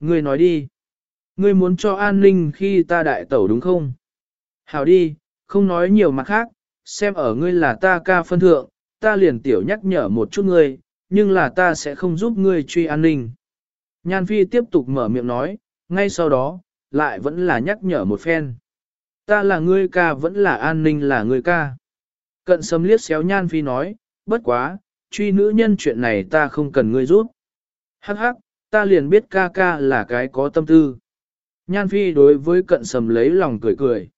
Ngươi nói đi. Ngươi muốn cho an ninh khi ta đại tẩu đúng không? Hảo đi, không nói nhiều mặt khác, xem ở ngươi là ta ca phân thượng, ta liền tiểu nhắc nhở một chút ngươi, nhưng là ta sẽ không giúp ngươi truy an ninh. Nhan Phi tiếp tục mở miệng nói, ngay sau đó, lại vẫn là nhắc nhở một phen. Ta là ngươi ca vẫn là an ninh là ngươi ca. Cận sâm liếc xéo Nhan Phi nói, bất quá, truy nữ nhân chuyện này ta không cần ngươi giúp. Hắc hắc, ta liền biết ca ca là cái có tâm tư. Nhan Phi đối với cận sầm lấy lòng cười cười.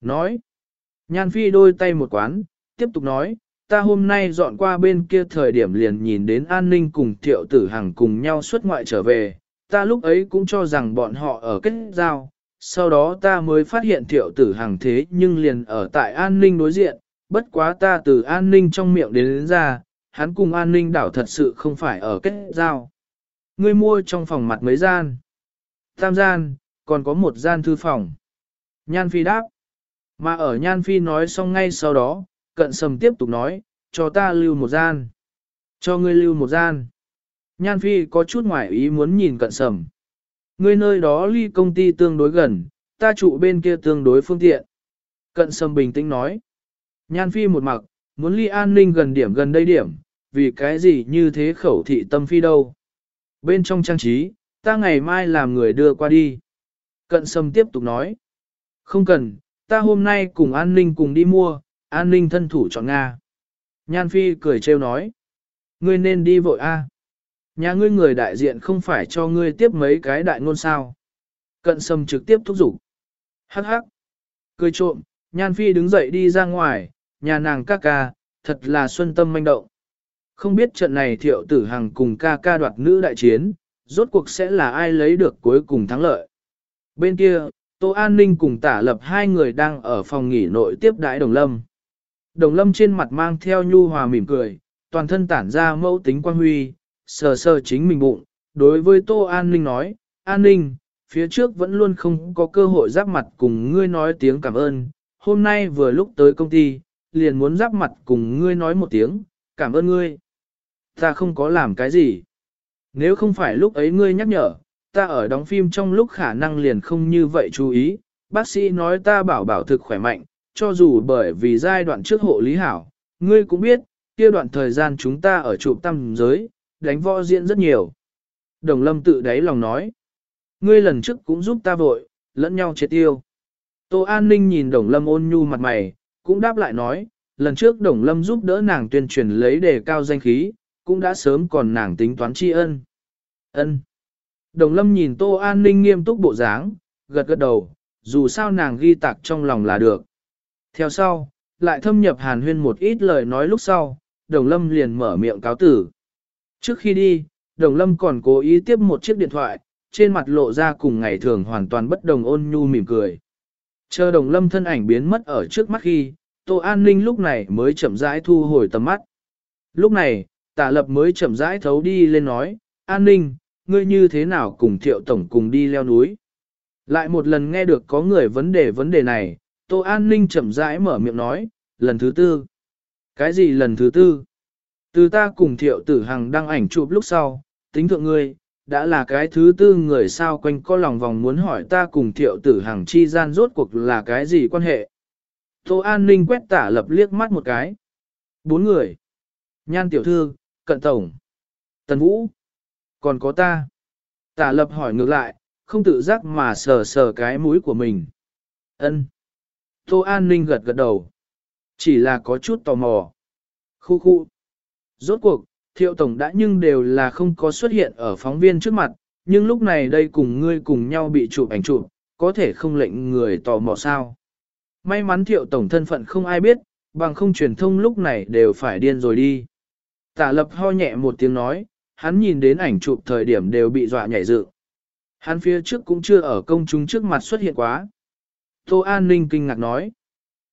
Nói. Nhan Phi đôi tay một quán, tiếp tục nói, ta hôm nay dọn qua bên kia thời điểm liền nhìn đến an ninh cùng thiệu tử hằng cùng nhau xuất ngoại trở về, ta lúc ấy cũng cho rằng bọn họ ở kết giao, sau đó ta mới phát hiện thiệu tử hằng thế nhưng liền ở tại an ninh đối diện, bất quá ta từ an ninh trong miệng đến, đến ra, hắn cùng an ninh đảo thật sự không phải ở kết giao. Ngươi mua trong phòng mặt mấy gian? Tam gian, còn có một gian thư phòng. Nhan Phi đáp. Mà ở Nhan Phi nói xong ngay sau đó, cận sầm tiếp tục nói, cho ta lưu một gian. Cho ngươi lưu một gian. Nhan Phi có chút ngoại ý muốn nhìn cận sầm. Ngươi nơi đó ly công ty tương đối gần, ta trụ bên kia tương đối phương tiện. Cận sầm bình tĩnh nói. Nhan Phi một mặc, muốn ly an ninh gần điểm gần đây điểm, vì cái gì như thế khẩu thị tâm phi đâu. Bên trong trang trí, ta ngày mai làm người đưa qua đi. Cận sâm tiếp tục nói. Không cần, ta hôm nay cùng an ninh cùng đi mua, an ninh thân thủ chọn Nga. Nhan Phi cười trêu nói. Ngươi nên đi vội a. Nhà ngươi người đại diện không phải cho ngươi tiếp mấy cái đại ngôn sao. Cận sâm trực tiếp thúc giục. Hắc hắc. Cười trộm, Nhan Phi đứng dậy đi ra ngoài, nhà nàng ca ca, thật là xuân tâm manh động. Không biết trận này thiệu tử hằng cùng ca ca đoạt nữ đại chiến, rốt cuộc sẽ là ai lấy được cuối cùng thắng lợi. Bên kia, Tô An Ninh cùng tả lập hai người đang ở phòng nghỉ nội tiếp đãi Đồng Lâm. Đồng Lâm trên mặt mang theo nhu hòa mỉm cười, toàn thân tản ra mẫu tính quan huy, sờ sờ chính mình bụng. Đối với Tô An Ninh nói, An Ninh, phía trước vẫn luôn không có cơ hội giáp mặt cùng ngươi nói tiếng cảm ơn. Hôm nay vừa lúc tới công ty, liền muốn giáp mặt cùng ngươi nói một tiếng, cảm ơn ngươi. Ta không có làm cái gì. Nếu không phải lúc ấy ngươi nhắc nhở, ta ở đóng phim trong lúc khả năng liền không như vậy chú ý, bác sĩ nói ta bảo bảo thực khỏe mạnh, cho dù bởi vì giai đoạn trước hộ lý hảo, ngươi cũng biết, kia đoạn thời gian chúng ta ở trụ tâm giới, đánh võ diễn rất nhiều. Đồng lâm tự đáy lòng nói, ngươi lần trước cũng giúp ta vội, lẫn nhau chết tiêu. Tô An Ninh nhìn Đồng Lâm ôn nhu mặt mày, cũng đáp lại nói, lần trước Đồng Lâm giúp đỡ nàng tuyên truyền lấy đề cao danh khí, cũng đã sớm còn nàng tính toán tri ân. Ân. Đồng lâm nhìn Tô An Ninh nghiêm túc bộ dáng, gật gật đầu, dù sao nàng ghi tạc trong lòng là được. Theo sau, lại thâm nhập hàn huyên một ít lời nói lúc sau, đồng lâm liền mở miệng cáo tử. Trước khi đi, đồng lâm còn cố ý tiếp một chiếc điện thoại, trên mặt lộ ra cùng ngày thường hoàn toàn bất đồng ôn nhu mỉm cười. Chờ đồng lâm thân ảnh biến mất ở trước mắt khi, Tô An Ninh lúc này mới chậm rãi thu hồi tầm mắt. Lúc này, tả lập mới chậm rãi thấu đi lên nói, An Ninh, ngươi như thế nào cùng thiệu tổng cùng đi leo núi. Lại một lần nghe được có người vấn đề vấn đề này, Tô An Ninh chậm rãi mở miệng nói, lần thứ tư. Cái gì lần thứ tư? Từ ta cùng thiệu tử hằng đăng ảnh chụp lúc sau, tính thượng ngươi, đã là cái thứ tư người sao quanh có lòng vòng muốn hỏi ta cùng thiệu tử hằng chi gian rốt cuộc là cái gì quan hệ. Tô An Ninh quét tả lập liếc mắt một cái. Bốn người. Nhan tiểu thư, cận tổng, tần vũ, còn có ta. Tả lập hỏi ngược lại, không tự giác mà sờ sờ cái mũi của mình. ân Tô An Ninh gật gật đầu. Chỉ là có chút tò mò. Khu khu. Rốt cuộc, thiệu tổng đã nhưng đều là không có xuất hiện ở phóng viên trước mặt, nhưng lúc này đây cùng ngươi cùng nhau bị chụp ảnh chụp, có thể không lệnh người tò mò sao. May mắn thiệu tổng thân phận không ai biết, bằng không truyền thông lúc này đều phải điên rồi đi. Tả lập ho nhẹ một tiếng nói, hắn nhìn đến ảnh chụp thời điểm đều bị dọa nhảy dựng. Hắn phía trước cũng chưa ở công chúng trước mặt xuất hiện quá. Tô An Ninh kinh ngạc nói.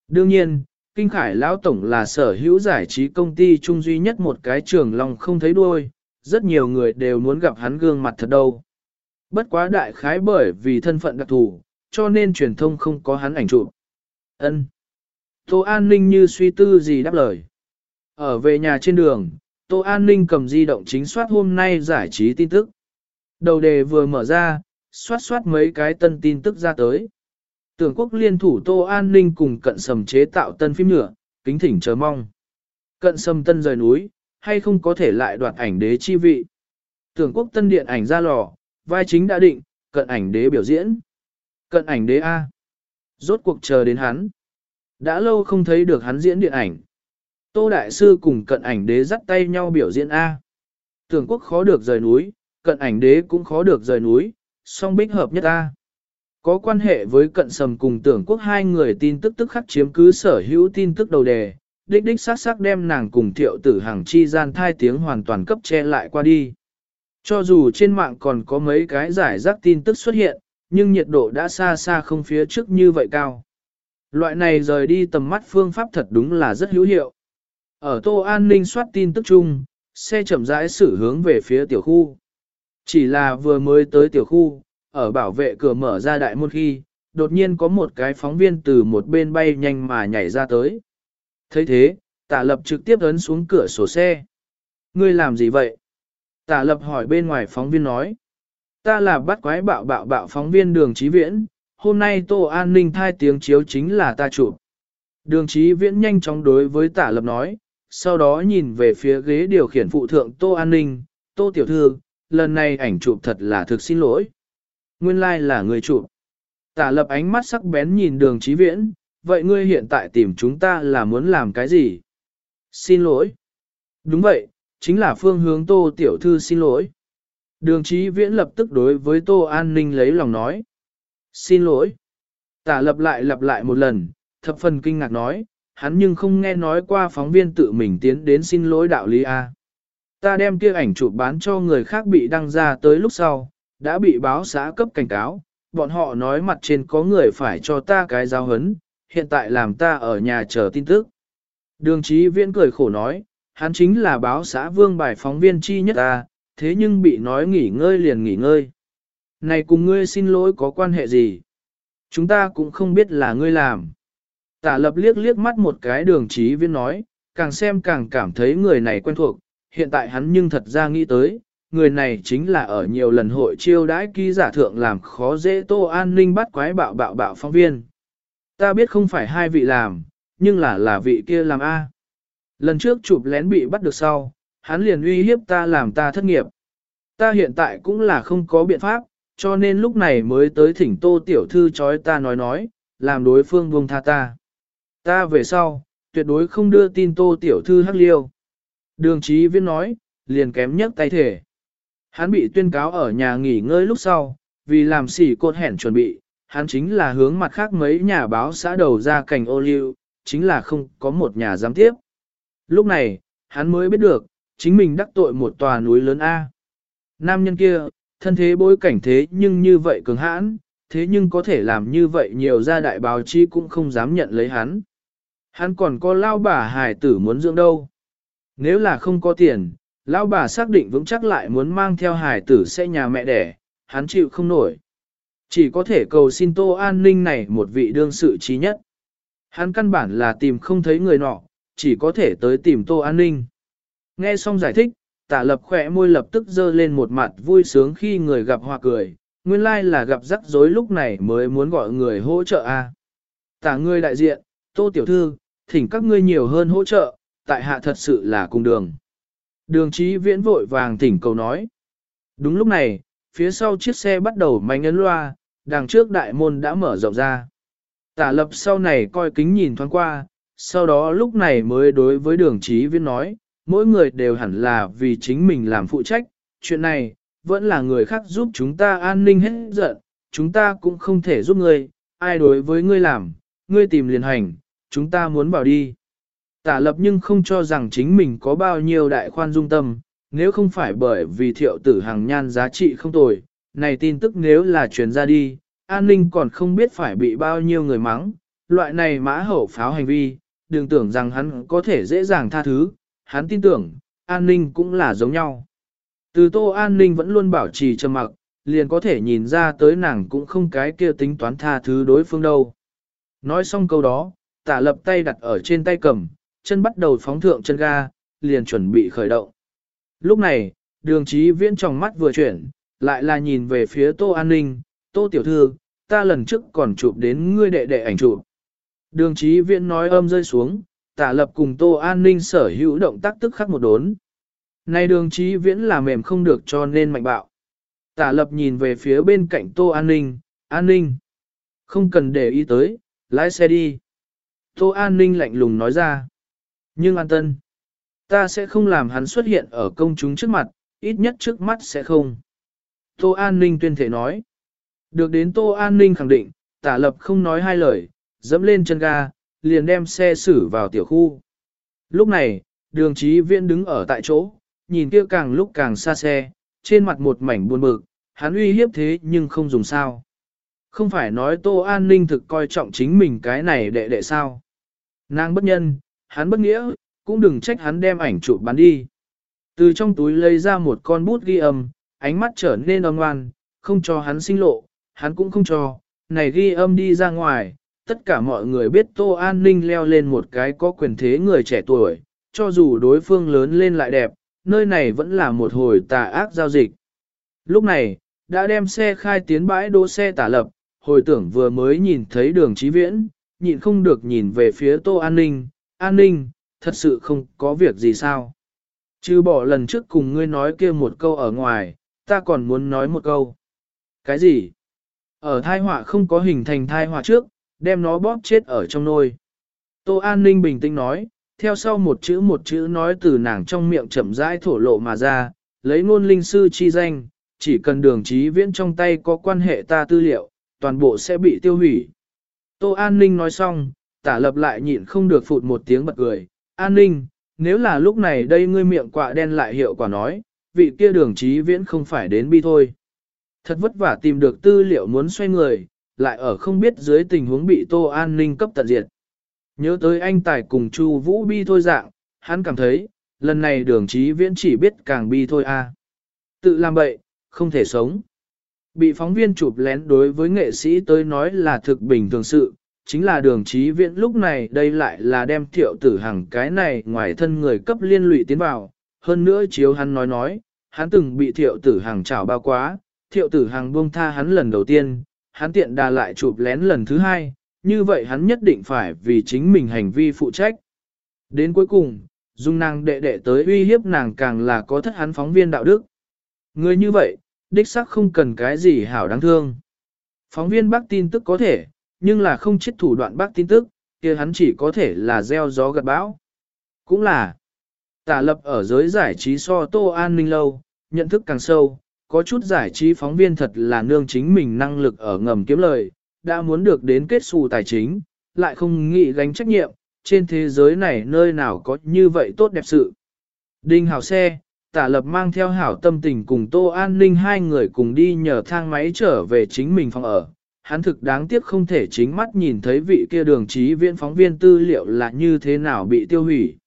Đương nhiên, Kinh Khải Lão Tổng là sở hữu giải trí công ty chung duy nhất một cái trường lòng không thấy đuôi, rất nhiều người đều muốn gặp hắn gương mặt thật đâu. Bất quá đại khái bởi vì thân phận đặc thù, cho nên truyền thông không có hắn ảnh chụp. Ân. Tô An Ninh như suy tư gì đáp lời. Ở về nhà trên đường, Tô An Ninh cầm di động chính soát hôm nay giải trí tin tức. Đầu đề vừa mở ra, xoát xoát mấy cái tân tin tức ra tới. Tưởng quốc liên thủ Tô An Ninh cùng cận sầm chế tạo tân phim nhựa, kính thỉnh chờ mong. Cận sầm tân rời núi, hay không có thể lại đoạt ảnh đế chi vị. Tưởng quốc tân điện ảnh ra lò, vai chính đã định, cận ảnh đế biểu diễn. Cận ảnh đế A. Rốt cuộc chờ đến hắn. Đã lâu không thấy được hắn diễn điện ảnh. Tô Đại Sư cùng cận ảnh đế dắt tay nhau biểu diễn A. Tưởng quốc khó được rời núi, cận ảnh đế cũng khó được rời núi, song bích hợp nhất A. Có quan hệ với cận sầm cùng tưởng quốc hai người tin tức tức khắc chiếm cứ sở hữu tin tức đầu đề, đích đích sát sắc đem nàng cùng thiệu tử hàng chi gian thai tiếng hoàn toàn cấp che lại qua đi. Cho dù trên mạng còn có mấy cái giải rác tin tức xuất hiện, nhưng nhiệt độ đã xa xa không phía trước như vậy cao. Loại này rời đi tầm mắt phương pháp thật đúng là rất hữu hiệu. Ở Tô An ninh soát tin tức chung, xe chậm rãi xử hướng về phía tiểu khu. Chỉ là vừa mới tới tiểu khu, ở bảo vệ cửa mở ra đại môn khi, đột nhiên có một cái phóng viên từ một bên bay nhanh mà nhảy ra tới. thấy thế, tả lập trực tiếp ấn xuống cửa sổ xe. Ngươi làm gì vậy? Tả lập hỏi bên ngoài phóng viên nói. Ta là bắt quái bạo bạo bạo phóng viên đường trí viễn, hôm nay tô an ninh thai tiếng chiếu chính là ta chụp. Đường trí viễn nhanh chóng đối với tả lập nói, sau đó nhìn về phía ghế điều khiển phụ thượng tô an ninh, tô tiểu thư, lần này ảnh chụp thật là thực xin lỗi. Nguyên lai like là người chụp. Tả lập ánh mắt sắc bén nhìn đường trí viễn, vậy ngươi hiện tại tìm chúng ta là muốn làm cái gì? Xin lỗi. Đúng vậy, chính là phương hướng tô tiểu thư xin lỗi. Đường trí viễn lập tức đối với tô an ninh lấy lòng nói. Xin lỗi. Tả lập lại lặp lại một lần, thập phần kinh ngạc nói, hắn nhưng không nghe nói qua phóng viên tự mình tiến đến xin lỗi đạo lý A. Ta đem kia ảnh chụp bán cho người khác bị đăng ra tới lúc sau, đã bị báo xã cấp cảnh cáo, bọn họ nói mặt trên có người phải cho ta cái giáo hấn, hiện tại làm ta ở nhà chờ tin tức. Đường trí viễn cười khổ nói, hắn chính là báo xã vương bài phóng viên chi nhất ta, thế nhưng bị nói nghỉ ngơi liền nghỉ ngơi. Này cùng ngươi xin lỗi có quan hệ gì? Chúng ta cũng không biết là ngươi làm. Tả lập liếc liếc mắt một cái đường trí viên nói, càng xem càng cảm thấy người này quen thuộc, hiện tại hắn nhưng thật ra nghĩ tới, người này chính là ở nhiều lần hội chiêu đãi ký giả thượng làm khó dễ tô an ninh bắt quái bạo bạo bạo phóng viên. Ta biết không phải hai vị làm, nhưng là là vị kia làm A. Lần trước chụp lén bị bắt được sau, hắn liền uy hiếp ta làm ta thất nghiệp. Ta hiện tại cũng là không có biện pháp, cho nên lúc này mới tới thỉnh tô tiểu thư chói ta nói nói, làm đối phương buông tha ta. Ta về sau, tuyệt đối không đưa tin tô tiểu thư hắc liêu. Đường trí viên nói, liền kém nhất tay thể. Hắn bị tuyên cáo ở nhà nghỉ ngơi lúc sau, vì làm xỉ cột hẻn chuẩn bị, hắn chính là hướng mặt khác mấy nhà báo xã đầu ra cảnh ô liu, chính là không có một nhà giám tiếp. Lúc này, hắn mới biết được, chính mình đắc tội một tòa núi lớn A. Nam nhân kia, thân thế bối cảnh thế nhưng như vậy cường hãn, thế nhưng có thể làm như vậy nhiều gia đại báo chí cũng không dám nhận lấy hắn. Hắn còn có lao bà hài tử muốn dưỡng đâu. Nếu là không có tiền, lao bà xác định vững chắc lại muốn mang theo hài tử sẽ nhà mẹ đẻ, hắn chịu không nổi. Chỉ có thể cầu xin Tô An Ninh này một vị đương sự trí nhất. Hắn căn bản là tìm không thấy người nọ, chỉ có thể tới tìm Tô An Ninh. Nghe xong giải thích, tả lập khỏe môi lập tức dơ lên một mặt vui sướng khi người gặp hoa cười, nguyên lai là gặp rắc rối lúc này mới muốn gọi người hỗ trợ a. À. Tả người đại diện, Tô Tiểu Thư, thỉnh các ngươi nhiều hơn hỗ trợ, tại hạ thật sự là cùng đường. Đường trí viễn vội vàng thỉnh cầu nói. Đúng lúc này, phía sau chiếc xe bắt đầu manh ấn loa, đằng trước đại môn đã mở rộng ra. Tả lập sau này coi kính nhìn thoáng qua, sau đó lúc này mới đối với đường trí viễn nói, mỗi người đều hẳn là vì chính mình làm phụ trách, chuyện này, vẫn là người khác giúp chúng ta an ninh hết giận, chúng ta cũng không thể giúp ngươi, ai đối với ngươi làm, ngươi tìm liền hành, chúng ta muốn bảo đi. Tả lập nhưng không cho rằng chính mình có bao nhiêu đại khoan dung tâm, nếu không phải bởi vì thiệu tử hàng nhan giá trị không tồi, này tin tức nếu là truyền ra đi, an ninh còn không biết phải bị bao nhiêu người mắng, loại này mã hậu pháo hành vi, đừng tưởng rằng hắn có thể dễ dàng tha thứ, hắn tin tưởng, an ninh cũng là giống nhau. Từ tô an ninh vẫn luôn bảo trì trầm mặc, liền có thể nhìn ra tới nàng cũng không cái kia tính toán tha thứ đối phương đâu. Nói xong câu đó, tả lập tay đặt ở trên tay cầm, chân bắt đầu phóng thượng chân ga, liền chuẩn bị khởi động. Lúc này, đường trí viễn trong mắt vừa chuyển, lại là nhìn về phía Tô An Ninh, Tô Tiểu Thư, ta lần trước còn chụp đến ngươi đệ đệ ảnh chụp. Đường trí Viễn nói âm rơi xuống, tả lập cùng Tô An Ninh sở hữu động tác tức khắc một đốn. Này đường trí viễn là mềm không được cho nên mạnh bạo. Tả lập nhìn về phía bên cạnh Tô An Ninh, An Ninh. Không cần để ý tới, lái xe đi. Tô An Ninh lạnh lùng nói ra. Nhưng an tân, ta sẽ không làm hắn xuất hiện ở công chúng trước mặt, ít nhất trước mắt sẽ không. Tô An Ninh tuyên thể nói. Được đến Tô An Ninh khẳng định, tả lập không nói hai lời, dẫm lên chân ga, liền đem xe xử vào tiểu khu. Lúc này, đường trí viễn đứng ở tại chỗ, nhìn kia càng lúc càng xa xe, trên mặt một mảnh buồn bực, hắn uy hiếp thế nhưng không dùng sao. Không phải nói Tô An Ninh thực coi trọng chính mình cái này đệ đệ sao. Nàng bất nhân, hắn bất nghĩa, cũng đừng trách hắn đem ảnh chụp bán đi. Từ trong túi lấy ra một con bút ghi âm, ánh mắt trở nên âm ngoan, không cho hắn sinh lộ, hắn cũng không cho, này ghi âm đi ra ngoài, tất cả mọi người biết Tô An Ninh leo lên một cái có quyền thế người trẻ tuổi, cho dù đối phương lớn lên lại đẹp, nơi này vẫn là một hồi tà ác giao dịch. Lúc này, đã đem xe khai tiến bãi đỗ xe tả lập, hồi tưởng vừa mới nhìn thấy đường trí viễn, nhịn không được nhìn về phía Tô An Ninh, An Ninh, thật sự không có việc gì sao. Chứ bỏ lần trước cùng ngươi nói kia một câu ở ngoài, ta còn muốn nói một câu. Cái gì? Ở thai họa không có hình thành thai họa trước, đem nó bóp chết ở trong nôi. Tô An Ninh bình tĩnh nói, theo sau một chữ một chữ nói từ nàng trong miệng chậm rãi thổ lộ mà ra, lấy ngôn linh sư chi danh, chỉ cần đường trí viễn trong tay có quan hệ ta tư liệu, toàn bộ sẽ bị tiêu hủy. Tô An Ninh nói xong, tả lập lại nhịn không được phụt một tiếng bật cười, An Ninh, nếu là lúc này đây ngươi miệng quạ đen lại hiệu quả nói, vị kia đường trí viễn không phải đến bi thôi. Thật vất vả tìm được tư liệu muốn xoay người, lại ở không biết dưới tình huống bị Tô An Ninh cấp tận diệt. Nhớ tới anh Tài cùng Chu Vũ bi thôi dạng, hắn cảm thấy, lần này đường trí viễn chỉ biết càng bi thôi a. Tự làm bậy, không thể sống. Bị phóng viên chụp lén đối với nghệ sĩ tới nói là thực bình thường sự, chính là đường trí viễn lúc này đây lại là đem thiệu tử hằng cái này ngoài thân người cấp liên lụy tiến vào. Hơn nữa chiếu hắn nói nói, hắn từng bị thiệu tử hằng trào bao quá, thiệu tử hằng buông tha hắn lần đầu tiên, hắn tiện đà lại chụp lén lần thứ hai, như vậy hắn nhất định phải vì chính mình hành vi phụ trách. Đến cuối cùng, dung nàng đệ đệ tới uy hiếp nàng càng là có thất hắn phóng viên đạo đức. Người như vậy, đích xác không cần cái gì hảo đáng thương. Phóng viên bác tin tức có thể, nhưng là không chết thủ đoạn bác tin tức, kia hắn chỉ có thể là gieo gió gặt bão. Cũng là, tả lập ở giới giải trí so tô an ninh lâu, nhận thức càng sâu, có chút giải trí phóng viên thật là nương chính mình năng lực ở ngầm kiếm lời, đã muốn được đến kết xù tài chính, lại không nghĩ gánh trách nhiệm, trên thế giới này nơi nào có như vậy tốt đẹp sự. Đinh hảo xe, tả lập mang theo hảo tâm tình cùng Tô An Ninh hai người cùng đi nhờ thang máy trở về chính mình phòng ở. Hắn thực đáng tiếc không thể chính mắt nhìn thấy vị kia đường trí viễn phóng viên tư liệu là như thế nào bị tiêu hủy.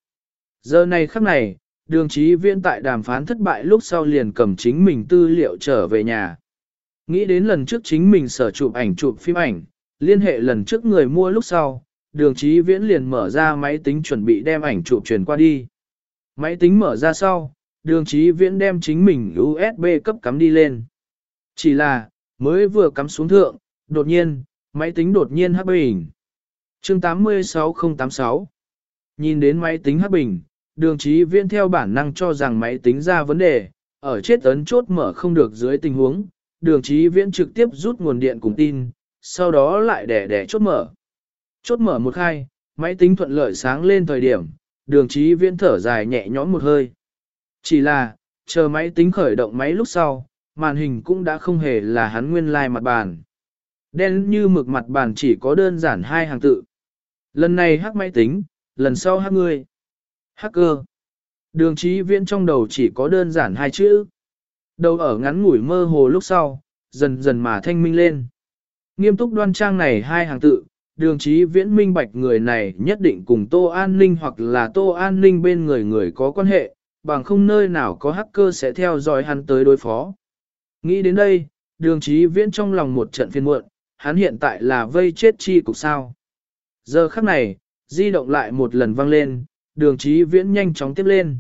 Giờ này khắc này, đường trí viễn tại đàm phán thất bại lúc sau liền cầm chính mình tư liệu trở về nhà. Nghĩ đến lần trước chính mình sở chụp ảnh chụp phim ảnh, liên hệ lần trước người mua lúc sau, đường trí viễn liền mở ra máy tính chuẩn bị đem ảnh chụp truyền qua đi. Máy tính mở ra sau, đường trí viễn đem chính mình USB cấp cắm đi lên. Chỉ là, mới vừa cắm xuống thượng, đột nhiên, máy tính đột nhiên hắc bình. Chương 86086 Nhìn đến máy tính hắc bình, đường trí viễn theo bản năng cho rằng máy tính ra vấn đề, ở chết ấn chốt mở không được dưới tình huống, đường trí viễn trực tiếp rút nguồn điện cùng tin, sau đó lại đẻ đẻ chốt mở. Chốt mở một khai, máy tính thuận lợi sáng lên thời điểm, đường trí viễn thở dài nhẹ nhõm một hơi. Chỉ là, chờ máy tính khởi động máy lúc sau, màn hình cũng đã không hề là hắn nguyên lai like mặt bàn. Đen như mực mặt bàn chỉ có đơn giản hai hàng tự. Lần này hắc máy tính, lần sau hắc ngươi. Hacker. Đường trí viễn trong đầu chỉ có đơn giản hai chữ. Đầu ở ngắn ngủi mơ hồ lúc sau, dần dần mà thanh minh lên. Nghiêm túc đoan trang này hai hàng tự, đường trí viễn minh bạch người này nhất định cùng Tô An Ninh hoặc là Tô An Ninh bên người người có quan hệ, bằng không nơi nào có hacker sẽ theo dõi hắn tới đối phó. Nghĩ đến đây, đường trí viễn trong lòng một trận phiên muộn, hắn hiện tại là vây chết chi cục sao. Giờ khắc này, di động lại một lần vang lên, đường trí viễn nhanh chóng tiếp lên.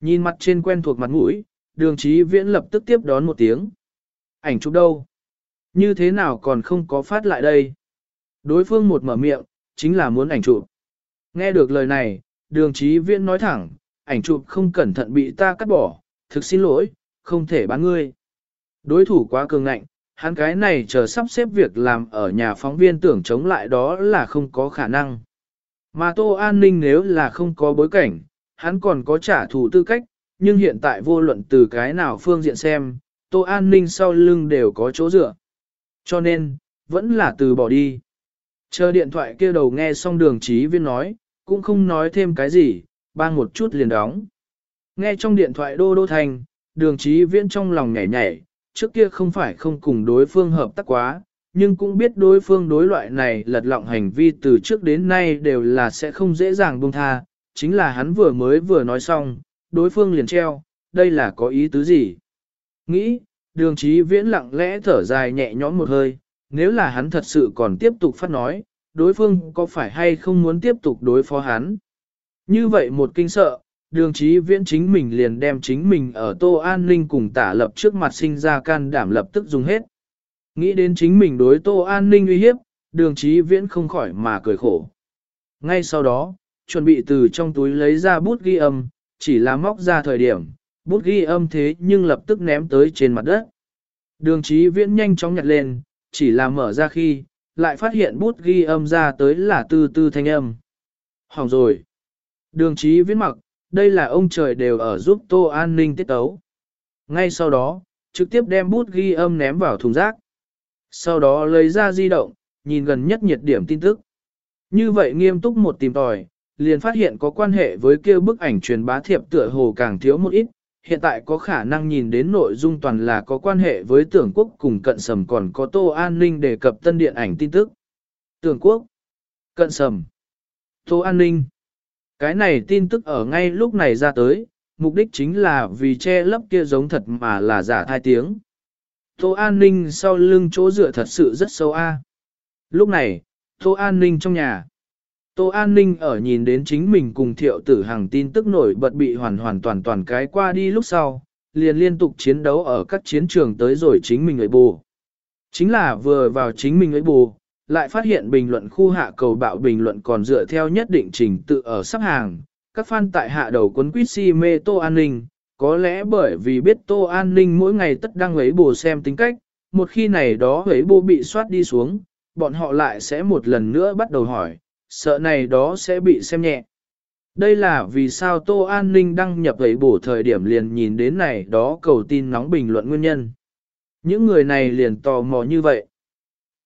Nhìn mặt trên quen thuộc mặt mũi, đường trí viễn lập tức tiếp đón một tiếng, Ảnh chụp đâu? Như thế nào còn không có phát lại đây? Đối phương một mở miệng, chính là muốn ảnh chụp. Nghe được lời này, đường trí viễn nói thẳng, ảnh chụp không cẩn thận bị ta cắt bỏ, thực xin lỗi, không thể bán ngươi. Đối thủ quá cường ngạnh, hắn cái này chờ sắp xếp việc làm ở nhà phóng viên tưởng chống lại đó là không có khả năng. Mà Tô An Ninh nếu là không có bối cảnh, hắn còn có trả thù tư cách, nhưng hiện tại vô luận từ cái nào phương diện xem, Tô An Ninh sau lưng đều có chỗ dựa. Cho nên, vẫn là từ bỏ đi. Chờ điện thoại kia đầu nghe xong đường trí viên nói, cũng không nói thêm cái gì, bang một chút liền đóng. Nghe trong điện thoại đô đô thành, đường trí viễn trong lòng nhảy nhảy, trước kia không phải không cùng đối phương hợp tác quá, nhưng cũng biết đối phương đối loại này lật lọng hành vi từ trước đến nay đều là sẽ không dễ dàng buông tha, chính là hắn vừa mới vừa nói xong, đối phương liền treo, đây là có ý tứ gì? Nghĩ, đường trí viễn lặng lẽ thở dài nhẹ nhõm một hơi, nếu là hắn thật sự còn tiếp tục phát nói, đối phương có phải hay không muốn tiếp tục đối phó hắn? Như vậy một kinh sợ, đường trí viễn chính mình liền đem chính mình ở Tô An Ninh cùng tả lập trước mặt sinh ra can đảm lập tức dùng hết. Nghĩ đến chính mình đối Tô An Ninh uy hiếp, đường trí viễn không khỏi mà cười khổ. Ngay sau đó, chuẩn bị từ trong túi lấy ra bút ghi âm, chỉ là móc ra thời điểm, bút ghi âm thế nhưng lập tức ném tới trên mặt đất. Đường trí viễn nhanh chóng nhặt lên, chỉ là mở ra khi, lại phát hiện bút ghi âm ra tới là tư tư thanh âm. Hỏng rồi. Đường trí viễn mặc, đây là ông trời đều ở giúp tô an ninh tiết tấu. Ngay sau đó, trực tiếp đem bút ghi âm ném vào thùng rác. Sau đó lấy ra di động, nhìn gần nhất nhiệt điểm tin tức. Như vậy nghiêm túc một tìm tòi, liền phát hiện có quan hệ với kia bức ảnh truyền bá thiệp tựa hồ càng thiếu một ít, hiện tại có khả năng nhìn đến nội dung toàn là có quan hệ với tưởng quốc cùng cận sầm còn có tô an ninh đề cập tân điện ảnh tin tức. Tưởng quốc, cận sầm, tô an ninh. Cái này tin tức ở ngay lúc này ra tới, mục đích chính là vì che lấp kia giống thật mà là giả thai tiếng. Tô an ninh sau lưng chỗ dựa thật sự rất sâu a. Lúc này, Tô an ninh trong nhà. Tô An Ninh ở nhìn đến chính mình cùng thiệu tử hàng tin tức nổi bật bị hoàn hoàn toàn toàn cái qua đi lúc sau, liền liên tục chiến đấu ở các chiến trường tới rồi chính mình ấy bù. Chính là vừa vào chính mình ấy bù, lại phát hiện bình luận khu hạ cầu bạo bình luận còn dựa theo nhất định trình tự ở sắp hàng. Các fan tại hạ đầu cuốn quýt si mê Tô An Ninh, có lẽ bởi vì biết Tô An Ninh mỗi ngày tất đang ấy bù xem tính cách, một khi này đó ấy bù bị soát đi xuống, bọn họ lại sẽ một lần nữa bắt đầu hỏi, sợ này đó sẽ bị xem nhẹ. Đây là vì sao Tô An Ninh đăng nhập ấy bổ thời điểm liền nhìn đến này đó cầu tin nóng bình luận nguyên nhân. Những người này liền tò mò như vậy.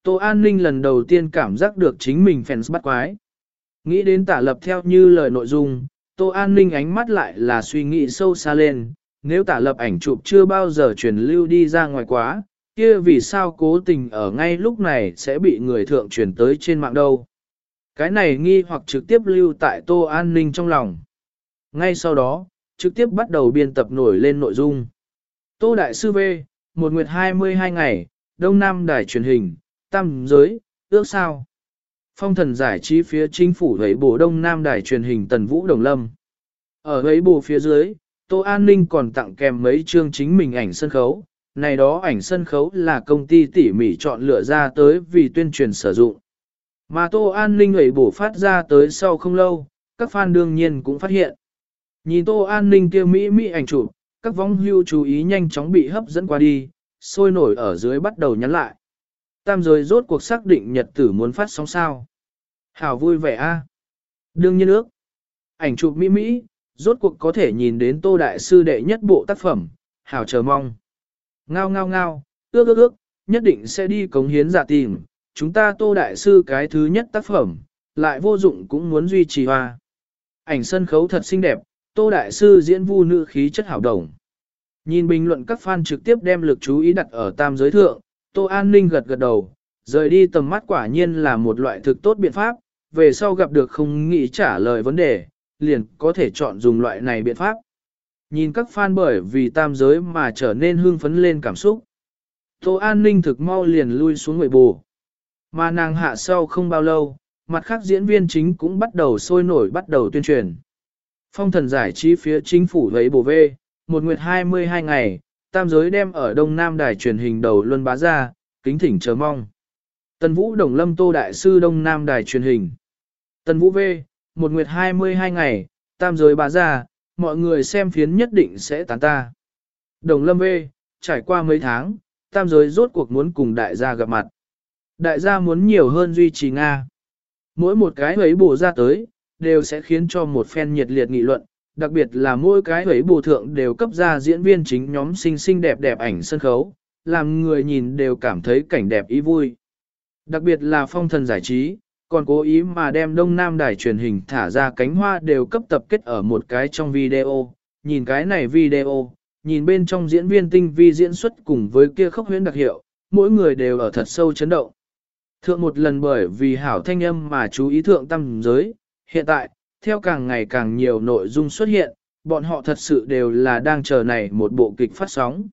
Tô An Ninh lần đầu tiên cảm giác được chính mình fans bắt quái. Nghĩ đến tả lập theo như lời nội dung, Tô An Ninh ánh mắt lại là suy nghĩ sâu xa lên, nếu tả lập ảnh chụp chưa bao giờ truyền lưu đi ra ngoài quá, kia vì sao cố tình ở ngay lúc này sẽ bị người thượng truyền tới trên mạng đâu. Cái này nghi hoặc trực tiếp lưu tại Tô An Ninh trong lòng. Ngay sau đó, trực tiếp bắt đầu biên tập nổi lên nội dung. Tô Đại Sư V, một nguyệt 22 ngày, Đông Nam Đài truyền hình, Tam Giới, ước sao. Phong thần giải trí phía chính phủ thấy bổ Đông Nam Đài truyền hình Tần Vũ Đồng Lâm. Ở ấy bổ phía dưới, Tô An Ninh còn tặng kèm mấy chương chính mình ảnh sân khấu. Này đó ảnh sân khấu là công ty tỉ mỉ chọn lựa ra tới vì tuyên truyền sử dụng. Mà Tô An Ninh ấy bổ phát ra tới sau không lâu, các fan đương nhiên cũng phát hiện. Nhìn Tô An Ninh kia Mỹ Mỹ ảnh chụp, các vong hưu chú ý nhanh chóng bị hấp dẫn qua đi, sôi nổi ở dưới bắt đầu nhắn lại. Tam giới rốt cuộc xác định nhật tử muốn phát sóng sao. Hảo vui vẻ a Đương nhiên ước. Ảnh chụp Mỹ Mỹ, rốt cuộc có thể nhìn đến Tô Đại Sư đệ nhất bộ tác phẩm, Hảo chờ mong. Ngao ngao ngao, ước ước ước, nhất định sẽ đi cống hiến giả tìm, chúng ta tô đại sư cái thứ nhất tác phẩm, lại vô dụng cũng muốn duy trì hoa. Ảnh sân khấu thật xinh đẹp, tô đại sư diễn vu nữ khí chất hảo đồng. Nhìn bình luận các fan trực tiếp đem lực chú ý đặt ở tam giới thượng, tô an ninh gật gật đầu, rời đi tầm mắt quả nhiên là một loại thực tốt biện pháp, về sau gặp được không nghĩ trả lời vấn đề, liền có thể chọn dùng loại này biện pháp. Nhìn các fan bởi vì tam giới mà trở nên hương phấn lên cảm xúc. Tô An ninh thực mau liền lui xuống người bù. Mà nàng hạ sau không bao lâu, mặt khác diễn viên chính cũng bắt đầu sôi nổi bắt đầu tuyên truyền. Phong thần giải trí phía chính phủ lấy bổ về, một nguyệt 22 ngày, tam giới đem ở Đông Nam đài truyền hình đầu luân bá ra, kính thỉnh chờ mong. Tần Vũ Đồng Lâm Tô Đại Sư Đông Nam đài truyền hình. Tần Vũ V, một nguyệt 22 ngày, tam giới bá ra, mọi người xem phiến nhất định sẽ tán ta. Đồng Lâm V, trải qua mấy tháng, tam giới rốt cuộc muốn cùng đại gia gặp mặt. Đại gia muốn nhiều hơn duy trì Nga. Mỗi một cái ấy bổ ra tới, đều sẽ khiến cho một phen nhiệt liệt nghị luận, đặc biệt là mỗi cái ấy bù thượng đều cấp ra diễn viên chính nhóm xinh xinh đẹp đẹp ảnh sân khấu, làm người nhìn đều cảm thấy cảnh đẹp ý vui. Đặc biệt là phong thần giải trí, còn cố ý mà đem Đông Nam đài truyền hình thả ra cánh hoa đều cấp tập kết ở một cái trong video, nhìn cái này video, nhìn bên trong diễn viên tinh vi diễn xuất cùng với kia khốc huyễn đặc hiệu, mỗi người đều ở thật sâu chấn động. Thượng một lần bởi vì hảo thanh âm mà chú ý thượng tâm giới, hiện tại, theo càng ngày càng nhiều nội dung xuất hiện, bọn họ thật sự đều là đang chờ này một bộ kịch phát sóng.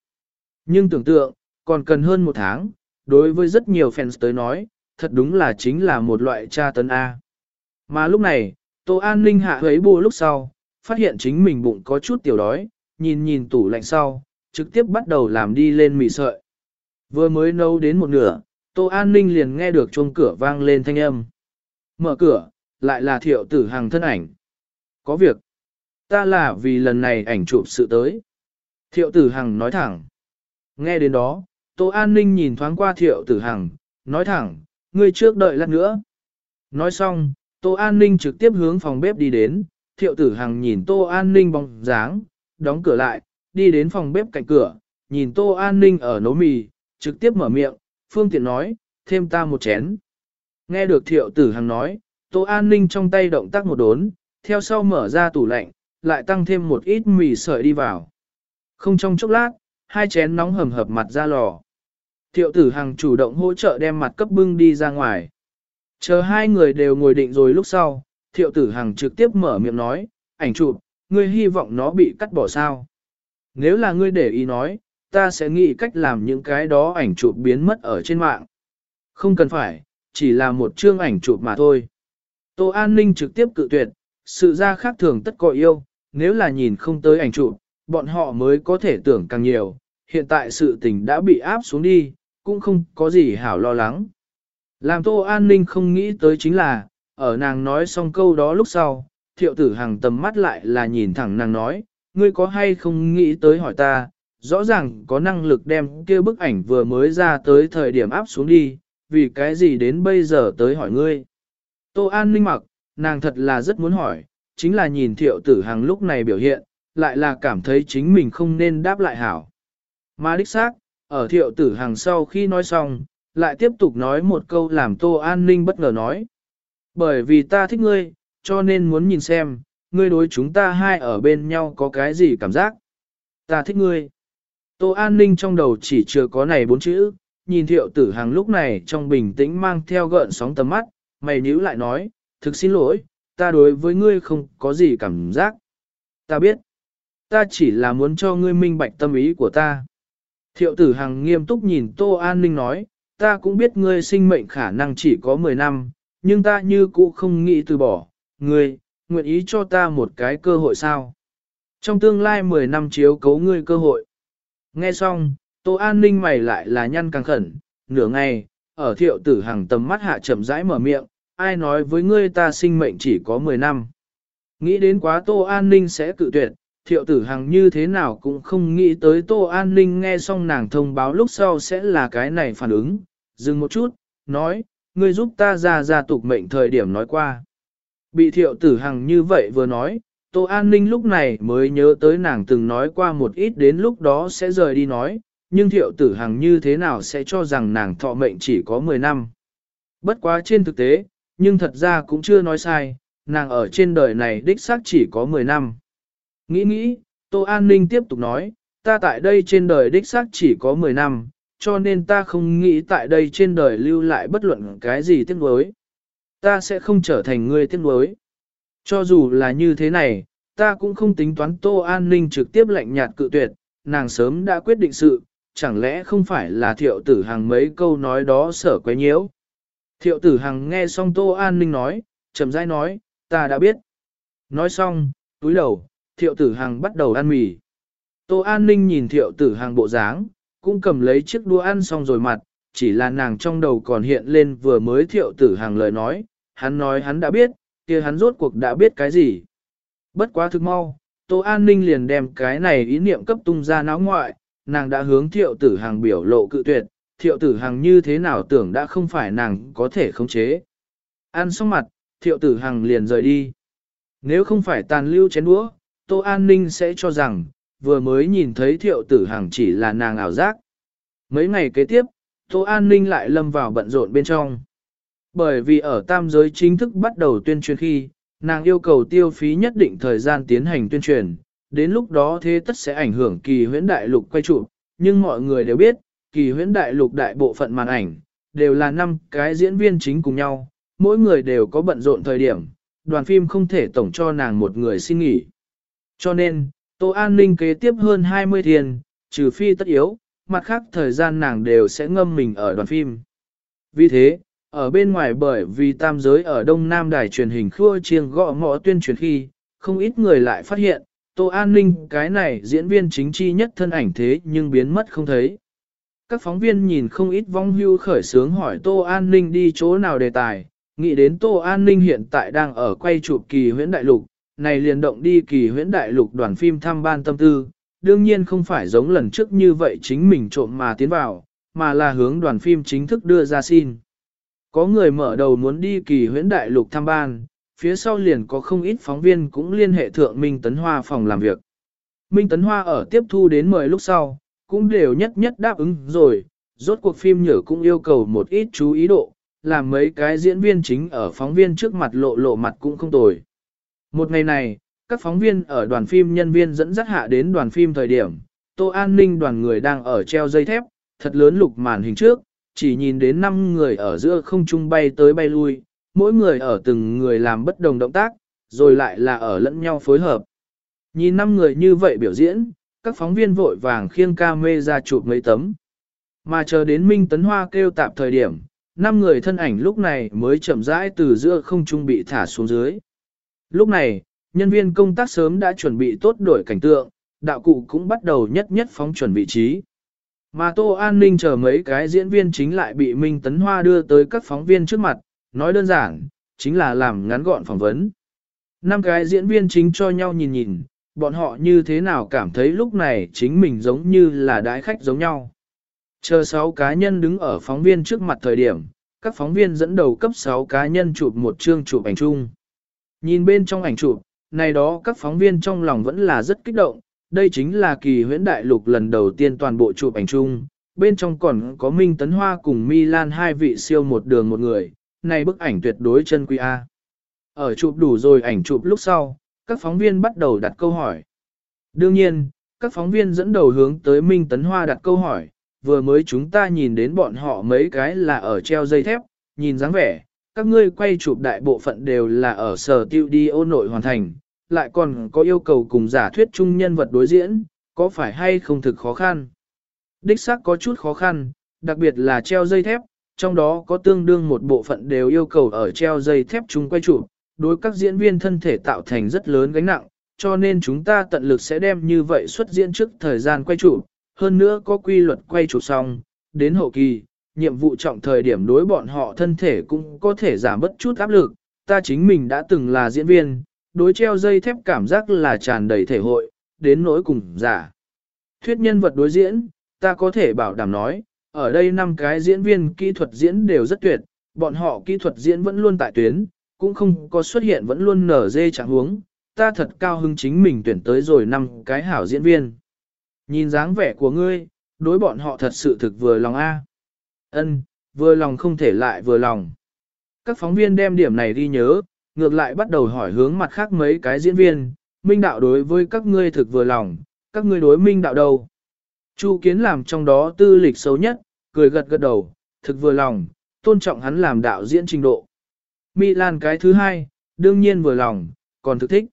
Nhưng tưởng tượng, còn cần hơn một tháng, đối với rất nhiều fans tới nói, thật đúng là chính là một loại tra tấn A. Mà lúc này, Tô An Ninh hạ ấy bù lúc sau, phát hiện chính mình bụng có chút tiểu đói, nhìn nhìn tủ lạnh sau, trực tiếp bắt đầu làm đi lên mì sợi. Vừa mới nấu đến một nửa, Tô An Ninh liền nghe được chuông cửa vang lên thanh âm. Mở cửa, lại là thiệu tử hàng thân ảnh. Có việc. Ta là vì lần này ảnh chụp sự tới. Thiệu tử hằng nói thẳng. Nghe đến đó, Tô An Ninh nhìn thoáng qua thiệu tử hằng, nói thẳng, ngươi trước đợi lát nữa. Nói xong, Tô An Ninh trực tiếp hướng phòng bếp đi đến, thiệu tử hằng nhìn Tô An Ninh bóng dáng, đóng cửa lại, đi đến phòng bếp cạnh cửa, nhìn Tô An Ninh ở nấu mì, trực tiếp mở miệng, phương tiện nói, thêm ta một chén. Nghe được thiệu tử hằng nói, Tô An Ninh trong tay động tác một đốn, theo sau mở ra tủ lạnh, lại tăng thêm một ít mì sợi đi vào. Không trong chốc lát, hai chén nóng hầm hập mặt ra lò. Thiệu tử hằng chủ động hỗ trợ đem mặt cấp bưng đi ra ngoài. Chờ hai người đều ngồi định rồi lúc sau, thiệu tử hằng trực tiếp mở miệng nói, ảnh chụp, ngươi hy vọng nó bị cắt bỏ sao. Nếu là ngươi để ý nói, ta sẽ nghĩ cách làm những cái đó ảnh chụp biến mất ở trên mạng. Không cần phải, chỉ là một chương ảnh chụp mà thôi. Tô An Ninh trực tiếp cự tuyệt, sự ra khác thường tất có yêu, nếu là nhìn không tới ảnh chụp, bọn họ mới có thể tưởng càng nhiều, hiện tại sự tình đã bị áp xuống đi, cũng không có gì hảo lo lắng. Làm Tô An Ninh không nghĩ tới chính là, ở nàng nói xong câu đó lúc sau, thiệu tử hàng tầm mắt lại là nhìn thẳng nàng nói, ngươi có hay không nghĩ tới hỏi ta, rõ ràng có năng lực đem kia bức ảnh vừa mới ra tới thời điểm áp xuống đi, vì cái gì đến bây giờ tới hỏi ngươi. Tô An Ninh mặc, nàng thật là rất muốn hỏi, chính là nhìn thiệu tử hàng lúc này biểu hiện, lại là cảm thấy chính mình không nên đáp lại hảo. Mà đích xác, ở thiệu tử hàng sau khi nói xong, lại tiếp tục nói một câu làm Tô An Ninh bất ngờ nói. Bởi vì ta thích ngươi, cho nên muốn nhìn xem, ngươi đối chúng ta hai ở bên nhau có cái gì cảm giác. Ta thích ngươi. Tô An Ninh trong đầu chỉ chưa có này bốn chữ, nhìn thiệu tử hàng lúc này trong bình tĩnh mang theo gợn sóng tầm mắt, mày nhíu lại nói, thực xin lỗi, ta đối với ngươi không có gì cảm giác. Ta biết, ta chỉ là muốn cho ngươi minh bạch tâm ý của ta. Thiệu tử hằng nghiêm túc nhìn Tô An Ninh nói, ta cũng biết ngươi sinh mệnh khả năng chỉ có 10 năm, nhưng ta như cũ không nghĩ từ bỏ, ngươi, nguyện ý cho ta một cái cơ hội sao? Trong tương lai 10 năm chiếu cấu ngươi cơ hội. Nghe xong, Tô An Ninh mày lại là nhăn càng khẩn, nửa ngày, ở thiệu tử hằng tầm mắt hạ chậm rãi mở miệng, ai nói với ngươi ta sinh mệnh chỉ có 10 năm. Nghĩ đến quá Tô An Ninh sẽ cự tuyệt, thiệu tử hằng như thế nào cũng không nghĩ tới Tô An Ninh nghe xong nàng thông báo lúc sau sẽ là cái này phản ứng. Dừng một chút, nói, ngươi giúp ta ra ra tục mệnh thời điểm nói qua. Bị thiệu tử hằng như vậy vừa nói, Tô An Ninh lúc này mới nhớ tới nàng từng nói qua một ít đến lúc đó sẽ rời đi nói, nhưng thiệu tử hằng như thế nào sẽ cho rằng nàng thọ mệnh chỉ có 10 năm. Bất quá trên thực tế, nhưng thật ra cũng chưa nói sai, nàng ở trên đời này đích xác chỉ có 10 năm. Nghĩ nghĩ, Tô An Ninh tiếp tục nói, ta tại đây trên đời đích xác chỉ có 10 năm, cho nên ta không nghĩ tại đây trên đời lưu lại bất luận cái gì tiếc nuối. Ta sẽ không trở thành người tiếc nuối. Cho dù là như thế này, ta cũng không tính toán Tô An Ninh trực tiếp lạnh nhạt cự tuyệt, nàng sớm đã quyết định sự, chẳng lẽ không phải là thiệu tử hàng mấy câu nói đó sở quấy nhiễu. Thiệu tử hằng nghe xong Tô An Ninh nói, chậm rãi nói, ta đã biết. Nói xong, túi đầu, thiệu tử hằng bắt đầu ăn mì. Tô An Ninh nhìn thiệu tử hằng bộ dáng, cũng cầm lấy chiếc đũa ăn xong rồi mặt, chỉ là nàng trong đầu còn hiện lên vừa mới thiệu tử hằng lời nói, hắn nói hắn đã biết, kia hắn rốt cuộc đã biết cái gì. Bất quá thực mau, Tô An Ninh liền đem cái này ý niệm cấp tung ra náo ngoại, nàng đã hướng thiệu tử hàng biểu lộ cự tuyệt, thiệu tử hằng như thế nào tưởng đã không phải nàng có thể khống chế. Ăn xong mặt, thiệu tử hằng liền rời đi. Nếu không phải tàn lưu chén đũa, Tô An Ninh sẽ cho rằng, vừa mới nhìn thấy thiệu tử hằng chỉ là nàng ảo giác. Mấy ngày kế tiếp, Tô An Ninh lại lâm vào bận rộn bên trong. Bởi vì ở tam giới chính thức bắt đầu tuyên truyền khi, nàng yêu cầu tiêu phí nhất định thời gian tiến hành tuyên truyền, đến lúc đó thế tất sẽ ảnh hưởng kỳ huyễn đại lục quay trụ, nhưng mọi người đều biết, kỳ huyễn đại lục đại bộ phận màn ảnh, đều là năm cái diễn viên chính cùng nhau, mỗi người đều có bận rộn thời điểm, đoàn phim không thể tổng cho nàng một người xin nghỉ. Cho nên, Tô An Ninh kế tiếp hơn 20 thiên, trừ phi tất yếu, mặt khác thời gian nàng đều sẽ ngâm mình ở đoàn phim. Vì thế, ở bên ngoài bởi vì tam giới ở Đông Nam đài truyền hình khua chiêng gõ ngõ tuyên truyền khi, không ít người lại phát hiện, Tô An Ninh cái này diễn viên chính chi nhất thân ảnh thế nhưng biến mất không thấy. Các phóng viên nhìn không ít vong hưu khởi sướng hỏi Tô An Ninh đi chỗ nào đề tài, nghĩ đến Tô An Ninh hiện tại đang ở quay chụp kỳ huyễn đại lục, này liền động đi kỳ huyễn đại lục đoàn phim thăm ban tâm tư, đương nhiên không phải giống lần trước như vậy chính mình trộm mà tiến vào, mà là hướng đoàn phim chính thức đưa ra xin. Có người mở đầu muốn đi kỳ huyễn đại lục thăm ban, phía sau liền có không ít phóng viên cũng liên hệ thượng Minh Tấn Hoa phòng làm việc. Minh Tấn Hoa ở tiếp thu đến mời lúc sau, cũng đều nhất nhất đáp ứng rồi, rốt cuộc phim nhở cũng yêu cầu một ít chú ý độ, làm mấy cái diễn viên chính ở phóng viên trước mặt lộ lộ mặt cũng không tồi. Một ngày này, các phóng viên ở đoàn phim nhân viên dẫn dắt hạ đến đoàn phim thời điểm, Tô An ninh đoàn người đang ở treo dây thép, thật lớn lục màn hình trước, chỉ nhìn đến 5 người ở giữa không trung bay tới bay lui, mỗi người ở từng người làm bất đồng động tác, rồi lại là ở lẫn nhau phối hợp. Nhìn 5 người như vậy biểu diễn, các phóng viên vội vàng khiêng ca mê ra chụp mấy tấm. Mà chờ đến Minh Tấn Hoa kêu tạp thời điểm, 5 người thân ảnh lúc này mới chậm rãi từ giữa không trung bị thả xuống dưới. Lúc này, nhân viên công tác sớm đã chuẩn bị tốt đổi cảnh tượng, đạo cụ cũng bắt đầu nhất nhất phóng chuẩn vị trí. Mà Tô An Ninh chờ mấy cái diễn viên chính lại bị Minh Tấn Hoa đưa tới các phóng viên trước mặt, nói đơn giản, chính là làm ngắn gọn phỏng vấn. Năm cái diễn viên chính cho nhau nhìn nhìn, bọn họ như thế nào cảm thấy lúc này chính mình giống như là đái khách giống nhau. Chờ 6 cá nhân đứng ở phóng viên trước mặt thời điểm, các phóng viên dẫn đầu cấp 6 cá nhân chụp một chương chụp ảnh chung. Nhìn bên trong ảnh chụp, này đó các phóng viên trong lòng vẫn là rất kích động, đây chính là kỳ huyễn đại lục lần đầu tiên toàn bộ chụp ảnh chung, bên trong còn có Minh Tấn Hoa cùng Milan hai vị siêu một đường một người, này bức ảnh tuyệt đối chân quý A. Ở chụp đủ rồi ảnh chụp lúc sau, các phóng viên bắt đầu đặt câu hỏi. Đương nhiên, các phóng viên dẫn đầu hướng tới Minh Tấn Hoa đặt câu hỏi, vừa mới chúng ta nhìn đến bọn họ mấy cái là ở treo dây thép, nhìn dáng vẻ, các ngươi quay chụp đại bộ phận đều là ở sở tiêu đi ô nội hoàn thành, lại còn có yêu cầu cùng giả thuyết chung nhân vật đối diễn, có phải hay không thực khó khăn? Đích xác có chút khó khăn, đặc biệt là treo dây thép, trong đó có tương đương một bộ phận đều yêu cầu ở treo dây thép chung quay chụp, đối các diễn viên thân thể tạo thành rất lớn gánh nặng, cho nên chúng ta tận lực sẽ đem như vậy xuất diễn trước thời gian quay chụp, hơn nữa có quy luật quay chụp xong, đến hậu kỳ, nhiệm vụ trọng thời điểm đối bọn họ thân thể cũng có thể giảm bất chút áp lực, ta chính mình đã từng là diễn viên, đối treo dây thép cảm giác là tràn đầy thể hội, đến nỗi cùng giả. Thuyết nhân vật đối diễn, ta có thể bảo đảm nói, ở đây năm cái diễn viên kỹ thuật diễn đều rất tuyệt, bọn họ kỹ thuật diễn vẫn luôn tại tuyến, cũng không có xuất hiện vẫn luôn nở dê trạng huống, ta thật cao hứng chính mình tuyển tới rồi năm cái hảo diễn viên. Nhìn dáng vẻ của ngươi, đối bọn họ thật sự thực vừa lòng A. Ân, vừa lòng không thể lại vừa lòng. Các phóng viên đem điểm này đi nhớ, ngược lại bắt đầu hỏi hướng mặt khác mấy cái diễn viên, minh đạo đối với các ngươi thực vừa lòng, các ngươi đối minh đạo đâu. Chu kiến làm trong đó tư lịch xấu nhất, cười gật gật đầu, thực vừa lòng, tôn trọng hắn làm đạo diễn trình độ. Mỹ Lan cái thứ hai, đương nhiên vừa lòng, còn thực thích.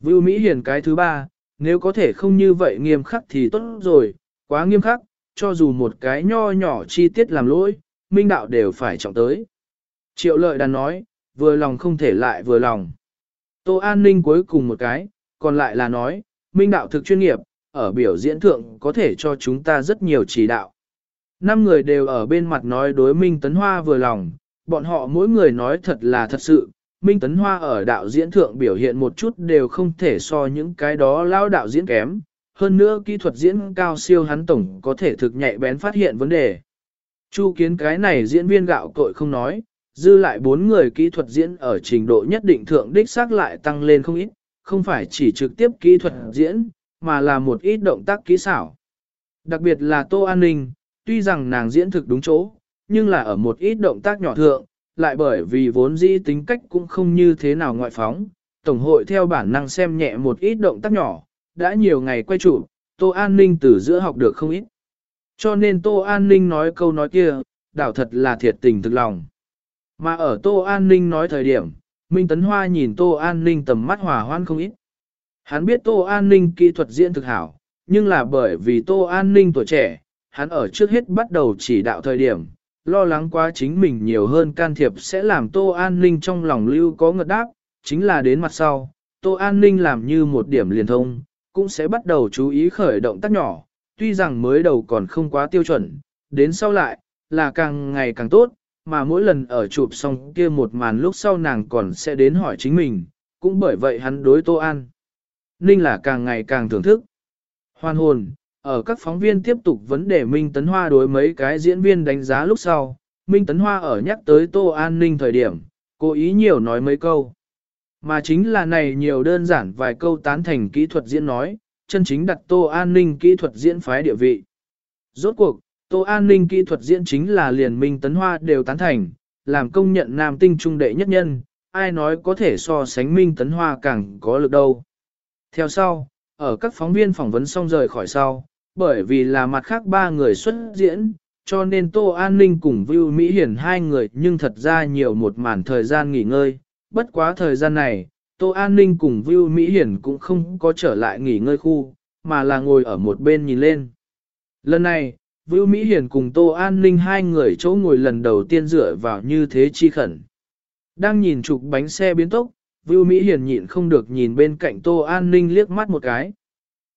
Vưu Mỹ Hiền cái thứ ba, nếu có thể không như vậy nghiêm khắc thì tốt rồi, quá nghiêm khắc, cho dù một cái nho nhỏ chi tiết làm lỗi, minh đạo đều phải trọng tới. Triệu lợi đàn nói, vừa lòng không thể lại vừa lòng. Tô An Ninh cuối cùng một cái, còn lại là nói, minh đạo thực chuyên nghiệp, ở biểu diễn thượng có thể cho chúng ta rất nhiều chỉ đạo. Năm người đều ở bên mặt nói đối Minh Tấn Hoa vừa lòng, bọn họ mỗi người nói thật là thật sự, Minh Tấn Hoa ở đạo diễn thượng biểu hiện một chút đều không thể so những cái đó lao đạo diễn kém, hơn nữa kỹ thuật diễn cao siêu hắn tổng có thể thực nhạy bén phát hiện vấn đề. Chu kiến cái này diễn viên gạo cội không nói, dư lại bốn người kỹ thuật diễn ở trình độ nhất định thượng đích xác lại tăng lên không ít, không phải chỉ trực tiếp kỹ thuật diễn, mà là một ít động tác kỹ xảo. Đặc biệt là Tô An Ninh, tuy rằng nàng diễn thực đúng chỗ, nhưng là ở một ít động tác nhỏ thượng, lại bởi vì vốn dĩ tính cách cũng không như thế nào ngoại phóng, Tổng hội theo bản năng xem nhẹ một ít động tác nhỏ, đã nhiều ngày quay trụ, Tô An Ninh từ giữa học được không ít. Cho nên Tô An Ninh nói câu nói kia, đảo thật là thiệt tình thực lòng. Mà ở Tô An Ninh nói thời điểm, Minh Tấn Hoa nhìn Tô An Ninh tầm mắt hòa hoan không ít. Hắn biết Tô An Ninh kỹ thuật diễn thực hảo, nhưng là bởi vì Tô An Ninh tuổi trẻ, hắn ở trước hết bắt đầu chỉ đạo thời điểm, lo lắng quá chính mình nhiều hơn can thiệp sẽ làm Tô An Ninh trong lòng lưu có ngợt đáp, chính là đến mặt sau, Tô An Ninh làm như một điểm liền thông, cũng sẽ bắt đầu chú ý khởi động tác nhỏ, tuy rằng mới đầu còn không quá tiêu chuẩn, đến sau lại, là càng ngày càng tốt, mà mỗi lần ở chụp xong kia một màn lúc sau nàng còn sẽ đến hỏi chính mình, cũng bởi vậy hắn đối Tô An. Ninh là càng ngày càng thưởng thức. Hoàn hồn, ở các phóng viên tiếp tục vấn đề Minh Tấn Hoa đối mấy cái diễn viên đánh giá lúc sau, Minh Tấn Hoa ở nhắc tới Tô An Ninh thời điểm, cố ý nhiều nói mấy câu. Mà chính là này nhiều đơn giản vài câu tán thành kỹ thuật diễn nói, chân chính đặt Tô An Ninh kỹ thuật diễn phái địa vị. Rốt cuộc, Tô An Ninh kỹ thuật diễn chính là liền Minh Tấn Hoa đều tán thành, làm công nhận nam tinh trung đệ nhất nhân, ai nói có thể so sánh Minh Tấn Hoa càng có lực đâu. Theo sau, ở các phóng viên phỏng vấn xong rời khỏi sau, bởi vì là mặt khác ba người xuất diễn, cho nên Tô An Ninh cùng Vưu Mỹ Hiển hai người nhưng thật ra nhiều một màn thời gian nghỉ ngơi. Bất quá thời gian này, Tô An Ninh cùng Vưu Mỹ Hiển cũng không có trở lại nghỉ ngơi khu, mà là ngồi ở một bên nhìn lên. Lần này, Vưu Mỹ Hiển cùng Tô An Ninh hai người chỗ ngồi lần đầu tiên dựa vào như thế chi khẩn. Đang nhìn trục bánh xe biến tốc, Vưu Mỹ Hiển nhịn không được nhìn bên cạnh Tô An Ninh liếc mắt một cái.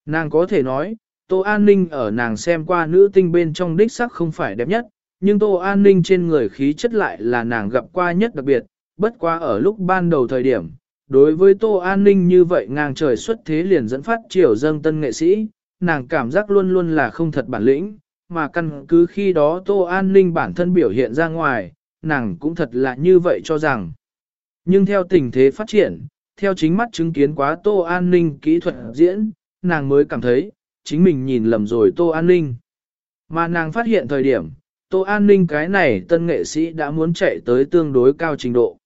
Nàng có thể nói, Tô An Ninh ở nàng xem qua nữ tinh bên trong đích sắc không phải đẹp nhất, nhưng Tô An Ninh trên người khí chất lại là nàng gặp qua nhất đặc biệt, bất qua ở lúc ban đầu thời điểm. Đối với Tô An Ninh như vậy ngang trời xuất thế liền dẫn phát triều dâng tân nghệ sĩ, nàng cảm giác luôn luôn là không thật bản lĩnh, mà căn cứ khi đó Tô An Ninh bản thân biểu hiện ra ngoài, nàng cũng thật là như vậy cho rằng. Nhưng theo tình thế phát triển, theo chính mắt chứng kiến quá Tô An Ninh kỹ thuật diễn, nàng mới cảm thấy, chính mình nhìn lầm rồi Tô An Ninh. Mà nàng phát hiện thời điểm, Tô An Ninh cái này tân nghệ sĩ đã muốn chạy tới tương đối cao trình độ.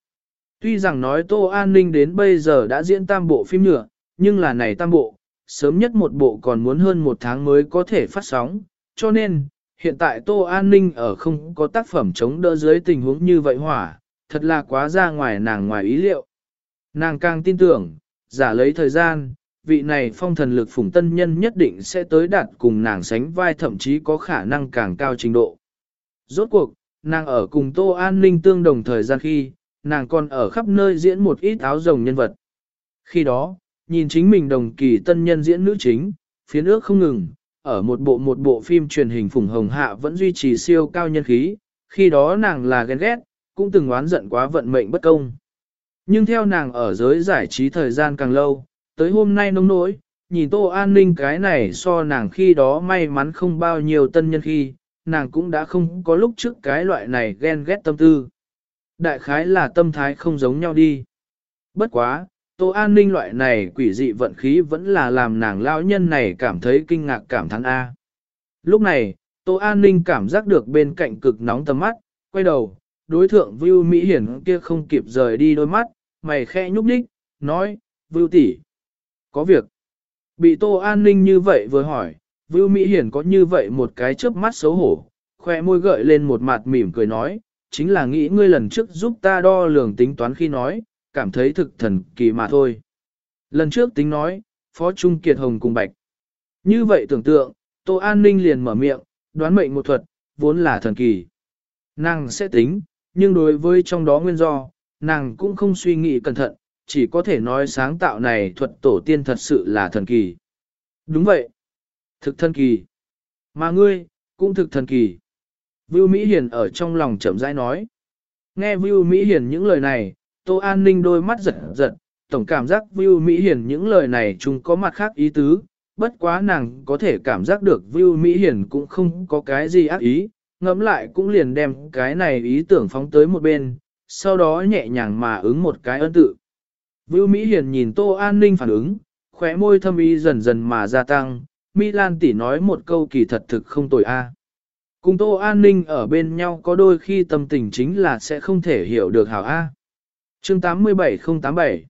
Tuy rằng nói Tô An Ninh đến bây giờ đã diễn tam bộ phim nhựa, nhưng là này tam bộ, sớm nhất một bộ còn muốn hơn một tháng mới có thể phát sóng, cho nên, hiện tại Tô An Ninh ở không có tác phẩm chống đỡ dưới tình huống như vậy hỏa, thật là quá ra ngoài nàng ngoài ý liệu. Nàng càng tin tưởng, giả lấy thời gian, vị này phong thần lực phủng tân nhân nhất định sẽ tới đạt cùng nàng sánh vai thậm chí có khả năng càng cao trình độ. Rốt cuộc, nàng ở cùng Tô An Ninh tương đồng thời gian khi, nàng còn ở khắp nơi diễn một ít áo rồng nhân vật. Khi đó, nhìn chính mình đồng kỳ tân nhân diễn nữ chính, phía nước không ngừng, ở một bộ một bộ phim truyền hình phủng hồng hạ vẫn duy trì siêu cao nhân khí, khi đó nàng là ghen ghét, cũng từng oán giận quá vận mệnh bất công. Nhưng theo nàng ở giới giải trí thời gian càng lâu, tới hôm nay nông nỗi, nhìn Tô An Ninh cái này so nàng khi đó may mắn không bao nhiêu tân nhân khi, nàng cũng đã không có lúc trước cái loại này ghen ghét tâm tư. Đại khái là tâm thái không giống nhau đi. Bất quá, Tô An Ninh loại này quỷ dị vận khí vẫn là làm nàng lão nhân này cảm thấy kinh ngạc cảm thán A. Lúc này, Tô An Ninh cảm giác được bên cạnh cực nóng tầm mắt, quay đầu, đối thượng Vưu Mỹ Hiển kia không kịp rời đi đôi mắt, mày khẽ nhúc đích, nói, Vưu tỷ có việc. Bị Tô An Ninh như vậy vừa hỏi, Vưu Mỹ Hiển có như vậy một cái chớp mắt xấu hổ, khoe môi gợi lên một mặt mỉm cười nói, chính là nghĩ ngươi lần trước giúp ta đo lường tính toán khi nói, cảm thấy thực thần kỳ mà thôi. Lần trước tính nói, Phó Trung Kiệt Hồng cùng Bạch. Như vậy tưởng tượng, Tô An Ninh liền mở miệng, đoán mệnh một thuật, vốn là thần kỳ. Nàng sẽ tính, nhưng đối với trong đó nguyên do, nàng cũng không suy nghĩ cẩn thận, chỉ có thể nói sáng tạo này thuật tổ tiên thật sự là thần kỳ. Đúng vậy. Thực thần kỳ. Mà ngươi, cũng thực thần kỳ. Vưu Mỹ Hiền ở trong lòng chậm rãi nói. Nghe Vưu Mỹ Hiền những lời này, Tô An Ninh đôi mắt giật giật, tổng cảm giác Vưu Mỹ Hiền những lời này chúng có mặt khác ý tứ, bất quá nàng có thể cảm giác được Vưu Mỹ Hiền cũng không có cái gì ác ý, ngẫm lại cũng liền đem cái này ý tưởng phóng tới một bên, sau đó nhẹ nhàng mà ứng một cái ân tự. Vưu Mỹ Hiền nhìn Tô An Ninh phản ứng, khóe môi thâm ý dần dần mà gia tăng, Mỹ Lan tỷ nói một câu kỳ thật thực không tồi a. Cùng Tô An Ninh ở bên nhau có đôi khi tâm tình chính là sẽ không thể hiểu được hảo A. chương 87087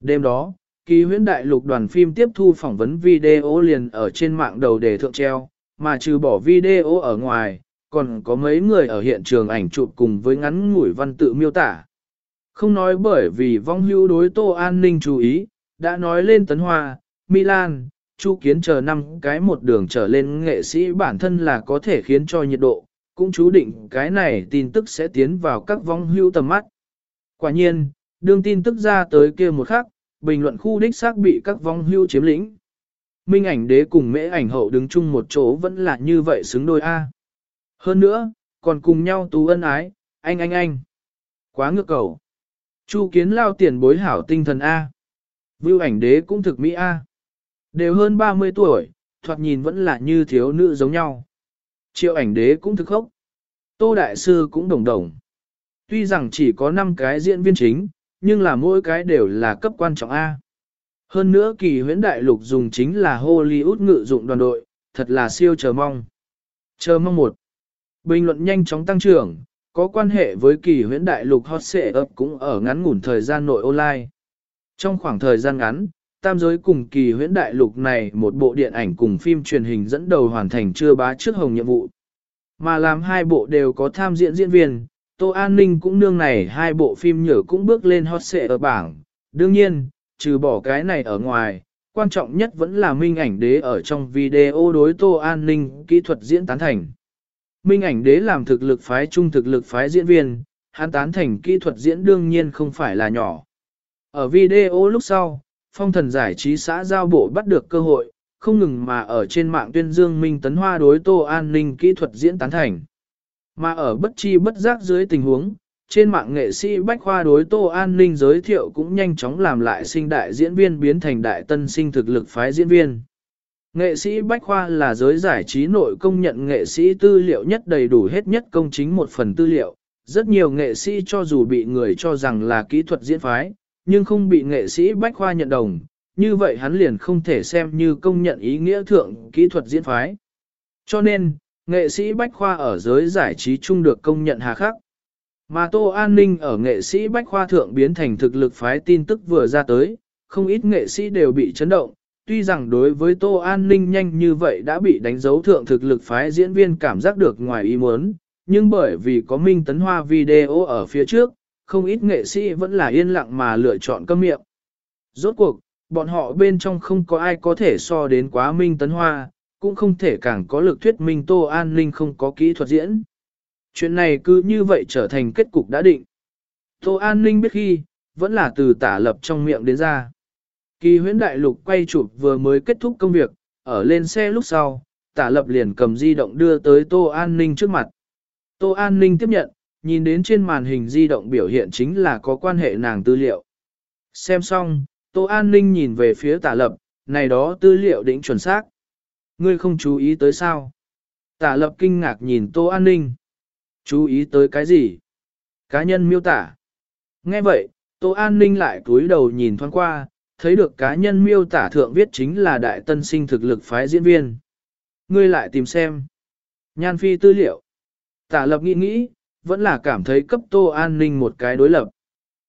Đêm đó, kỳ huyễn đại lục đoàn phim tiếp thu phỏng vấn video liền ở trên mạng đầu đề thượng treo, mà trừ bỏ video ở ngoài, còn có mấy người ở hiện trường ảnh chụp cùng với ngắn ngủi văn tự miêu tả. Không nói bởi vì vong hưu đối Tô An Ninh chú ý, đã nói lên Tấn Hoa, Milan, Chu Kiến chờ năm cái một đường trở lên nghệ sĩ bản thân là có thể khiến cho nhiệt độ, cũng chú định cái này tin tức sẽ tiến vào các vong hưu tầm mắt. Quả nhiên, đương tin tức ra tới kia một khắc, bình luận khu đích xác bị các vong hưu chiếm lĩnh. Minh ảnh đế cùng mễ ảnh hậu đứng chung một chỗ vẫn là như vậy xứng đôi A. Hơn nữa, còn cùng nhau tú ân ái, anh anh anh. Quá ngược cầu. Chu kiến lao tiền bối hảo tinh thần A. Vưu ảnh đế cũng thực mỹ A. Đều hơn 30 tuổi, thoạt nhìn vẫn là như thiếu nữ giống nhau. Triệu ảnh đế cũng thực khốc. Tô Đại Sư cũng đồng đồng. Tuy rằng chỉ có 5 cái diễn viên chính, nhưng là mỗi cái đều là cấp quan trọng A. Hơn nữa kỳ huyễn đại lục dùng chính là Hollywood ngự dụng đoàn đội, thật là siêu chờ mong. Chờ mong một. Bình luận nhanh chóng tăng trưởng, có quan hệ với kỳ huyễn đại lục hot xệ ấp cũng ở ngắn ngủn thời gian nội online. Trong khoảng thời gian ngắn, tam giới cùng kỳ huyễn đại lục này một bộ điện ảnh cùng phim truyền hình dẫn đầu hoàn thành chưa bá trước hồng nhiệm vụ. Mà làm hai bộ đều có tham diễn diễn viên, Tô An Ninh cũng nương này hai bộ phim nhở cũng bước lên hot xệ ở bảng. Đương nhiên, trừ bỏ cái này ở ngoài, quan trọng nhất vẫn là minh ảnh đế ở trong video đối Tô An Ninh kỹ thuật diễn tán thành. Minh ảnh đế làm thực lực phái trung thực lực phái diễn viên, hắn tán thành kỹ thuật diễn đương nhiên không phải là nhỏ. Ở video lúc sau, phong thần giải trí xã giao bộ bắt được cơ hội, không ngừng mà ở trên mạng tuyên dương Minh Tấn Hoa đối Tô An ninh kỹ thuật diễn tán thành. Mà ở bất chi bất giác dưới tình huống, trên mạng nghệ sĩ Bách Khoa đối Tô An ninh giới thiệu cũng nhanh chóng làm lại sinh đại diễn viên biến thành đại tân sinh thực lực phái diễn viên. Nghệ sĩ Bách Khoa là giới giải trí nội công nhận nghệ sĩ tư liệu nhất đầy đủ hết nhất công chính một phần tư liệu. Rất nhiều nghệ sĩ cho dù bị người cho rằng là kỹ thuật diễn phái, nhưng không bị nghệ sĩ Bách Khoa nhận đồng, như vậy hắn liền không thể xem như công nhận ý nghĩa thượng kỹ thuật diễn phái. Cho nên, nghệ sĩ Bách Khoa ở giới giải trí chung được công nhận hà khắc. Mà Tô An Ninh ở nghệ sĩ Bách Khoa thượng biến thành thực lực phái tin tức vừa ra tới, không ít nghệ sĩ đều bị chấn động. Tuy rằng đối với Tô An Ninh nhanh như vậy đã bị đánh dấu thượng thực lực phái diễn viên cảm giác được ngoài ý muốn, nhưng bởi vì có Minh Tấn Hoa video ở phía trước, không ít nghệ sĩ vẫn là yên lặng mà lựa chọn câm miệng. Rốt cuộc, bọn họ bên trong không có ai có thể so đến quá minh tấn hoa, cũng không thể càng có lực thuyết minh Tô An Ninh không có kỹ thuật diễn. Chuyện này cứ như vậy trở thành kết cục đã định. Tô An Ninh biết khi, vẫn là từ tả lập trong miệng đến ra. Kỳ huyễn đại lục quay chụp vừa mới kết thúc công việc, ở lên xe lúc sau, tả lập liền cầm di động đưa tới Tô An Ninh trước mặt. Tô An Ninh tiếp nhận, nhìn đến trên màn hình di động biểu hiện chính là có quan hệ nàng tư liệu. Xem xong, Tô An Ninh nhìn về phía tả lập, này đó tư liệu đỉnh chuẩn xác. Ngươi không chú ý tới sao? Tả lập kinh ngạc nhìn Tô An Ninh. Chú ý tới cái gì? Cá nhân miêu tả. Nghe vậy, Tô An Ninh lại cúi đầu nhìn thoáng qua, thấy được cá nhân miêu tả thượng viết chính là đại tân sinh thực lực phái diễn viên. Ngươi lại tìm xem. Nhan phi tư liệu. Tả lập nghĩ nghĩ, vẫn là cảm thấy cấp Tô An Ninh một cái đối lập.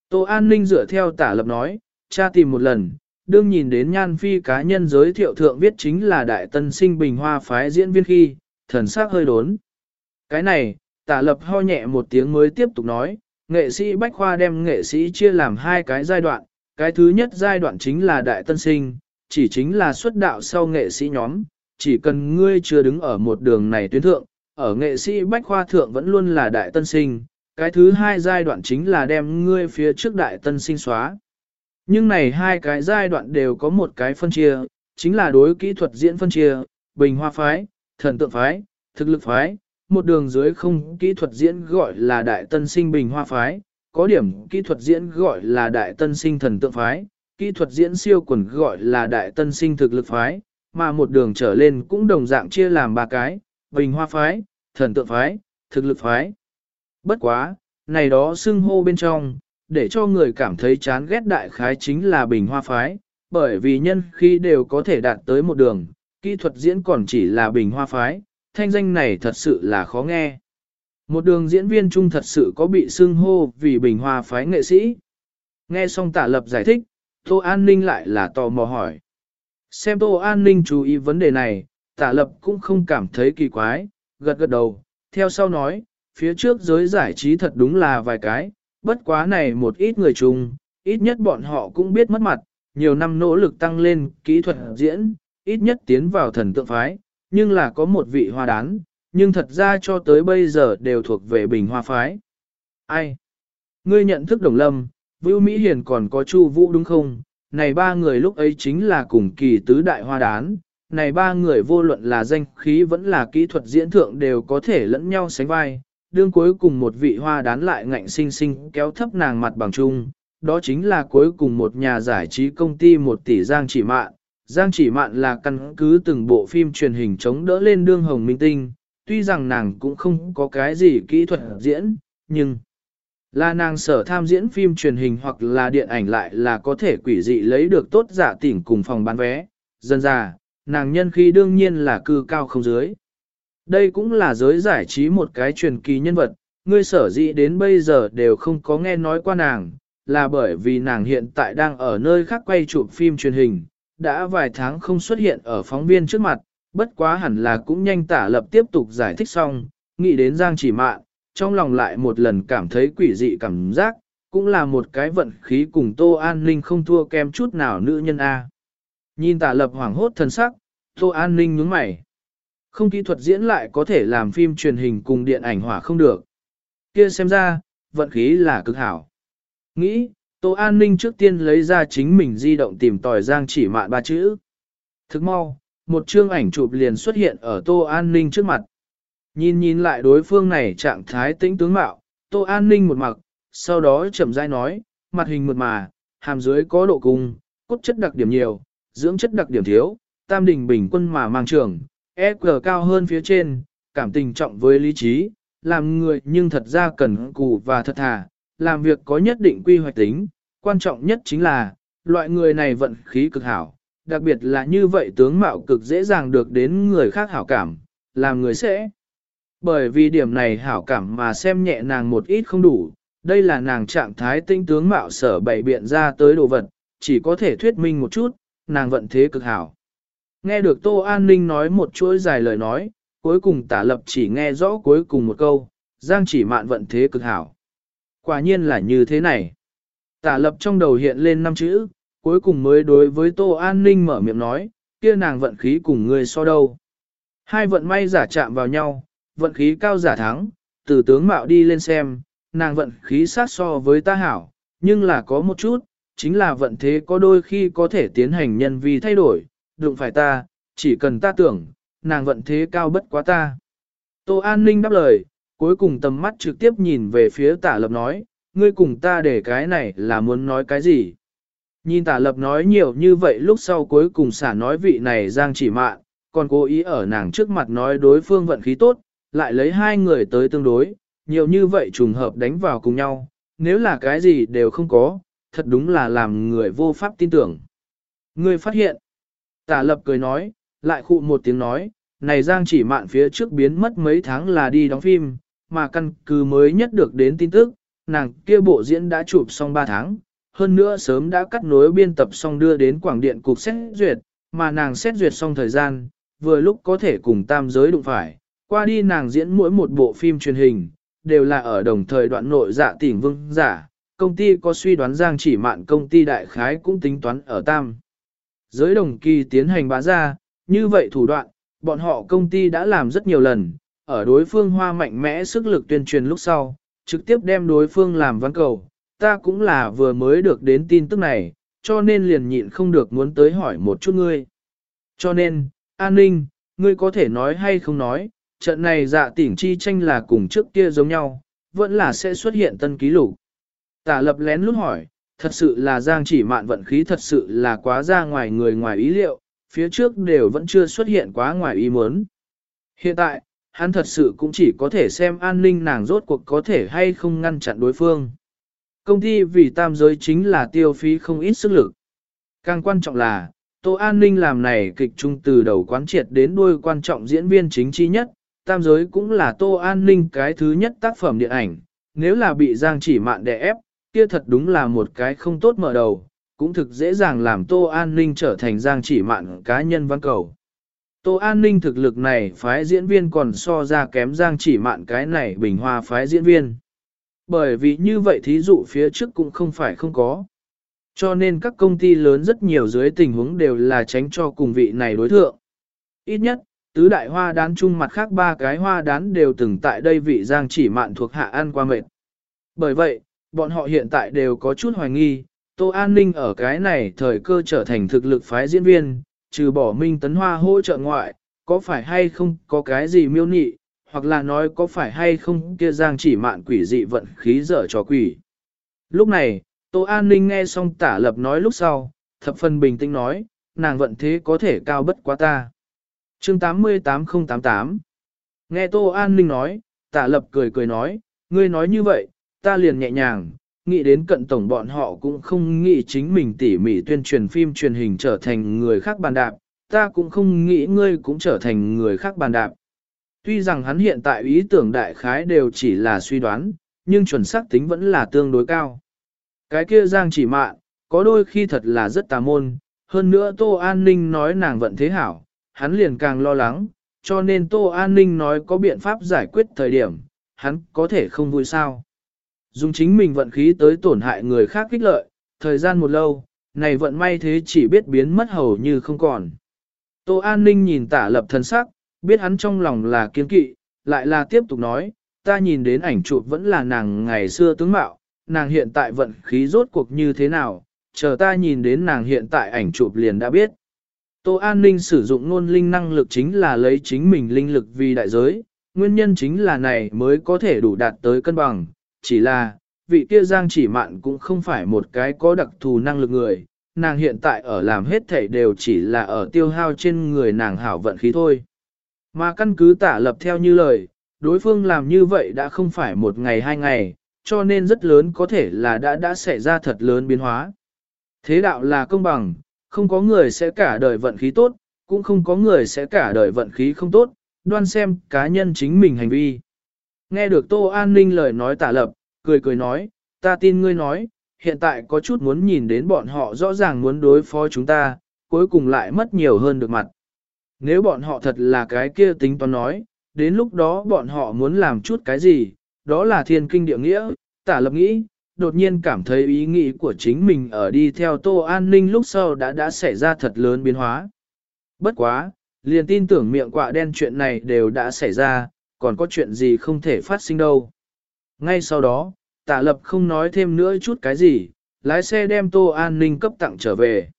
Tô An Ninh dựa theo tả lập nói, cha tìm một lần, đương nhìn đến nhan phi cá nhân giới thiệu thượng viết chính là đại tân sinh bình hoa phái diễn viên khi, thần sắc hơi đốn. Cái này, tả lập ho nhẹ một tiếng mới tiếp tục nói, nghệ sĩ Bách Khoa đem nghệ sĩ chia làm hai cái giai đoạn, cái thứ nhất giai đoạn chính là đại tân sinh, chỉ chính là xuất đạo sau nghệ sĩ nhóm, chỉ cần ngươi chưa đứng ở một đường này tuyến thượng, ở nghệ sĩ Bách Khoa Thượng vẫn luôn là đại tân sinh, cái thứ hai giai đoạn chính là đem ngươi phía trước đại tân sinh xóa. Nhưng này hai cái giai đoạn đều có một cái phân chia, chính là đối kỹ thuật diễn phân chia, bình hoa phái, thần tượng phái, thực lực phái, một đường dưới không kỹ thuật diễn gọi là đại tân sinh bình hoa phái, có điểm kỹ thuật diễn gọi là đại tân sinh thần tượng phái, kỹ thuật diễn siêu quần gọi là đại tân sinh thực lực phái, mà một đường trở lên cũng đồng dạng chia làm ba cái, bình hoa phái, thần tượng phái, thực lực phái. Bất quá, này đó xưng hô bên trong, để cho người cảm thấy chán ghét đại khái chính là bình hoa phái, bởi vì nhân khi đều có thể đạt tới một đường, kỹ thuật diễn còn chỉ là bình hoa phái, thanh danh này thật sự là khó nghe. Một đường diễn viên trung thật sự có bị xưng hô vì bình hoa phái nghệ sĩ. Nghe xong tả lập giải thích, Tô An Ninh lại là tò mò hỏi. Xem Tô An Ninh chú ý vấn đề này, tả lập cũng không cảm thấy kỳ quái, gật gật đầu, theo sau nói, phía trước giới giải trí thật đúng là vài cái, bất quá này một ít người chung, ít nhất bọn họ cũng biết mất mặt, nhiều năm nỗ lực tăng lên kỹ thuật diễn, ít nhất tiến vào thần tượng phái, nhưng là có một vị hoa đán, nhưng thật ra cho tới bây giờ đều thuộc về bình hoa phái. Ai? Ngươi nhận thức đồng lâm, Vưu Mỹ Hiền còn có Chu Vũ đúng không? Này ba người lúc ấy chính là cùng kỳ tứ đại hoa đán, này ba người vô luận là danh khí vẫn là kỹ thuật diễn thượng đều có thể lẫn nhau sánh vai. Đương cuối cùng một vị hoa đán lại ngạnh sinh sinh kéo thấp nàng mặt bằng chung, đó chính là cuối cùng một nhà giải trí công ty một tỷ giang chỉ mạn. Giang chỉ mạn là căn cứ từng bộ phim truyền hình chống đỡ lên đương hồng minh tinh, tuy rằng nàng cũng không có cái gì kỹ thuật diễn, nhưng là nàng sở tham diễn phim truyền hình hoặc là điện ảnh lại là có thể quỷ dị lấy được tốt giả tỉnh cùng phòng bán vé. Dân ra, nàng nhân khi đương nhiên là cư cao không dưới. Đây cũng là giới giải trí một cái truyền kỳ nhân vật, ngươi sở dĩ đến bây giờ đều không có nghe nói qua nàng, là bởi vì nàng hiện tại đang ở nơi khác quay chụp phim truyền hình, đã vài tháng không xuất hiện ở phóng viên trước mặt, bất quá hẳn là cũng nhanh tả lập tiếp tục giải thích xong, nghĩ đến Giang chỉ mạn, trong lòng lại một lần cảm thấy quỷ dị cảm giác, cũng là một cái vận khí cùng Tô An Ninh không thua kem chút nào nữ nhân A. Nhìn tả lập hoảng hốt thần sắc, Tô An Ninh nhướng mày. Không kỹ thuật diễn lại có thể làm phim truyền hình cùng điện ảnh hỏa không được. Kia xem ra, vận khí là cực hảo. Nghĩ, Tô An Ninh trước tiên lấy ra chính mình di động tìm tòi giang chỉ mạn ba chữ. Thức mau, một chương ảnh chụp liền xuất hiện ở Tô An Ninh trước mặt. Nhìn nhìn lại đối phương này trạng thái tĩnh tướng mạo, Tô An Ninh một mặc, sau đó chậm rãi nói, mặt hình mượt mà, hàm dưới có độ cung, cốt chất đặc điểm nhiều, dưỡng chất đặc điểm thiếu, tam đình bình quân mà mang trường, EQ cao hơn phía trên, cảm tình trọng với lý trí, làm người nhưng thật ra cần cù và thật thà, làm việc có nhất định quy hoạch tính, quan trọng nhất chính là, loại người này vận khí cực hảo, đặc biệt là như vậy tướng mạo cực dễ dàng được đến người khác hảo cảm, làm người sẽ. Bởi vì điểm này hảo cảm mà xem nhẹ nàng một ít không đủ, đây là nàng trạng thái tinh tướng mạo sở bày biện ra tới đồ vật, chỉ có thể thuyết minh một chút, nàng vận thế cực hảo. Nghe được Tô An Ninh nói một chuỗi dài lời nói, cuối cùng tả lập chỉ nghe rõ cuối cùng một câu, Giang chỉ mạn vận thế cực hảo. Quả nhiên là như thế này. Tả lập trong đầu hiện lên năm chữ, cuối cùng mới đối với Tô An Ninh mở miệng nói, kia nàng vận khí cùng người so đâu. Hai vận may giả chạm vào nhau, vận khí cao giả thắng, từ tướng mạo đi lên xem, nàng vận khí sát so với ta hảo, nhưng là có một chút, chính là vận thế có đôi khi có thể tiến hành nhân vi thay đổi, đụng phải ta, chỉ cần ta tưởng, nàng vận thế cao bất quá ta. Tô An Ninh đáp lời, cuối cùng tầm mắt trực tiếp nhìn về phía tả lập nói, ngươi cùng ta để cái này là muốn nói cái gì. Nhìn tả lập nói nhiều như vậy lúc sau cuối cùng xả nói vị này giang chỉ mạn, còn cố ý ở nàng trước mặt nói đối phương vận khí tốt, lại lấy hai người tới tương đối, nhiều như vậy trùng hợp đánh vào cùng nhau, nếu là cái gì đều không có, thật đúng là làm người vô pháp tin tưởng. Ngươi phát hiện, tả lập cười nói, lại khụ một tiếng nói, này Giang chỉ mạn phía trước biến mất mấy tháng là đi đóng phim, mà căn cứ mới nhất được đến tin tức, nàng kia bộ diễn đã chụp xong 3 tháng, hơn nữa sớm đã cắt nối biên tập xong đưa đến Quảng Điện Cục xét duyệt, mà nàng xét duyệt xong thời gian, vừa lúc có thể cùng tam giới đụng phải, qua đi nàng diễn mỗi một bộ phim truyền hình, đều là ở đồng thời đoạn nội dạ tỉnh vương giả, công ty có suy đoán giang chỉ mạn công ty đại khái cũng tính toán ở tam. Giới đồng kỳ tiến hành bá ra, như vậy thủ đoạn, bọn họ công ty đã làm rất nhiều lần, ở đối phương hoa mạnh mẽ sức lực tuyên truyền lúc sau, trực tiếp đem đối phương làm văn cầu. Ta cũng là vừa mới được đến tin tức này, cho nên liền nhịn không được muốn tới hỏi một chút ngươi. Cho nên, an ninh, ngươi có thể nói hay không nói, trận này dạ tỉnh chi tranh là cùng trước kia giống nhau, vẫn là sẽ xuất hiện tân ký lục. Tả lập lén lút hỏi, thật sự là giang chỉ mạn vận khí thật sự là quá ra ngoài người ngoài ý liệu, phía trước đều vẫn chưa xuất hiện quá ngoài ý muốn. Hiện tại, hắn thật sự cũng chỉ có thể xem an ninh nàng rốt cuộc có thể hay không ngăn chặn đối phương. Công ty vì tam giới chính là tiêu phí không ít sức lực. Càng quan trọng là, Tô An ninh làm này kịch trung từ đầu quán triệt đến đuôi quan trọng diễn viên chính chi nhất, tam giới cũng là Tô An ninh cái thứ nhất tác phẩm điện ảnh, nếu là bị Giang chỉ mạn đè ép, kia thật đúng là một cái không tốt mở đầu, cũng thực dễ dàng làm Tô An ninh trở thành Giang chỉ mạn cá nhân văn cầu. Tô An ninh thực lực này phái diễn viên còn so ra kém Giang chỉ mạn cái này bình hoa phái diễn viên. Bởi vì như vậy thí dụ phía trước cũng không phải không có. Cho nên các công ty lớn rất nhiều dưới tình huống đều là tránh cho cùng vị này đối thượng. Ít nhất, tứ đại hoa đán chung mặt khác ba cái hoa đán đều từng tại đây vị giang chỉ mạn thuộc hạ an qua mệt. Bởi vậy, bọn họ hiện tại đều có chút hoài nghi, Tô An Ninh ở cái này thời cơ trở thành thực lực phái diễn viên, trừ bỏ Minh Tấn Hoa hỗ trợ ngoại, có phải hay không có cái gì miêu nị, hoặc là nói có phải hay không kia giang chỉ mạn quỷ dị vận khí dở cho quỷ. Lúc này, Tô An Ninh nghe xong tả lập nói lúc sau, thập phần bình tĩnh nói, nàng vận thế có thể cao bất quá ta. chương 88088 Nghe Tô An Ninh nói, tả lập cười cười nói, ngươi nói như vậy, ta liền nhẹ nhàng, nghĩ đến cận tổng bọn họ cũng không nghĩ chính mình tỉ mỉ tuyên truyền phim truyền hình trở thành người khác bàn đạp, ta cũng không nghĩ ngươi cũng trở thành người khác bàn đạp. Tuy rằng hắn hiện tại ý tưởng đại khái đều chỉ là suy đoán, nhưng chuẩn xác tính vẫn là tương đối cao. Cái kia giang chỉ mạn, có đôi khi thật là rất tà môn, hơn nữa Tô An Ninh nói nàng vận thế hảo, hắn liền càng lo lắng, cho nên Tô An Ninh nói có biện pháp giải quyết thời điểm, hắn có thể không vui sao. Dùng chính mình vận khí tới tổn hại người khác kích lợi, thời gian một lâu, này vận may thế chỉ biết biến mất hầu như không còn. Tô An Ninh nhìn tả lập thân sắc, biết hắn trong lòng là kiên kỵ, lại là tiếp tục nói, ta nhìn đến ảnh chụp vẫn là nàng ngày xưa tướng mạo, nàng hiện tại vận khí rốt cuộc như thế nào, chờ ta nhìn đến nàng hiện tại ảnh chụp liền đã biết. Tô An Ninh sử dụng ngôn linh năng lực chính là lấy chính mình linh lực vì đại giới, nguyên nhân chính là này mới có thể đủ đạt tới cân bằng, chỉ là, vị kia giang chỉ mạn cũng không phải một cái có đặc thù năng lực người, nàng hiện tại ở làm hết thảy đều chỉ là ở tiêu hao trên người nàng hảo vận khí thôi. Mà căn cứ tả lập theo như lời, đối phương làm như vậy đã không phải một ngày hai ngày, cho nên rất lớn có thể là đã đã xảy ra thật lớn biến hóa. Thế đạo là công bằng, không có người sẽ cả đời vận khí tốt, cũng không có người sẽ cả đời vận khí không tốt, đoan xem cá nhân chính mình hành vi. Nghe được Tô An Ninh lời nói tả lập, cười cười nói, ta tin ngươi nói, hiện tại có chút muốn nhìn đến bọn họ rõ ràng muốn đối phó chúng ta, cuối cùng lại mất nhiều hơn được mặt. Nếu bọn họ thật là cái kia tính toán nói, đến lúc đó bọn họ muốn làm chút cái gì, đó là thiên kinh địa nghĩa, tả lập nghĩ, đột nhiên cảm thấy ý nghĩ của chính mình ở đi theo tô an ninh lúc sau đã đã xảy ra thật lớn biến hóa. Bất quá, liền tin tưởng miệng quạ đen chuyện này đều đã xảy ra, còn có chuyện gì không thể phát sinh đâu. Ngay sau đó, tả lập không nói thêm nữa chút cái gì, lái xe đem tô an ninh cấp tặng trở về.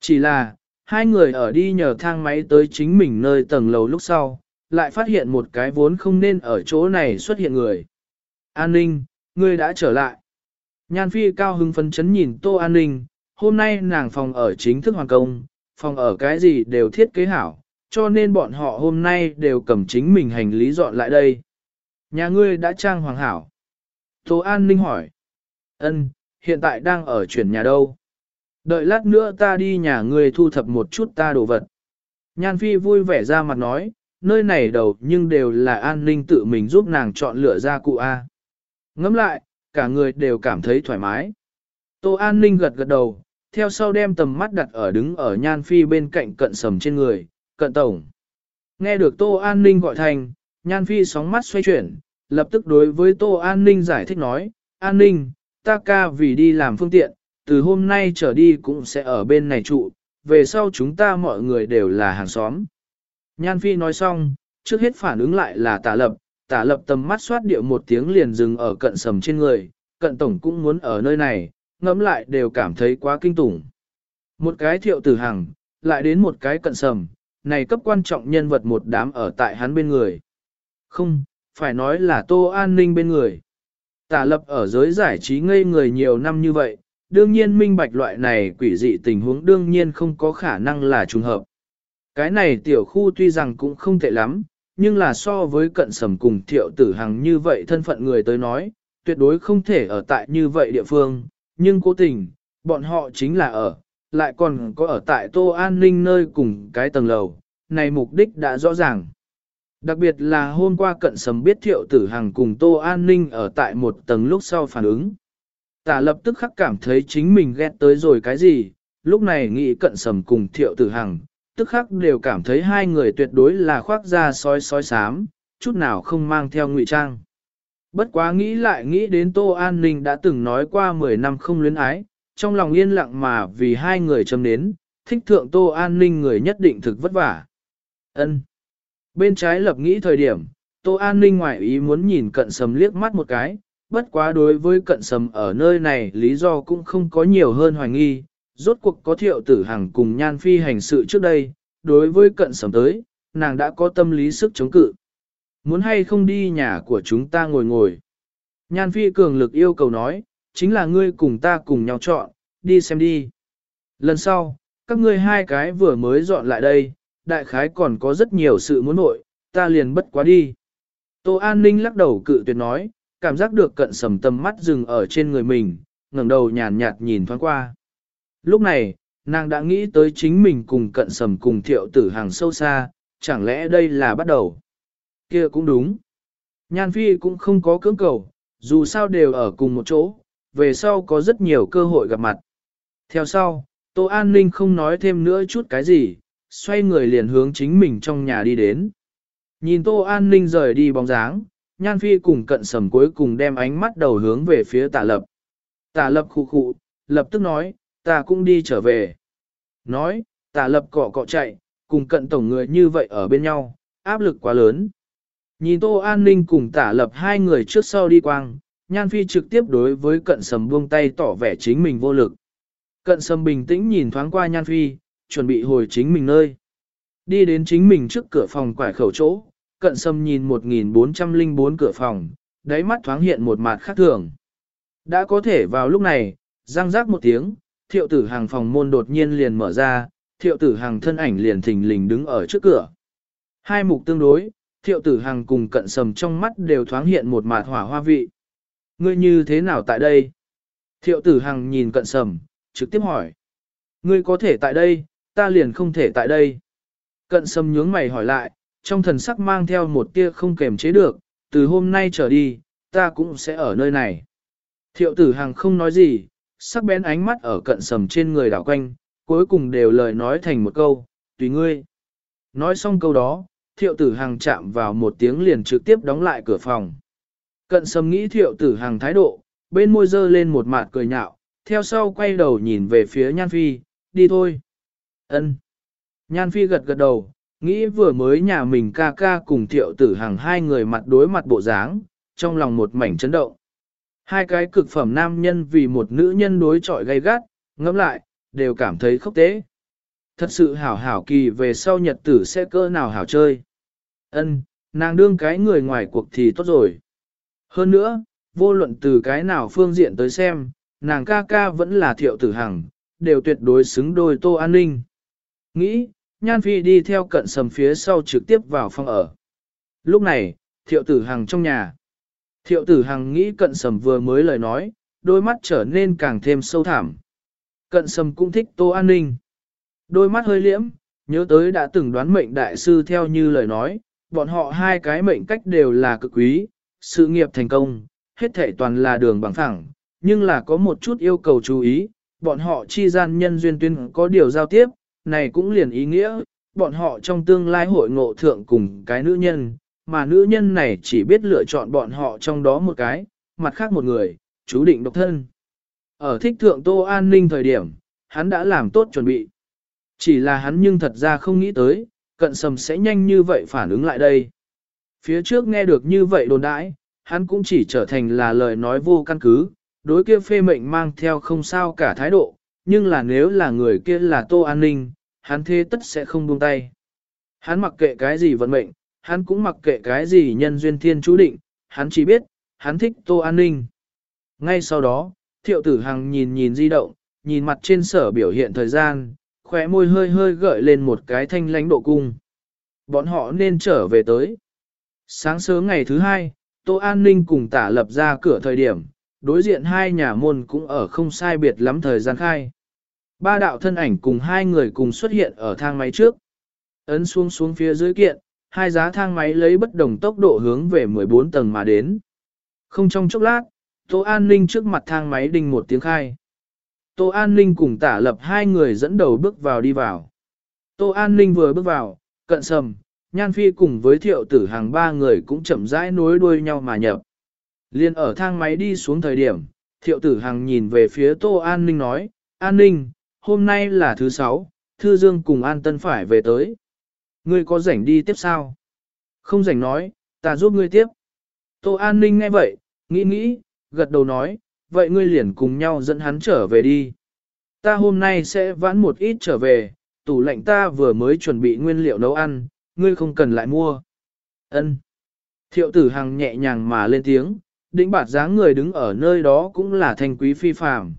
Chỉ là, hai người ở đi nhờ thang máy tới chính mình nơi tầng lầu lúc sau, lại phát hiện một cái vốn không nên ở chỗ này xuất hiện người. An ninh, ngươi đã trở lại. Nhan phi cao hứng phấn chấn nhìn tô an ninh, hôm nay nàng phòng ở chính thức hoàn công, phòng ở cái gì đều thiết kế hảo, cho nên bọn họ hôm nay đều cầm chính mình hành lý dọn lại đây. Nhà ngươi đã trang hoàng hảo. Tô an ninh hỏi. Ân, hiện tại đang ở chuyển nhà đâu? Đợi lát nữa ta đi nhà ngươi thu thập một chút ta đồ vật. Nhan phi vui vẻ ra mặt nói, nơi này đầu nhưng đều là an ninh tự mình giúp nàng chọn lựa ra cụ A. Ngắm lại, cả người đều cảm thấy thoải mái. Tô An Ninh gật gật đầu, theo sau đem tầm mắt đặt ở đứng ở Nhan Phi bên cạnh cận sầm trên người, cận tổng. Nghe được Tô An Ninh gọi thành, Nhan Phi sóng mắt xoay chuyển, lập tức đối với Tô An Ninh giải thích nói, An Ninh, ta ca vì đi làm phương tiện, từ hôm nay trở đi cũng sẽ ở bên này trụ, về sau chúng ta mọi người đều là hàng xóm. Nhan Phi nói xong, trước hết phản ứng lại là tả lập, tả lập tầm mắt xoát điệu một tiếng liền dừng ở cận sầm trên người, cận tổng cũng muốn ở nơi này, ngẫm lại đều cảm thấy quá kinh tủng. Một cái thiệu tử hằng, lại đến một cái cận sầm, này cấp quan trọng nhân vật một đám ở tại hắn bên người. Không, phải nói là Tô An Ninh bên người. Tả lập ở giới giải trí ngây người nhiều năm như vậy, đương nhiên minh bạch loại này quỷ dị tình huống đương nhiên không có khả năng là trùng hợp. Cái này tiểu khu tuy rằng cũng không tệ lắm, nhưng là so với cận sầm cùng thiệu tử hằng như vậy thân phận người tới nói, tuyệt đối không thể ở tại như vậy địa phương, nhưng cố tình, bọn họ chính là ở, lại còn có ở tại Tô An Ninh nơi cùng cái tầng lầu, này mục đích đã rõ ràng. Đặc biệt là hôm qua cận sầm biết thiệu tử hằng cùng Tô An Ninh ở tại một tầng lúc sau phản ứng. Tả lập tức khắc cảm thấy chính mình ghét tới rồi cái gì, lúc này nghĩ cận sầm cùng thiệu tử hằng, tức khắc đều cảm thấy hai người tuyệt đối là khoác da sói sói sám chút nào không mang theo ngụy trang. Bất quá nghĩ lại nghĩ đến Tô An Ninh đã từng nói qua 10 năm không luyến ái, trong lòng yên lặng mà vì hai người châm nến, thích thượng Tô An Ninh người nhất định thực vất vả. ân Bên trái lập nghĩ thời điểm, Tô An Ninh ngoại ý muốn nhìn cận sầm liếc mắt một cái, bất quá đối với cận sầm ở nơi này lý do cũng không có nhiều hơn hoài nghi, rốt cuộc có thiệu tử hằng cùng nhan phi hành sự trước đây, đối với cận sầm tới, nàng đã có tâm lý sức chống cự. Muốn hay không đi nhà của chúng ta ngồi ngồi. Nhan phi cường lực yêu cầu nói, chính là ngươi cùng ta cùng nhau chọn, đi xem đi. Lần sau, các ngươi hai cái vừa mới dọn lại đây, đại khái còn có rất nhiều sự muốn nội, ta liền bất quá đi. Tô An Ninh lắc đầu cự tuyệt nói, cảm giác được cận sầm tầm mắt dừng ở trên người mình, ngẩng đầu nhàn nhạt nhìn thoáng qua. Lúc này, nàng đã nghĩ tới chính mình cùng cận sầm cùng thiệu tử hàng sâu xa, chẳng lẽ đây là bắt đầu? kia cũng đúng. Nhan Phi cũng không có cưỡng cầu, dù sao đều ở cùng một chỗ, về sau có rất nhiều cơ hội gặp mặt. Theo sau, Tô An Ninh không nói thêm nữa chút cái gì, xoay người liền hướng chính mình trong nhà đi đến. Nhìn Tô An Ninh rời đi bóng dáng, Nhan Phi cùng cận sầm cuối cùng đem ánh mắt đầu hướng về phía tả lập. Tả lập khu khụ, lập tức nói, ta cũng đi trở về. Nói, tả lập cọ cọ chạy, cùng cận tổng người như vậy ở bên nhau, áp lực quá lớn. Nhìn Tô An Ninh cùng tả lập hai người trước sau đi quang, Nhan Phi trực tiếp đối với cận sầm buông tay tỏ vẻ chính mình vô lực. Cận sầm bình tĩnh nhìn thoáng qua Nhan Phi, chuẩn bị hồi chính mình nơi. Đi đến chính mình trước cửa phòng quải khẩu chỗ, cận sầm nhìn 1404 cửa phòng, đáy mắt thoáng hiện một mặt khác thường. Đã có thể vào lúc này, răng rác một tiếng, thiệu tử hàng phòng môn đột nhiên liền mở ra, thiệu tử hàng thân ảnh liền thình lình đứng ở trước cửa. Hai mục tương đối, thiệu tử hàng cùng cận sầm trong mắt đều thoáng hiện một mạt hỏa hoa vị. Ngươi như thế nào tại đây? Thiệu tử hàng nhìn cận sầm, trực tiếp hỏi. Ngươi có thể tại đây, ta liền không thể tại đây. Cận sầm nhướng mày hỏi lại, trong thần sắc mang theo một tia không kềm chế được, từ hôm nay trở đi, ta cũng sẽ ở nơi này. Thiệu tử hằng không nói gì, sắc bén ánh mắt ở cận sầm trên người đảo quanh, cuối cùng đều lời nói thành một câu, tùy ngươi. Nói xong câu đó, thiệu tử hằng chạm vào một tiếng liền trực tiếp đóng lại cửa phòng. Cận sầm nghĩ thiệu tử hằng thái độ, bên môi dơ lên một mặt cười nhạo, theo sau quay đầu nhìn về phía Nhan Phi, đi thôi. ân Nhan Phi gật gật đầu, nghĩ vừa mới nhà mình ca ca cùng thiệu tử hằng hai người mặt đối mặt bộ dáng, trong lòng một mảnh chấn động. Hai cái cực phẩm nam nhân vì một nữ nhân đối chọi gay gắt, ngẫm lại, đều cảm thấy khốc tế. Thật sự hảo hảo kỳ về sau nhật tử sẽ cơ nào hảo chơi. Ân, nàng đương cái người ngoài cuộc thì tốt rồi. Hơn nữa, vô luận từ cái nào phương diện tới xem, nàng ca ca vẫn là thiệu tử hằng, đều tuyệt đối xứng đôi tô an ninh. Nghĩ, Nhan Phi đi theo cận sầm phía sau trực tiếp vào phòng ở. Lúc này, thiệu tử hằng trong nhà. Thiệu tử hằng nghĩ cận sầm vừa mới lời nói, đôi mắt trở nên càng thêm sâu thẳm. Cận sầm cũng thích tô an ninh. Đôi mắt hơi liễm, nhớ tới đã từng đoán mệnh đại sư theo như lời nói, bọn họ hai cái mệnh cách đều là cực quý, sự nghiệp thành công, hết thảy toàn là đường bằng phẳng, nhưng là có một chút yêu cầu chú ý, bọn họ chi gian nhân duyên tuyên có điều giao tiếp, này cũng liền ý nghĩa, bọn họ trong tương lai hội ngộ thượng cùng cái nữ nhân, mà nữ nhân này chỉ biết lựa chọn bọn họ trong đó một cái, mặt khác một người, chú định độc thân. Ở thích thượng Tô An Ninh thời điểm, hắn đã làm tốt chuẩn bị. Chỉ là hắn nhưng thật ra không nghĩ tới, cận sầm sẽ nhanh như vậy phản ứng lại đây. Phía trước nghe được như vậy đồn đãi, hắn cũng chỉ trở thành là lời nói vô căn cứ, đối kia phê mệnh mang theo không sao cả thái độ, nhưng là nếu là người kia là Tô An Ninh, hắn thế tất sẽ không buông tay. Hắn mặc kệ cái gì vận mệnh, hắn cũng mặc kệ cái gì nhân duyên thiên chú định, hắn chỉ biết, hắn thích Tô An Ninh. Ngay sau đó, thiệu tử hằng nhìn nhìn di động, nhìn mặt trên sở biểu hiện thời gian, khóe môi hơi hơi gợi lên một cái thanh lãnh độ cung. Bọn họ nên trở về tới. Sáng sớm ngày thứ hai, Tô An Ninh cùng tả lập ra cửa thời điểm, đối diện hai nhà môn cũng ở không sai biệt lắm thời gian khai. Ba đạo thân ảnh cùng hai người cùng xuất hiện ở thang máy trước. Ấn xuống xuống phía dưới kiện, hai giá thang máy lấy bất đồng tốc độ hướng về 14 tầng mà đến. Không trong chốc lát, Tô An Ninh trước mặt thang máy đinh một tiếng khai. Tô An Ninh cùng tả lập hai người dẫn đầu bước vào đi vào. Tô An Ninh vừa bước vào, cận sầm, Nhan Phi cùng với thiệu tử hàng ba người cũng chậm rãi nối đuôi nhau mà nhập. Liên ở thang máy đi xuống thời điểm, thiệu tử hàng nhìn về phía Tô An Ninh nói, An Ninh, hôm nay là thứ sáu, Thư Dương cùng An Tân phải về tới. Ngươi có rảnh đi tiếp sao? Không rảnh nói, ta giúp ngươi tiếp. Tô An Ninh nghe vậy, nghĩ nghĩ, gật đầu nói, vậy ngươi liền cùng nhau dẫn hắn trở về đi. Ta hôm nay sẽ vãn một ít trở về, tủ lạnh ta vừa mới chuẩn bị nguyên liệu nấu ăn, ngươi không cần lại mua. Ân. Thiệu tử hằng nhẹ nhàng mà lên tiếng, đỉnh bạt dáng người đứng ở nơi đó cũng là thanh quý phi phàm.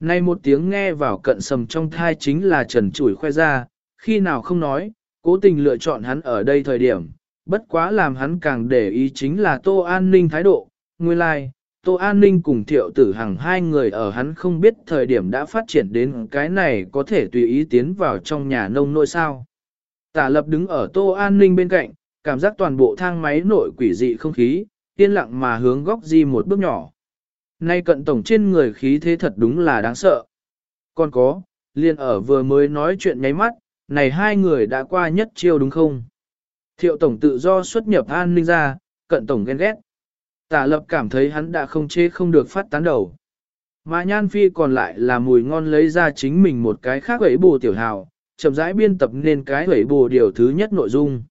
Nay một tiếng nghe vào cận sầm trong thai chính là trần chủi khoe ra, khi nào không nói, cố tình lựa chọn hắn ở đây thời điểm, bất quá làm hắn càng để ý chính là tô an ninh thái độ, nguyên lai, like, tô an ninh cùng thiệu tử hằng hai người ở hắn không biết thời điểm đã phát triển đến cái này có thể tùy ý tiến vào trong nhà nông nỗi sao. Tả lập đứng ở tô an ninh bên cạnh, cảm giác toàn bộ thang máy nội quỷ dị không khí, yên lặng mà hướng góc di một bước nhỏ. Nay cận tổng trên người khí thế thật đúng là đáng sợ. Còn có, liền ở vừa mới nói chuyện nháy mắt, này hai người đã qua nhất chiêu đúng không? Thiệu tổng tự do xuất nhập an ninh ra, cận tổng ghen ghét. Tả lập cảm thấy hắn đã không chế không được phát tán đầu. Mà nhan phi còn lại là mùi ngon lấy ra chính mình một cái khác ấy bù tiểu hào, chậm rãi biên tập nên cái ấy bù điều thứ nhất nội dung.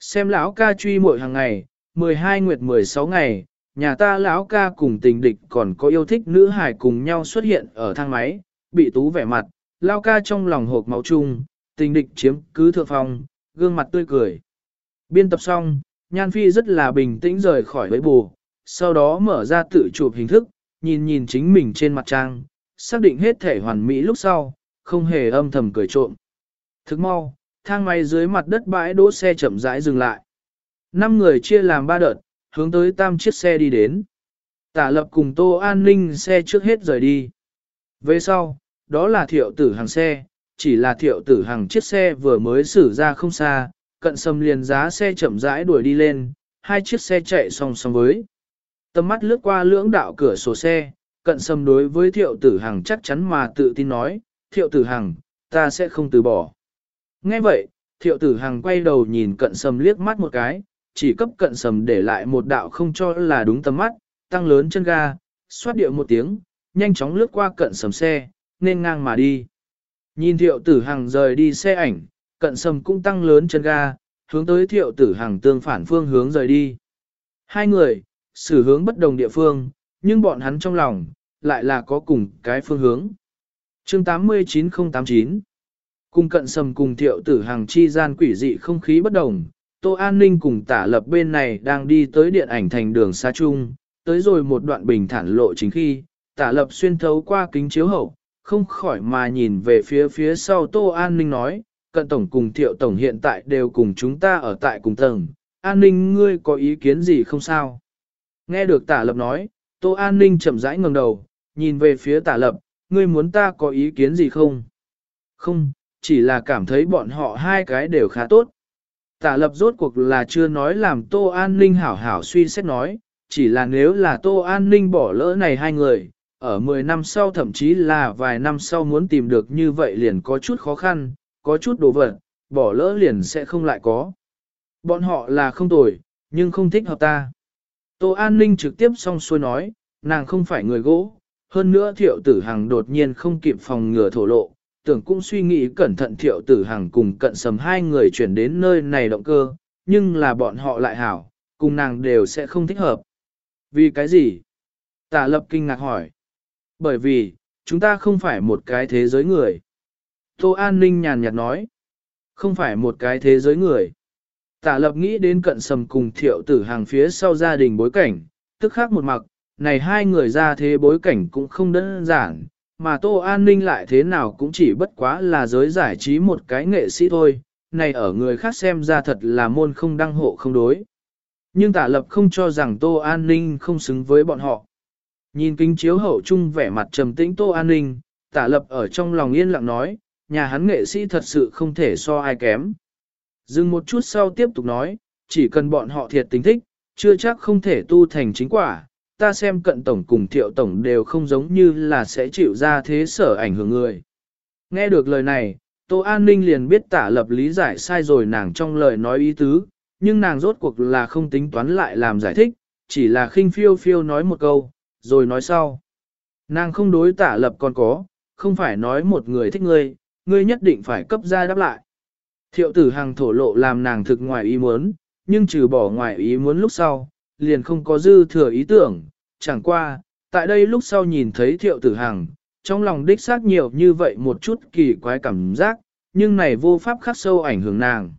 Xem lão ca truy mỗi hàng ngày, 12 nguyệt 16 ngày, nhà ta lão ca cùng tình địch còn có yêu thích nữ hải cùng nhau xuất hiện ở thang máy, bị tú vẻ mặt, lão ca trong lòng hộp máu chung, tình địch chiếm cứ thượng phòng gương mặt tươi cười. Biên tập xong, Nhan Phi rất là bình tĩnh rời khỏi với bù, sau đó mở ra tự chụp hình thức, nhìn nhìn chính mình trên mặt trang, xác định hết thể hoàn mỹ lúc sau, không hề âm thầm cười trộm. Thức mau, thang máy dưới mặt đất bãi đỗ xe chậm rãi dừng lại. Năm người chia làm ba đợt, hướng tới tam chiếc xe đi đến. Tả lập cùng tô an ninh xe trước hết rời đi. Về sau, đó là thiệu tử hàng xe, chỉ là thiệu tử hàng chiếc xe vừa mới xử ra không xa, cận sầm liền giá xe chậm rãi đuổi đi lên, hai chiếc xe chạy song song với. Tầm mắt lướt qua lưỡng đạo cửa sổ xe, cận sầm đối với thiệu tử hằng chắc chắn mà tự tin nói, thiệu tử hằng, ta sẽ không từ bỏ. Nghe vậy, thiệu tử hằng quay đầu nhìn cận sầm liếc mắt một cái, chỉ cấp cận sầm để lại một đạo không cho là đúng tầm mắt, tăng lớn chân ga, xoát điệu một tiếng, nhanh chóng lướt qua cận sầm xe, nên ngang mà đi. Nhìn thiệu tử hằng rời đi xe ảnh, cận sầm cũng tăng lớn chân ga, hướng tới thiệu tử hằng tương phản phương hướng rời đi. Hai người, xử hướng bất đồng địa phương, nhưng bọn hắn trong lòng, lại là có cùng cái phương hướng. chương 89089 Cùng cận sầm cùng thiệu tử hàng chi gian quỷ dị không khí bất đồng, Tô An Ninh cùng tả lập bên này đang đi tới điện ảnh thành đường xa chung, tới rồi một đoạn bình thản lộ chính khi, tả lập xuyên thấu qua kính chiếu hậu, không khỏi mà nhìn về phía phía sau Tô An Ninh nói, cận tổng cùng thiệu tổng hiện tại đều cùng chúng ta ở tại cùng tầng, An Ninh ngươi có ý kiến gì không sao? Nghe được tả lập nói, Tô An Ninh chậm rãi ngẩng đầu, nhìn về phía tả lập, ngươi muốn ta có ý kiến gì không? Không, chỉ là cảm thấy bọn họ hai cái đều khá tốt. Tả lập rốt cuộc là chưa nói làm Tô An Ninh hảo hảo suy xét nói, chỉ là nếu là Tô An Ninh bỏ lỡ này hai người, ở 10 năm sau thậm chí là vài năm sau muốn tìm được như vậy liền có chút khó khăn, có chút đồ vật, bỏ lỡ liền sẽ không lại có. Bọn họ là không tồi, nhưng không thích hợp ta. Tô An Ninh trực tiếp xong xuôi nói, nàng không phải người gỗ, hơn nữa thiệu tử hằng đột nhiên không kịp phòng ngừa thổ lộ, tưởng cũng suy nghĩ cẩn thận thiệu tử hằng cùng cận sầm hai người chuyển đến nơi này động cơ, nhưng là bọn họ lại hảo, cùng nàng đều sẽ không thích hợp. Vì cái gì? Tả lập kinh ngạc hỏi. Bởi vì, chúng ta không phải một cái thế giới người. Tô An Ninh nhàn nhạt nói. Không phải một cái thế giới người. Tả lập nghĩ đến cận sầm cùng thiệu tử hàng phía sau gia đình bối cảnh, tức khác một mặc, này hai người ra thế bối cảnh cũng không đơn giản, mà Tô An Ninh lại thế nào cũng chỉ bất quá là giới giải trí một cái nghệ sĩ thôi, này ở người khác xem ra thật là môn không đăng hộ không đối. Nhưng tả lập không cho rằng Tô An Ninh không xứng với bọn họ. Nhìn kính chiếu hậu chung vẻ mặt trầm tĩnh Tô An Ninh, tả lập ở trong lòng yên lặng nói, nhà hắn nghệ sĩ thật sự không thể so ai kém. Dừng một chút sau tiếp tục nói, chỉ cần bọn họ thiệt tính thích, chưa chắc không thể tu thành chính quả. Ta xem cận tổng cùng thiệu tổng đều không giống như là sẽ chịu ra thế sở ảnh hưởng người. Nghe được lời này, Tô An Ninh liền biết tả lập lý giải sai rồi nàng trong lời nói ý tứ, nhưng nàng rốt cuộc là không tính toán lại làm giải thích, chỉ là khinh phiêu phiêu nói một câu, rồi nói sau. Nàng không đối tả lập còn có, không phải nói một người thích ngươi, ngươi nhất định phải cấp ra đáp lại. Thiệu tử hàng thổ lộ làm nàng thực ngoài ý muốn, nhưng trừ bỏ ngoài ý muốn lúc sau, liền không có dư thừa ý tưởng, chẳng qua, tại đây lúc sau nhìn thấy thiệu tử Hằng, trong lòng đích xác nhiều như vậy một chút kỳ quái cảm giác, nhưng này vô pháp khắc sâu ảnh hưởng nàng.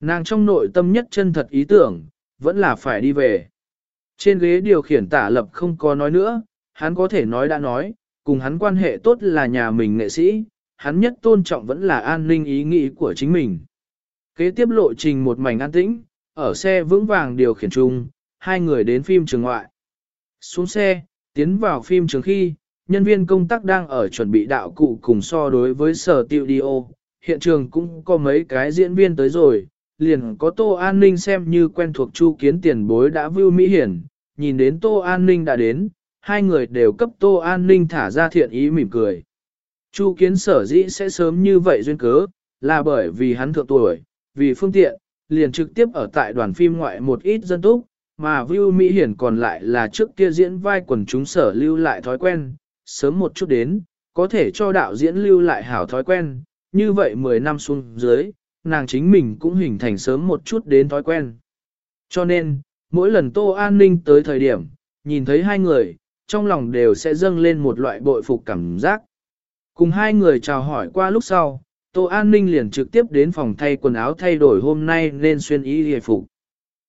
Nàng trong nội tâm nhất chân thật ý tưởng, vẫn là phải đi về. Trên ghế điều khiển tả lập không có nói nữa, hắn có thể nói đã nói, cùng hắn quan hệ tốt là nhà mình nghệ sĩ, hắn nhất tôn trọng vẫn là an ninh ý nghĩ của chính mình. Kế tiếp lộ trình một mảnh an tĩnh, ở xe vững vàng điều khiển chung, hai người đến phim trường ngoại. Xuống xe, tiến vào phim trường khi, nhân viên công tác đang ở chuẩn bị đạo cụ cùng so đối với sở tiêu đi. Hiện trường cũng có mấy cái diễn viên tới rồi, liền có Tô An Ninh xem như quen thuộc Chu Kiến tiền bối đã view Mỹ Hiển, nhìn đến Tô An Ninh đã đến, hai người đều cấp Tô An Ninh thả ra thiện ý mỉm cười. Chu Kiến sở dĩ sẽ sớm như vậy duyên cớ, là bởi vì hắn thượng tuổi, vì phương tiện, liền trực tiếp ở tại đoàn phim ngoại một ít dân túc, mà Vưu Mỹ Hiển còn lại là trước kia diễn vai quần chúng sở lưu lại thói quen, sớm một chút đến, có thể cho đạo diễn lưu lại hảo thói quen, như vậy 10 năm xuống dưới, nàng chính mình cũng hình thành sớm một chút đến thói quen. Cho nên, mỗi lần Tô An Ninh tới thời điểm, nhìn thấy hai người, trong lòng đều sẽ dâng lên một loại bội phục cảm giác. Cùng hai người chào hỏi qua lúc sau, Tô An Ninh liền trực tiếp đến phòng thay quần áo thay đổi hôm nay nên xuyên y hề phục.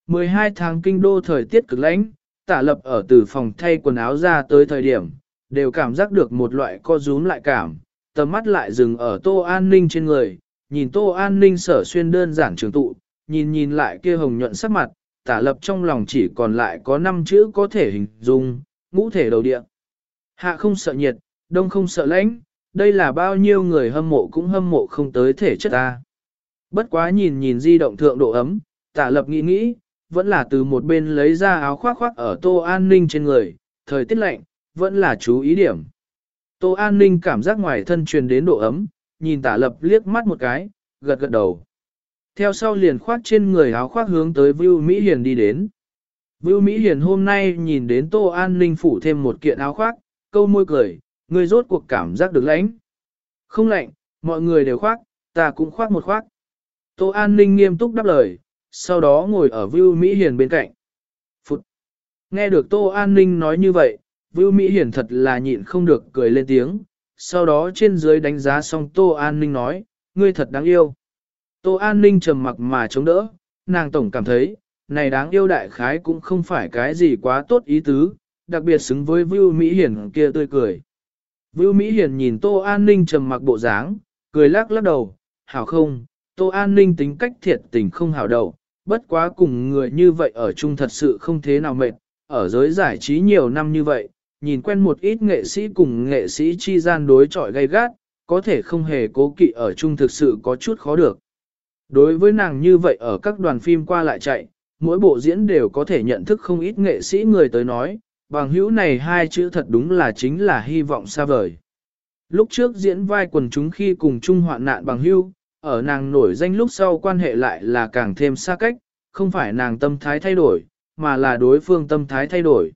12 tháng kinh đô thời tiết cực lãnh, tả lập ở từ phòng thay quần áo ra tới thời điểm, đều cảm giác được một loại co rúm lại cảm, tầm mắt lại dừng ở Tô An Ninh trên người, nhìn Tô An Ninh sở xuyên đơn giản trường tụ, nhìn nhìn lại kia hồng nhuận sắc mặt, tả lập trong lòng chỉ còn lại có 5 chữ có thể hình dung, ngũ thể đầu địa. Hạ không sợ nhiệt, đông không sợ lãnh, đây là bao nhiêu người hâm mộ cũng hâm mộ không tới thể chất ta. Bất quá nhìn nhìn di động thượng độ ấm, tả lập nghĩ nghĩ, vẫn là từ một bên lấy ra áo khoác khoác ở tô an ninh trên người, thời tiết lạnh, vẫn là chú ý điểm. Tô an ninh cảm giác ngoài thân truyền đến độ ấm, nhìn tả lập liếc mắt một cái, gật gật đầu. Theo sau liền khoác trên người áo khoác hướng tới Vưu Mỹ Hiền đi đến. Vưu Mỹ Hiền hôm nay nhìn đến Tô An Ninh phủ thêm một kiện áo khoác, câu môi cười, người rốt cuộc cảm giác được lãnh. Không lạnh, mọi người đều khoác, ta cũng khoác một khoác. Tô An Ninh nghiêm túc đáp lời, sau đó ngồi ở Vưu Mỹ Hiền bên cạnh. Phụt! Nghe được Tô An Ninh nói như vậy, Vưu Mỹ Hiền thật là nhịn không được cười lên tiếng, sau đó trên dưới đánh giá xong Tô An Ninh nói, ngươi thật đáng yêu. Tô An Ninh trầm mặc mà chống đỡ, nàng tổng cảm thấy, này đáng yêu đại khái cũng không phải cái gì quá tốt ý tứ, đặc biệt xứng với Vưu Mỹ Hiền kia tươi cười. Vưu Mỹ Hiền nhìn Tô An Ninh trầm mặc bộ dáng, cười lắc lắc đầu, hảo không, Tô An Ninh tính cách thiệt tình không hảo đầu, bất quá cùng người như vậy ở chung thật sự không thế nào mệt, ở giới giải trí nhiều năm như vậy, nhìn quen một ít nghệ sĩ cùng nghệ sĩ chi gian đối chọi gay gắt, có thể không hề cố kỵ ở chung thực sự có chút khó được. Đối với nàng như vậy ở các đoàn phim qua lại chạy, mỗi bộ diễn đều có thể nhận thức không ít nghệ sĩ người tới nói, bằng hữu này hai chữ thật đúng là chính là hy vọng xa vời. Lúc trước diễn vai quần chúng khi cùng chung hoạn nạn bằng hữu, ở nàng nổi danh lúc sau quan hệ lại là càng thêm xa cách, không phải nàng tâm thái thay đổi, mà là đối phương tâm thái thay đổi.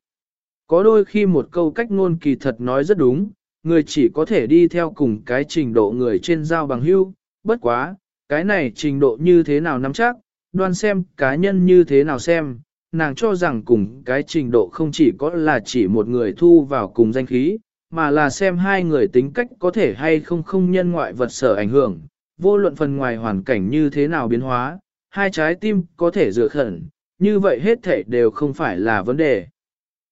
Có đôi khi một câu cách ngôn kỳ thật nói rất đúng, người chỉ có thể đi theo cùng cái trình độ người trên giao bằng hữu, bất quá, cái này trình độ như thế nào nắm chắc, đoan xem cá nhân như thế nào xem, nàng cho rằng cùng cái trình độ không chỉ có là chỉ một người thu vào cùng danh khí, mà là xem hai người tính cách có thể hay không không nhân ngoại vật sở ảnh hưởng, vô luận phần ngoài hoàn cảnh như thế nào biến hóa, hai trái tim có thể dựa khẩn, như vậy hết thể đều không phải là vấn đề.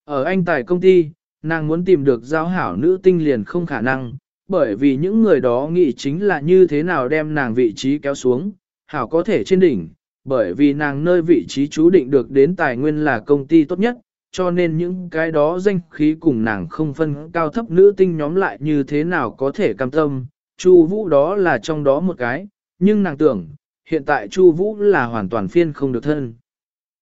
Ở anh tài công ty, nàng muốn tìm được giao hảo nữ tinh liền không khả năng, bởi vì những người đó nghĩ chính là như thế nào đem nàng vị trí kéo xuống, hảo có thể trên đỉnh, bởi vì nàng nơi vị trí chú định được đến tài nguyên là công ty tốt nhất, cho nên những cái đó danh khí cùng nàng không phân cao thấp nữ tinh nhóm lại như thế nào có thể cam tâm, Chu Vũ đó là trong đó một cái, nhưng nàng tưởng, hiện tại Chu Vũ là hoàn toàn phiên không được thân.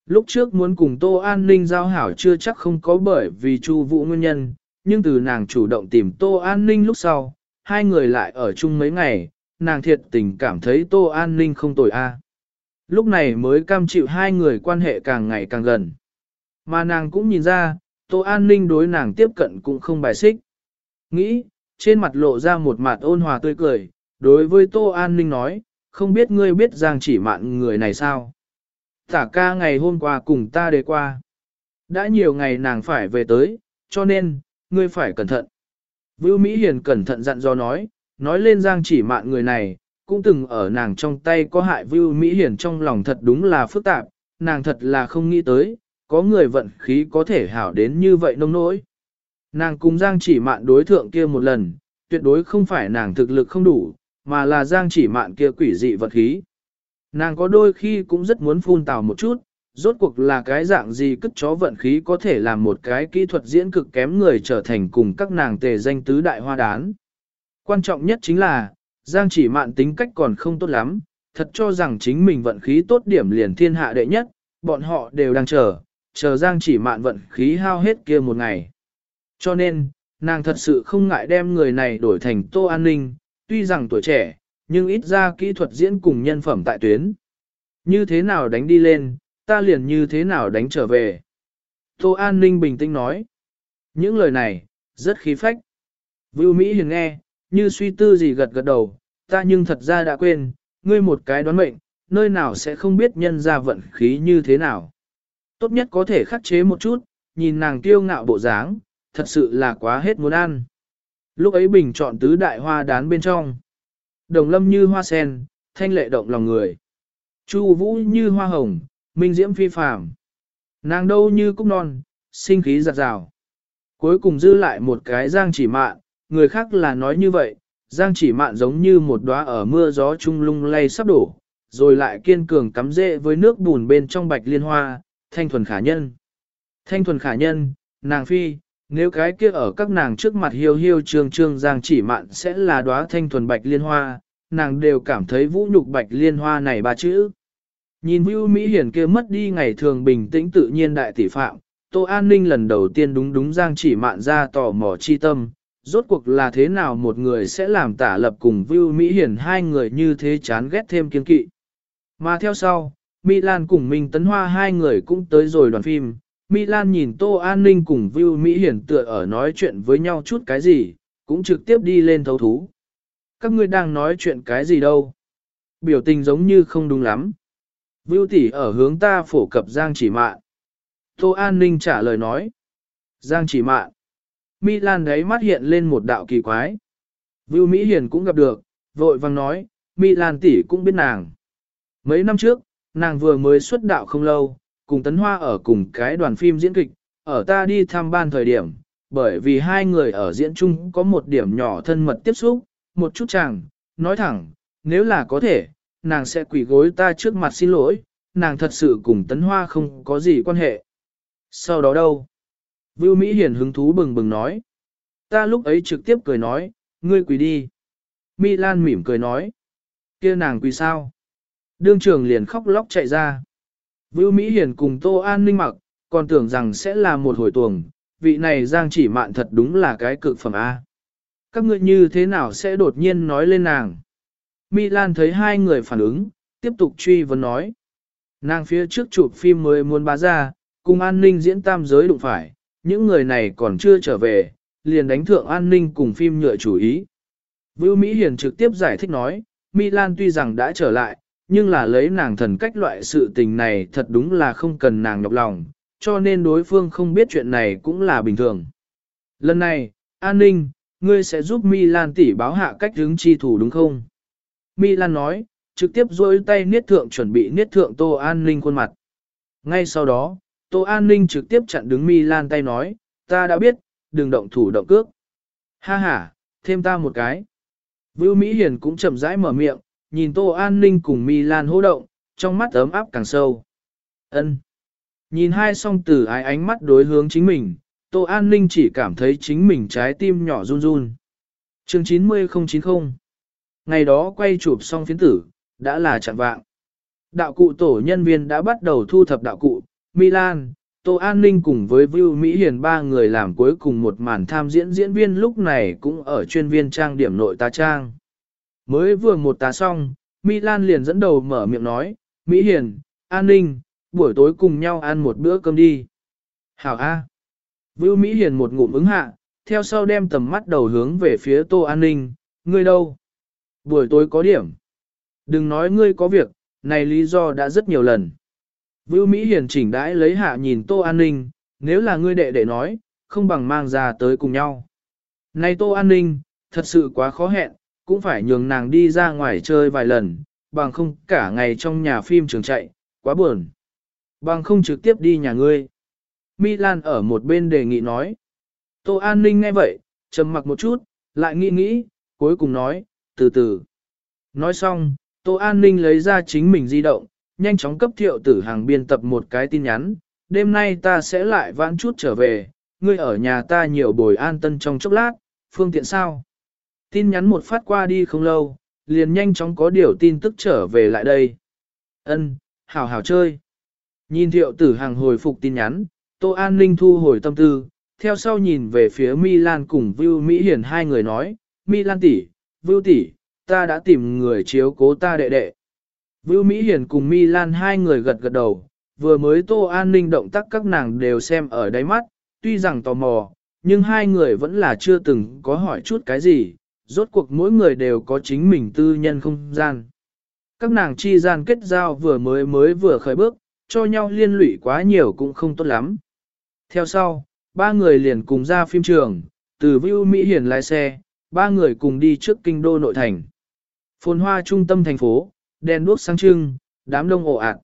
Lúc trước muốn cùng Tô An Ninh giao hảo chưa chắc không có bởi vì Chu Vũ nguyên nhân, nhưng từ nàng chủ động tìm Tô An Ninh lúc sau, hai người lại ở chung mấy ngày, nàng thiệt tình cảm thấy Tô An Ninh không tồi a. À. Lúc này mới cam chịu hai người quan hệ càng ngày càng gần. Mà nàng cũng nhìn ra, Tô An Ninh đối nàng tiếp cận cũng không bài xích. Nghĩ, trên mặt lộ ra một mặt ôn hòa tươi cười, đối với Tô An Ninh nói, không biết ngươi biết Giang chỉ mạn người này sao? Tả ca ngày hôm qua cùng ta đề qua. Đã nhiều ngày nàng phải về tới, cho nên, ngươi phải cẩn thận. Vưu Mỹ Hiền cẩn thận dặn dò nói, nói lên Giang chỉ mạn người này, cũng từng ở nàng trong tay có hại Vưu Mỹ Hiền trong lòng thật đúng là phức tạp, nàng thật là không nghĩ tới, có người vận khí có thể hảo đến như vậy nông nỗi. Nàng cùng Giang chỉ mạn đối thượng kia một lần, tuyệt đối không phải nàng thực lực không đủ, mà là Giang chỉ mạn kia quỷ dị vật khí. Nàng có đôi khi cũng rất muốn phun tào một chút, rốt cuộc là cái dạng gì cất chó vận khí có thể làm một cái kỹ thuật diễn cực kém người trở thành cùng các nàng tề danh tứ đại hoa đán. Quan trọng nhất chính là, Giang chỉ mạn tính cách còn không tốt lắm, thật cho rằng chính mình vận khí tốt điểm liền thiên hạ đệ nhất, bọn họ đều đang chờ, chờ Giang chỉ mạn vận khí hao hết kia một ngày. Cho nên, nàng thật sự không ngại đem người này đổi thành tô an ninh, tuy rằng tuổi trẻ, nhưng ít ra kỹ thuật diễn cùng nhân phẩm tại tuyến. Như thế nào đánh đi lên, ta liền như thế nào đánh trở về. Tô An Ninh bình tĩnh nói. Những lời này, rất khí phách. Vưu Mỹ Hiền nghe, như suy tư gì gật gật đầu, ta nhưng thật ra đã quên, ngươi một cái đoán mệnh, nơi nào sẽ không biết nhân ra vận khí như thế nào. Tốt nhất có thể khắc chế một chút, nhìn nàng kiêu ngạo bộ dáng, thật sự là quá hết muốn ăn. Lúc ấy bình chọn tứ đại hoa đán bên trong. Đồng lâm như hoa sen, thanh lệ động lòng người. Chu vũ như hoa hồng, minh diễm phi phàm. Nàng đâu như cúc non, sinh khí giặt rào. Cuối cùng dư lại một cái giang chỉ mạn, người khác là nói như vậy, giang chỉ mạn giống như một đóa ở mưa gió trung lung lay sắp đổ, rồi lại kiên cường cắm rễ với nước bùn bên trong bạch liên hoa, thanh thuần khả nhân. Thanh thuần khả nhân, nàng phi, nếu cái kia ở các nàng trước mặt hiêu hiêu trương trương giang chỉ mạn sẽ là đóa thanh thuần bạch liên hoa, nàng đều cảm thấy vũ nhục bạch liên hoa này ba chữ. Nhìn Vưu Mỹ Hiển kia mất đi ngày thường bình tĩnh tự nhiên đại tỷ phạm, Tô An Ninh lần đầu tiên đúng đúng giang chỉ mạn ra tò mò chi tâm, rốt cuộc là thế nào một người sẽ làm tả lập cùng Vưu Mỹ Hiển hai người như thế chán ghét thêm kiên kỵ. Mà theo sau, Milan cùng Minh Tấn Hoa hai người cũng tới rồi đoàn phim, Milan nhìn Tô An Ninh cùng Vưu Mỹ Hiển tựa ở nói chuyện với nhau chút cái gì, cũng trực tiếp đi lên thấu thú. Các ngươi đang nói chuyện cái gì đâu? Biểu tình giống như không đúng lắm. Vưu tỷ ở hướng ta phổ cập Giang chỉ mạn. Tô An Ninh trả lời nói. Giang chỉ mạn. Milan đấy mắt hiện lên một đạo kỳ quái. Vưu Mỹ Hiền cũng gặp được, vội vang nói, Milan tỷ cũng biết nàng. Mấy năm trước, nàng vừa mới xuất đạo không lâu, cùng Tấn Hoa ở cùng cái đoàn phim diễn kịch, ở ta đi thăm ban thời điểm, bởi vì hai người ở diễn chung có một điểm nhỏ thân mật tiếp xúc, một chút chàng, nói thẳng, nếu là có thể, nàng sẽ quỳ gối ta trước mặt xin lỗi, nàng thật sự cùng Tấn Hoa không có gì quan hệ. Sau đó đâu? Vưu Mỹ Hiển hứng thú bừng bừng nói. Ta lúc ấy trực tiếp cười nói, ngươi quỳ đi. Mi Lan mỉm cười nói. kia nàng quỳ sao? Đương trường liền khóc lóc chạy ra. Vưu Mỹ Hiền cùng Tô An Ninh mặc, còn tưởng rằng sẽ là một hồi tuồng, vị này giang chỉ mạn thật đúng là cái cực phẩm A. Các ngươi như thế nào sẽ đột nhiên nói lên nàng? Mỹ Lan thấy hai người phản ứng, tiếp tục truy vấn nói. Nàng phía trước chụp phim mới muốn bá ra, cùng an ninh diễn tam giới đụng phải, những người này còn chưa trở về, liền đánh thượng an ninh cùng phim nhựa chủ ý. Vưu Mỹ Hiền trực tiếp giải thích nói, Mỹ Lan tuy rằng đã trở lại, nhưng là lấy nàng thần cách loại sự tình này thật đúng là không cần nàng nhọc lòng, cho nên đối phương không biết chuyện này cũng là bình thường. Lần này, an ninh, ngươi sẽ giúp milan tỷ báo hạ cách hướng chi thủ đúng không? Milan nói, trực tiếp duỗi tay niết thượng chuẩn bị niết thượng Tô An Ninh khuôn mặt. Ngay sau đó, Tô An Ninh trực tiếp chặn đứng Milan tay nói, ta đã biết, đừng động thủ động cước. Ha ha, thêm ta một cái. Vưu Mỹ Hiền cũng chậm rãi mở miệng, nhìn Tô An Ninh cùng Milan hô động, trong mắt ấm áp càng sâu. ân Nhìn hai song tử ái ánh mắt đối hướng chính mình, Tô An Ninh chỉ cảm thấy chính mình trái tim nhỏ run run. chương 90090 Ngày đó quay chụp xong phiến tử, đã là chặn vạng. Đạo cụ tổ nhân viên đã bắt đầu thu thập đạo cụ, Milan, Tô An Ninh cùng với Vưu Mỹ Hiền ba người làm cuối cùng một màn tham diễn diễn viên lúc này cũng ở chuyên viên trang điểm nội tá trang. Mới vừa một tá xong, Milan liền dẫn đầu mở miệng nói, Mỹ Hiền, An Ninh, buổi tối cùng nhau ăn một bữa cơm đi. Hảo A. Vưu Mỹ Hiền một ngụm ứng hạ, theo sau đem tầm mắt đầu hướng về phía Tô An Ninh, ngươi đâu? Buổi tối có điểm. Đừng nói ngươi có việc, này lý do đã rất nhiều lần. Vưu Mỹ Hiền chỉnh đãi lấy hạ nhìn Tô An Ninh, nếu là ngươi đệ đệ nói, không bằng mang ra tới cùng nhau. Này Tô An Ninh, thật sự quá khó hẹn, cũng phải nhường nàng đi ra ngoài chơi vài lần, bằng không cả ngày trong nhà phim trường chạy, quá buồn. Bằng không trực tiếp đi nhà ngươi. Milan ở một bên đề nghị nói. Tô An Ninh nghe vậy, trầm mặc một chút, lại nghĩ nghĩ, cuối cùng nói, từ từ. Nói xong, Tô An Ninh lấy ra chính mình di động, nhanh chóng cấp thiệu tử hàng biên tập một cái tin nhắn. Đêm nay ta sẽ lại vãn chút trở về, ngươi ở nhà ta nhiều bồi an tân trong chốc lát, phương tiện sao? Tin nhắn một phát qua đi không lâu, liền nhanh chóng có điều tin tức trở về lại đây. Ân, hảo hảo chơi. Nhìn thiệu tử hàng hồi phục tin nhắn, Tô An Ninh thu hồi tâm tư, theo sau nhìn về phía Milan cùng Vưu Mỹ Hiển hai người nói, Milan tỷ, Vưu tỷ, ta đã tìm người chiếu cố ta đệ đệ. Vưu Mỹ Hiển cùng Milan hai người gật gật đầu, vừa mới Tô An Ninh động tác các nàng đều xem ở đáy mắt, tuy rằng tò mò, nhưng hai người vẫn là chưa từng có hỏi chút cái gì, rốt cuộc mỗi người đều có chính mình tư nhân không gian. Các nàng chi gian kết giao vừa mới mới vừa khởi bước, cho nhau liên lụy quá nhiều cũng không tốt lắm. Theo sau, ba người liền cùng ra phim trường, từ Vưu Mỹ Hiển lái xe, ba người cùng đi trước kinh đô nội thành. Phồn hoa trung tâm thành phố, đèn đuốc sáng trưng, đám đông ồ ạt.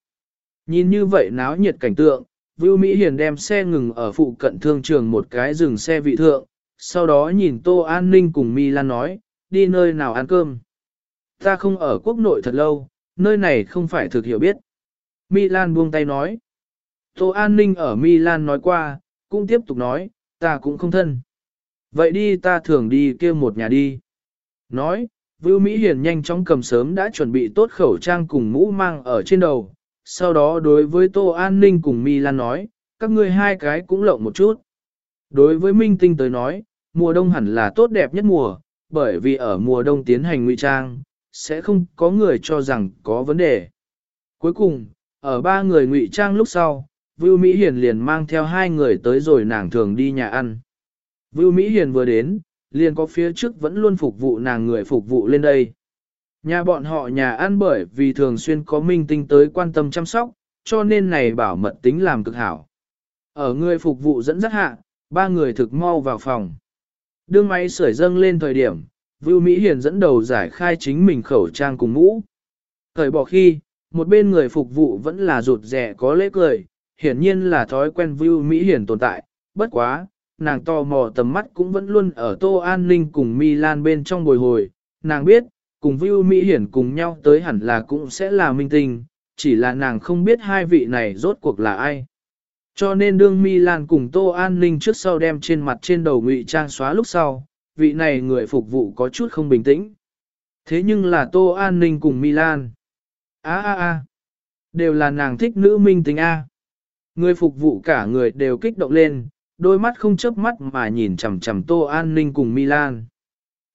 Nhìn như vậy náo nhiệt cảnh tượng, Vưu Mỹ Hiền đem xe ngừng ở phụ cận thương trường một cái dừng xe vị thượng, sau đó nhìn Tô An Ninh cùng milan nói, đi nơi nào ăn cơm. Ta không ở quốc nội thật lâu, nơi này không phải thực hiểu biết. milan buông tay nói. Tô An Ninh ở Milan nói qua, cũng tiếp tục nói, ta cũng không thân. Vậy đi ta thường đi kia một nhà đi. Nói, Vưu Mỹ Hiền nhanh chóng cầm sớm đã chuẩn bị tốt khẩu trang cùng mũ mang ở trên đầu. Sau đó đối với Tô An Ninh cùng Milan nói, các ngươi hai cái cũng lộng một chút. Đối với Minh Tinh tới nói, mùa đông hẳn là tốt đẹp nhất mùa, bởi vì ở mùa đông tiến hành ngụy trang, sẽ không có người cho rằng có vấn đề. Cuối cùng, ở ba người ngụy trang lúc sau, Vưu Mỹ Hiền liền mang theo hai người tới rồi nàng thường đi nhà ăn. Vưu Mỹ Hiền vừa đến, liền có phía trước vẫn luôn phục vụ nàng người phục vụ lên đây. Nhà bọn họ nhà ăn bởi vì thường xuyên có minh tinh tới quan tâm chăm sóc, cho nên này bảo mật tính làm cực hảo. Ở người phục vụ dẫn dắt hạ, ba người thực mau vào phòng. Đương máy sưởi dâng lên thời điểm, Vưu Mỹ Hiền dẫn đầu giải khai chính mình khẩu trang cùng mũ. Thời bỏ khi, một bên người phục vụ vẫn là rụt rẻ có lễ cười, hiển nhiên là thói quen Vưu Mỹ Hiền tồn tại, bất quá, nàng tò mò tầm mắt cũng vẫn luôn ở Tô An Ninh cùng Milan bên trong bồi hồi, nàng biết, cùng Vưu Mỹ Hiển cùng nhau tới hẳn là cũng sẽ là minh tinh, chỉ là nàng không biết hai vị này rốt cuộc là ai. Cho nên đương Milan cùng Tô An Ninh trước sau đem trên mặt trên đầu ngụy trang xóa lúc sau, vị này người phục vụ có chút không bình tĩnh. Thế nhưng là Tô An Ninh cùng Milan. Á á á, đều là nàng thích nữ minh tính A. Người phục vụ cả người đều kích động lên, đôi mắt không chớp mắt mà nhìn chằm chằm Tô An Ninh cùng Milan.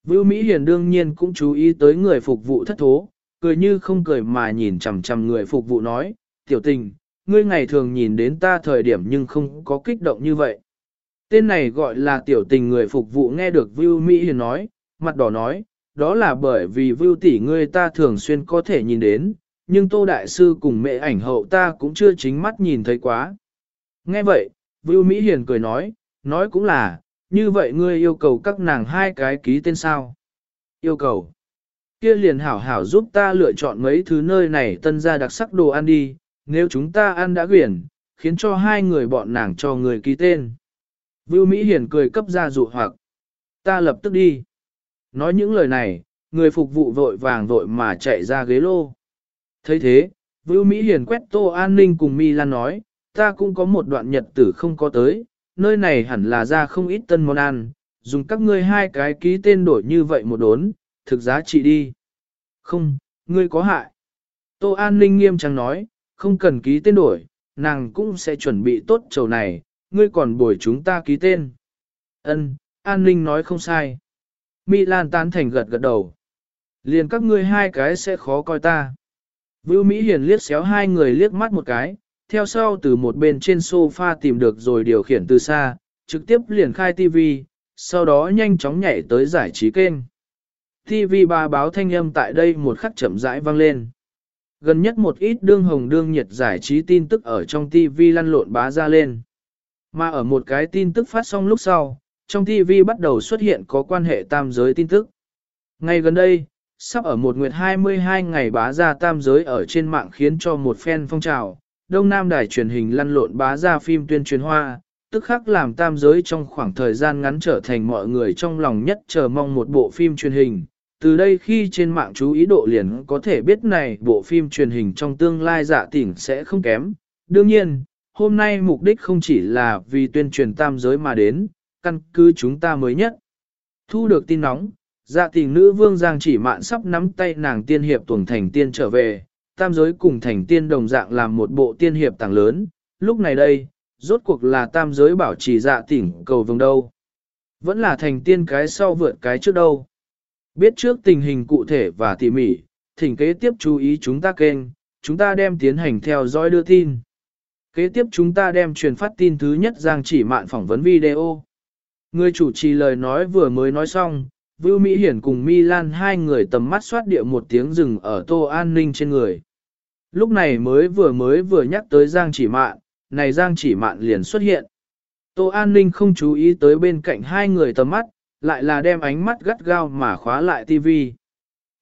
Vưu Mỹ Hiền đương nhiên cũng chú ý tới người phục vụ thất thố, cười như không cười mà nhìn chằm chằm người phục vụ nói, tiểu tình, ngươi ngày thường nhìn đến ta thời điểm nhưng không có kích động như vậy. Tên này gọi là tiểu tình người phục vụ nghe được Vưu Mỹ Hiền nói, mặt đỏ nói, đó là bởi vì Vưu tỷ ngươi ta thường xuyên có thể nhìn đến, nhưng Tô Đại Sư cùng mẹ ảnh hậu ta cũng chưa chính mắt nhìn thấy quá. Nghe vậy, Vưu Mỹ Hiền cười nói, nói cũng là, như vậy ngươi yêu cầu các nàng hai cái ký tên sao? Yêu cầu. kia liền hảo hảo giúp ta lựa chọn mấy thứ nơi này tân ra đặc sắc đồ ăn đi, nếu chúng ta ăn đã quyển, khiến cho hai người bọn nàng cho người ký tên. Vưu Mỹ Hiển cười cấp ra dụ hoặc, ta lập tức đi. Nói những lời này, người phục vụ vội vàng vội mà chạy ra ghế lô. thấy thế, Vưu Mỹ Hiển quét tô an ninh cùng Mi Lan nói, ta cũng có một đoạn nhật tử không có tới, nơi này hẳn là ra không ít tân món ăn, dùng các ngươi hai cái ký tên đổi như vậy một đốn, thực giá trị đi. Không, ngươi có hại. Tô An Ninh nghiêm trang nói, không cần ký tên đổi, nàng cũng sẽ chuẩn bị tốt chầu này, ngươi còn bồi chúng ta ký tên. Ân, An Ninh nói không sai. Mỹ Lan tán thành gật gật đầu. Liền các ngươi hai cái sẽ khó coi ta. Vưu Mỹ Hiền liếc xéo hai người liếc mắt một cái, theo sau từ một bên trên sofa tìm được rồi điều khiển từ xa, trực tiếp liền khai TV, sau đó nhanh chóng nhảy tới giải trí kênh. TV ba báo thanh âm tại đây một khắc chậm rãi vang lên. Gần nhất một ít đương hồng đương nhiệt giải trí tin tức ở trong TV lăn lộn bá ra lên. Mà ở một cái tin tức phát xong lúc sau, trong TV bắt đầu xuất hiện có quan hệ tam giới tin tức. Ngay gần đây, sắp ở một nguyệt 22 ngày bá ra tam giới ở trên mạng khiến cho một fan phong trào, Đông Nam đài truyền hình lăn lộn bá ra phim tuyên truyền hoa, tức khắc làm tam giới trong khoảng thời gian ngắn trở thành mọi người trong lòng nhất chờ mong một bộ phim truyền hình. Từ đây khi trên mạng chú ý độ liền có thể biết này bộ phim truyền hình trong tương lai dạ tỉnh sẽ không kém. Đương nhiên, hôm nay mục đích không chỉ là vì tuyên truyền tam giới mà đến, căn cứ chúng ta mới nhất. Thu được tin nóng, dạ tỉnh nữ vương Giang chỉ mạn sắp nắm tay nàng tiên hiệp tuồng thành tiên trở về, tam giới cùng thành tiên đồng dạng làm một bộ tiên hiệp tàng lớn, lúc này đây, rốt cuộc là tam giới bảo trì dạ tỉnh cầu vương đâu. Vẫn là thành tiên cái sau vượt cái trước đâu. Biết trước tình hình cụ thể và tỉ mỉ, thỉnh kế tiếp chú ý chúng ta kênh, chúng ta đem tiến hành theo dõi đưa tin. Kế tiếp chúng ta đem truyền phát tin thứ nhất Giang chỉ mạn phỏng vấn video. Người chủ trì lời nói vừa mới nói xong, Vưu Mỹ Hiển cùng Milan hai người tầm mắt xoát địa một tiếng rừng ở tô an ninh trên người. Lúc này mới vừa mới vừa nhắc tới Giang chỉ mạn, này Giang chỉ mạn liền xuất hiện. Tô An Ninh không chú ý tới bên cạnh hai người tầm mắt, lại là đem ánh mắt gắt gao mà khóa lại TV.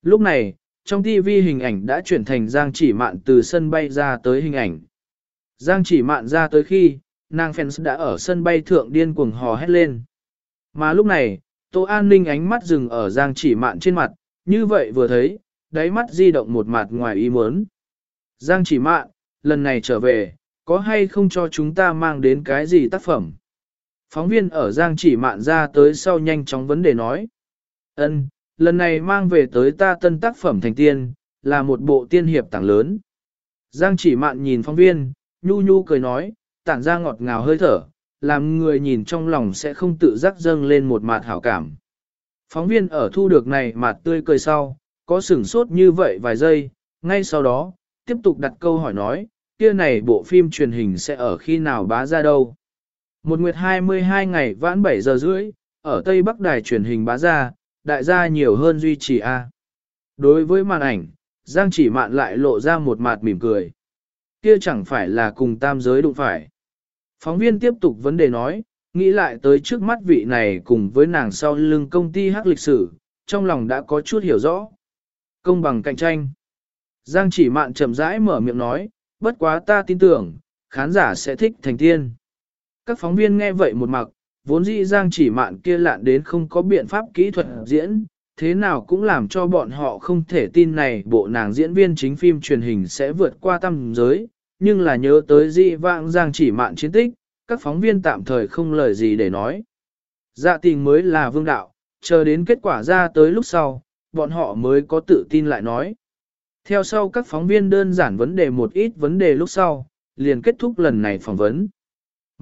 Lúc này, trong TV hình ảnh đã chuyển thành Giang chỉ mạn từ sân bay ra tới hình ảnh. Giang chỉ mạn ra tới khi, nàng fans đã ở sân bay thượng điên cuồng hò hét lên. Mà lúc này, Tô An Ninh ánh mắt dừng ở Giang chỉ mạn trên mặt, như vậy vừa thấy, đáy mắt di động một mặt ngoài ý muốn. Giang chỉ mạn, lần này trở về, có hay không cho chúng ta mang đến cái gì tác phẩm? Phóng viên ở Giang chỉ mạn ra tới sau nhanh chóng vấn đề nói. ân lần này mang về tới ta tân tác phẩm thành tiên, là một bộ tiên hiệp tảng lớn. Giang chỉ mạn nhìn phóng viên, nhu nhu cười nói, tản ra ngọt ngào hơi thở, làm người nhìn trong lòng sẽ không tự giác dâng lên một mạt hảo cảm. Phóng viên ở thu được này mặt tươi cười sau, có sửng sốt như vậy vài giây, ngay sau đó, tiếp tục đặt câu hỏi nói, kia này bộ phim truyền hình sẽ ở khi nào bá ra đâu. Một nguyệt 22 ngày vãn 7 giờ rưỡi, ở Tây Bắc Đài truyền hình bá ra, đại gia nhiều hơn duy trì A. Đối với màn ảnh, Giang chỉ mạn lại lộ ra một mặt mỉm cười. Kia chẳng phải là cùng tam giới đụng phải. Phóng viên tiếp tục vấn đề nói, nghĩ lại tới trước mắt vị này cùng với nàng sau lưng công ty hắc lịch sử, trong lòng đã có chút hiểu rõ. Công bằng cạnh tranh. Giang chỉ mạn chậm rãi mở miệng nói, bất quá ta tin tưởng, khán giả sẽ thích thành tiên. Các phóng viên nghe vậy một mặc, vốn dĩ Giang chỉ mạn kia lạn đến không có biện pháp kỹ thuật diễn, thế nào cũng làm cho bọn họ không thể tin này bộ nàng diễn viên chính phim truyền hình sẽ vượt qua tâm giới, nhưng là nhớ tới di vãng Giang chỉ mạn chiến tích, các phóng viên tạm thời không lời gì để nói. Dạ tình mới là vương đạo, chờ đến kết quả ra tới lúc sau, bọn họ mới có tự tin lại nói. Theo sau các phóng viên đơn giản vấn đề một ít vấn đề lúc sau, liền kết thúc lần này phỏng vấn.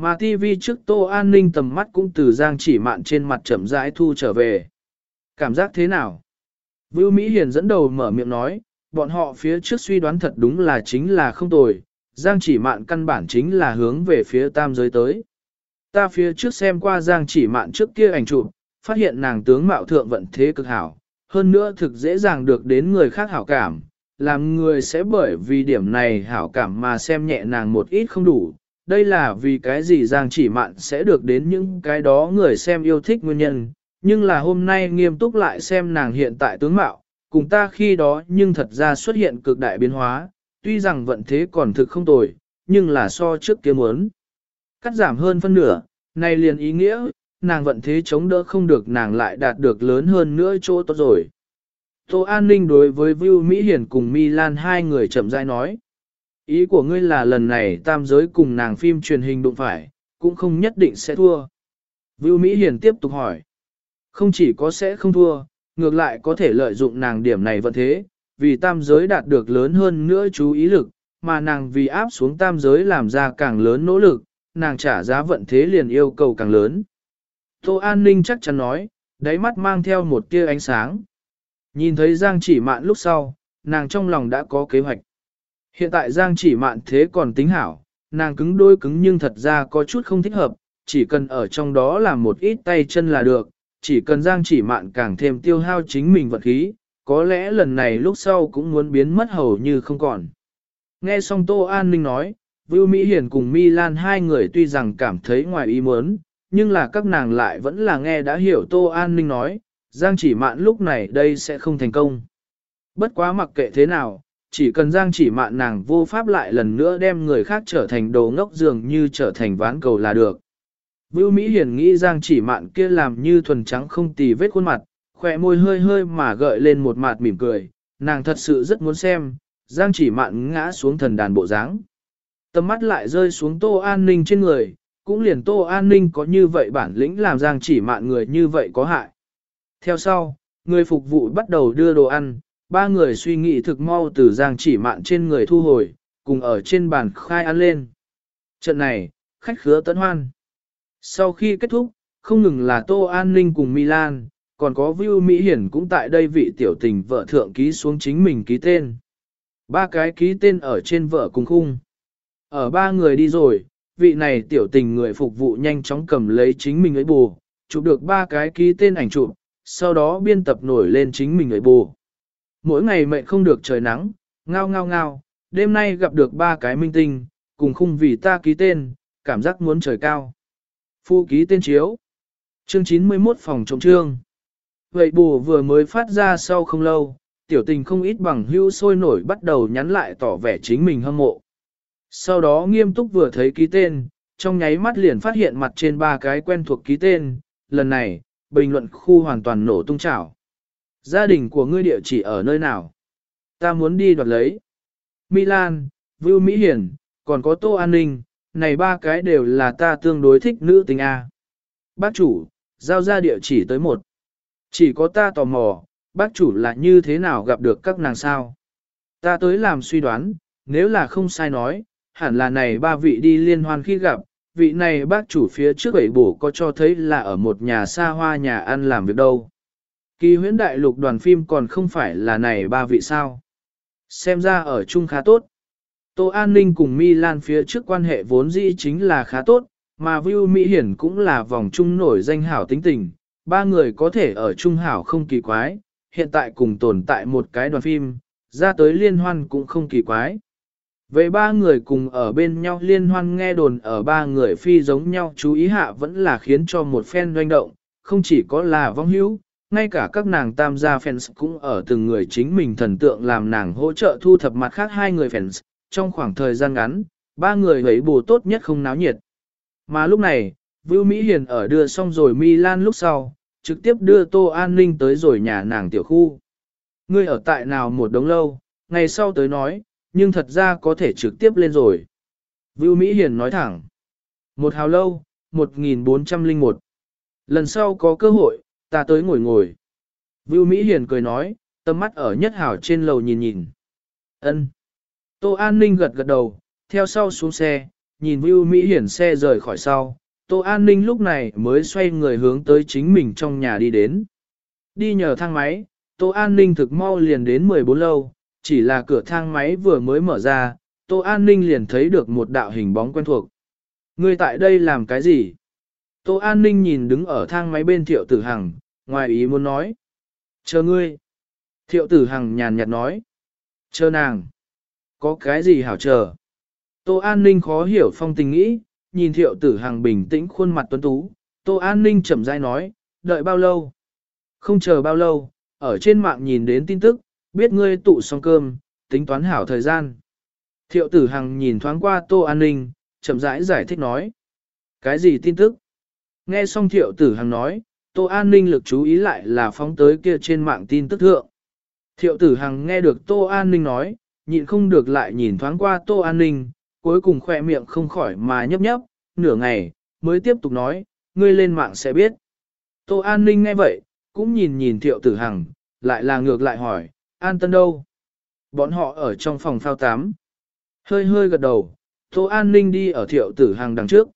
Mà TV trước Tô An ninh tầm mắt cũng từ Giang chỉ mạn trên mặt chậm rãi thu trở về. Cảm giác thế nào? Vưu Mỹ Hiền dẫn đầu mở miệng nói, bọn họ phía trước suy đoán thật đúng là chính là không tồi, Giang chỉ mạn căn bản chính là hướng về phía tam giới tới. Ta phía trước xem qua Giang chỉ mạn trước kia ảnh chụp, phát hiện nàng tướng mạo thượng vận thế cực hảo, hơn nữa thực dễ dàng được đến người khác hảo cảm, làm người sẽ bởi vì điểm này hảo cảm mà xem nhẹ nàng một ít không đủ. Đây là vì cái gì Giang chỉ mạn sẽ được đến những cái đó người xem yêu thích nguyên nhân, nhưng là hôm nay nghiêm túc lại xem nàng hiện tại tướng mạo, cùng ta khi đó nhưng thật ra xuất hiện cực đại biến hóa, tuy rằng vận thế còn thực không tồi, nhưng là so trước kia muốn. Cắt giảm hơn phân nửa, này liền ý nghĩa, nàng vận thế chống đỡ không được nàng lại đạt được lớn hơn nữa chỗ tốt rồi. Tô An ninh đối với Vưu Mỹ Hiển cùng Milan hai người chậm rãi nói. Ý của ngươi là lần này tam giới cùng nàng phim truyền hình đụng phải, cũng không nhất định sẽ thua. Vưu Mỹ Hiền tiếp tục hỏi. Không chỉ có sẽ không thua, ngược lại có thể lợi dụng nàng điểm này vận thế, vì tam giới đạt được lớn hơn nữa chú ý lực, mà nàng vì áp xuống tam giới làm ra càng lớn nỗ lực, nàng trả giá vận thế liền yêu cầu càng lớn. Tô An Ninh chắc chắn nói, đáy mắt mang theo một tia ánh sáng. Nhìn thấy Giang chỉ mạn lúc sau, nàng trong lòng đã có kế hoạch. Hiện tại Giang chỉ mạn thế còn tính hảo, nàng cứng đôi cứng nhưng thật ra có chút không thích hợp, chỉ cần ở trong đó làm một ít tay chân là được, chỉ cần Giang chỉ mạn càng thêm tiêu hao chính mình vật khí, có lẽ lần này lúc sau cũng muốn biến mất hầu như không còn. Nghe xong Tô An Ninh nói, Vưu Mỹ Hiền cùng Milan hai người tuy rằng cảm thấy ngoài ý muốn, nhưng là các nàng lại vẫn là nghe đã hiểu Tô An Ninh nói, Giang chỉ mạn lúc này đây sẽ không thành công. Bất quá mặc kệ thế nào, chỉ cần Giang chỉ mạn nàng vô pháp lại lần nữa đem người khác trở thành đồ ngốc dường như trở thành ván cầu là được. Vưu Mỹ Hiển nghĩ Giang chỉ mạn kia làm như thuần trắng không tì vết khuôn mặt, khỏe môi hơi hơi mà gợi lên một mặt mỉm cười, nàng thật sự rất muốn xem, Giang chỉ mạn ngã xuống thần đàn bộ dáng. Tầm mắt lại rơi xuống tô an ninh trên người, cũng liền tô an ninh có như vậy bản lĩnh làm Giang chỉ mạn người như vậy có hại. Theo sau, người phục vụ bắt đầu đưa đồ ăn, ba người suy nghĩ thực mau từ Giang chỉ mạn trên người thu hồi, cùng ở trên bàn khai ăn lên. Trận này, khách khứa tấn hoan. Sau khi kết thúc, không ngừng là Tô An Ninh cùng Milan, còn có Vưu Mỹ Hiển cũng tại đây vị tiểu tình vợ thượng ký xuống chính mình ký tên. Ba cái ký tên ở trên vợ cùng khung. Ở ba người đi rồi, vị này tiểu tình người phục vụ nhanh chóng cầm lấy chính mình ấy bù, chụp được ba cái ký tên ảnh chụp, sau đó biên tập nổi lên chính mình ấy bù. Mỗi ngày mệt không được trời nắng, ngao ngao ngao, đêm nay gặp được ba cái minh tinh, cùng khung vì ta ký tên, cảm giác muốn trời cao. Phu ký tên chiếu. Chương 91 phòng trọng trương. Vậy bù vừa mới phát ra sau không lâu, tiểu tình không ít bằng hưu sôi nổi bắt đầu nhắn lại tỏ vẻ chính mình hâm mộ. Sau đó nghiêm túc vừa thấy ký tên, trong nháy mắt liền phát hiện mặt trên ba cái quen thuộc ký tên, lần này, bình luận khu hoàn toàn nổ tung trào. Gia đình của ngươi địa chỉ ở nơi nào? Ta muốn đi đoạt lấy. Milan, Vưu Mỹ Hiển, còn có Tô An Ninh, này ba cái đều là ta tương đối thích nữ tính A. Bác chủ, giao ra địa chỉ tới một. Chỉ có ta tò mò, bác chủ là như thế nào gặp được các nàng sao? Ta tới làm suy đoán, nếu là không sai nói, hẳn là này ba vị đi liên hoan khi gặp, vị này bác chủ phía trước bảy bổ có cho thấy là ở một nhà xa hoa nhà ăn làm việc đâu. Kỳ huyễn đại lục đoàn phim còn không phải là này ba vị sao. Xem ra ở chung khá tốt. Tô An Ninh cùng Milan phía trước quan hệ vốn dĩ chính là khá tốt, mà Vưu Mỹ Hiển cũng là vòng chung nổi danh hảo tính tình, ba người có thể ở chung hảo không kỳ quái, hiện tại cùng tồn tại một cái đoàn phim, ra tới liên hoan cũng không kỳ quái. Về ba người cùng ở bên nhau liên hoan nghe đồn ở ba người phi giống nhau chú ý hạ vẫn là khiến cho một phen doanh động, không chỉ có là vong hữu, ngay cả các nàng tam gia fans cũng ở từng người chính mình thần tượng làm nàng hỗ trợ thu thập mặt khác hai người fans, trong khoảng thời gian ngắn, ba người ấy bù tốt nhất không náo nhiệt. Mà lúc này, Vưu Mỹ Hiền ở đưa xong rồi Milan lúc sau, trực tiếp đưa Tô An Ninh tới rồi nhà nàng tiểu khu. Ngươi ở tại nào một đống lâu, ngày sau tới nói, nhưng thật ra có thể trực tiếp lên rồi. Vưu Mỹ Hiền nói thẳng. Một hào lâu, 1401. Lần sau có cơ hội, ta tới ngồi ngồi. Vưu Mỹ Hiền cười nói, tâm mắt ở nhất Hảo trên lầu nhìn nhìn. ân Tô An Ninh gật gật đầu, theo sau xuống xe, nhìn Vưu Mỹ Hiển xe rời khỏi sau. Tô An Ninh lúc này mới xoay người hướng tới chính mình trong nhà đi đến. Đi nhờ thang máy, Tô An Ninh thực mau liền đến 14 lâu, chỉ là cửa thang máy vừa mới mở ra, Tô An Ninh liền thấy được một đạo hình bóng quen thuộc. Ngươi tại đây làm cái gì? Tô An Ninh nhìn đứng ở thang máy bên Thiệu Tử Hằng, ngoài ý muốn nói. Chờ ngươi. Thiệu Tử Hằng nhàn nhạt nói. Chờ nàng. Có cái gì hảo chờ? Tô An Ninh khó hiểu phong tình nghĩ, nhìn thiệu tử Hằng bình tĩnh khuôn mặt tuấn tú. Tô An Ninh chậm rãi nói, đợi bao lâu? Không chờ bao lâu, ở trên mạng nhìn đến tin tức, biết ngươi tụ xong cơm, tính toán hảo thời gian. Thiệu tử hằng nhìn thoáng qua tô an ninh, chậm rãi giải, giải thích nói. Cái gì tin tức? Nghe xong thiệu tử hằng nói, tô an ninh lực chú ý lại là phóng tới kia trên mạng tin tức thượng. Thiệu tử hằng nghe được tô an ninh nói, nhịn không được lại nhìn thoáng qua tô an ninh, cuối cùng khỏe miệng không khỏi mà nhấp nhấp, nửa ngày, mới tiếp tục nói, ngươi lên mạng sẽ biết. Tô an ninh nghe vậy, cũng nhìn nhìn thiệu tử hằng, lại là ngược lại hỏi, an tân đâu? Bọn họ ở trong phòng phao tám. Hơi hơi gật đầu, Tô An Ninh đi ở thiệu tử hằng đằng trước.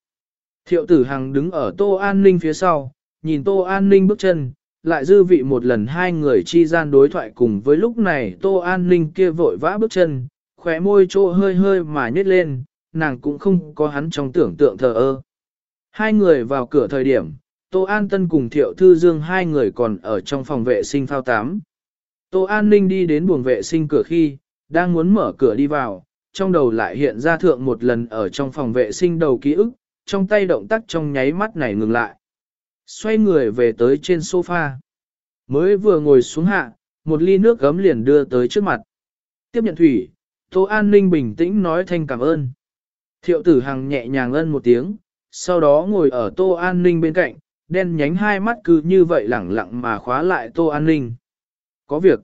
Thiệu tử hằng đứng ở Tô An Ninh phía sau, nhìn Tô An Ninh bước chân, lại dư vị một lần hai người chi gian đối thoại cùng với lúc này Tô An Ninh kia vội vã bước chân, khóe môi chỗ hơi hơi mà nhét lên, nàng cũng không có hắn trong tưởng tượng thờ ơ. Hai người vào cửa thời điểm, Tô An Tân cùng Thiệu Thư Dương hai người còn ở trong phòng vệ sinh phao tám. Tô An Ninh đi đến buồng vệ sinh cửa khi, đang muốn mở cửa đi vào, trong đầu lại hiện ra thượng một lần ở trong phòng vệ sinh đầu ký ức, trong tay động tác trong nháy mắt này ngừng lại. Xoay người về tới trên sofa. Mới vừa ngồi xuống hạ, một ly nước gấm liền đưa tới trước mặt. Tiếp nhận thủy, Tô An Ninh bình tĩnh nói thanh cảm ơn. Thiệu tử hằng nhẹ nhàng ân một tiếng, sau đó ngồi ở Tô An Ninh bên cạnh, đen nhánh hai mắt cứ như vậy lẳng lặng mà khóa lại Tô An Ninh. Có việc.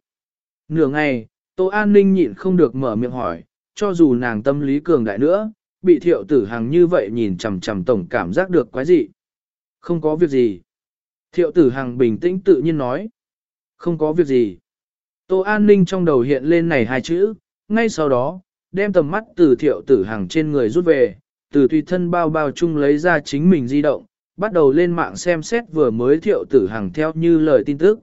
Nửa ngày, Tô An Ninh nhịn không được mở miệng hỏi, cho dù nàng tâm lý cường đại nữa, bị thiệu tử hằng như vậy nhìn chằm chằm tổng cảm giác được quái gì. Không có việc gì. Thiệu tử hằng bình tĩnh tự nhiên nói. Không có việc gì. Tô An Ninh trong đầu hiện lên này hai chữ, ngay sau đó, đem tầm mắt từ thiệu tử hằng trên người rút về, từ tùy thân bao bao chung lấy ra chính mình di động, bắt đầu lên mạng xem xét vừa mới thiệu tử hằng theo như lời tin tức.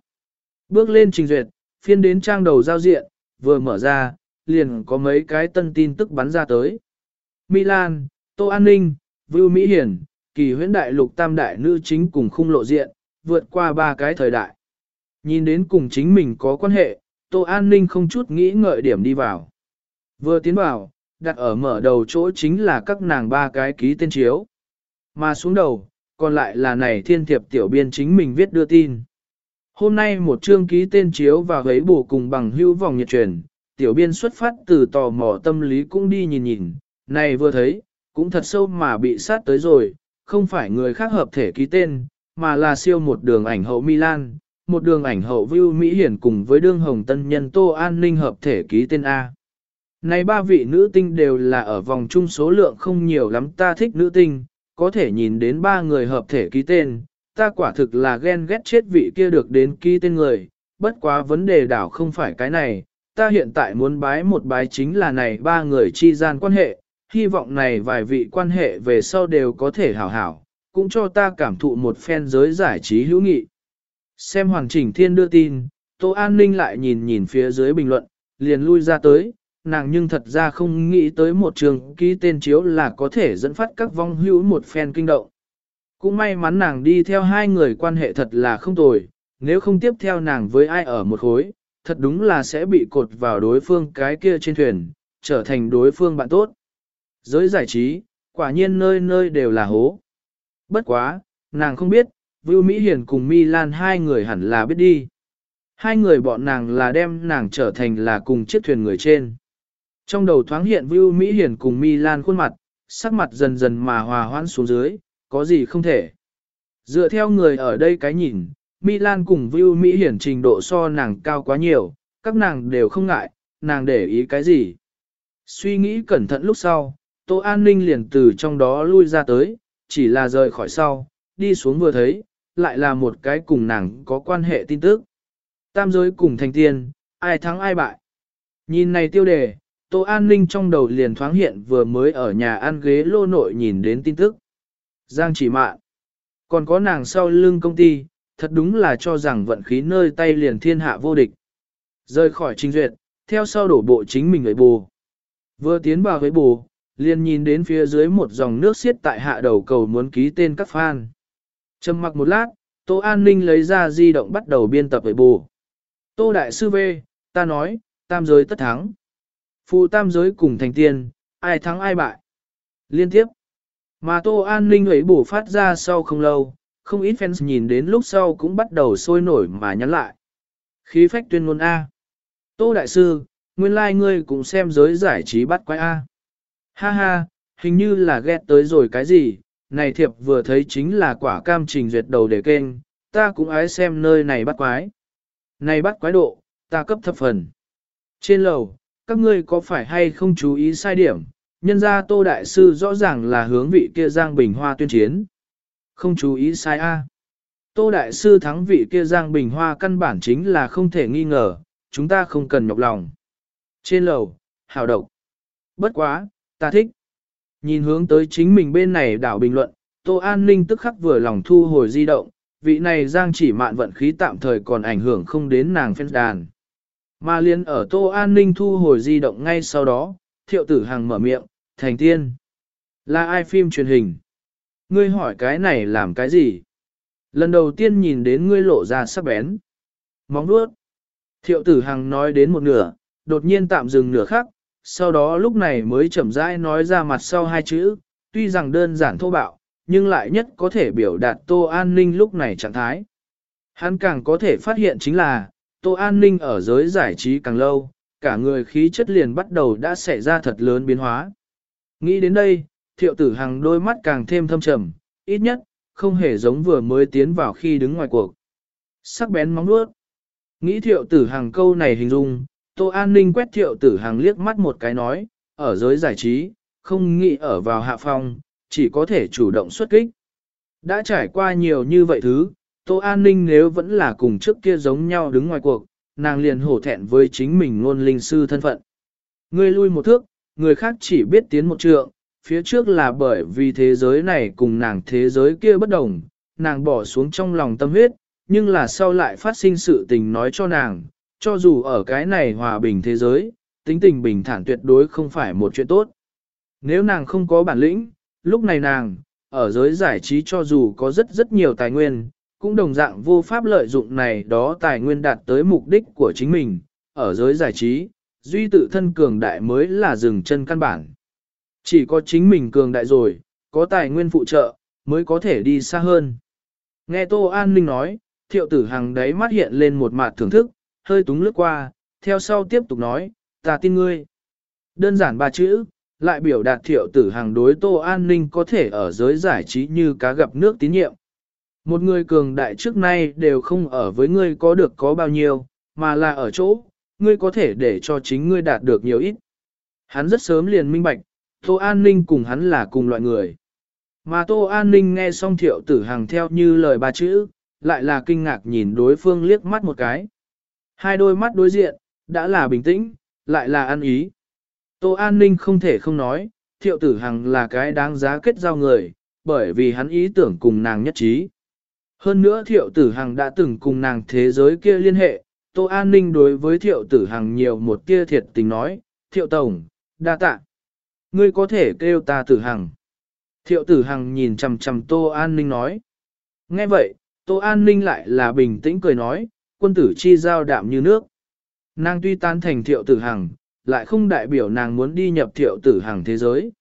Bước lên trình duyệt, phiên đến trang đầu giao diện, vừa mở ra, liền có mấy cái tân tin tức bắn ra tới. Milan, Tô An Ninh, Vưu Mỹ Hiển, kỳ huyễn đại lục tam đại nữ chính cùng khung lộ diện, vượt qua ba cái thời đại. Nhìn đến cùng chính mình có quan hệ, Tô An Ninh không chút nghĩ ngợi điểm đi vào. Vừa tiến vào, đặt ở mở đầu chỗ chính là các nàng ba cái ký tên chiếu. Mà xuống đầu, còn lại là này thiên thiệp tiểu biên chính mình viết đưa tin. Hôm nay một chương ký tên chiếu và gấy bổ cùng bằng hưu vòng nhiệt truyền, tiểu biên xuất phát từ tò mò tâm lý cũng đi nhìn nhìn, này vừa thấy, cũng thật sâu mà bị sát tới rồi, không phải người khác hợp thể ký tên, mà là siêu một đường ảnh hậu Milan, một đường ảnh hậu Vưu Mỹ Hiển cùng với đương hồng tân nhân Tô An Ninh hợp thể ký tên A. Này ba vị nữ tinh đều là ở vòng chung số lượng không nhiều lắm ta thích nữ tinh, có thể nhìn đến ba người hợp thể ký tên, ta quả thực là ghen ghét chết vị kia được đến ký tên người, bất quá vấn đề đảo không phải cái này, ta hiện tại muốn bái một bái chính là này ba người chi gian quan hệ, hy vọng này vài vị quan hệ về sau đều có thể hảo hảo, cũng cho ta cảm thụ một phen giới giải trí hữu nghị. Xem Hoàng Chỉnh Thiên đưa tin, Tô An Ninh lại nhìn nhìn phía dưới bình luận, liền lui ra tới, nàng nhưng thật ra không nghĩ tới một trường ký tên chiếu là có thể dẫn phát các vong hữu một phen kinh động. Cũng may mắn nàng đi theo hai người quan hệ thật là không tồi, nếu không tiếp theo nàng với ai ở một khối, thật đúng là sẽ bị cột vào đối phương cái kia trên thuyền, trở thành đối phương bạn tốt. Giới giải trí, quả nhiên nơi nơi đều là hố. Bất quá, nàng không biết, Vưu Mỹ Hiền cùng Milan hai người hẳn là biết đi. Hai người bọn nàng là đem nàng trở thành là cùng chiếc thuyền người trên. Trong đầu thoáng hiện Vưu Mỹ Hiền cùng Milan khuôn mặt, sắc mặt dần dần mà hòa hoãn xuống dưới, có gì không thể. Dựa theo người ở đây cái nhìn, Milan cùng Vưu Mỹ Hiển trình độ so nàng cao quá nhiều, các nàng đều không ngại, nàng để ý cái gì. Suy nghĩ cẩn thận lúc sau, Tô An Ninh liền từ trong đó lui ra tới, chỉ là rời khỏi sau, đi xuống vừa thấy, lại là một cái cùng nàng có quan hệ tin tức. Tam giới cùng thành tiên, ai thắng ai bại. Nhìn này tiêu đề, Tô An Ninh trong đầu liền thoáng hiện vừa mới ở nhà ăn ghế lô nội nhìn đến tin tức. Giang chỉ mạn. Còn có nàng sau lưng công ty, thật đúng là cho rằng vận khí nơi tay liền thiên hạ vô địch. Rời khỏi trình duyệt, theo sau đổ bộ chính mình với bù. Vừa tiến vào với bù, liền nhìn đến phía dưới một dòng nước xiết tại hạ đầu cầu muốn ký tên các fan. Trầm mặc một lát, Tô An Ninh lấy ra di động bắt đầu biên tập với bù. Tô Đại Sư V, ta nói, tam giới tất thắng. Phụ tam giới cùng thành tiên, ai thắng ai bại. Liên tiếp. Mà Tô An Ninh ấy bù phát ra sau không lâu, không ít fans nhìn đến lúc sau cũng bắt đầu sôi nổi mà nhắn lại. Khí phách tuyên ngôn A. Tô Đại Sư, nguyên lai like ngươi cũng xem giới giải trí bắt quái A. Ha ha, hình như là ghét tới rồi cái gì, này thiệp vừa thấy chính là quả cam trình duyệt đầu để kênh, ta cũng ái xem nơi này bắt quái. Này bắt quái độ, ta cấp thấp phần. Trên lầu, các ngươi có phải hay không chú ý sai điểm, nhân ra Tô Đại Sư rõ ràng là hướng vị kia Giang Bình Hoa tuyên chiến. Không chú ý sai A. Tô Đại Sư thắng vị kia Giang Bình Hoa căn bản chính là không thể nghi ngờ, chúng ta không cần nhọc lòng. Trên lầu, hào độc. Bất quá, ta thích. Nhìn hướng tới chính mình bên này đảo bình luận, Tô An Ninh tức khắc vừa lòng thu hồi di động, vị này Giang chỉ mạn vận khí tạm thời còn ảnh hưởng không đến nàng phên đàn. Mà liên ở Tô An Ninh thu hồi di động ngay sau đó, thiệu tử hàng mở miệng, thành tiên. Là ai phim truyền hình? Ngươi hỏi cái này làm cái gì? Lần đầu tiên nhìn đến ngươi lộ ra sắc bén. Móng đuốt. Thiệu tử hằng nói đến một nửa, đột nhiên tạm dừng nửa khắc, sau đó lúc này mới chậm rãi nói ra mặt sau hai chữ, tuy rằng đơn giản thô bạo, nhưng lại nhất có thể biểu đạt Tô An Ninh lúc này trạng thái. Hắn càng có thể phát hiện chính là, Tô An Ninh ở giới giải trí càng lâu, cả người khí chất liền bắt đầu đã xảy ra thật lớn biến hóa. Nghĩ đến đây, thiệu tử hằng đôi mắt càng thêm thâm trầm, ít nhất, không hề giống vừa mới tiến vào khi đứng ngoài cuộc. Sắc bén móng nuốt. Nghĩ thiệu tử hằng câu này hình dung, Tô An Ninh quét thiệu tử hàng liếc mắt một cái nói, ở giới giải trí, không nghĩ ở vào hạ phong, chỉ có thể chủ động xuất kích. Đã trải qua nhiều như vậy thứ, Tô An Ninh nếu vẫn là cùng trước kia giống nhau đứng ngoài cuộc, nàng liền hổ thẹn với chính mình ngôn linh sư thân phận. Người lui một thước, người khác chỉ biết tiến một trượng, phía trước là bởi vì thế giới này cùng nàng thế giới kia bất đồng, nàng bỏ xuống trong lòng tâm huyết, nhưng là sau lại phát sinh sự tình nói cho nàng, cho dù ở cái này hòa bình thế giới, tính tình bình thản tuyệt đối không phải một chuyện tốt. Nếu nàng không có bản lĩnh, lúc này nàng, ở giới giải trí cho dù có rất rất nhiều tài nguyên, cũng đồng dạng vô pháp lợi dụng này đó tài nguyên đạt tới mục đích của chính mình, ở giới giải trí, duy tự thân cường đại mới là dừng chân căn bản. Chỉ có chính mình cường đại rồi, có tài nguyên phụ trợ, mới có thể đi xa hơn. Nghe Tô An Ninh nói, thiệu tử hằng đấy mắt hiện lên một mặt thưởng thức, hơi túng lướt qua, theo sau tiếp tục nói, ta tin ngươi. Đơn giản ba chữ, lại biểu đạt thiệu tử hàng đối Tô An Ninh có thể ở giới giải trí như cá gặp nước tín nhiệm. Một người cường đại trước nay đều không ở với ngươi có được có bao nhiêu, mà là ở chỗ, ngươi có thể để cho chính ngươi đạt được nhiều ít. Hắn rất sớm liền minh bạch, Tô An Ninh cùng hắn là cùng loại người. Mà Tô An Ninh nghe xong thiệu tử hàng theo như lời ba chữ, lại là kinh ngạc nhìn đối phương liếc mắt một cái. Hai đôi mắt đối diện, đã là bình tĩnh, lại là ăn ý. Tô An Ninh không thể không nói, thiệu tử hằng là cái đáng giá kết giao người, bởi vì hắn ý tưởng cùng nàng nhất trí. Hơn nữa thiệu tử hằng đã từng cùng nàng thế giới kia liên hệ, Tô An Ninh đối với thiệu tử hằng nhiều một kia thiệt tình nói, thiệu tổng, đa tạ. Ngươi có thể kêu ta tử hằng. Thiệu tử hằng nhìn chầm chầm Tô An Ninh nói. Nghe vậy, Tô An Ninh lại là bình tĩnh cười nói, quân tử chi giao đạm như nước. Nàng tuy tán thành thiệu tử hằng, lại không đại biểu nàng muốn đi nhập thiệu tử hằng thế giới.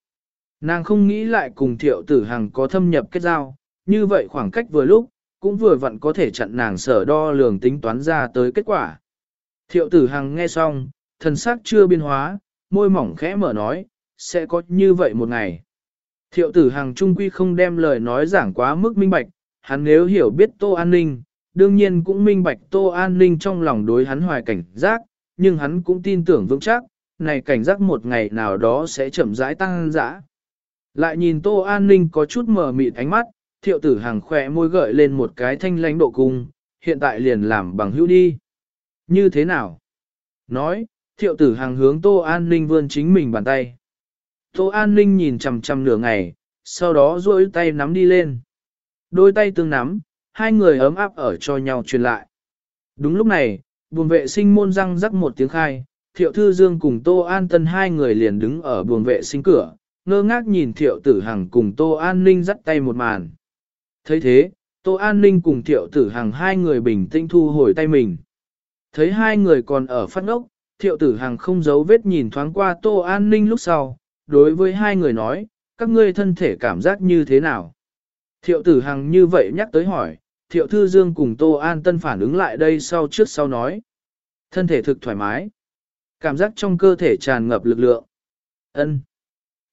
Nàng không nghĩ lại cùng thiệu tử hằng có thâm nhập kết giao, như vậy khoảng cách vừa lúc, cũng vừa vặn có thể chặn nàng sở đo lường tính toán ra tới kết quả. Thiệu tử hằng nghe xong, thần sắc chưa biên hóa, môi mỏng khẽ mở nói, sẽ có như vậy một ngày. Thiệu tử hằng trung quy không đem lời nói giảng quá mức minh bạch, hắn nếu hiểu biết tô an ninh, đương nhiên cũng minh bạch tô an ninh trong lòng đối hắn hoài cảnh giác, nhưng hắn cũng tin tưởng vững chắc, này cảnh giác một ngày nào đó sẽ chậm rãi tăng dã. Lại nhìn tô an ninh có chút mờ mịt ánh mắt, thiệu tử hàng khỏe môi gợi lên một cái thanh lãnh độ cung, hiện tại liền làm bằng hữu đi. Như thế nào? Nói, thiệu tử hàng hướng Tô An Ninh vươn chính mình bàn tay. Tô An Ninh nhìn chầm chầm nửa ngày, sau đó duỗi tay nắm đi lên. Đôi tay tương nắm, hai người ấm áp ở cho nhau truyền lại. Đúng lúc này, buồng vệ sinh môn răng rắc một tiếng khai, thiệu thư dương cùng Tô An Tân hai người liền đứng ở buồng vệ sinh cửa, ngơ ngác nhìn thiệu tử hằng cùng Tô An Ninh dắt tay một màn thấy thế, Tô An Ninh cùng Thiệu Tử Hằng hai người bình tĩnh thu hồi tay mình. Thấy hai người còn ở phát ngốc, Thiệu Tử Hằng không giấu vết nhìn thoáng qua Tô An Ninh lúc sau, đối với hai người nói, các ngươi thân thể cảm giác như thế nào? Thiệu Tử Hằng như vậy nhắc tới hỏi, Thiệu Thư Dương cùng Tô An Tân phản ứng lại đây sau trước sau nói, Thân thể thực thoải mái. Cảm giác trong cơ thể tràn ngập lực lượng. ân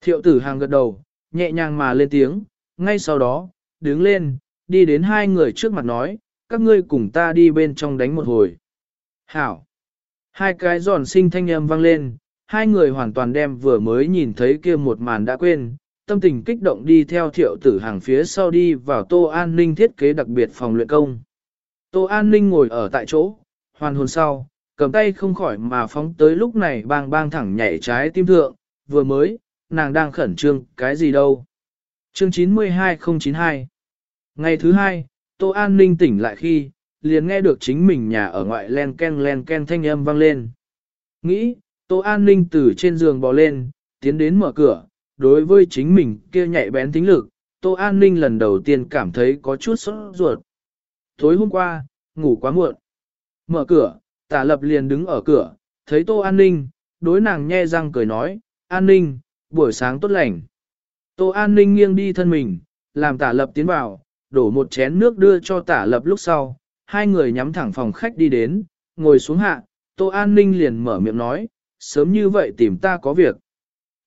Thiệu tử hàng gật đầu, nhẹ nhàng mà lên tiếng, ngay sau đó, đứng lên, đi đến hai người trước mặt nói, các ngươi cùng ta đi bên trong đánh một hồi. Hảo! Hai cái giòn sinh thanh âm vang lên, hai người hoàn toàn đem vừa mới nhìn thấy kia một màn đã quên, tâm tình kích động đi theo thiệu tử hàng phía sau đi vào tô an ninh thiết kế đặc biệt phòng luyện công. Tô an ninh ngồi ở tại chỗ, hoàn hồn sau, cầm tay không khỏi mà phóng tới lúc này bang bang thẳng nhảy trái tim thượng, vừa mới, nàng đang khẩn trương, cái gì đâu. Chương 92092 Ngày thứ hai, Tô An Ninh tỉnh lại khi, liền nghe được chính mình nhà ở ngoại len ken len ken thanh âm vang lên. Nghĩ, Tô An Ninh từ trên giường bò lên, tiến đến mở cửa, đối với chính mình kia nhạy bén tính lực, Tô An Ninh lần đầu tiên cảm thấy có chút sốt ruột. Tối hôm qua, ngủ quá muộn. Mở cửa, tả lập liền đứng ở cửa, thấy Tô An Ninh, đối nàng nhe răng cười nói, An Ninh, buổi sáng tốt lành. Tô An Ninh nghiêng đi thân mình, làm tả lập tiến vào, đổ một chén nước đưa cho tả lập lúc sau, hai người nhắm thẳng phòng khách đi đến, ngồi xuống hạ, Tô An Ninh liền mở miệng nói, sớm như vậy tìm ta có việc.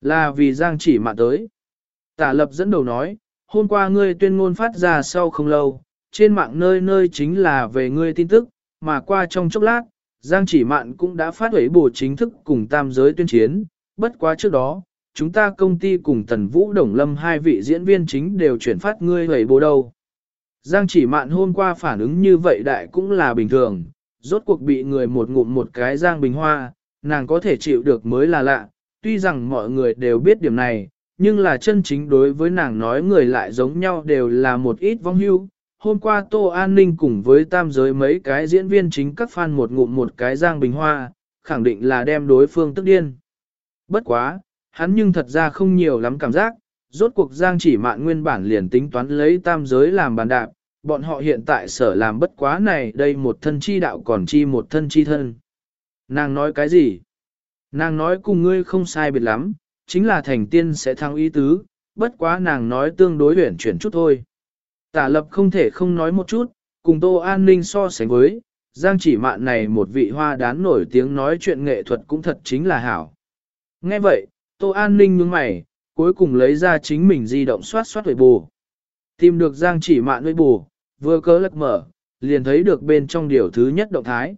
Là vì Giang chỉ mạn tới. Tả lập dẫn đầu nói, hôm qua ngươi tuyên ngôn phát ra sau không lâu, trên mạng nơi nơi chính là về ngươi tin tức, mà qua trong chốc lát, Giang chỉ mạn cũng đã phát huẩy bổ chính thức cùng tam giới tuyên chiến, bất quá trước đó, chúng ta công ty cùng Tần Vũ Đồng Lâm hai vị diễn viên chính đều chuyển phát ngươi huẩy bổ đâu. Giang chỉ mạn hôm qua phản ứng như vậy đại cũng là bình thường, rốt cuộc bị người một ngụm một cái Giang Bình Hoa, nàng có thể chịu được mới là lạ, tuy rằng mọi người đều biết điểm này, nhưng là chân chính đối với nàng nói người lại giống nhau đều là một ít vong hưu. Hôm qua Tô An Ninh cùng với tam giới mấy cái diễn viên chính các fan một ngụm một cái Giang Bình Hoa, khẳng định là đem đối phương tức điên. Bất quá, hắn nhưng thật ra không nhiều lắm cảm giác, rốt cuộc Giang chỉ mạn nguyên bản liền tính toán lấy tam giới làm bàn đạp, bọn họ hiện tại sở làm bất quá này đây một thân chi đạo còn chi một thân chi thân. Nàng nói cái gì? Nàng nói cùng ngươi không sai biệt lắm, chính là thành tiên sẽ thăng ý tứ, bất quá nàng nói tương đối huyển chuyển chút thôi. Tả lập không thể không nói một chút, cùng tô an ninh so sánh với, giang chỉ mạn này một vị hoa đán nổi tiếng nói chuyện nghệ thuật cũng thật chính là hảo. Nghe vậy, tô an ninh nhướng mày, cuối cùng lấy ra chính mình di động soát soát với bù. Tìm được giang chỉ mạn với bù, vừa cớ lật mở, liền thấy được bên trong điều thứ nhất động thái.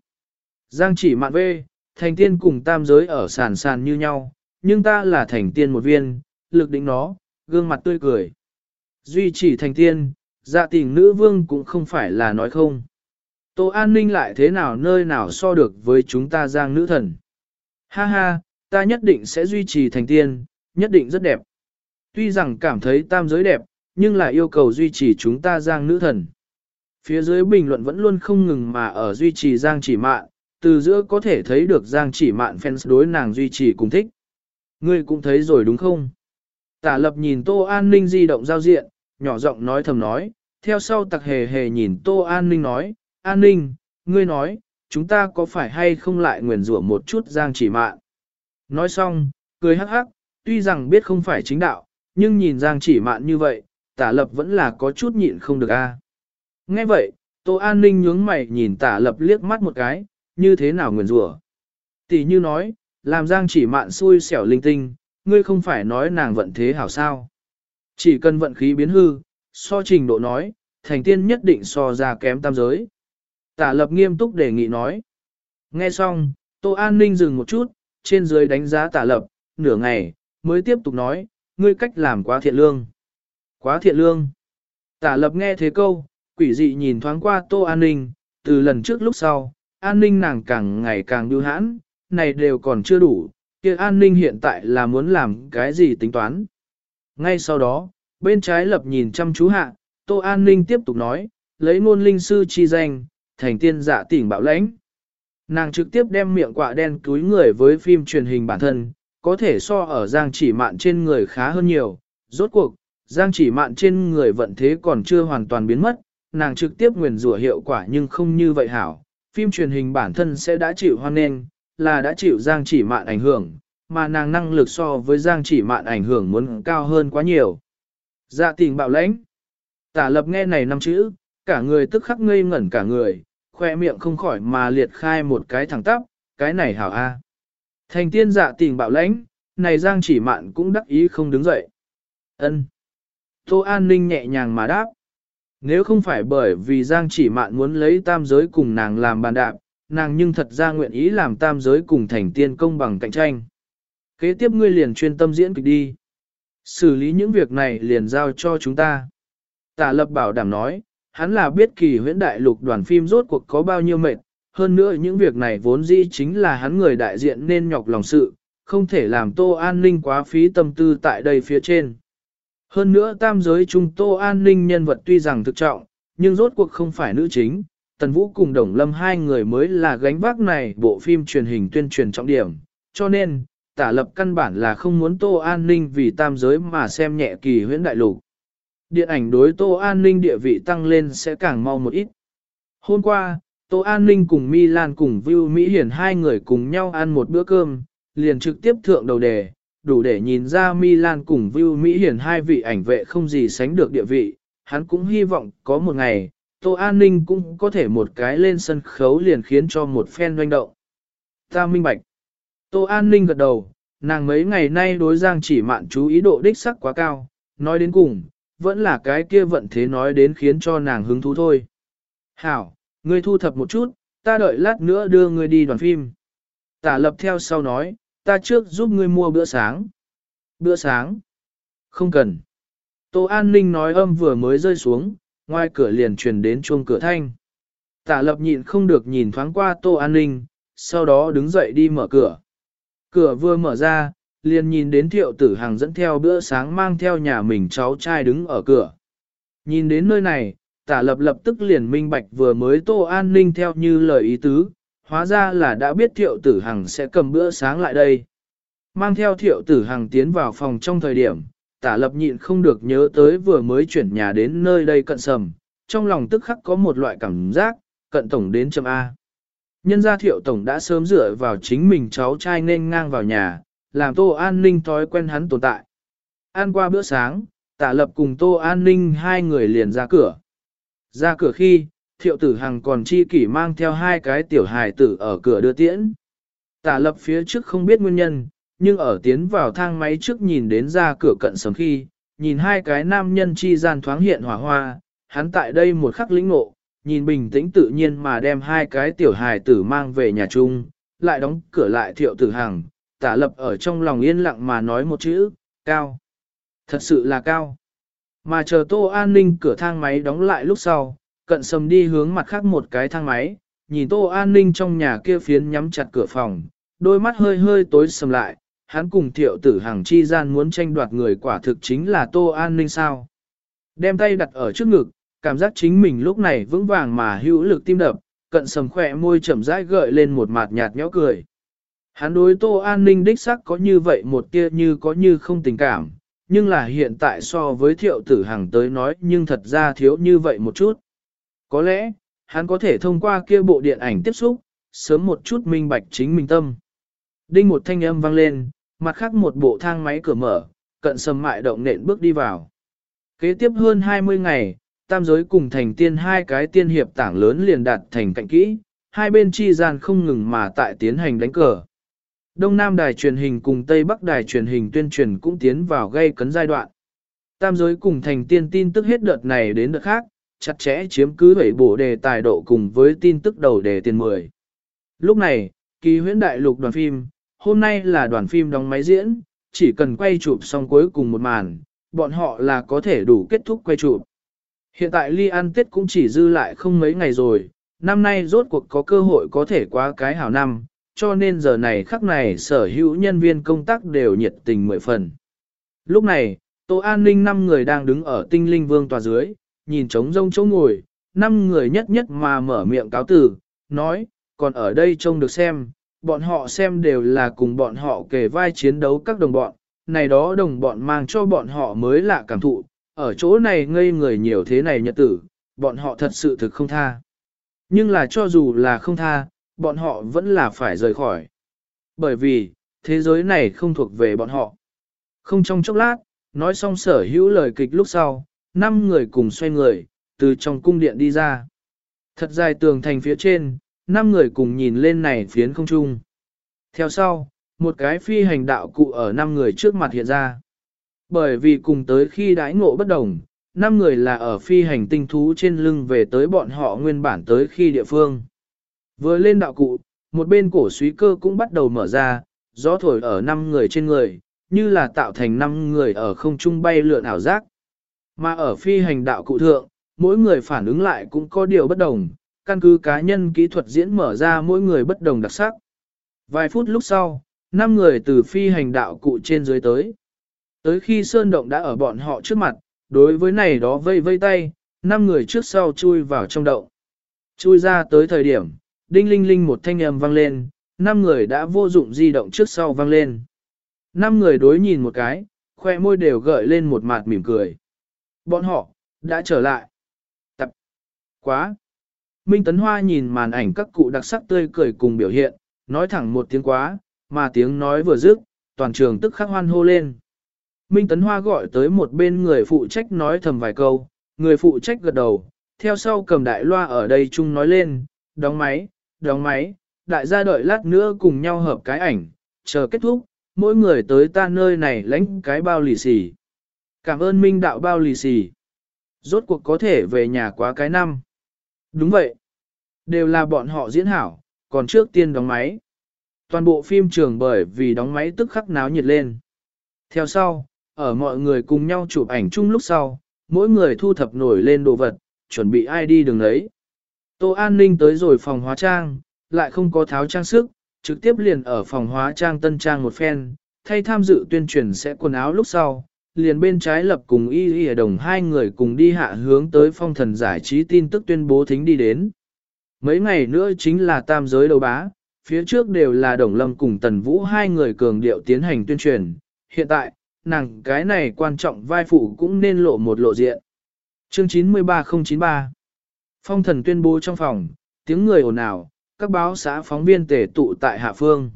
Giang chỉ mạn về, thành tiên cùng tam giới ở sàn sàn như nhau, nhưng ta là thành tiên một viên, lực định nó, gương mặt tươi cười. Duy chỉ thành tiên, dạ tình nữ vương cũng không phải là nói không. Tô an ninh lại thế nào nơi nào so được với chúng ta giang nữ thần. Ha ha, ta nhất định sẽ duy trì thành tiên, nhất định rất đẹp. Tuy rằng cảm thấy tam giới đẹp, nhưng lại yêu cầu duy trì chúng ta giang nữ thần. Phía dưới bình luận vẫn luôn không ngừng mà ở duy trì giang chỉ mạn, từ giữa có thể thấy được Giang chỉ mạn fans đối nàng duy trì cùng thích. Ngươi cũng thấy rồi đúng không? Tả lập nhìn Tô An Ninh di động giao diện, nhỏ giọng nói thầm nói, theo sau tặc hề hề nhìn Tô An Ninh nói, An Ninh, ngươi nói, chúng ta có phải hay không lại nguyền rủa một chút Giang chỉ mạn? Nói xong, cười hắc hắc, tuy rằng biết không phải chính đạo, nhưng nhìn Giang chỉ mạn như vậy, tả lập vẫn là có chút nhịn không được a. Nghe vậy, Tô An Ninh nhướng mày nhìn tả lập liếc mắt một cái, như thế nào nguyền rủa? Tỷ như nói, làm giang chỉ mạn xui xẻo linh tinh, ngươi không phải nói nàng vận thế hảo sao. Chỉ cần vận khí biến hư, so trình độ nói, thành tiên nhất định so ra kém tam giới. Tả lập nghiêm túc đề nghị nói. Nghe xong, Tô An ninh dừng một chút, trên dưới đánh giá tả lập, nửa ngày, mới tiếp tục nói, ngươi cách làm quá thiện lương. Quá thiện lương. Tả lập nghe thế câu, quỷ dị nhìn thoáng qua Tô An ninh, từ lần trước lúc sau, an ninh nàng càng ngày càng biêu hãn, này đều còn chưa đủ, kia an ninh hiện tại là muốn làm cái gì tính toán. Ngay sau đó, bên trái lập nhìn chăm chú hạ, Tô An ninh tiếp tục nói, lấy ngôn linh sư chi danh, thành tiên giả tỉnh bạo lãnh. Nàng trực tiếp đem miệng quạ đen túi người với phim truyền hình bản thân, có thể so ở giang chỉ mạn trên người khá hơn nhiều. Rốt cuộc, giang chỉ mạn trên người vận thế còn chưa hoàn toàn biến mất, nàng trực tiếp nguyền rủa hiệu quả nhưng không như vậy hảo, phim truyền hình bản thân sẽ đã chịu hoan nghênh, là đã chịu Giang chỉ mạn ảnh hưởng, mà nàng năng lực so với Giang chỉ mạn ảnh hưởng muốn cao hơn quá nhiều. Dạ tình bạo lãnh. Tả lập nghe này năm chữ, cả người tức khắc ngây ngẩn cả người, khoe miệng không khỏi mà liệt khai một cái thẳng tắp, cái này hảo a. Thành tiên dạ tình bạo lãnh, này Giang chỉ mạn cũng đắc ý không đứng dậy. ân Tô An Ninh nhẹ nhàng mà đáp. Nếu không phải bởi vì Giang chỉ mạn muốn lấy tam giới cùng nàng làm bàn đạp, nàng nhưng thật ra nguyện ý làm tam giới cùng thành tiên công bằng cạnh tranh. Kế tiếp ngươi liền chuyên tâm diễn kịch đi. Xử lý những việc này liền giao cho chúng ta. Tả lập bảo đảm nói, hắn là biết kỳ huyễn đại lục đoàn phim rốt cuộc có bao nhiêu mệt, hơn nữa những việc này vốn dĩ chính là hắn người đại diện nên nhọc lòng sự, không thể làm tô an ninh quá phí tâm tư tại đây phía trên. Hơn nữa tam giới trung tô an ninh nhân vật tuy rằng thực trọng, nhưng rốt cuộc không phải nữ chính, Tần Vũ cùng Đồng Lâm hai người mới là gánh vác này bộ phim truyền hình tuyên truyền trọng điểm, cho nên, tả lập căn bản là không muốn Tô An Ninh vì tam giới mà xem nhẹ kỳ huyễn đại lục. Điện ảnh đối Tô An Ninh địa vị tăng lên sẽ càng mau một ít. Hôm qua, Tô An Ninh cùng Milan cùng Vưu Mỹ Hiển hai người cùng nhau ăn một bữa cơm, liền trực tiếp thượng đầu đề, đủ để nhìn ra Milan cùng Vưu Mỹ Hiển hai vị ảnh vệ không gì sánh được địa vị. Hắn cũng hy vọng có một ngày, Tô An Ninh cũng có thể một cái lên sân khấu liền khiến cho một phen doanh động. Ta minh bạch. Tô An Ninh gật đầu, nàng mấy ngày nay đối Giang chỉ mạn chú ý độ đích sắc quá cao, nói đến cùng, vẫn là cái kia vận thế nói đến khiến cho nàng hứng thú thôi. Hảo, ngươi thu thập một chút, ta đợi lát nữa đưa ngươi đi đoàn phim. Tả lập theo sau nói, ta trước giúp ngươi mua bữa sáng. Bữa sáng? Không cần. Tô An Ninh nói âm vừa mới rơi xuống, ngoài cửa liền truyền đến chuông cửa thanh. Tả lập nhịn không được nhìn thoáng qua Tô An Ninh, sau đó đứng dậy đi mở cửa. Cửa vừa mở ra, liền nhìn đến thiệu tử hàng dẫn theo bữa sáng mang theo nhà mình cháu trai đứng ở cửa. Nhìn đến nơi này, tả lập lập tức liền minh bạch vừa mới tô an ninh theo như lời ý tứ, hóa ra là đã biết thiệu tử hằng sẽ cầm bữa sáng lại đây. Mang theo thiệu tử hằng tiến vào phòng trong thời điểm, tả lập nhịn không được nhớ tới vừa mới chuyển nhà đến nơi đây cận sầm, trong lòng tức khắc có một loại cảm giác, cận tổng đến chấm A. Nhân gia thiệu tổng đã sớm dựa vào chính mình cháu trai nên ngang vào nhà, làm tô an ninh thói quen hắn tồn tại. Ăn qua bữa sáng, tả lập cùng tô an ninh hai người liền ra cửa. Ra cửa khi, thiệu tử hằng còn chi kỷ mang theo hai cái tiểu hài tử ở cửa đưa tiễn. Tả lập phía trước không biết nguyên nhân, nhưng ở tiến vào thang máy trước nhìn đến ra cửa cận sớm khi, nhìn hai cái nam nhân chi gian thoáng hiện hỏa hoa, hắn tại đây một khắc lĩnh ngộ, nhìn bình tĩnh tự nhiên mà đem hai cái tiểu hài tử mang về nhà chung, lại đóng cửa lại thiệu tử hằng, tả lập ở trong lòng yên lặng mà nói một chữ, cao. Thật sự là cao. Mà chờ tô an ninh cửa thang máy đóng lại lúc sau, cận sầm đi hướng mặt khác một cái thang máy, nhìn tô an ninh trong nhà kia phiến nhắm chặt cửa phòng, đôi mắt hơi hơi tối sầm lại, hắn cùng thiệu tử hàng chi gian muốn tranh đoạt người quả thực chính là tô an ninh sao. Đem tay đặt ở trước ngực, cảm giác chính mình lúc này vững vàng mà hữu lực tim đập, cận sầm khỏe môi chậm rãi gợi lên một mặt nhạt nhẽo cười. Hắn đối tô an ninh đích sắc có như vậy một tia như có như không tình cảm, nhưng là hiện tại so với thiệu tử hàng tới nói nhưng thật ra thiếu như vậy một chút. Có lẽ, hắn có thể thông qua kia bộ điện ảnh tiếp xúc, sớm một chút minh bạch chính mình tâm. Đinh một thanh âm vang lên, mặt khác một bộ thang máy cửa mở, cận sầm mại động nện bước đi vào. Kế tiếp hơn 20 ngày, tam giới cùng thành tiên hai cái tiên hiệp tảng lớn liền đạt thành cạnh kỹ, hai bên chi gian không ngừng mà tại tiến hành đánh cờ. Đông Nam đài truyền hình cùng Tây Bắc đài truyền hình tuyên truyền cũng tiến vào gây cấn giai đoạn. Tam giới cùng thành tiên tin tức hết đợt này đến đợt khác, chặt chẽ chiếm cứ bảy bổ đề tài độ cùng với tin tức đầu đề tiền 10. Lúc này, kỳ huyễn đại lục đoàn phim, hôm nay là đoàn phim đóng máy diễn, chỉ cần quay chụp xong cuối cùng một màn, bọn họ là có thể đủ kết thúc quay chụp. Hiện tại ly ăn tết cũng chỉ dư lại không mấy ngày rồi, năm nay rốt cuộc có cơ hội có thể qua cái hảo năm, cho nên giờ này khắc này sở hữu nhân viên công tác đều nhiệt tình mười phần. Lúc này, Tô An ninh năm người đang đứng ở tinh linh vương tòa dưới, nhìn trống rông chỗ ngồi, năm người nhất nhất mà mở miệng cáo tử, nói, còn ở đây trông được xem, bọn họ xem đều là cùng bọn họ kề vai chiến đấu các đồng bọn, này đó đồng bọn mang cho bọn họ mới lạ cảm thụ, ở chỗ này ngây người nhiều thế này nhật tử, bọn họ thật sự thực không tha. Nhưng là cho dù là không tha, bọn họ vẫn là phải rời khỏi. Bởi vì, thế giới này không thuộc về bọn họ. Không trong chốc lát, nói xong sở hữu lời kịch lúc sau, năm người cùng xoay người, từ trong cung điện đi ra. Thật dài tường thành phía trên, năm người cùng nhìn lên này phiến không trung. Theo sau, một cái phi hành đạo cụ ở năm người trước mặt hiện ra. Bởi vì cùng tới khi đãi ngộ bất đồng, năm người là ở phi hành tinh thú trên lưng về tới bọn họ nguyên bản tới khi địa phương. Vừa lên đạo cụ, một bên cổ suý cơ cũng bắt đầu mở ra, gió thổi ở năm người trên người, như là tạo thành năm người ở không trung bay lượn ảo giác. Mà ở phi hành đạo cụ thượng, mỗi người phản ứng lại cũng có điều bất đồng, căn cứ cá nhân kỹ thuật diễn mở ra mỗi người bất đồng đặc sắc. Vài phút lúc sau, năm người từ phi hành đạo cụ trên dưới tới. Tới khi sơn động đã ở bọn họ trước mặt, đối với này đó vây vây tay, năm người trước sau chui vào trong động. Chui ra tới thời điểm, đinh linh linh một thanh âm vang lên, năm người đã vô dụng di động trước sau vang lên. Năm người đối nhìn một cái, khoe môi đều gợi lên một mặt mỉm cười. Bọn họ, đã trở lại. Tập. Quá. Minh Tấn Hoa nhìn màn ảnh các cụ đặc sắc tươi cười cùng biểu hiện, nói thẳng một tiếng quá, mà tiếng nói vừa dứt, toàn trường tức khắc hoan hô lên. Minh Tấn Hoa gọi tới một bên người phụ trách nói thầm vài câu, người phụ trách gật đầu, theo sau cầm đại loa ở đây chung nói lên, đóng máy, đóng máy, đại gia đợi lát nữa cùng nhau hợp cái ảnh, chờ kết thúc, mỗi người tới ta nơi này lãnh cái bao lì xì. Cảm ơn Minh đạo bao lì xì. Rốt cuộc có thể về nhà quá cái năm. Đúng vậy. Đều là bọn họ diễn hảo, còn trước tiên đóng máy. Toàn bộ phim trường bởi vì đóng máy tức khắc náo nhiệt lên. Theo sau, ở mọi người cùng nhau chụp ảnh chung lúc sau, mỗi người thu thập nổi lên đồ vật, chuẩn bị ai đi đường lấy. Tô An Ninh tới rồi phòng hóa trang, lại không có tháo trang sức, trực tiếp liền ở phòng hóa trang tân trang một phen, thay tham dự tuyên truyền sẽ quần áo lúc sau, liền bên trái lập cùng y y đồng hai người cùng đi hạ hướng tới phong thần giải trí tin tức tuyên bố thính đi đến. Mấy ngày nữa chính là tam giới đầu bá, phía trước đều là Đồng Lâm cùng Tần Vũ hai người cường điệu tiến hành tuyên truyền, hiện tại, nàng cái này quan trọng vai phụ cũng nên lộ một lộ diện. Chương 93093 Phong thần tuyên bố trong phòng, tiếng người ồn ào, các báo xã phóng viên tề tụ tại hạ phương.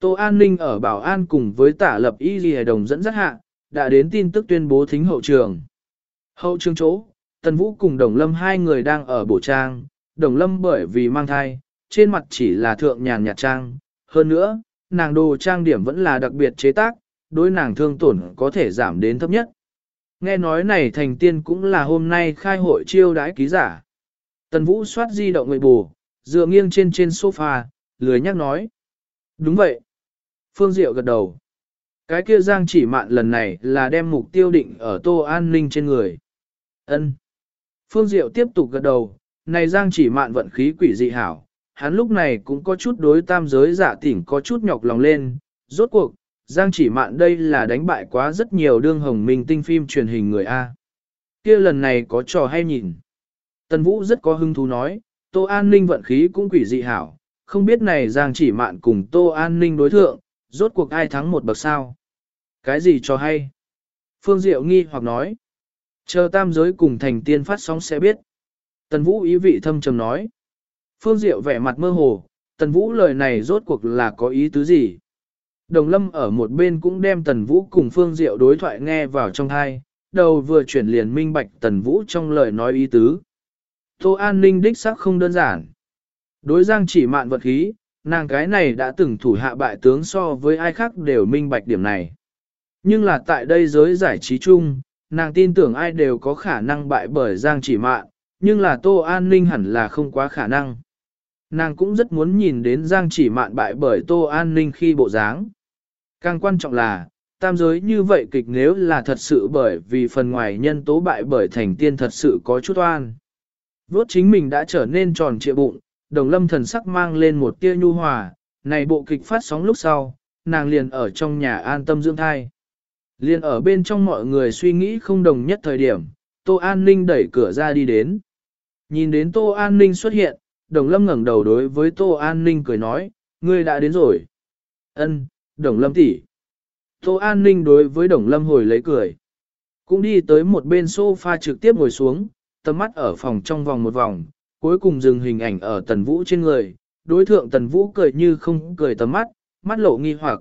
Tô An ninh ở Bảo An cùng với tả lập y ghi đồng dẫn dắt hạ, đã đến tin tức tuyên bố thính hậu trường. Hậu trường chỗ, Tần Vũ cùng Đồng Lâm hai người đang ở bổ trang, Đồng Lâm bởi vì mang thai, trên mặt chỉ là thượng nhàn nhạt trang. Hơn nữa, nàng đồ trang điểm vẫn là đặc biệt chế tác, đối nàng thương tổn có thể giảm đến thấp nhất. Nghe nói này thành tiên cũng là hôm nay khai hội chiêu đãi ký giả. Tần Vũ soát di động người bù, dựa nghiêng trên trên sofa, lười nhắc nói. Đúng vậy. Phương Diệu gật đầu. Cái kia Giang chỉ mạn lần này là đem mục tiêu định ở tô an ninh trên người. ân Phương Diệu tiếp tục gật đầu, này Giang chỉ mạn vận khí quỷ dị hảo, hắn lúc này cũng có chút đối tam giới giả tỉnh có chút nhọc lòng lên, rốt cuộc, Giang chỉ mạn đây là đánh bại quá rất nhiều đương hồng minh tinh phim truyền hình người A. kia lần này có trò hay nhìn. Tần Vũ rất có hứng thú nói, Tô An Ninh vận khí cũng quỷ dị hảo, không biết này Giang chỉ mạn cùng Tô An Ninh đối thượng, rốt cuộc ai thắng một bậc sao. Cái gì cho hay? Phương Diệu nghi hoặc nói. Chờ tam giới cùng thành tiên phát sóng sẽ biết. Tần Vũ ý vị thâm trầm nói. Phương Diệu vẻ mặt mơ hồ, Tần Vũ lời này rốt cuộc là có ý tứ gì? Đồng Lâm ở một bên cũng đem Tần Vũ cùng Phương Diệu đối thoại nghe vào trong thai, đầu vừa chuyển liền minh bạch Tần Vũ trong lời nói ý tứ. Tô An Ninh đích sắc không đơn giản. Đối giang chỉ mạn vật khí, nàng cái này đã từng thủ hạ bại tướng so với ai khác đều minh bạch điểm này. Nhưng là tại đây giới giải trí chung, nàng tin tưởng ai đều có khả năng bại bởi giang chỉ mạn, nhưng là Tô An Ninh hẳn là không quá khả năng. Nàng cũng rất muốn nhìn đến Giang chỉ mạn bại bởi Tô An Ninh khi bộ dáng. Càng quan trọng là, tam giới như vậy kịch nếu là thật sự bởi vì phần ngoài nhân tố bại bởi thành tiên thật sự có chút oan. Vốt chính mình đã trở nên tròn trịa bụng, đồng lâm thần sắc mang lên một tia nhu hòa, này bộ kịch phát sóng lúc sau, nàng liền ở trong nhà an tâm dưỡng thai. Liền ở bên trong mọi người suy nghĩ không đồng nhất thời điểm, Tô An Ninh đẩy cửa ra đi đến. Nhìn đến Tô An Ninh xuất hiện, Đồng Lâm ngẩng đầu đối với Tô An Ninh cười nói, ngươi đã đến rồi. Ân, Đồng Lâm tỷ. Tô An Ninh đối với Đồng Lâm hồi lấy cười. Cũng đi tới một bên sofa trực tiếp ngồi xuống, tầm mắt ở phòng trong vòng một vòng, cuối cùng dừng hình ảnh ở Tần Vũ trên người. Đối thượng Tần Vũ cười như không cười tầm mắt, mắt lộ nghi hoặc.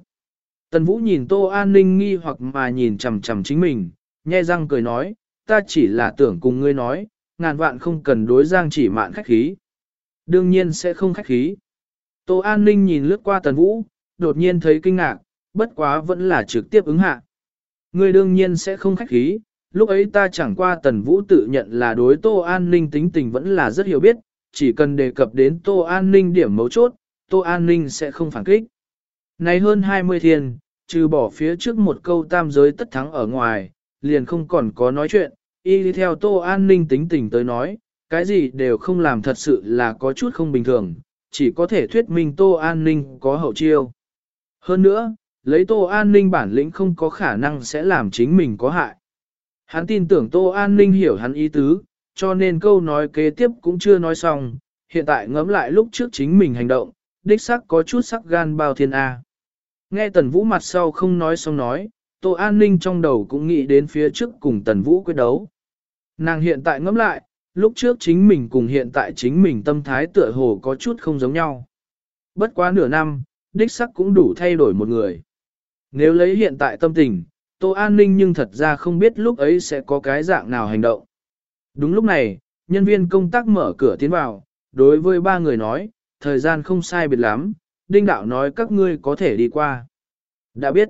Tần Vũ nhìn Tô An Ninh nghi hoặc mà nhìn chằm chằm chính mình, nhe răng cười nói, ta chỉ là tưởng cùng ngươi nói, ngàn vạn không cần đối giang chỉ mạn khách khí. Đương nhiên sẽ không khách khí. Tô An Ninh nhìn lướt qua Tần Vũ, đột nhiên thấy kinh ngạc, bất quá vẫn là trực tiếp ứng hạ. Ngươi đương nhiên sẽ không khách khí, lúc ấy ta chẳng qua tần vũ tự nhận là đối tô an ninh tính tình vẫn là rất hiểu biết, chỉ cần đề cập đến tô an ninh điểm mấu chốt, tô an ninh sẽ không phản kích. Này hơn 20 thiên, trừ bỏ phía trước một câu tam giới tất thắng ở ngoài, liền không còn có nói chuyện, y theo tô an ninh tính tình tới nói, cái gì đều không làm thật sự là có chút không bình thường, chỉ có thể thuyết minh tô an ninh có hậu chiêu. Hơn nữa, lấy tô an ninh bản lĩnh không có khả năng sẽ làm chính mình có hại. Hắn tin tưởng tô an ninh hiểu hắn ý tứ, cho nên câu nói kế tiếp cũng chưa nói xong, hiện tại ngẫm lại lúc trước chính mình hành động, đích sắc có chút sắc gan bao thiên A. Nghe tần vũ mặt sau không nói xong nói, tô an ninh trong đầu cũng nghĩ đến phía trước cùng tần vũ quyết đấu. Nàng hiện tại ngẫm lại, lúc trước chính mình cùng hiện tại chính mình tâm thái tựa hồ có chút không giống nhau. Bất quá nửa năm, đích sắc cũng đủ thay đổi một người. Nếu lấy hiện tại tâm tình, Tô An Ninh nhưng thật ra không biết lúc ấy sẽ có cái dạng nào hành động. Đúng lúc này, nhân viên công tác mở cửa tiến vào, đối với ba người nói, thời gian không sai biệt lắm, Đinh Đạo nói các ngươi có thể đi qua. Đã biết.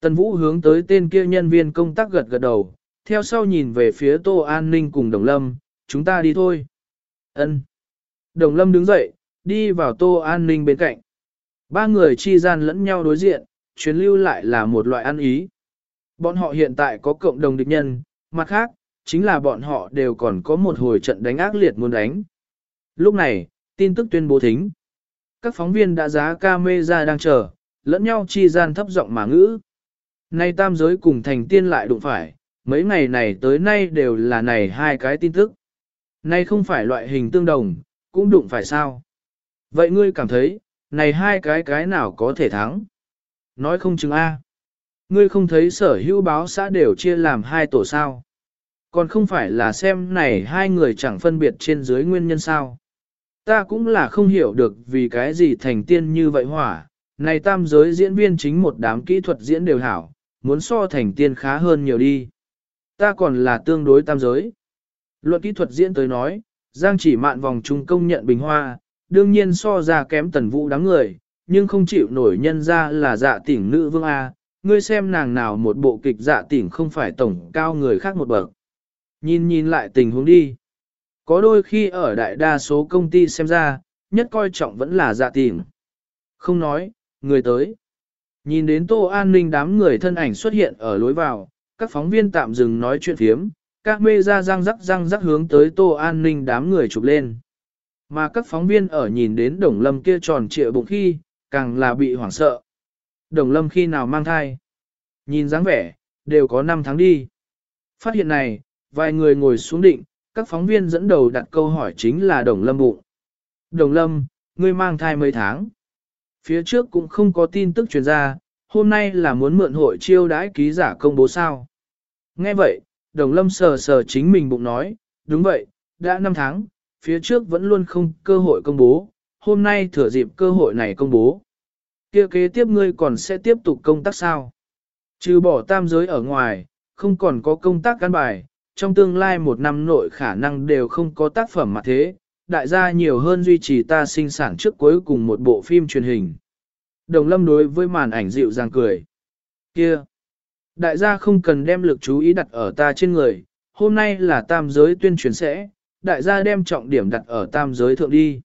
Tần Vũ hướng tới tên kia nhân viên công tác gật gật đầu, theo sau nhìn về phía Tô An Ninh cùng Đồng Lâm, chúng ta đi thôi. Ân. Đồng Lâm đứng dậy, đi vào Tô An Ninh bên cạnh. Ba người chi gian lẫn nhau đối diện, chuyến lưu lại là một loại ăn ý. Bọn họ hiện tại có cộng đồng địch nhân, mặt khác, chính là bọn họ đều còn có một hồi trận đánh ác liệt muốn đánh. Lúc này, tin tức tuyên bố thính. Các phóng viên đã giá camera đang chờ, lẫn nhau chi gian thấp giọng mà ngữ. Nay tam giới cùng thành tiên lại đụng phải, mấy ngày này tới nay đều là này hai cái tin tức. Nay không phải loại hình tương đồng, cũng đụng phải sao. Vậy ngươi cảm thấy, này hai cái cái nào có thể thắng? Nói không chừng A. Ngươi không thấy sở hữu báo xã đều chia làm hai tổ sao. Còn không phải là xem này hai người chẳng phân biệt trên dưới nguyên nhân sao. Ta cũng là không hiểu được vì cái gì thành tiên như vậy hỏa. Này tam giới diễn viên chính một đám kỹ thuật diễn đều hảo, muốn so thành tiên khá hơn nhiều đi. Ta còn là tương đối tam giới. Luận kỹ thuật diễn tới nói, Giang chỉ mạn vòng trung công nhận bình hoa, đương nhiên so ra kém tần vũ đáng người, nhưng không chịu nổi nhân ra là dạ tỉnh nữ vương A, ngươi xem nàng nào một bộ kịch dạ tỉnh không phải tổng cao người khác một bậc. Nhìn nhìn lại tình huống đi. Có đôi khi ở đại đa số công ty xem ra, nhất coi trọng vẫn là dạ tỉnh. Không nói, người tới. Nhìn đến tô an ninh đám người thân ảnh xuất hiện ở lối vào, các phóng viên tạm dừng nói chuyện thiếm, các mê ra răng rắc răng rắc hướng tới tô an ninh đám người chụp lên. Mà các phóng viên ở nhìn đến đồng lâm kia tròn trịa bụng khi, càng là bị hoảng sợ. Đồng lâm khi nào mang thai? Nhìn dáng vẻ, đều có 5 tháng đi. Phát hiện này, vài người ngồi xuống định, các phóng viên dẫn đầu đặt câu hỏi chính là đồng lâm bụng. Đồng lâm, ngươi mang thai mấy tháng? Phía trước cũng không có tin tức truyền ra, hôm nay là muốn mượn hội chiêu đãi ký giả công bố sao. Nghe vậy, đồng lâm sờ sờ chính mình bụng nói, đúng vậy, đã 5 tháng, phía trước vẫn luôn không cơ hội công bố, hôm nay thừa dịp cơ hội này công bố. Kia kế tiếp ngươi còn sẽ tiếp tục công tác sao? Trừ bỏ tam giới ở ngoài, không còn có công tác căn bài, trong tương lai một năm nội khả năng đều không có tác phẩm mà thế, đại gia nhiều hơn duy trì ta sinh sản trước cuối cùng một bộ phim truyền hình. Đồng lâm đối với màn ảnh dịu dàng cười. Kia! Đại gia không cần đem lực chú ý đặt ở ta trên người, hôm nay là tam giới tuyên truyền sẽ, đại gia đem trọng điểm đặt ở tam giới thượng đi.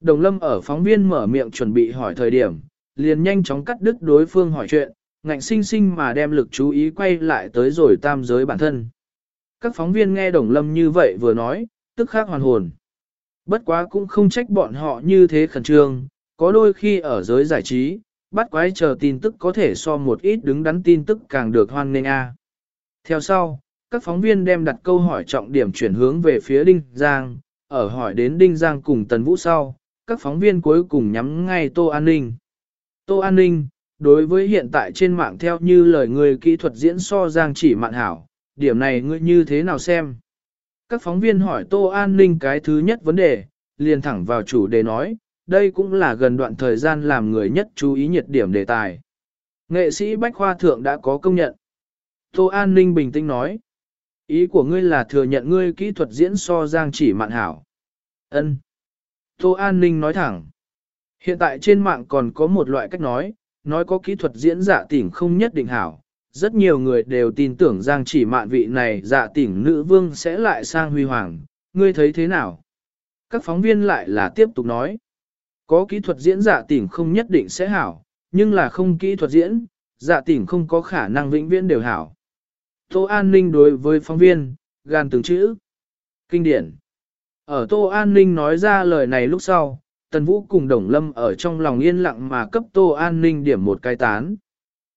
Đồng lâm ở phóng viên mở miệng chuẩn bị hỏi thời điểm, liền nhanh chóng cắt đứt đối phương hỏi chuyện, ngạnh sinh sinh mà đem lực chú ý quay lại tới rồi tam giới bản thân. Các phóng viên nghe đồng lâm như vậy vừa nói, tức khắc hoàn hồn. Bất quá cũng không trách bọn họ như thế khẩn trương, có đôi khi ở giới giải trí, bắt quái chờ tin tức có thể so một ít đứng đắn tin tức càng được hoan nghênh a. Theo sau, các phóng viên đem đặt câu hỏi trọng điểm chuyển hướng về phía Đinh Giang, ở hỏi đến Đinh Giang cùng Tần Vũ sau, các phóng viên cuối cùng nhắm ngay Tô An Ninh. Tô An Ninh, đối với hiện tại trên mạng theo như lời người kỹ thuật diễn so Giang chỉ mạn hảo, điểm này ngươi như thế nào xem? Các phóng viên hỏi Tô An Ninh cái thứ nhất vấn đề, liền thẳng vào chủ đề nói, đây cũng là gần đoạn thời gian làm người nhất chú ý nhiệt điểm đề tài. Nghệ sĩ Bách Khoa Thượng đã có công nhận. Tô An Ninh bình tĩnh nói, ý của ngươi là thừa nhận ngươi kỹ thuật diễn so Giang chỉ mạn hảo. ân Tô An Ninh nói thẳng, Hiện tại trên mạng còn có một loại cách nói, nói có kỹ thuật diễn giả tỉnh không nhất định hảo. Rất nhiều người đều tin tưởng rằng chỉ mạn vị này giả tỉnh nữ vương sẽ lại sang huy hoàng. Ngươi thấy thế nào? Các phóng viên lại là tiếp tục nói. Có kỹ thuật diễn giả tỉnh không nhất định sẽ hảo, nhưng là không kỹ thuật diễn, giả tỉnh không có khả năng vĩnh viễn đều hảo. Tô An Ninh đối với phóng viên, gan từng chữ. Kinh điển. Ở Tô An Ninh nói ra lời này lúc sau, Tần Vũ cùng Đồng Lâm ở trong lòng yên lặng mà cấp Tô An Ninh điểm một cái tán.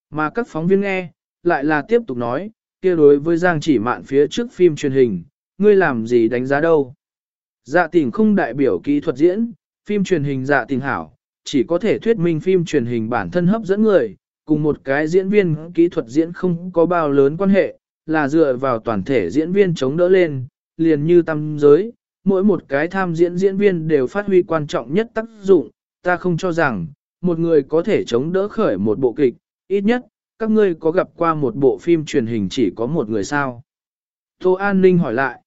Mà các phóng viên nghe, lại là tiếp tục nói, kia đối với Giang chỉ mạn phía trước phim truyền hình, ngươi làm gì đánh giá đâu. Dạ tình không đại biểu kỹ thuật diễn, phim truyền hình dạ tình hảo, chỉ có thể thuyết minh phim truyền hình bản thân hấp dẫn người, cùng một cái diễn viên kỹ thuật diễn không có bao lớn quan hệ, là dựa vào toàn thể diễn viên chống đỡ lên, liền như tâm giới, mỗi một cái tham diễn diễn viên đều phát huy quan trọng nhất tác dụng, ta không cho rằng, một người có thể chống đỡ khởi một bộ kịch, ít nhất, các ngươi có gặp qua một bộ phim truyền hình chỉ có một người sao. Tô An Ninh hỏi lại,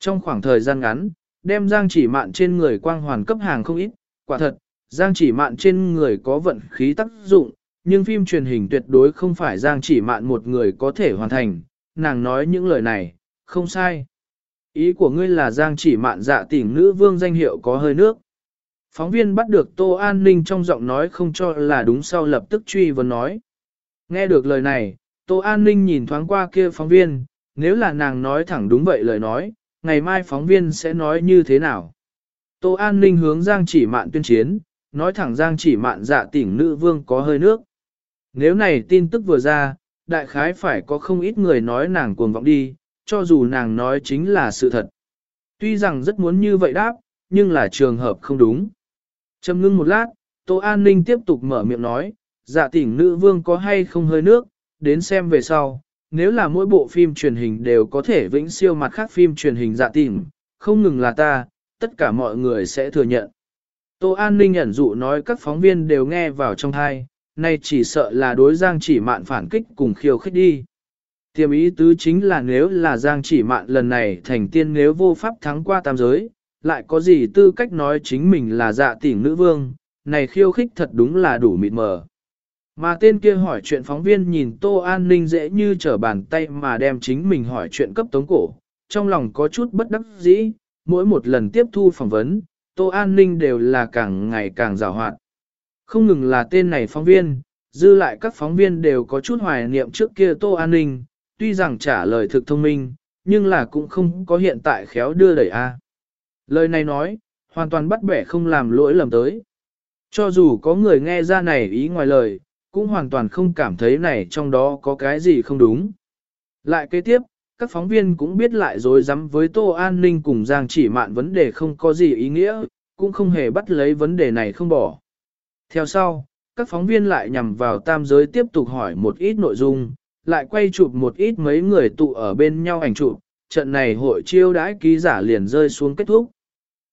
trong khoảng thời gian ngắn, đem Giang chỉ mạn trên người quang hoàn cấp hàng không ít, quả thật, Giang chỉ mạn trên người có vận khí tác dụng, nhưng phim truyền hình tuyệt đối không phải Giang chỉ mạn một người có thể hoàn thành, nàng nói những lời này, không sai. Ý của ngươi là Giang chỉ mạn dạ tỉnh nữ vương danh hiệu có hơi nước. Phóng viên bắt được Tô An Ninh trong giọng nói không cho là đúng sau lập tức truy vấn nói. Nghe được lời này, Tô An Ninh nhìn thoáng qua kia phóng viên, nếu là nàng nói thẳng đúng vậy lời nói, ngày mai phóng viên sẽ nói như thế nào. Tô An Ninh hướng Giang chỉ mạn tuyên chiến, nói thẳng Giang chỉ mạn dạ tỉnh nữ vương có hơi nước. Nếu này tin tức vừa ra, đại khái phải có không ít người nói nàng cuồng vọng đi, cho dù nàng nói chính là sự thật. Tuy rằng rất muốn như vậy đáp, nhưng là trường hợp không đúng. Châm ngưng một lát, Tô An Ninh tiếp tục mở miệng nói, dạ tỉnh nữ vương có hay không hơi nước, đến xem về sau. Nếu là mỗi bộ phim truyền hình đều có thể vĩnh siêu mặt khác phim truyền hình dạ tỉnh, không ngừng là ta, tất cả mọi người sẽ thừa nhận. Tô An Ninh ẩn dụ nói các phóng viên đều nghe vào trong thai, nay chỉ sợ là đối Giang chỉ mạn phản kích cùng khiêu khích đi. Tiềm ý tứ chính là nếu là Giang chỉ mạn lần này thành tiên nếu vô pháp thắng qua tam giới, lại có gì tư cách nói chính mình là dạ tỉnh nữ vương, này khiêu khích thật đúng là đủ mịt mờ. Mà tên kia hỏi chuyện phóng viên nhìn Tô An Ninh dễ như trở bàn tay mà đem chính mình hỏi chuyện cấp tống cổ, trong lòng có chút bất đắc dĩ, mỗi một lần tiếp thu phỏng vấn, Tô An Ninh đều là càng ngày càng rào hoạt. Không ngừng là tên này phóng viên, dư lại các phóng viên đều có chút hoài niệm trước kia Tô An Ninh, tuy rằng trả lời thực thông minh, nhưng là cũng không có hiện tại khéo đưa đẩy A. Lời này nói, hoàn toàn bắt bẻ không làm lỗi lầm tới. Cho dù có người nghe ra này ý ngoài lời, cũng hoàn toàn không cảm thấy này trong đó có cái gì không đúng. Lại kế tiếp, các phóng viên cũng biết lại dối rắm với Tô An Ninh cùng Giang chỉ mạn vấn đề không có gì ý nghĩa, cũng không hề bắt lấy vấn đề này không bỏ. Theo sau, các phóng viên lại nhằm vào tam giới tiếp tục hỏi một ít nội dung, lại quay chụp một ít mấy người tụ ở bên nhau ảnh chụp, trận này hội chiêu đãi ký giả liền rơi xuống kết thúc.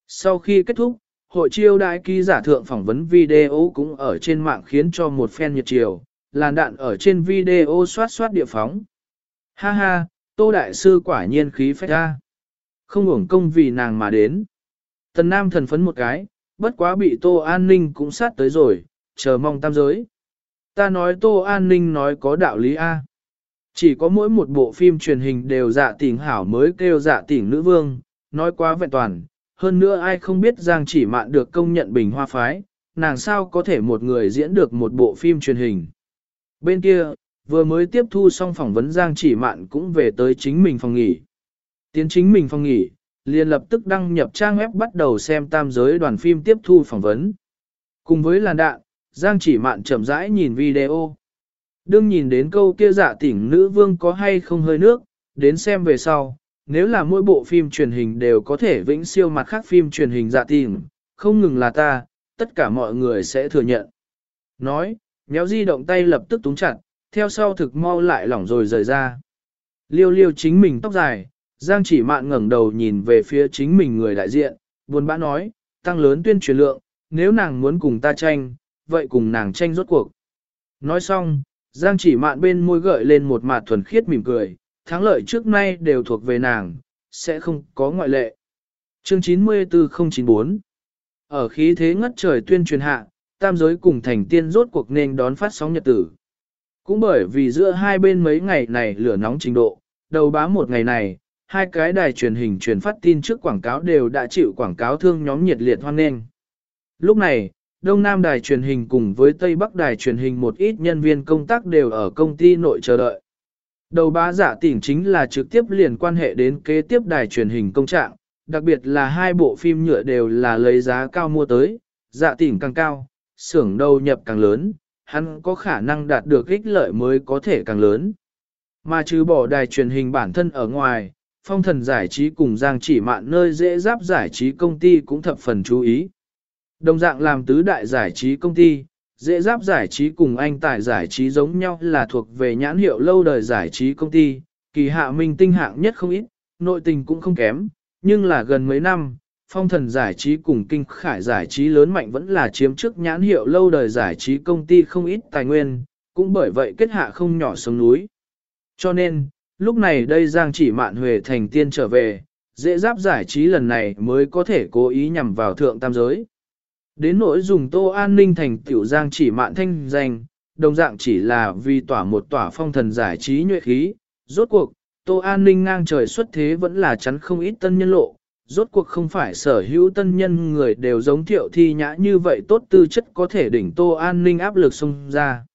Sau khi kết thúc, hội chiêu đãi ký giả thượng phỏng vấn video cũng ở trên mạng khiến cho một fan nhiệt chiều, làn đạn ở trên video xoát xoát địa phóng. Ha ha, Tô Đại Sư quả nhiên khí phách ra. Không hưởng công vì nàng mà đến. Tần Nam thần phấn một cái, bất quá bị Tô An Ninh cũng sát tới rồi, chờ mong tam giới. Ta nói Tô An Ninh nói có đạo lý A. Chỉ có mỗi một bộ phim truyền hình đều dạ tỉnh hảo mới kêu dạ tỉnh nữ vương, nói quá vẹn toàn. Hơn nữa ai không biết Giang chỉ mạn được công nhận bình hoa phái, nàng sao có thể một người diễn được một bộ phim truyền hình. Bên kia, vừa mới tiếp thu xong phỏng vấn Giang chỉ mạn cũng về tới chính mình phòng nghỉ. Tiến chính mình phòng nghỉ, liền lập tức đăng nhập trang web bắt đầu xem tam giới đoàn phim tiếp thu phỏng vấn. Cùng với làn đạn, Giang chỉ mạn chậm rãi nhìn video. Đương nhìn đến câu kia giả dạ tỉnh nữ vương có hay không hơi nước, đến xem về sau, nếu là mỗi bộ phim truyền hình đều có thể vĩnh siêu mặt khác phim truyền hình dạ tỉnh, không ngừng là ta, tất cả mọi người sẽ thừa nhận. Nói, nhéo di động tay lập tức túng chặt, theo sau thực mau lại lỏng rồi rời ra. Liêu liêu chính mình tóc dài, Giang chỉ mạn ngẩng đầu nhìn về phía chính mình người đại diện, buồn bã nói, tăng lớn tuyên truyền lượng, nếu nàng muốn cùng ta tranh, vậy cùng nàng tranh rốt cuộc. Nói xong, Giang chỉ mạn bên môi gợi lên một mặt thuần khiết mỉm cười, thắng lợi trước nay đều thuộc về nàng, sẽ không có ngoại lệ. Chương 94094 Ở khí thế ngất trời tuyên truyền hạ, tam giới cùng thành tiên rốt cuộc nên đón phát sóng nhật tử. Cũng bởi vì giữa hai bên mấy ngày này lửa nóng trình độ, đầu bá một ngày này, hai cái đài truyền hình truyền phát tin trước quảng cáo đều đã chịu quảng cáo thương nhóm nhiệt liệt hoan nghênh. Lúc này, Đông Nam đài truyền hình cùng với Tây Bắc đài truyền hình một ít nhân viên công tác đều ở công ty nội chờ đợi. Đầu bá giả tỉnh chính là trực tiếp liền quan hệ đến kế tiếp đài truyền hình công trạng, đặc biệt là hai bộ phim nhựa đều là lấy giá cao mua tới, dạ tỉnh càng cao, xưởng đầu nhập càng lớn, hắn có khả năng đạt được ích lợi mới có thể càng lớn. Mà trừ bỏ đài truyền hình bản thân ở ngoài, phong thần giải trí cùng giang chỉ mạn nơi dễ giáp giải trí công ty cũng thập phần chú ý. Đồng dạng làm tứ đại giải trí công ty, dễ giáp giải trí cùng anh tài giải trí giống nhau là thuộc về nhãn hiệu lâu đời giải trí công ty, kỳ hạ minh tinh hạng nhất không ít, nội tình cũng không kém, nhưng là gần mấy năm, phong thần giải trí cùng kinh khải giải trí lớn mạnh vẫn là chiếm trước nhãn hiệu lâu đời giải trí công ty không ít tài nguyên, cũng bởi vậy kết hạ không nhỏ sông núi. Cho nên, lúc này đây Giang chỉ mạn Huệ thành tiên trở về, dễ giáp giải trí lần này mới có thể cố ý nhằm vào thượng tam giới. Đến nỗi dùng tô an ninh thành tiểu Giang chỉ mạn thanh danh, đồng dạng chỉ là vì tỏa một tỏa phong thần giải trí nhuệ khí, rốt cuộc, tô an ninh ngang trời xuất thế vẫn là chắn không ít tân nhân lộ, rốt cuộc không phải sở hữu tân nhân người đều giống thiệu thi nhã như vậy tốt tư chất có thể đỉnh tô an ninh áp lực xông ra.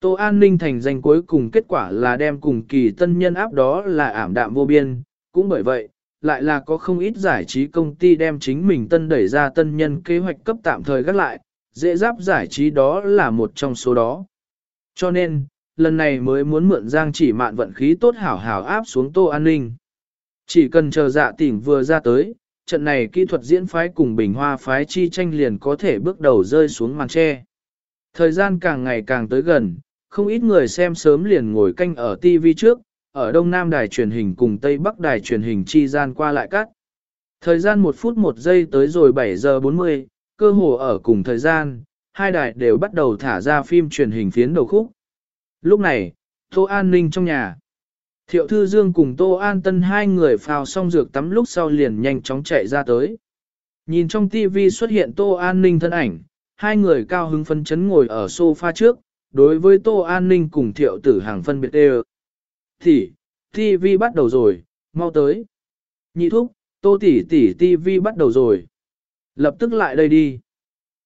Tô an ninh thành danh cuối cùng kết quả là đem cùng kỳ tân nhân áp đó là ảm đạm vô biên, cũng bởi vậy, lại là có không ít giải trí công ty đem chính mình tân đẩy ra tân nhân kế hoạch cấp tạm thời gác lại, dễ giáp giải trí đó là một trong số đó. Cho nên, lần này mới muốn mượn giang chỉ mạn vận khí tốt hảo hảo áp xuống tô an ninh. Chỉ cần chờ dạ tỉnh vừa ra tới, trận này kỹ thuật diễn phái cùng bình hoa phái chi tranh liền có thể bước đầu rơi xuống màn tre. Thời gian càng ngày càng tới gần, không ít người xem sớm liền ngồi canh ở TV trước, ở Đông Nam đài truyền hình cùng Tây Bắc đài truyền hình chi gian qua lại cắt. Thời gian 1 phút 1 giây tới rồi 7 giờ 40, cơ hồ ở cùng thời gian, hai đài đều bắt đầu thả ra phim truyền hình phiến đầu khúc. Lúc này, Tô An Ninh trong nhà. Thiệu Thư Dương cùng Tô An Tân hai người phao xong dược tắm lúc sau liền nhanh chóng chạy ra tới. Nhìn trong TV xuất hiện Tô An Ninh thân ảnh, hai người cao hứng phân chấn ngồi ở sofa trước, đối với Tô An Ninh cùng Thiệu Tử Hàng phân biệt đều. Thì, TV bắt đầu rồi, mau tới. Nhị thúc, Tô tỷ tỷ TV bắt đầu rồi. Lập tức lại đây đi.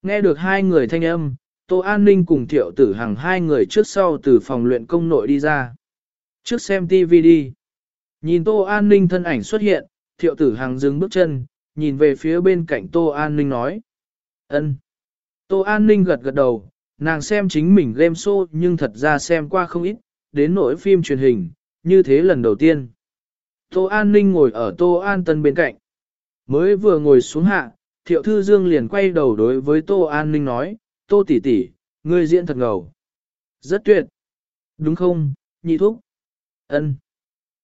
Nghe được hai người thanh âm, Tô An Ninh cùng Thiệu Tử Hằng hai người trước sau từ phòng luyện công nội đi ra. Trước xem TV đi. Nhìn Tô An Ninh thân ảnh xuất hiện, Thiệu Tử Hằng dừng bước chân, nhìn về phía bên cạnh Tô An Ninh nói. ân. Tô An Ninh gật gật đầu, nàng xem chính mình game show nhưng thật ra xem qua không ít, đến nỗi phim truyền hình, như thế lần đầu tiên. Tô An Ninh ngồi ở Tô An Tân bên cạnh. Mới vừa ngồi xuống hạ, Thiệu Thư Dương liền quay đầu đối với Tô An Ninh nói, Tô tỷ tỷ, ngươi diễn thật ngầu. Rất tuyệt. Đúng không, nhị thúc? ân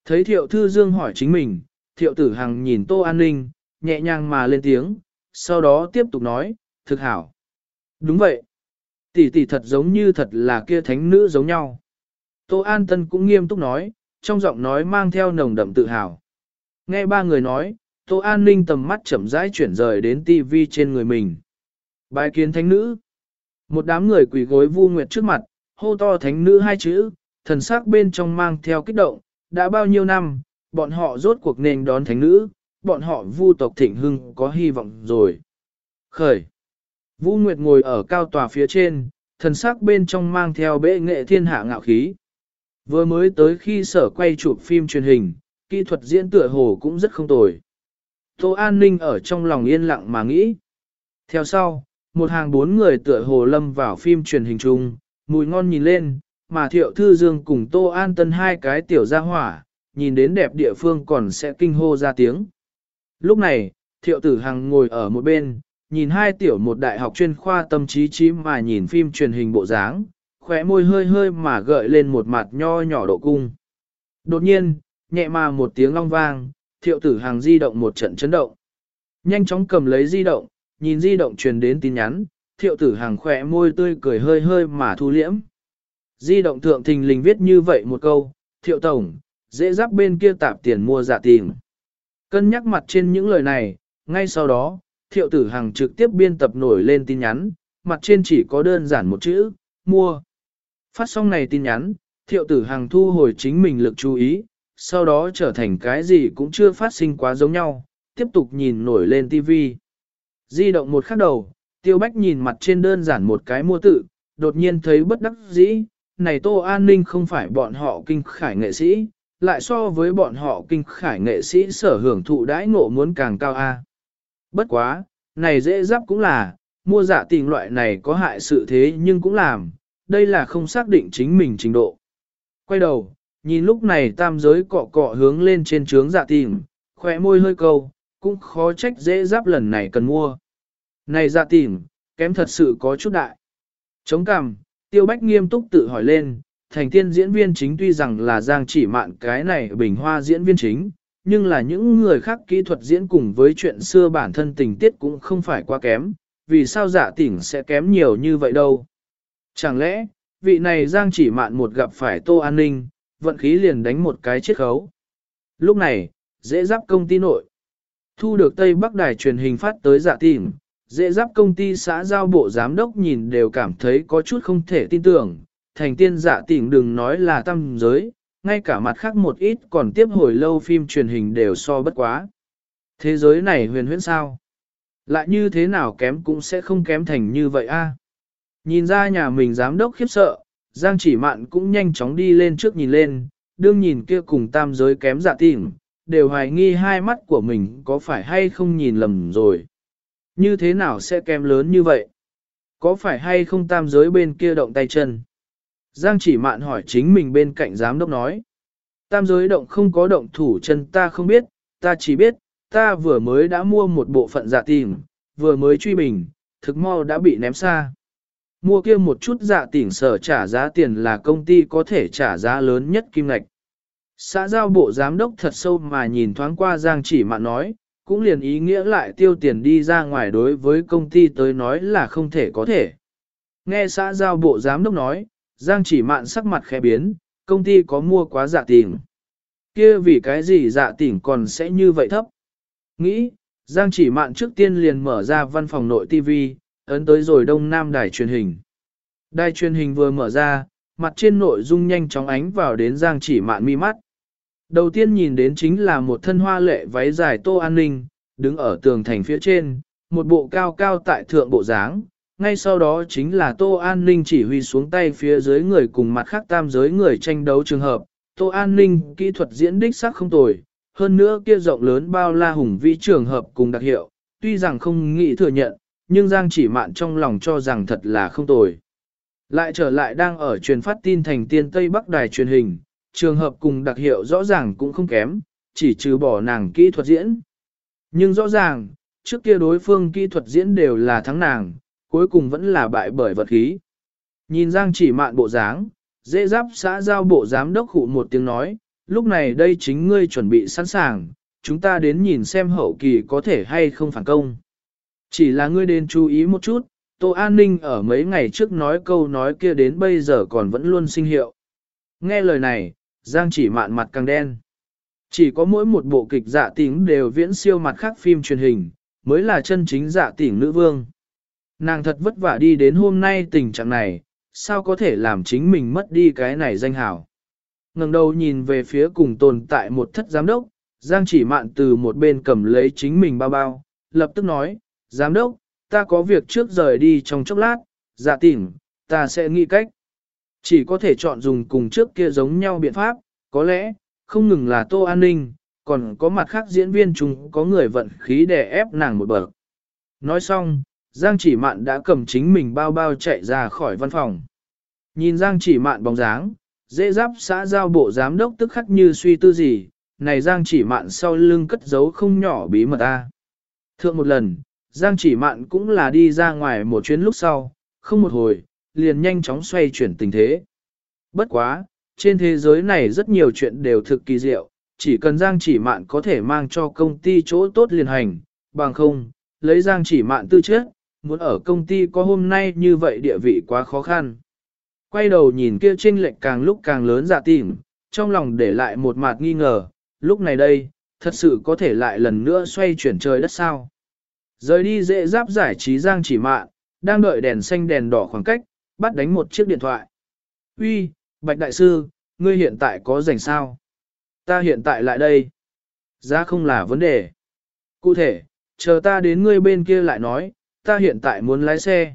Thấy Thiệu Thư Dương hỏi chính mình, Thiệu Tử Hằng nhìn Tô An Ninh, nhẹ nhàng mà lên tiếng, sau đó tiếp tục nói, thực hảo. Đúng vậy. Tỷ tỷ thật giống như thật là kia thánh nữ giống nhau. Tô An Tân cũng nghiêm túc nói, trong giọng nói mang theo nồng đậm tự hào. Nghe ba người nói, Tô An Ninh tầm mắt chậm rãi chuyển rời đến TV trên người mình. Bài kiến thánh nữ. Một đám người quỳ gối vu nguyệt trước mặt, hô to thánh nữ hai chữ, thần sắc bên trong mang theo kích động, đã bao nhiêu năm, bọn họ rốt cuộc nền đón thánh nữ, bọn họ vu tộc thịnh hưng có hy vọng rồi. Khởi. Vũ Nguyệt ngồi ở cao tòa phía trên, thần sắc bên trong mang theo bệ nghệ thiên hạ ngạo khí. Vừa mới tới khi sở quay chụp phim truyền hình, kỹ thuật diễn tựa hồ cũng rất không tồi. Tô An Ninh ở trong lòng yên lặng mà nghĩ. Theo sau, một hàng bốn người tựa hồ lâm vào phim truyền hình chung, mùi ngon nhìn lên, mà Thiệu Thư Dương cùng Tô An Tân hai cái tiểu gia hỏa, nhìn đến đẹp địa phương còn sẽ kinh hô ra tiếng. Lúc này, Thiệu Tử Hằng ngồi ở một bên, nhìn hai tiểu một đại học chuyên khoa tâm trí trí mà nhìn phim truyền hình bộ dáng, khóe môi hơi hơi mà gợi lên một mặt nho nhỏ độ cung. Đột nhiên, nhẹ mà một tiếng long vang, thiệu tử hàng di động một trận chấn động. Nhanh chóng cầm lấy di động, nhìn di động truyền đến tin nhắn, thiệu tử hàng khỏe môi tươi cười hơi hơi mà thu liễm. Di động thượng thình lình viết như vậy một câu, thiệu tổng, dễ dắp bên kia tạp tiền mua giả tìm. tiền. Cân nhắc mặt trên những lời này, ngay sau đó, thiệu tử hằng trực tiếp biên tập nổi lên tin nhắn, mặt trên chỉ có đơn giản một chữ, mua. Phát xong này tin nhắn, thiệu tử hằng thu hồi chính mình lực chú ý, sau đó trở thành cái gì cũng chưa phát sinh quá giống nhau, tiếp tục nhìn nổi lên TV. Di động một khắc đầu, tiêu bách nhìn mặt trên đơn giản một cái mua tự, đột nhiên thấy bất đắc dĩ, này tô an ninh không phải bọn họ kinh khải nghệ sĩ, lại so với bọn họ kinh khải nghệ sĩ sở hưởng thụ đãi ngộ muốn càng cao a. Bất quá, này dễ dắp cũng là, mua giả tình loại này có hại sự thế nhưng cũng làm, đây là không xác định chính mình trình độ. Quay đầu, nhìn lúc này tam giới cọ cọ hướng lên trên trướng dạ tìm, khỏe môi hơi câu, cũng khó trách dễ giáp lần này cần mua. Này dạ tìm, kém thật sự có chút đại. Chống cằm, tiêu bách nghiêm túc tự hỏi lên, thành tiên diễn viên chính tuy rằng là giang chỉ mạn cái này bình hoa diễn viên chính, nhưng là những người khác kỹ thuật diễn cùng với chuyện xưa bản thân tình tiết cũng không phải quá kém, vì sao dạ giả tỉnh sẽ kém nhiều như vậy đâu. Chẳng lẽ, vị này giang chỉ mạn một gặp phải tô an ninh, vận khí liền đánh một cái chiết khấu. Lúc này, dễ giáp công ty nội. Thu được Tây Bắc Đài truyền hình phát tới dạ giả tỉnh, dễ giáp công ty xã giao bộ giám đốc nhìn đều cảm thấy có chút không thể tin tưởng, thành tiên dạ giả tỉnh đừng nói là tâm giới, ngay cả mặt khác một ít còn tiếp hồi lâu phim truyền hình đều so bất quá. Thế giới này huyền huyễn sao? Lại như thế nào kém cũng sẽ không kém thành như vậy a. Nhìn ra nhà mình giám đốc khiếp sợ, Giang chỉ mạn cũng nhanh chóng đi lên trước nhìn lên, đương nhìn kia cùng tam giới kém dạ tìm, đều hoài nghi hai mắt của mình có phải hay không nhìn lầm rồi. Như thế nào sẽ kém lớn như vậy? Có phải hay không tam giới bên kia động tay chân? Giang chỉ mạn hỏi chính mình bên cạnh giám đốc nói. Tam giới động không có động thủ chân ta không biết, ta chỉ biết, ta vừa mới đã mua một bộ phận dạ tìm, vừa mới truy bình, thực mau đã bị ném xa. Mua kia một chút dạ tỉnh sở trả giá tiền là công ty có thể trả giá lớn nhất kim ngạch. Xã giao bộ giám đốc thật sâu mà nhìn thoáng qua Giang chỉ mạn nói, cũng liền ý nghĩa lại tiêu tiền đi ra ngoài đối với công ty tới nói là không thể có thể. Nghe xã giao bộ giám đốc nói, Giang chỉ mạn sắc mặt khẽ biến, công ty có mua quá dạ tỉnh. Kia vì cái gì dạ tỉnh còn sẽ như vậy thấp? Nghĩ, Giang chỉ mạn trước tiên liền mở ra văn phòng nội TV, ấn tới rồi đông nam đài truyền hình. Đài truyền hình vừa mở ra, mặt trên nội dung nhanh chóng ánh vào đến Giang chỉ mạn mi mắt. Đầu tiên nhìn đến chính là một thân hoa lệ váy dài tô an ninh, đứng ở tường thành phía trên, một bộ cao cao tại thượng bộ dáng. Ngay sau đó chính là Tô An Ninh chỉ huy xuống tay phía dưới người cùng mặt khác tam giới người tranh đấu trường hợp. Tô An Ninh kỹ thuật diễn đích sắc không tồi, hơn nữa kia rộng lớn bao la hùng vĩ trường hợp cùng đặc hiệu, tuy rằng không nghĩ thừa nhận, nhưng Giang chỉ mạn trong lòng cho rằng thật là không tồi. Lại trở lại đang ở truyền phát tin thành tiên Tây Bắc Đài truyền hình, trường hợp cùng đặc hiệu rõ ràng cũng không kém, chỉ trừ bỏ nàng kỹ thuật diễn. Nhưng rõ ràng, trước kia đối phương kỹ thuật diễn đều là thắng nàng, cuối cùng vẫn là bại bởi vật khí. Nhìn Giang chỉ mạn bộ dáng, dễ giáp xã giao bộ giám đốc hụ một tiếng nói, lúc này đây chính ngươi chuẩn bị sẵn sàng, chúng ta đến nhìn xem hậu kỳ có thể hay không phản công. Chỉ là ngươi đến chú ý một chút, Tô An Ninh ở mấy ngày trước nói câu nói kia đến bây giờ còn vẫn luôn sinh hiệu. Nghe lời này, Giang chỉ mạn mặt càng đen. Chỉ có mỗi một bộ kịch dạ tỉnh đều viễn siêu mặt khác phim truyền hình, mới là chân chính dạ tỉnh nữ vương. Nàng thật vất vả đi đến hôm nay tình trạng này, sao có thể làm chính mình mất đi cái này danh hảo ngẩng đầu nhìn về phía cùng tồn tại một thất giám đốc, Giang chỉ mạn từ một bên cầm lấy chính mình bao bao, lập tức nói, giám đốc, ta có việc trước rời đi trong chốc lát, dạ tỉnh, ta sẽ nghĩ cách. Chỉ có thể chọn dùng cùng trước kia giống nhau biện pháp, có lẽ, không ngừng là tô an ninh, còn có mặt khác diễn viên chúng có người vận khí để ép nàng một bậc. Nói xong, Giang chỉ mạn đã cầm chính mình bao bao chạy ra khỏi văn phòng. Nhìn Giang chỉ mạn bóng dáng, dễ giáp xã giao bộ giám đốc tức khắc như suy tư gì, này Giang chỉ mạn sau lưng cất giấu không nhỏ bí mật ta. Thượng một lần, Giang chỉ mạn cũng là đi ra ngoài một chuyến lúc sau, không một hồi, liền nhanh chóng xoay chuyển tình thế. Bất quá, trên thế giới này rất nhiều chuyện đều thực kỳ diệu, chỉ cần Giang chỉ mạn có thể mang cho công ty chỗ tốt liền hành, bằng không, lấy Giang chỉ mạn tư chất, muốn ở công ty có hôm nay như vậy địa vị quá khó khăn. Quay đầu nhìn kia trinh lệnh càng lúc càng lớn dạ tìm, trong lòng để lại một mặt nghi ngờ, lúc này đây, thật sự có thể lại lần nữa xoay chuyển trời đất sao. Rời đi dễ giáp giải trí Giang chỉ mạn, đang đợi đèn xanh đèn đỏ khoảng cách, bắt đánh một chiếc điện thoại. Uy, Bạch Đại Sư, ngươi hiện tại có rảnh sao? Ta hiện tại lại đây. Giá không là vấn đề. Cụ thể, chờ ta đến ngươi bên kia lại nói, ta hiện tại muốn lái xe.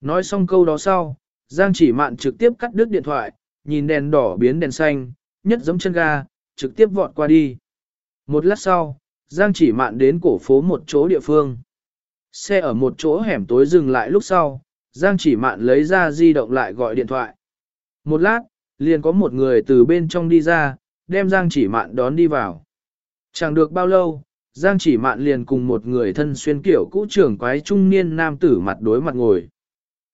Nói xong câu đó sau, Giang chỉ mạn trực tiếp cắt đứt điện thoại, nhìn đèn đỏ biến đèn xanh, nhất giống chân ga, trực tiếp vọt qua đi. Một lát sau, Giang chỉ mạn đến cổ phố một chỗ địa phương. Xe ở một chỗ hẻm tối dừng lại lúc sau, Giang chỉ mạn lấy ra di động lại gọi điện thoại. Một lát, liền có một người từ bên trong đi ra, đem Giang chỉ mạn đón đi vào. Chẳng được bao lâu, Giang chỉ mạn liền cùng một người thân xuyên kiểu cũ trưởng quái trung niên nam tử mặt đối mặt ngồi.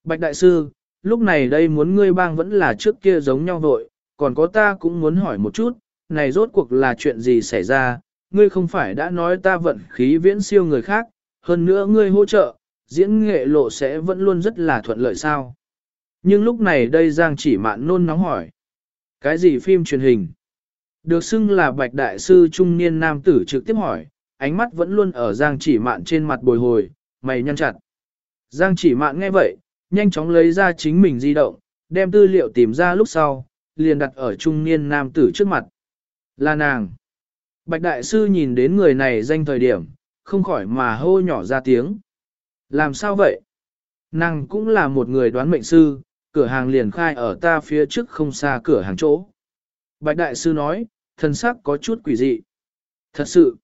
Bạch Đại Sư, lúc này đây muốn ngươi bang vẫn là trước kia giống nhau vội, còn có ta cũng muốn hỏi một chút, này rốt cuộc là chuyện gì xảy ra, ngươi không phải đã nói ta vận khí viễn siêu người khác, hơn nữa ngươi hỗ trợ, diễn nghệ lộ sẽ vẫn luôn rất là thuận lợi sao. Nhưng lúc này đây Giang chỉ mạn nôn nóng hỏi. Cái gì phim truyền hình? Được xưng là bạch đại sư trung niên nam tử trực tiếp hỏi, ánh mắt vẫn luôn ở Giang chỉ mạn trên mặt bồi hồi, mày nhăn chặt. Giang chỉ mạn nghe vậy, nhanh chóng lấy ra chính mình di động, đem tư liệu tìm ra lúc sau, liền đặt ở trung niên nam tử trước mặt. Là nàng. Bạch đại sư nhìn đến người này danh thời điểm, không khỏi mà hô nhỏ ra tiếng. Làm sao vậy? Nàng cũng là một người đoán mệnh sư, cửa hàng liền khai ở ta phía trước không xa cửa hàng chỗ. Bạch đại sư nói, thân sắc có chút quỷ dị. Thật sự,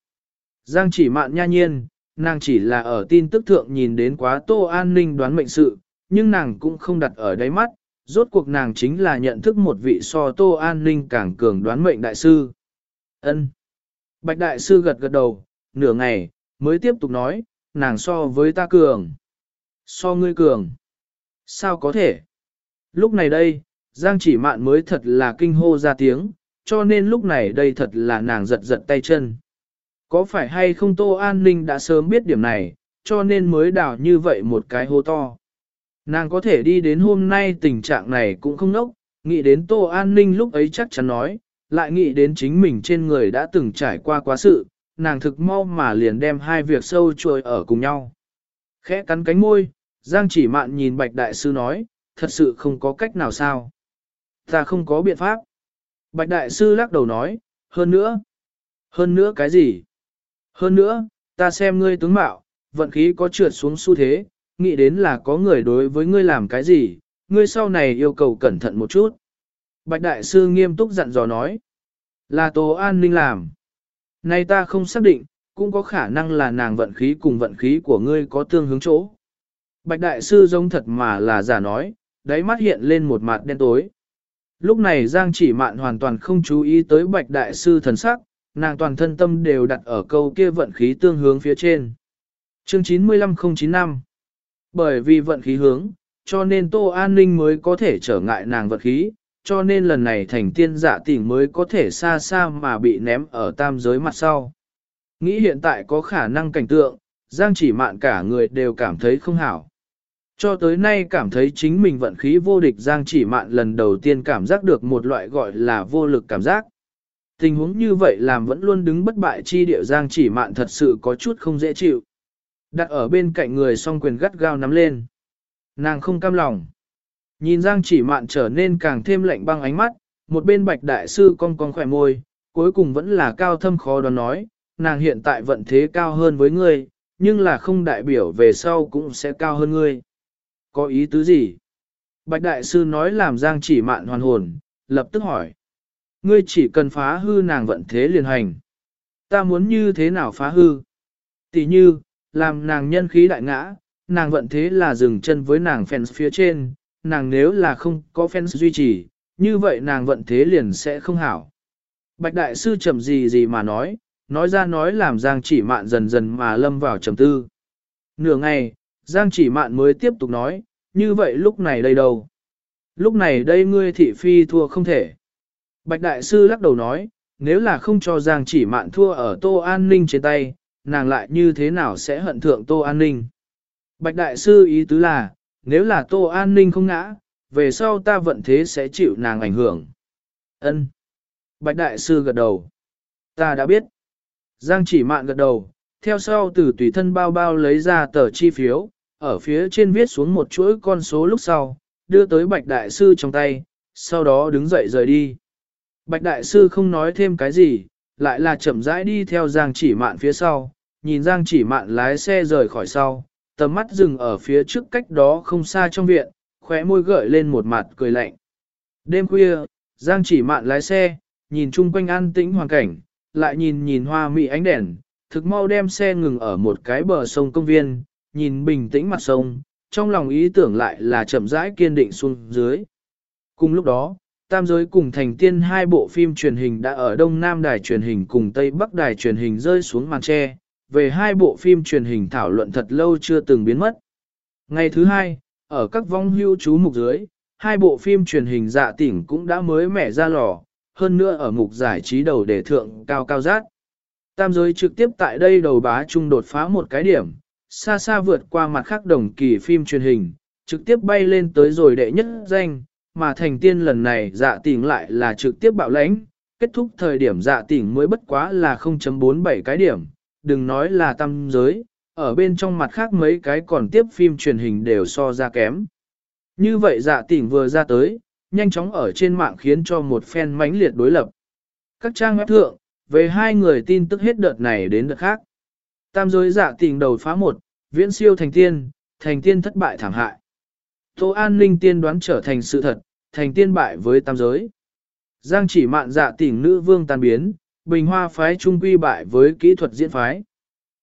Giang chỉ mạn nha nhiên, nàng chỉ là ở tin tức thượng nhìn đến quá tô an ninh đoán mệnh sự, nhưng nàng cũng không đặt ở đáy mắt, rốt cuộc nàng chính là nhận thức một vị so tô an ninh càng cường đoán mệnh đại sư. ân Bạch đại sư gật gật đầu, nửa ngày, mới tiếp tục nói, nàng so với ta cường. So ngươi cường. Sao có thể? Lúc này đây, Giang chỉ mạn mới thật là kinh hô ra tiếng, cho nên lúc này đây thật là nàng giật giật tay chân. Có phải hay không Tô An Ninh đã sớm biết điểm này, cho nên mới đào như vậy một cái hô to. Nàng có thể đi đến hôm nay tình trạng này cũng không nốc, nghĩ đến Tô An Ninh lúc ấy chắc chắn nói, lại nghĩ đến chính mình trên người đã từng trải qua quá sự, nàng thực mau mà liền đem hai việc sâu chuôi ở cùng nhau. Khẽ cắn cánh môi, Giang chỉ mạn nhìn Bạch Đại Sư nói, thật sự không có cách nào sao. Ta không có biện pháp. Bạch Đại Sư lắc đầu nói, hơn nữa. Hơn nữa cái gì? Hơn nữa, ta xem ngươi tướng mạo, vận khí có trượt xuống xu thế, nghĩ đến là có người đối với ngươi làm cái gì, ngươi sau này yêu cầu cẩn thận một chút. Bạch Đại Sư nghiêm túc dặn dò nói, là Tô An Ninh làm. Nay ta không xác định, cũng có khả năng là nàng vận khí cùng vận khí của ngươi có tương hướng chỗ. Bạch Đại Sư giống thật mà là giả nói, đáy mắt hiện lên một mặt đen tối. Lúc này Giang chỉ mạn hoàn toàn không chú ý tới Bạch Đại Sư thần sắc, nàng toàn thân tâm đều đặt ở câu kia vận khí tương hướng phía trên. Chương 95095 Bởi vì vận khí hướng, cho nên Tô An Ninh mới có thể trở ngại nàng vận khí, cho nên lần này thành tiên dạ giả tỉnh mới có thể xa xa mà bị ném ở tam giới mặt sau. Nghĩ hiện tại có khả năng cảnh tượng, Giang chỉ mạn cả người đều cảm thấy không hảo. Cho tới nay cảm thấy chính mình vận khí vô địch Giang chỉ mạn lần đầu tiên cảm giác được một loại gọi là vô lực cảm giác. Tình huống như vậy làm vẫn luôn đứng bất bại chi địa Giang chỉ mạn thật sự có chút không dễ chịu. Đặt ở bên cạnh người song quyền gắt gao nắm lên. Nàng không cam lòng. Nhìn Giang chỉ mạn trở nên càng thêm lạnh băng ánh mắt, một bên bạch đại sư cong cong khỏe môi, cuối cùng vẫn là cao thâm khó đoán nói, nàng hiện tại vận thế cao hơn với ngươi, nhưng là không đại biểu về sau cũng sẽ cao hơn ngươi. Có ý tứ gì? Bạch đại sư nói làm Giang chỉ mạn hoàn hồn, lập tức hỏi. Ngươi chỉ cần phá hư nàng vận thế liền hành. Ta muốn như thế nào phá hư? Tỷ như, làm nàng nhân khí đại ngã, nàng vận thế là dừng chân với nàng phèn phía trên, nàng nếu là không có fans duy trì, như vậy nàng vận thế liền sẽ không hảo. Bạch đại sư chậm gì gì mà nói, nói ra nói làm Giang chỉ mạn dần dần mà lâm vào trầm tư. Nửa ngày, Giang chỉ mạn mới tiếp tục nói, như vậy lúc này đây đâu? Lúc này đây ngươi thị phi thua không thể. Bạch đại sư lắc đầu nói, nếu là không cho Giang chỉ mạn thua ở tô an ninh trên tay, nàng lại như thế nào sẽ hận thượng tô an ninh? Bạch đại sư ý tứ là, nếu là tô an ninh không ngã, về sau ta vận thế sẽ chịu nàng ảnh hưởng. Ân. Bạch đại sư gật đầu. Ta đã biết. Giang chỉ mạn gật đầu, theo sau từ tùy thân bao bao lấy ra tờ chi phiếu, ở phía trên viết xuống một chuỗi con số lúc sau, đưa tới Bạch Đại Sư trong tay, sau đó đứng dậy rời đi. Bạch Đại Sư không nói thêm cái gì, lại là chậm rãi đi theo Giang chỉ mạn phía sau, nhìn Giang chỉ mạn lái xe rời khỏi sau, tầm mắt dừng ở phía trước cách đó không xa trong viện, khóe môi gợi lên một mặt cười lạnh. Đêm khuya, Giang chỉ mạn lái xe, nhìn chung quanh an tĩnh hoàn cảnh, lại nhìn nhìn hoa mỹ ánh đèn, thực mau đem xe ngừng ở một cái bờ sông công viên, nhìn bình tĩnh mặt sông, trong lòng ý tưởng lại là chậm rãi kiên định xuống dưới. Cùng lúc đó, Tam giới cùng thành tiên hai bộ phim truyền hình đã ở Đông Nam đài truyền hình cùng Tây Bắc đài truyền hình rơi xuống màn tre, về hai bộ phim truyền hình thảo luận thật lâu chưa từng biến mất. Ngày thứ hai, ở các vong hưu chú mục dưới, hai bộ phim truyền hình dạ tỉnh cũng đã mới mẻ ra lò, hơn nữa ở mục giải trí đầu đề thượng cao cao rát. Tam giới trực tiếp tại đây đầu bá trung đột phá một cái điểm, xa xa vượt qua mặt khác đồng kỳ phim truyền hình, trực tiếp bay lên tới rồi đệ nhất danh, mà thành tiên lần này dạ tỉnh lại là trực tiếp bạo lãnh, kết thúc thời điểm dạ tỉnh mới bất quá là 0.47 cái điểm, đừng nói là tam giới, ở bên trong mặt khác mấy cái còn tiếp phim truyền hình đều so ra kém. Như vậy dạ tỉnh vừa ra tới, nhanh chóng ở trên mạng khiến cho một phen mãnh liệt đối lập. Các trang web thượng, về hai người tin tức hết đợt này đến đợt khác. Tam giới dạ tỉnh đầu phá một, viễn siêu thành tiên, thành tiên thất bại thảm hại. Tô An Ninh tiên đoán trở thành sự thật, thành tiên bại với tam giới. Giang chỉ mạn dạ tỉnh nữ vương tan biến, bình hoa phái trung quy bại với kỹ thuật diễn phái.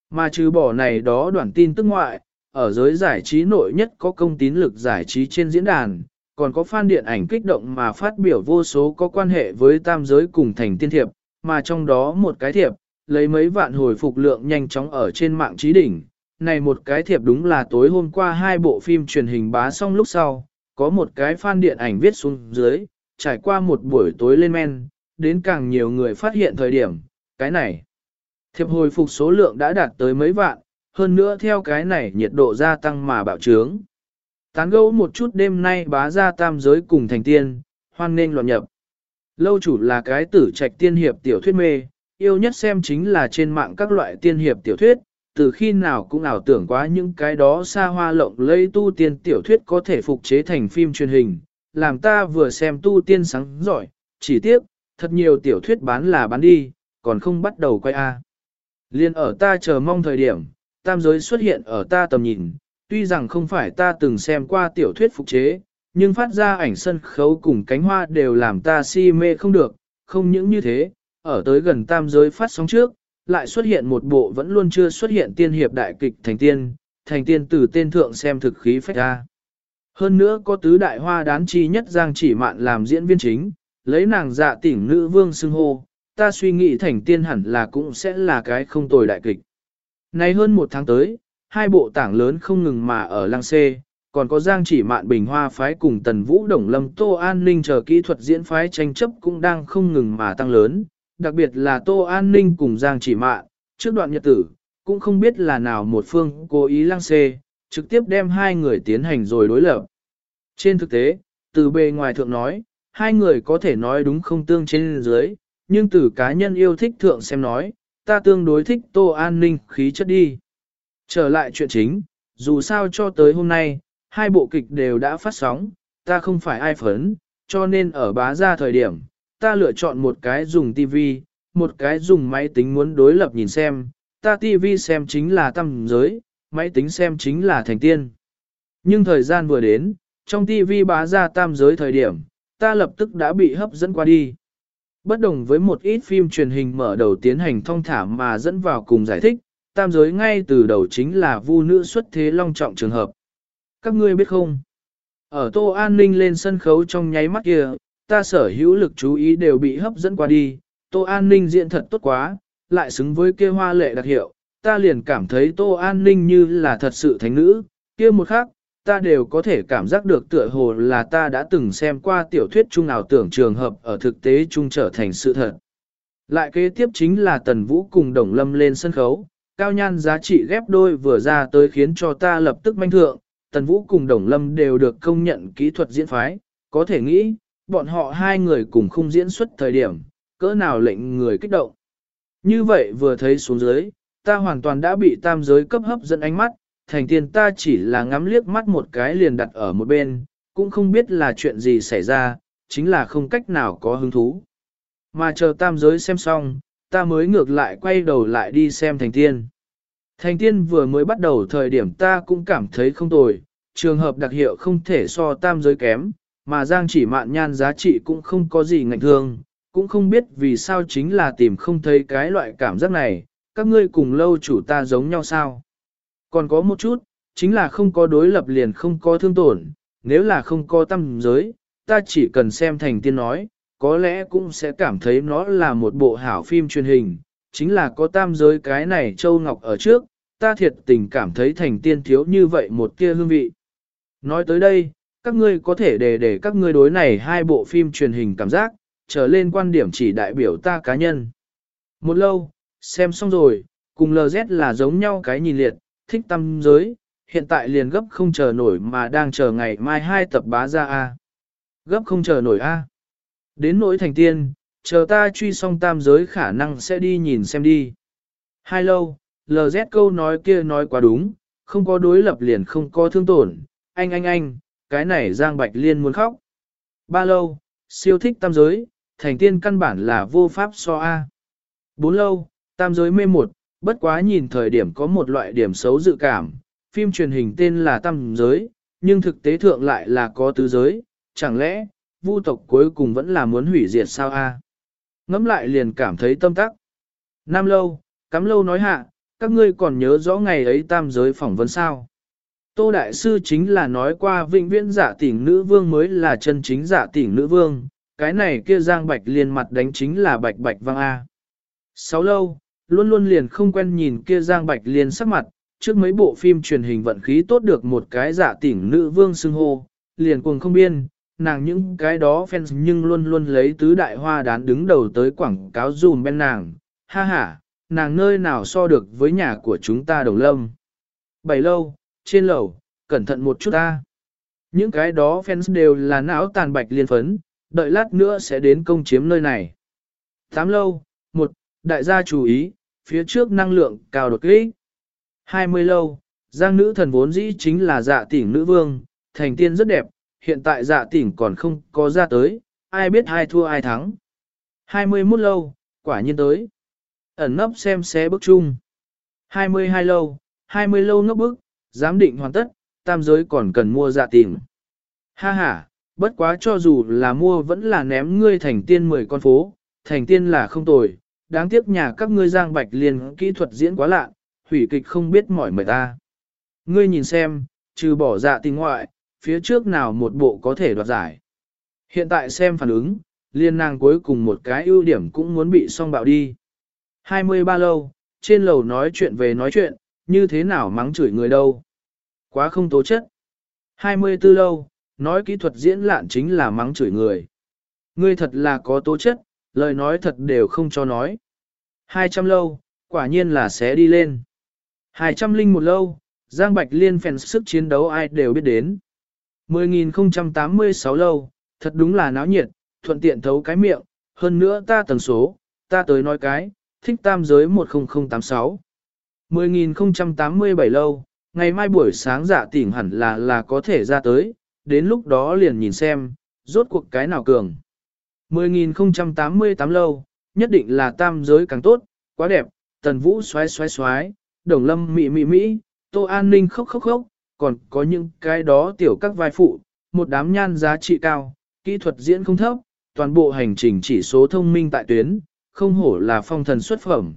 Mà trừ bỏ này đó đoạn tin tức ngoại, ở giới giải trí nội nhất có công tín lực giải trí trên diễn đàn, còn có fan điện ảnh kích động mà phát biểu vô số có quan hệ với tam giới cùng thành tiên thiệp, mà trong đó một cái thiệp, lấy mấy vạn hồi phục lượng nhanh chóng ở trên mạng trí đỉnh. Này một cái thiệp đúng là tối hôm qua hai bộ phim truyền hình bá xong lúc sau, có một cái fan điện ảnh viết xuống dưới, trải qua một buổi tối lên men, đến càng nhiều người phát hiện thời điểm, cái này. Thiệp hồi phục số lượng đã đạt tới mấy vạn, hơn nữa theo cái này nhiệt độ gia tăng mà bạo trướng. Tán gẫu một chút đêm nay bá ra tam giới cùng thành tiên, hoan nên loạn nhập. Lâu chủ là cái tử trạch tiên hiệp tiểu thuyết mê, yêu nhất xem chính là trên mạng các loại tiên hiệp tiểu thuyết, từ khi nào cũng ảo tưởng quá những cái đó xa hoa lộng lây tu tiên tiểu thuyết có thể phục chế thành phim truyền hình, làm ta vừa xem tu tiên sáng giỏi, chỉ tiếc, thật nhiều tiểu thuyết bán là bán đi, còn không bắt đầu quay A. Liên ở ta chờ mong thời điểm, tam giới xuất hiện ở ta tầm nhìn, tuy rằng không phải ta từng xem qua tiểu thuyết phục chế, nhưng phát ra ảnh sân khấu cùng cánh hoa đều làm ta si mê không được, không những như thế, ở tới gần tam giới phát sóng trước, lại xuất hiện một bộ vẫn luôn chưa xuất hiện tiên hiệp đại kịch thành tiên, thành tiên từ tên thượng xem thực khí phách ra. Hơn nữa có tứ đại hoa đán chi nhất Giang chỉ mạn làm diễn viên chính, lấy nàng dạ tỉnh nữ vương xưng hô, ta suy nghĩ thành tiên hẳn là cũng sẽ là cái không tồi đại kịch. Nay hơn một tháng tới, hai bộ tảng lớn không ngừng mà ở lăng xê, còn có Giang chỉ mạn bình hoa phái cùng tần vũ đồng lâm tô an ninh chờ kỹ thuật diễn phái tranh chấp cũng đang không ngừng mà tăng lớn, đặc biệt là tô an ninh cùng Giang chỉ mạn, trước đoạn nhật tử, cũng không biết là nào một phương cố ý lăng xê, trực tiếp đem hai người tiến hành rồi đối lập. Trên thực tế, từ bề ngoài thượng nói, hai người có thể nói đúng không tương trên dưới, nhưng từ cá nhân yêu thích thượng xem nói, ta tương đối thích tô an ninh khí chất đi. Trở lại chuyện chính, dù sao cho tới hôm nay, hai bộ kịch đều đã phát sóng, ta không phải ai phấn, cho nên ở bá ra thời điểm, ta lựa chọn một cái dùng TV, một cái dùng máy tính muốn đối lập nhìn xem, ta TV xem chính là tâm giới, máy tính xem chính là thành tiên. Nhưng thời gian vừa đến, trong TV bá ra tam giới thời điểm, ta lập tức đã bị hấp dẫn qua đi. Bất đồng với một ít phim truyền hình mở đầu tiến hành thông thả mà dẫn vào cùng giải thích, tam giới ngay từ đầu chính là vu nữ xuất thế long trọng trường hợp. Các ngươi biết không? Ở Tô An Ninh lên sân khấu trong nháy mắt kia, ta sở hữu lực chú ý đều bị hấp dẫn qua đi, Tô An Ninh diện thật tốt quá, lại xứng với kia hoa lệ đặc hiệu, ta liền cảm thấy Tô An Ninh như là thật sự thánh nữ, kia một khác, ta đều có thể cảm giác được tựa hồ là ta đã từng xem qua tiểu thuyết chung nào tưởng trường hợp ở thực tế chung trở thành sự thật. Lại kế tiếp chính là Tần Vũ cùng Đồng Lâm lên sân khấu, cao nhan giá trị ghép đôi vừa ra tới khiến cho ta lập tức manh thượng, Tần Vũ cùng Đồng Lâm đều được công nhận kỹ thuật diễn phái, có thể nghĩ, bọn họ hai người cùng khung diễn xuất thời điểm, cỡ nào lệnh người kích động. Như vậy vừa thấy xuống dưới, ta hoàn toàn đã bị tam giới cấp hấp dẫn ánh mắt, thành tiên ta chỉ là ngắm liếc mắt một cái liền đặt ở một bên, cũng không biết là chuyện gì xảy ra, chính là không cách nào có hứng thú. Mà chờ tam giới xem xong, ta mới ngược lại quay đầu lại đi xem thành tiên. Thành tiên vừa mới bắt đầu thời điểm ta cũng cảm thấy không tồi, trường hợp đặc hiệu không thể so tam giới kém, mà giang chỉ mạn nhan giá trị cũng không có gì ngạnh thương, cũng không biết vì sao chính là tìm không thấy cái loại cảm giác này, các ngươi cùng lâu chủ ta giống nhau sao. Còn có một chút, chính là không có đối lập liền không có thương tổn, nếu là không có tâm giới, ta chỉ cần xem thành tiên nói, có lẽ cũng sẽ cảm thấy nó là một bộ hảo phim truyền hình, chính là có tam giới cái này Châu Ngọc ở trước, ta thiệt tình cảm thấy thành tiên thiếu như vậy một tia hương vị. Nói tới đây, các ngươi có thể để để các ngươi đối này hai bộ phim truyền hình cảm giác, trở lên quan điểm chỉ đại biểu ta cá nhân. Một lâu, xem xong rồi, cùng LZ là giống nhau cái nhìn liệt, thích tâm giới, hiện tại liền gấp không chờ nổi mà đang chờ ngày mai hai tập bá ra A. Gấp không chờ nổi A. Đến nỗi thành tiên, chờ ta truy xong tam giới khả năng sẽ đi nhìn xem đi. Hai lâu, LZ câu nói kia nói quá đúng, không có đối lập liền không có thương tổn, anh anh anh, cái này Giang Bạch Liên muốn khóc. Ba lâu, siêu thích tam giới, thành tiên căn bản là vô pháp so A. Bốn lâu, tam giới mê một, bất quá nhìn thời điểm có một loại điểm xấu dự cảm, phim truyền hình tên là tam giới, nhưng thực tế thượng lại là có tứ giới, chẳng lẽ, vu tộc cuối cùng vẫn là muốn hủy diệt sao A. Ngắm lại liền cảm thấy tâm tắc. Nam lâu, cắm lâu nói hạ, các ngươi còn nhớ rõ ngày ấy tam giới phỏng vấn sao. Tô Đại Sư chính là nói qua vĩnh viễn giả tỉnh nữ vương mới là chân chính giả tỉnh nữ vương, cái này kia giang bạch liền mặt đánh chính là bạch bạch vang A. Sáu lâu, luôn luôn liền không quen nhìn kia giang bạch liền sắc mặt, trước mấy bộ phim truyền hình vận khí tốt được một cái giả tỉnh nữ vương xưng hô, liền cuồng không biên, nàng những cái đó fans nhưng luôn luôn lấy tứ đại hoa đán đứng đầu tới quảng cáo dùm bên nàng, ha ha, nàng nơi nào so được với nhà của chúng ta đồng lâm. Bảy lâu, trên lầu, cẩn thận một chút ta. Những cái đó fans đều là não tàn bạch liên phấn, đợi lát nữa sẽ đến công chiếm nơi này. Tám lâu, một, đại gia chú ý, phía trước năng lượng cao đột kích. Hai mươi lâu, giang nữ thần vốn dĩ chính là dạ tỉnh nữ vương, thành tiên rất đẹp, hiện tại dạ tỉnh còn không có ra tới, ai biết ai thua ai thắng. 21 lâu, quả nhiên tới. Ẩn nấp xem xé bức chung. Hai mươi hai lâu, hai mươi lâu ngốc bức, giám định hoàn tất, tam giới còn cần mua dạ tỉnh. Ha ha, bất quá cho dù là mua vẫn là ném ngươi thành tiên mười con phố, thành tiên là không tồi, đáng tiếc nhà các ngươi giang bạch liền kỹ thuật diễn quá lạ, hủy kịch không biết mỏi mệt ta. Ngươi nhìn xem, trừ bỏ dạ tình ngoại, phía trước nào một bộ có thể đoạt giải. Hiện tại xem phản ứng, liên nàng cuối cùng một cái ưu điểm cũng muốn bị song bạo đi. 23 lâu, trên lầu nói chuyện về nói chuyện, như thế nào mắng chửi người đâu. Quá không tố chất. 24 lâu, nói kỹ thuật diễn lạn chính là mắng chửi người. Ngươi thật là có tố chất, lời nói thật đều không cho nói. 200 lâu, quả nhiên là sẽ đi lên. 200 linh một lâu, Giang Bạch Liên phèn sức chiến đấu ai đều biết đến. 10.086 lâu, thật đúng là náo nhiệt, thuận tiện thấu cái miệng, hơn nữa ta tần số, ta tới nói cái, thích tam giới 10086. 10.087 lâu, ngày mai buổi sáng giả tỉnh hẳn là là có thể ra tới, đến lúc đó liền nhìn xem, rốt cuộc cái nào cường. 10.088 lâu, nhất định là tam giới càng tốt, quá đẹp, tần vũ xoái xoái xoái, đồng lâm mị mị mỹ, tô an ninh khóc khóc khóc, còn có những cái đó tiểu các vai phụ, một đám nhan giá trị cao, kỹ thuật diễn không thấp, toàn bộ hành trình chỉ số thông minh tại tuyến, không hổ là phong thần xuất phẩm.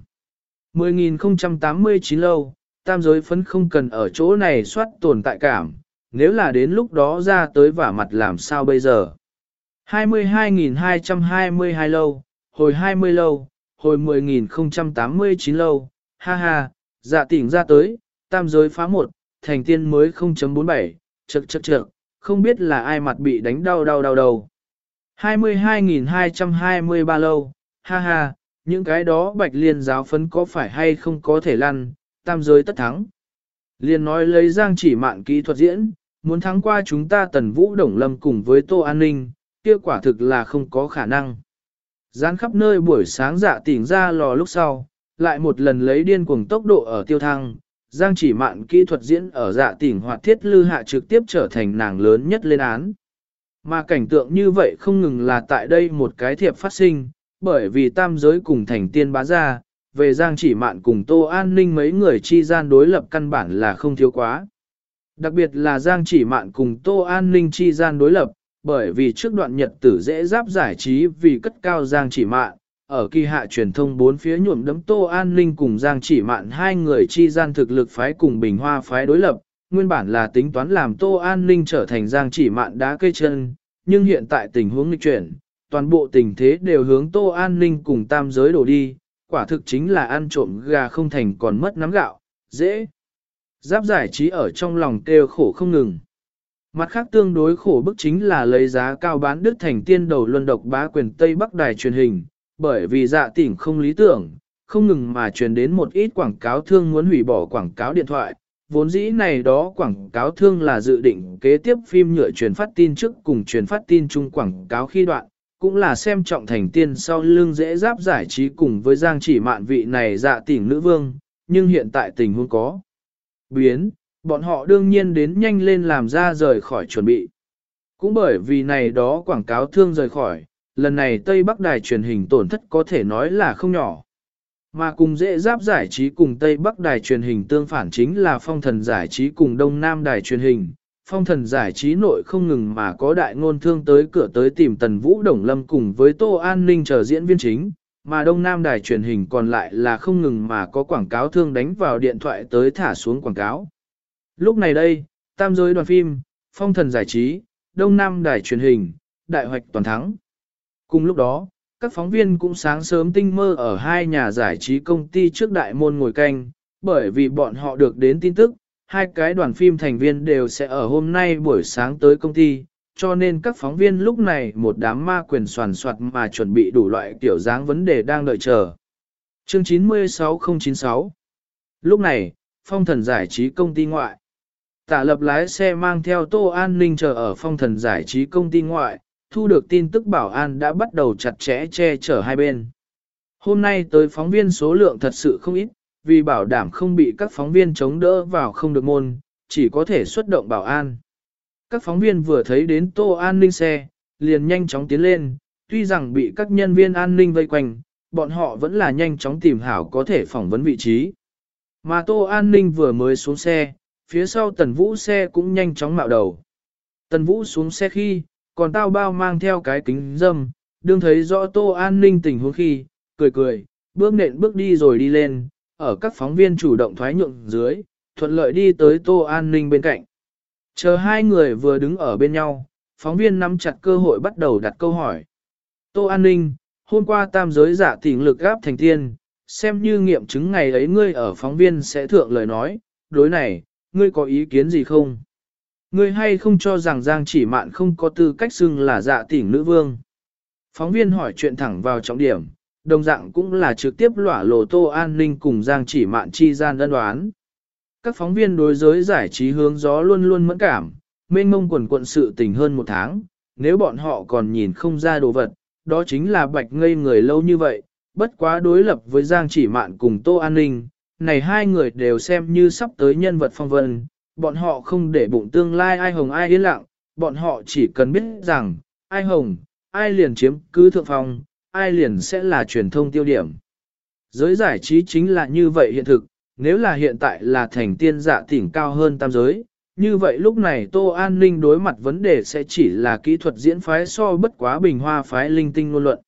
10.089 lâu, tam giới phấn không cần ở chỗ này soát tồn tại cảm, nếu là đến lúc đó ra tới vả mặt làm sao bây giờ. 22.222 lâu, hồi 20 lâu, hồi 10.089 lâu, ha ha, dạ tỉnh ra tới, tam giới phá một, thành tiên mới 0.47, chật chật chật, không biết là ai mặt bị đánh đau đau đau đầu. 22.223 lâu, ha ha, những cái đó bạch liên giáo phấn có phải hay không có thể lăn, tam giới tất thắng. Liên nói lấy giang chỉ mạn kỹ thuật diễn, muốn thắng qua chúng ta tần vũ đồng lâm cùng với tô an ninh, kia quả thực là không có khả năng. Gián khắp nơi buổi sáng dạ tỉnh ra lò lúc sau, lại một lần lấy điên cuồng tốc độ ở tiêu thăng, Giang chỉ mạn kỹ thuật diễn ở dạ tỉnh hoạt thiết lư hạ trực tiếp trở thành nàng lớn nhất lên án. Mà cảnh tượng như vậy không ngừng là tại đây một cái thiệp phát sinh, bởi vì tam giới cùng thành tiên bá ra, về Giang chỉ mạn cùng Tô An Ninh mấy người chi gian đối lập căn bản là không thiếu quá. Đặc biệt là Giang chỉ mạn cùng Tô An Ninh chi gian đối lập, bởi vì trước đoạn nhật tử dễ giáp giải trí vì cất cao Giang chỉ mạn, ở kỳ hạ truyền thông bốn phía nhuộm đấm Tô An Ninh cùng Giang chỉ mạn hai người chi gian thực lực phái cùng bình hoa phái đối lập, nguyên bản là tính toán làm Tô An Ninh trở thành Giang chỉ mạn đá cây chân, nhưng hiện tại tình huống nghịch chuyển, toàn bộ tình thế đều hướng Tô An Ninh cùng tam giới đổ đi, quả thực chính là ăn trộm gà không thành còn mất nắm gạo, dễ. Giáp giải trí ở trong lòng kêu khổ không ngừng. Mặt khác tương đối khổ bức chính là lấy giá cao bán đức thành tiên đầu luân độc bá quyền Tây Bắc Đài truyền hình, bởi vì dạ tỉnh không lý tưởng, không ngừng mà truyền đến một ít quảng cáo thương muốn hủy bỏ quảng cáo điện thoại. Vốn dĩ này đó quảng cáo thương là dự định kế tiếp phim nhựa truyền phát tin trước cùng truyền phát tin chung quảng cáo khi đoạn, cũng là xem trọng thành tiên sau lưng dễ giáp giải trí cùng với giang chỉ mạn vị này dạ tỉnh nữ vương, nhưng hiện tại tình huống có biến, bọn họ đương nhiên đến nhanh lên làm ra rời khỏi chuẩn bị. Cũng bởi vì này đó quảng cáo thương rời khỏi, lần này Tây Bắc Đài truyền hình tổn thất có thể nói là không nhỏ. Mà cùng dễ giáp giải trí cùng Tây Bắc Đài truyền hình tương phản chính là phong thần giải trí cùng Đông Nam Đài truyền hình. Phong thần giải trí nội không ngừng mà có đại ngôn thương tới cửa tới tìm Tần Vũ Đồng Lâm cùng với Tô An Ninh chờ diễn viên chính, mà Đông Nam Đài truyền hình còn lại là không ngừng mà có quảng cáo thương đánh vào điện thoại tới thả xuống quảng cáo. Lúc này đây, tam giới đoàn phim, phong thần giải trí, Đông Nam Đài truyền hình, đại hoạch toàn thắng. Cùng lúc đó, các phóng viên cũng sáng sớm tinh mơ ở hai nhà giải trí công ty trước đại môn ngồi canh, bởi vì bọn họ được đến tin tức, hai cái đoàn phim thành viên đều sẽ ở hôm nay buổi sáng tới công ty, cho nên các phóng viên lúc này một đám ma quyền soàn soạt mà chuẩn bị đủ loại kiểu dáng vấn đề đang đợi chờ. Chương 96096 Lúc này, phong thần giải trí công ty ngoại. Tạ lập lái xe mang theo tô an ninh chờ ở phong thần giải trí công ty ngoại, thu được tin tức bảo an đã bắt đầu chặt chẽ che chở hai bên. Hôm nay tới phóng viên số lượng thật sự không ít, vì bảo đảm không bị các phóng viên chống đỡ vào không được môn, chỉ có thể xuất động bảo an. Các phóng viên vừa thấy đến tô an ninh xe, liền nhanh chóng tiến lên, tuy rằng bị các nhân viên an ninh vây quanh, bọn họ vẫn là nhanh chóng tìm hảo có thể phỏng vấn vị trí. Mà tô an ninh vừa mới xuống xe, phía sau tần vũ xe cũng nhanh chóng mạo đầu. Tần vũ xuống xe khi, còn tao bao mang theo cái kính dâm, đương thấy rõ tô an ninh tình huống khi, cười cười, bước nện bước đi rồi đi lên, ở các phóng viên chủ động thoái nhượng dưới, thuận lợi đi tới tô an ninh bên cạnh. Chờ hai người vừa đứng ở bên nhau, phóng viên nắm chặt cơ hội bắt đầu đặt câu hỏi. Tô an ninh, hôm qua tam giới giả tỉnh lực gáp thành tiên, xem như nghiệm chứng ngày ấy ngươi ở phóng viên sẽ thượng lời nói, đối này, ngươi có ý kiến gì không? Ngươi hay không cho rằng Giang chỉ mạn không có tư cách xưng là dạ tỉnh nữ vương? Phóng viên hỏi chuyện thẳng vào trọng điểm, đồng dạng cũng là trực tiếp lỏa lộ tô an ninh cùng Giang chỉ mạn chi gian đơn đoán. Các phóng viên đối giới giải trí hướng gió luôn luôn mẫn cảm, mênh mông quần quận sự tình hơn một tháng, nếu bọn họ còn nhìn không ra đồ vật, đó chính là bạch ngây người lâu như vậy, bất quá đối lập với Giang chỉ mạn cùng Tô An Ninh, này hai người đều xem như sắp tới nhân vật phong vân, bọn họ không để bụng tương lai ai hồng ai yên lặng, bọn họ chỉ cần biết rằng, ai hồng, ai liền chiếm cứ thượng phong, ai liền sẽ là truyền thông tiêu điểm. Giới giải trí chính là như vậy hiện thực, nếu là hiện tại là thành tiên dạ tỉnh cao hơn tam giới, như vậy lúc này Tô An Ninh đối mặt vấn đề sẽ chỉ là kỹ thuật diễn phái so bất quá bình hoa phái linh tinh ngôn luận.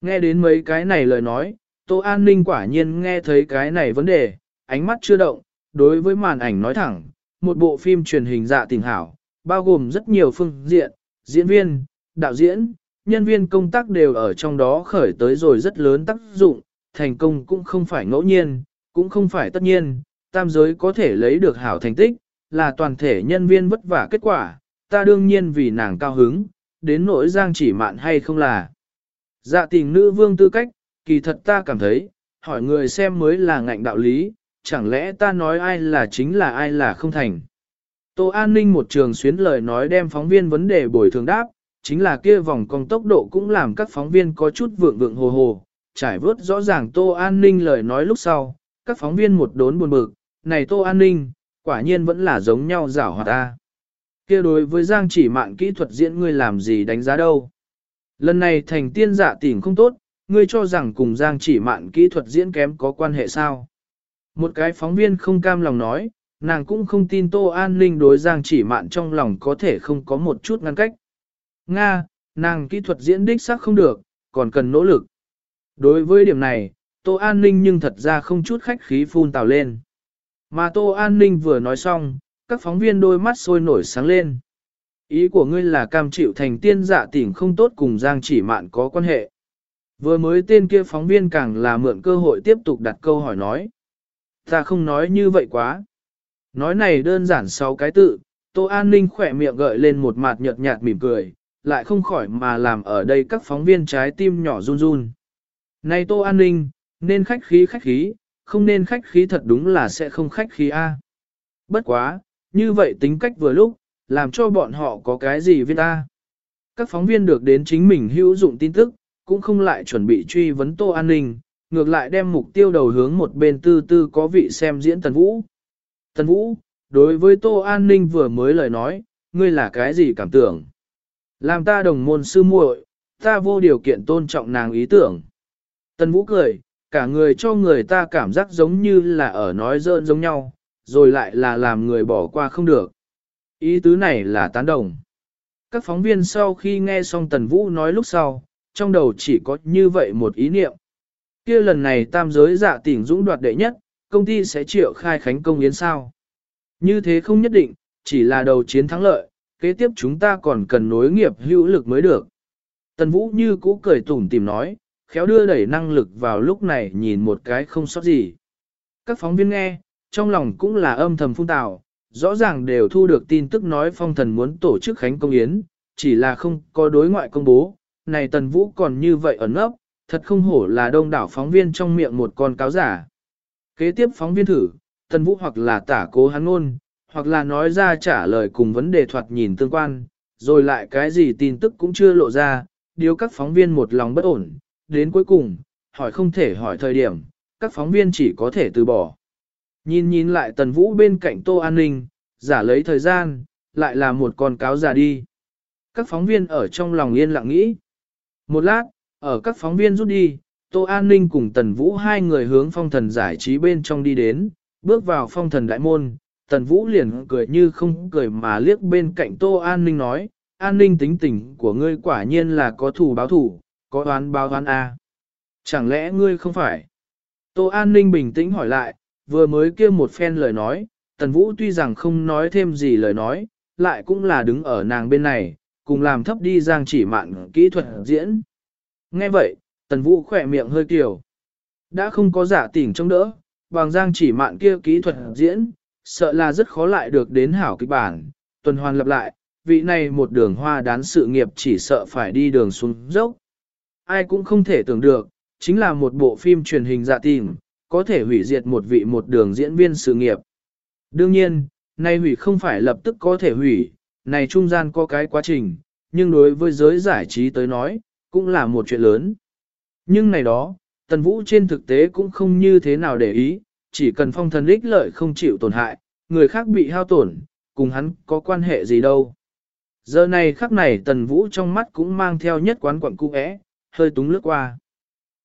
Nghe đến mấy cái này lời nói, Tô An Ninh quả nhiên nghe thấy cái này vấn đề, ánh mắt chưa động, đối với màn ảnh nói thẳng, một bộ phim truyền hình dạ tình hảo, bao gồm rất nhiều phương diện, diễn viên, đạo diễn, nhân viên công tác đều ở trong đó khởi tới rồi rất lớn tác dụng, thành công cũng không phải ngẫu nhiên, cũng không phải tất nhiên, tam giới có thể lấy được hảo thành tích, là toàn thể nhân viên vất vả kết quả, ta đương nhiên vì nàng cao hứng, đến nỗi giang chỉ mạn hay không là. Dạ tình nữ vương tư cách, kỳ thật ta cảm thấy, hỏi người xem mới là ngạnh đạo lý, chẳng lẽ ta nói ai là chính là ai là không thành. Tô An ninh một trường xuyến lời nói đem phóng viên vấn đề bồi thường đáp, chính là kia vòng cong tốc độ cũng làm các phóng viên có chút vượng vượng hồ hồ, trải vớt rõ ràng Tô An Ninh lời nói lúc sau, các phóng viên một đốn buồn bực, này Tô An Ninh, quả nhiên vẫn là giống nhau rảo hoạt ta. kia đối với Giang chỉ mạng kỹ thuật diễn ngươi làm gì đánh giá đâu. Lần này thành tiên giả tỉnh không tốt, ngươi cho rằng cùng Giang chỉ Mạn kỹ thuật diễn kém có quan hệ sao. Một cái phóng viên không cam lòng nói, nàng cũng không tin Tô An Ninh đối Giang chỉ mạn trong lòng có thể không có một chút ngăn cách. Nga, nàng kỹ thuật diễn đích xác không được, còn cần nỗ lực. Đối với điểm này, Tô An Ninh nhưng thật ra không chút khách khí phun tào lên. Mà Tô An Ninh vừa nói xong, các phóng viên đôi mắt sôi nổi sáng lên. Ý của ngươi là cam chịu thành tiên dạ tỉnh không tốt cùng Giang chỉ mạn có quan hệ. Vừa mới tên kia phóng viên càng là mượn cơ hội tiếp tục đặt câu hỏi nói. Ta không nói như vậy quá. Nói này đơn giản sáu cái tự, Tô An Ninh khỏe miệng gợi lên một mặt nhợt nhạt mỉm cười, lại không khỏi mà làm ở đây các phóng viên trái tim nhỏ run run. Này Tô An Ninh, nên khách khí khách khí, không nên khách khí thật đúng là sẽ không khách khí A. Bất quá, như vậy tính cách vừa lúc, làm cho bọn họ có cái gì viết ta. Các phóng viên được đến chính mình hữu dụng tin tức, cũng không lại chuẩn bị truy vấn Tô An Ninh, ngược lại đem mục tiêu đầu hướng một bên tư tư có vị xem diễn Tần Vũ. Tần Vũ, đối với Tô An Ninh vừa mới lời nói, ngươi là cái gì cảm tưởng? Làm ta đồng môn sư muội, ta vô điều kiện tôn trọng nàng ý tưởng. Tần Vũ cười, cả người cho người ta cảm giác giống như là ở nói dơn giống nhau, rồi lại là làm người bỏ qua không được. Ý tứ này là tán đồng. Các phóng viên sau khi nghe xong Tần Vũ nói lúc sau, trong đầu chỉ có như vậy một ý niệm. kia lần này tam giới giả tỉnh dũng đoạt đệ nhất, công ty sẽ triệu khai khánh công yến sao. Như thế không nhất định, chỉ là đầu chiến thắng lợi, kế tiếp chúng ta còn cần nối nghiệp hữu lực mới được. Tần Vũ như cũ cười tủm tìm nói, khéo đưa đẩy năng lực vào lúc này nhìn một cái không sót gì. Các phóng viên nghe, trong lòng cũng là âm thầm phung tạo, rõ ràng đều thu được tin tức nói phong thần muốn tổ chức khánh công yến, chỉ là không có đối ngoại công bố, này Tần Vũ còn như vậy ẩn ấp, thật không hổ là đông đảo phóng viên trong miệng một con cáo giả. Kế tiếp phóng viên thử, Tần Vũ hoặc là tả cố hắn ngôn, hoặc là nói ra trả lời cùng vấn đề thoạt nhìn tương quan, rồi lại cái gì tin tức cũng chưa lộ ra, điều các phóng viên một lòng bất ổn, đến cuối cùng, hỏi không thể hỏi thời điểm, các phóng viên chỉ có thể từ bỏ. Nhìn nhìn lại Tần Vũ bên cạnh Tô An Ninh, giả lấy thời gian, lại là một con cáo giả đi. Các phóng viên ở trong lòng yên lặng nghĩ. Một lát, ở các phóng viên rút đi, Tô An Ninh cùng Tần Vũ hai người hướng phong thần giải trí bên trong đi đến, bước vào phong thần đại môn, Tần Vũ liền cười như không cười mà liếc bên cạnh Tô An Ninh nói, An Ninh tính tình của ngươi quả nhiên là có thủ báo thủ, có đoán báo đoán A. Chẳng lẽ ngươi không phải? Tô An Ninh bình tĩnh hỏi lại, vừa mới kia một phen lời nói, Tần Vũ tuy rằng không nói thêm gì lời nói, lại cũng là đứng ở nàng bên này, cùng làm thấp đi giang chỉ mạn kỹ thuật diễn. Nghe vậy, Tần Vũ khỏe miệng hơi kiểu. Đã không có giả tỉnh trong đỡ, bằng giang chỉ mạn kia kỹ thuật diễn, sợ là rất khó lại được đến hảo kịch bản, tuần hoàn lặp lại, vị này một đường hoa đán sự nghiệp chỉ sợ phải đi đường xuống dốc. Ai cũng không thể tưởng được, chính là một bộ phim truyền hình dạ tìm, có thể hủy diệt một vị một đường diễn viên sự nghiệp. Đương nhiên, nay hủy không phải lập tức có thể hủy, này trung gian có cái quá trình, nhưng đối với giới giải trí tới nói, cũng là một chuyện lớn. Nhưng này đó, Tần Vũ trên thực tế cũng không như thế nào để ý, chỉ cần phong thần ích lợi không chịu tổn hại, người khác bị hao tổn, cùng hắn có quan hệ gì đâu. Giờ này khắc này Tần Vũ trong mắt cũng mang theo nhất quán quặng cung ẽ, hơi túng lướt qua.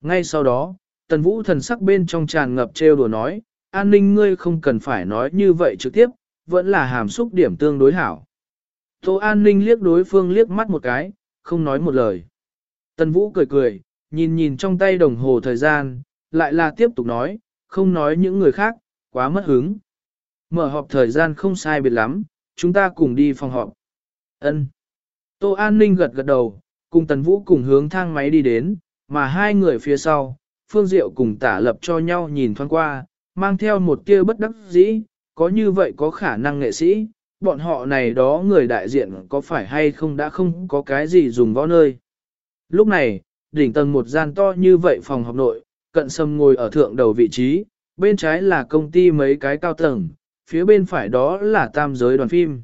Ngay sau đó, Tần Vũ thần sắc bên trong tràn ngập trêu đùa nói, an ninh ngươi không cần phải nói như vậy trực tiếp, vẫn là hàm xúc điểm tương đối hảo. Tô an ninh liếc đối phương liếc mắt một cái, không nói một lời. Tần Vũ cười cười, nhìn nhìn trong tay đồng hồ thời gian, lại là tiếp tục nói, không nói những người khác, quá mất hứng. Mở họp thời gian không sai biệt lắm, chúng ta cùng đi phòng họp. Ân. Tô An Ninh gật gật đầu, cùng Tần Vũ cùng hướng thang máy đi đến, mà hai người phía sau, Phương Diệu cùng tả lập cho nhau nhìn thoáng qua, mang theo một tia bất đắc dĩ, có như vậy có khả năng nghệ sĩ, bọn họ này đó người đại diện có phải hay không đã không có cái gì dùng võ nơi. Lúc này, đỉnh tầng một gian to như vậy phòng học nội, cận sâm ngồi ở thượng đầu vị trí, bên trái là công ty mấy cái cao tầng, phía bên phải đó là tam giới đoàn phim.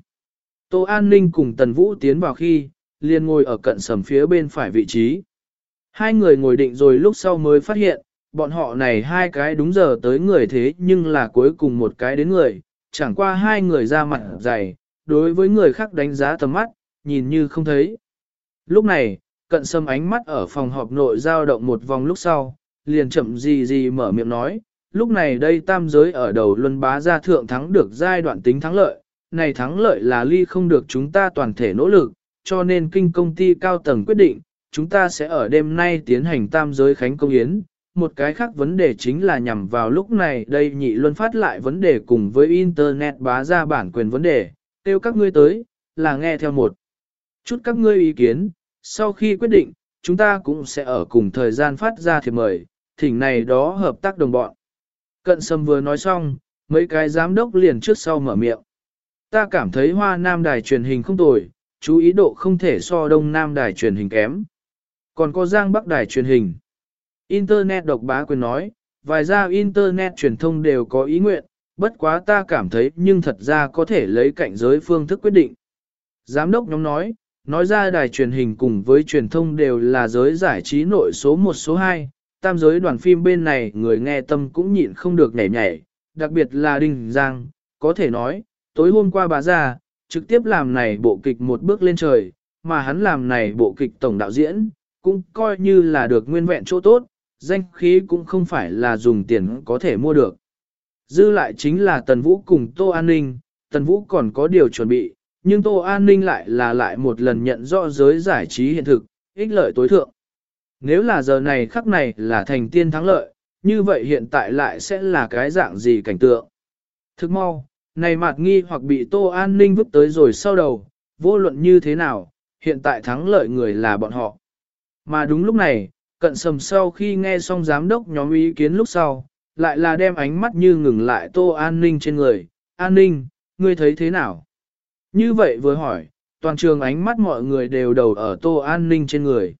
Tô An Ninh cùng Tần Vũ tiến vào khi, liền ngồi ở cận sầm phía bên phải vị trí. Hai người ngồi định rồi lúc sau mới phát hiện, bọn họ này hai cái đúng giờ tới người thế nhưng là cuối cùng một cái đến người, chẳng qua hai người ra mặt dày, đối với người khác đánh giá tầm mắt, nhìn như không thấy. Lúc này, cận sâm ánh mắt ở phòng họp nội dao động một vòng lúc sau, liền chậm gì gì mở miệng nói, lúc này đây tam giới ở đầu luân bá gia thượng thắng được giai đoạn tính thắng lợi, này thắng lợi là ly không được chúng ta toàn thể nỗ lực, cho nên kinh công ty cao tầng quyết định, chúng ta sẽ ở đêm nay tiến hành tam giới khánh công yến. Một cái khác vấn đề chính là nhằm vào lúc này đây nhị luân phát lại vấn đề cùng với Internet bá ra bản quyền vấn đề, kêu các ngươi tới, là nghe theo một chút các ngươi ý kiến, sau khi quyết định, chúng ta cũng sẽ ở cùng thời gian phát ra thiệp mời, thỉnh này đó hợp tác đồng bọn. Cận sâm vừa nói xong, mấy cái giám đốc liền trước sau mở miệng. Ta cảm thấy hoa nam đài truyền hình không tồi, chú ý độ không thể so đông nam đài truyền hình kém. Còn có giang bắc đài truyền hình. Internet độc bá quyền nói, vài ra Internet truyền thông đều có ý nguyện, bất quá ta cảm thấy nhưng thật ra có thể lấy cạnh giới phương thức quyết định. Giám đốc nhóm nói, nói ra đài truyền hình cùng với truyền thông đều là giới giải trí nội số 1 số 2, tam giới đoàn phim bên này người nghe tâm cũng nhịn không được nhảy nhảy, đặc biệt là Đinh Giang, có thể nói, tối hôm qua bà ra, trực tiếp làm này bộ kịch một bước lên trời, mà hắn làm này bộ kịch tổng đạo diễn, cũng coi như là được nguyên vẹn chỗ tốt, danh khí cũng không phải là dùng tiền có thể mua được. Dư lại chính là Tần Vũ cùng Tô An Ninh, Tần Vũ còn có điều chuẩn bị, nhưng Tô An Ninh lại là lại một lần nhận rõ giới giải trí hiện thực, ích lợi tối thượng. Nếu là giờ này khắc này là thành tiên thắng lợi, như vậy hiện tại lại sẽ là cái dạng gì cảnh tượng. Thức mau, này mặt nghi hoặc bị Tô An Ninh vứt tới rồi sau đầu, vô luận như thế nào, hiện tại thắng lợi người là bọn họ. Mà đúng lúc này, cận sầm sau khi nghe xong giám đốc nhóm ý kiến lúc sau, lại là đem ánh mắt như ngừng lại Tô An Ninh trên người. An Ninh, ngươi thấy thế nào? Như vậy vừa hỏi, toàn trường ánh mắt mọi người đều đầu ở Tô An Ninh trên người.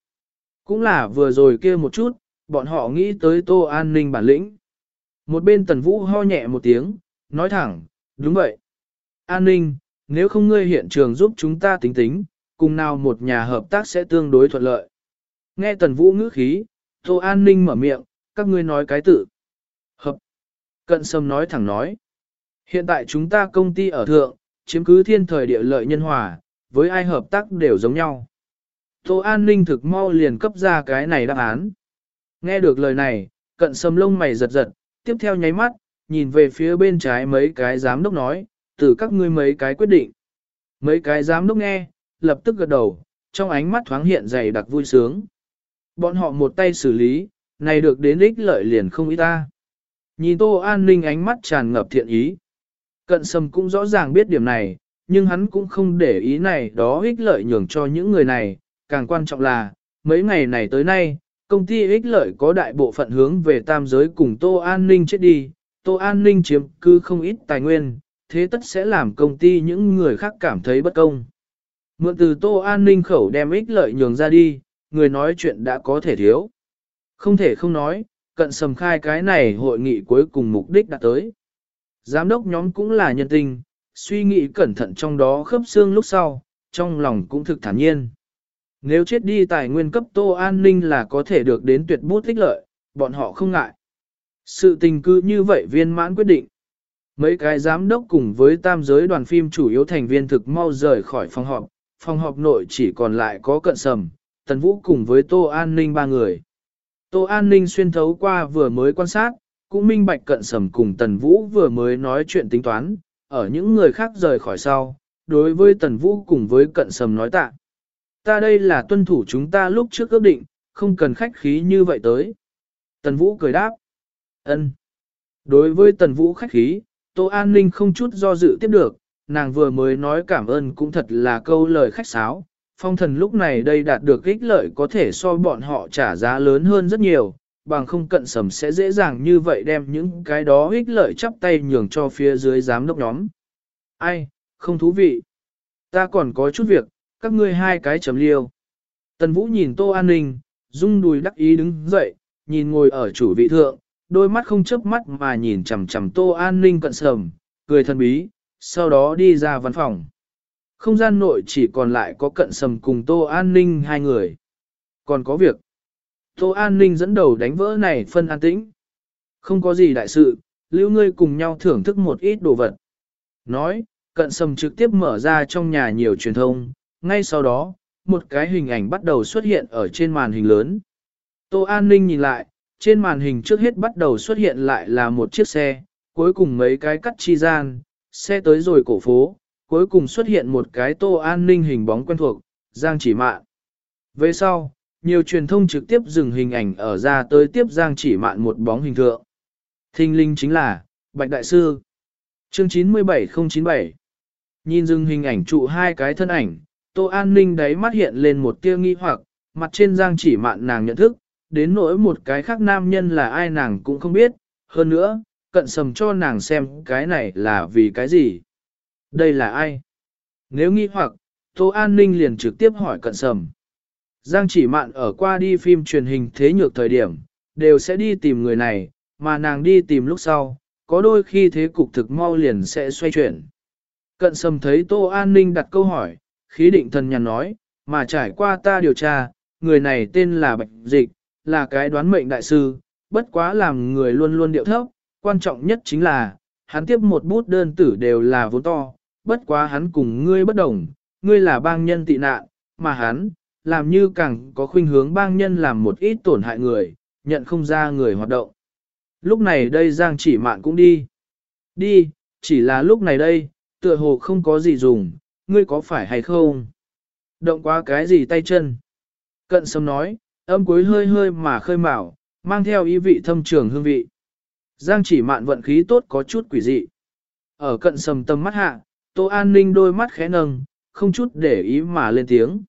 Cũng là vừa rồi kia một chút, bọn họ nghĩ tới Tô An Ninh bản lĩnh. Một bên Tần Vũ ho nhẹ một tiếng, nói thẳng, đúng vậy. An Ninh, nếu không ngươi hiện trường giúp chúng ta tính tính, cùng nào một nhà hợp tác sẽ tương đối thuận lợi. Nghe Tần Vũ ngữ khí, Tô An Ninh mở miệng, các ngươi nói cái tự. Hợp. Cận Sâm nói thẳng nói. Hiện tại chúng ta công ty ở thượng, chiếm cứ thiên thời địa lợi nhân hòa, với ai hợp tác đều giống nhau. Tô An Ninh thực mau liền cấp ra cái này đáp án. Nghe được lời này, cận sâm lông mày giật giật, tiếp theo nháy mắt, nhìn về phía bên trái mấy cái giám đốc nói, từ các ngươi mấy cái quyết định. Mấy cái giám đốc nghe, lập tức gật đầu, trong ánh mắt thoáng hiện dày đặc vui sướng. Bọn họ một tay xử lý, này được đến ích lợi liền không ít ta. Nhìn Tô An Ninh ánh mắt tràn ngập thiện ý. Cận sầm cũng rõ ràng biết điểm này, nhưng hắn cũng không để ý này đó ích lợi nhường cho những người này, càng quan trọng là, mấy ngày này tới nay, công ty ích lợi có đại bộ phận hướng về tam giới cùng Tô An Ninh chết đi, Tô An Ninh chiếm cư không ít tài nguyên, thế tất sẽ làm công ty những người khác cảm thấy bất công. Mượn từ Tô An Ninh khẩu đem ích lợi nhường ra đi, người nói chuyện đã có thể thiếu. Không thể không nói, cận sầm khai cái này hội nghị cuối cùng mục đích đã tới. Giám đốc nhóm cũng là nhân tình, suy nghĩ cẩn thận trong đó khớp xương lúc sau, trong lòng cũng thực thản nhiên. Nếu chết đi tài nguyên cấp tô an ninh là có thể được đến tuyệt bút thích lợi, bọn họ không ngại. Sự tình cư như vậy viên mãn quyết định. Mấy cái giám đốc cùng với tam giới đoàn phim chủ yếu thành viên thực mau rời khỏi phòng họp, phòng họp nội chỉ còn lại có cận sầm, tần vũ cùng với tô an ninh ba người. Tô an ninh xuyên thấu qua vừa mới quan sát, cũng minh bạch cận sầm cùng tần vũ vừa mới nói chuyện tính toán, ở những người khác rời khỏi sau, đối với tần vũ cùng với cận sầm nói tạ. Ta đây là tuân thủ chúng ta lúc trước ước định, không cần khách khí như vậy tới. Tần Vũ cười đáp. ân. Đối với Tần Vũ khách khí, Tô An Ninh không chút do dự tiếp được, nàng vừa mới nói cảm ơn cũng thật là câu lời khách sáo. Phong thần lúc này đây đạt được ích lợi có thể so bọn họ trả giá lớn hơn rất nhiều, bằng không cận sầm sẽ dễ dàng như vậy đem những cái đó ích lợi chắp tay nhường cho phía dưới giám đốc nhóm. Ai, không thú vị. Ta còn có chút việc, các ngươi hai cái chấm liêu. Tần Vũ nhìn Tô An Ninh, rung đùi đắc ý đứng dậy, nhìn ngồi ở chủ vị thượng, đôi mắt không chớp mắt mà nhìn chằm chằm Tô An Ninh cận sầm, cười thân bí, sau đó đi ra văn phòng. Không gian nội chỉ còn lại có cận sầm cùng Tô An Ninh hai người. Còn có việc. Tô An Ninh dẫn đầu đánh vỡ này phân an tĩnh. Không có gì đại sự, lưu ngươi cùng nhau thưởng thức một ít đồ vật. Nói, cận sầm trực tiếp mở ra trong nhà nhiều truyền thông, ngay sau đó, một cái hình ảnh bắt đầu xuất hiện ở trên màn hình lớn. Tô An Ninh nhìn lại, trên màn hình trước hết bắt đầu xuất hiện lại là một chiếc xe, cuối cùng mấy cái cắt chi gian, xe tới rồi cổ phố, cuối cùng xuất hiện một cái Tô An Ninh hình bóng quen thuộc, Giang chỉ mạn. Về sau, nhiều truyền thông trực tiếp dừng hình ảnh ở ra tới tiếp Giang chỉ mạn một bóng hình thượng. Thinh linh chính là, Bạch Đại Sư. Chương 97097 Nhìn dừng hình ảnh trụ hai cái thân ảnh, Tô An Ninh đáy mắt hiện lên một tia nghi hoặc, mặt trên Giang chỉ mạn nàng nhận thức, đến nỗi một cái khác nam nhân là ai nàng cũng không biết, hơn nữa, cận sầm cho nàng xem cái này là vì cái gì. Đây là ai? Nếu nghi hoặc, Tô An Ninh liền trực tiếp hỏi cận sầm. Giang chỉ mạn ở qua đi phim truyền hình thế nhược thời điểm, đều sẽ đi tìm người này, mà nàng đi tìm lúc sau, có đôi khi thế cục thực mau liền sẽ xoay chuyển. Cận sầm thấy Tô An Ninh đặt câu hỏi, khí định thần nhàn nói, mà trải qua ta điều tra, người này tên là Bạch Dịch, là cái đoán mệnh đại sư, bất quá làm người luôn luôn điệu thấp, quan trọng nhất chính là, hắn tiếp một bút đơn tử đều là vốn to, bất quá hắn cùng ngươi bất đồng, ngươi là bang nhân tị nạn, mà hắn, làm như càng có khuynh hướng bang nhân làm một ít tổn hại người, nhận không ra người hoạt động. Lúc này đây Giang chỉ mạn cũng đi. Đi, chỉ là lúc này đây, tựa hồ không có gì dùng, ngươi có phải hay không? Động quá cái gì tay chân? Cận sâm nói, âm cuối hơi hơi mà khơi mào, mang theo ý vị thâm trường hương vị. Giang chỉ mạn vận khí tốt có chút quỷ dị. Ở cận sầm tâm mắt hạ, Tô An Ninh đôi mắt khẽ nâng, không chút để ý mà lên tiếng.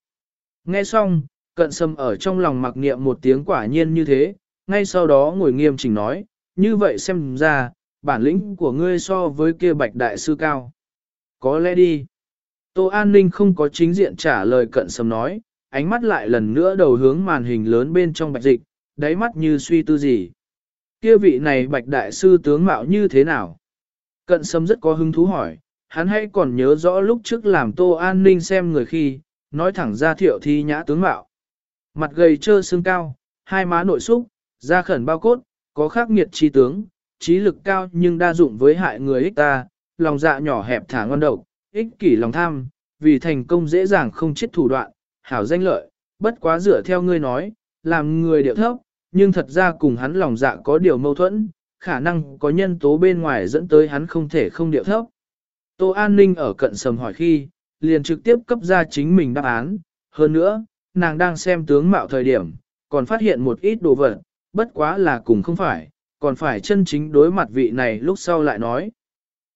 Nghe xong, cận sâm ở trong lòng mặc niệm một tiếng quả nhiên như thế, ngay sau đó ngồi nghiêm chỉnh nói, như vậy xem ra, bản lĩnh của ngươi so với kia bạch đại sư cao. Có lẽ đi. Tô An Ninh không có chính diện trả lời cận sâm nói, ánh mắt lại lần nữa đầu hướng màn hình lớn bên trong bạch dịch, đáy mắt như suy tư gì. Kia vị này bạch đại sư tướng mạo như thế nào? Cận sâm rất có hứng thú hỏi, hắn hay còn nhớ rõ lúc trước làm tô an ninh xem người khi, nói thẳng ra thiệu thi nhã tướng mạo. Mặt gầy trơ xương cao, hai má nội xúc, da khẩn bao cốt, có khắc nghiệt chi tướng, trí lực cao nhưng đa dụng với hại người ích ta, lòng dạ nhỏ hẹp thả ngon độc, ích kỷ lòng tham, vì thành công dễ dàng không chết thủ đoạn, hảo danh lợi, bất quá dựa theo ngươi nói, làm người điệu thấp, nhưng thật ra cùng hắn lòng dạ có điều mâu thuẫn, khả năng có nhân tố bên ngoài dẫn tới hắn không thể không điệu thấp. Tô An Ninh ở cận sầm hỏi khi, liền trực tiếp cấp ra chính mình đáp án, hơn nữa, nàng đang xem tướng mạo thời điểm, còn phát hiện một ít đồ vật, bất quá là cùng không phải, còn phải chân chính đối mặt vị này lúc sau lại nói.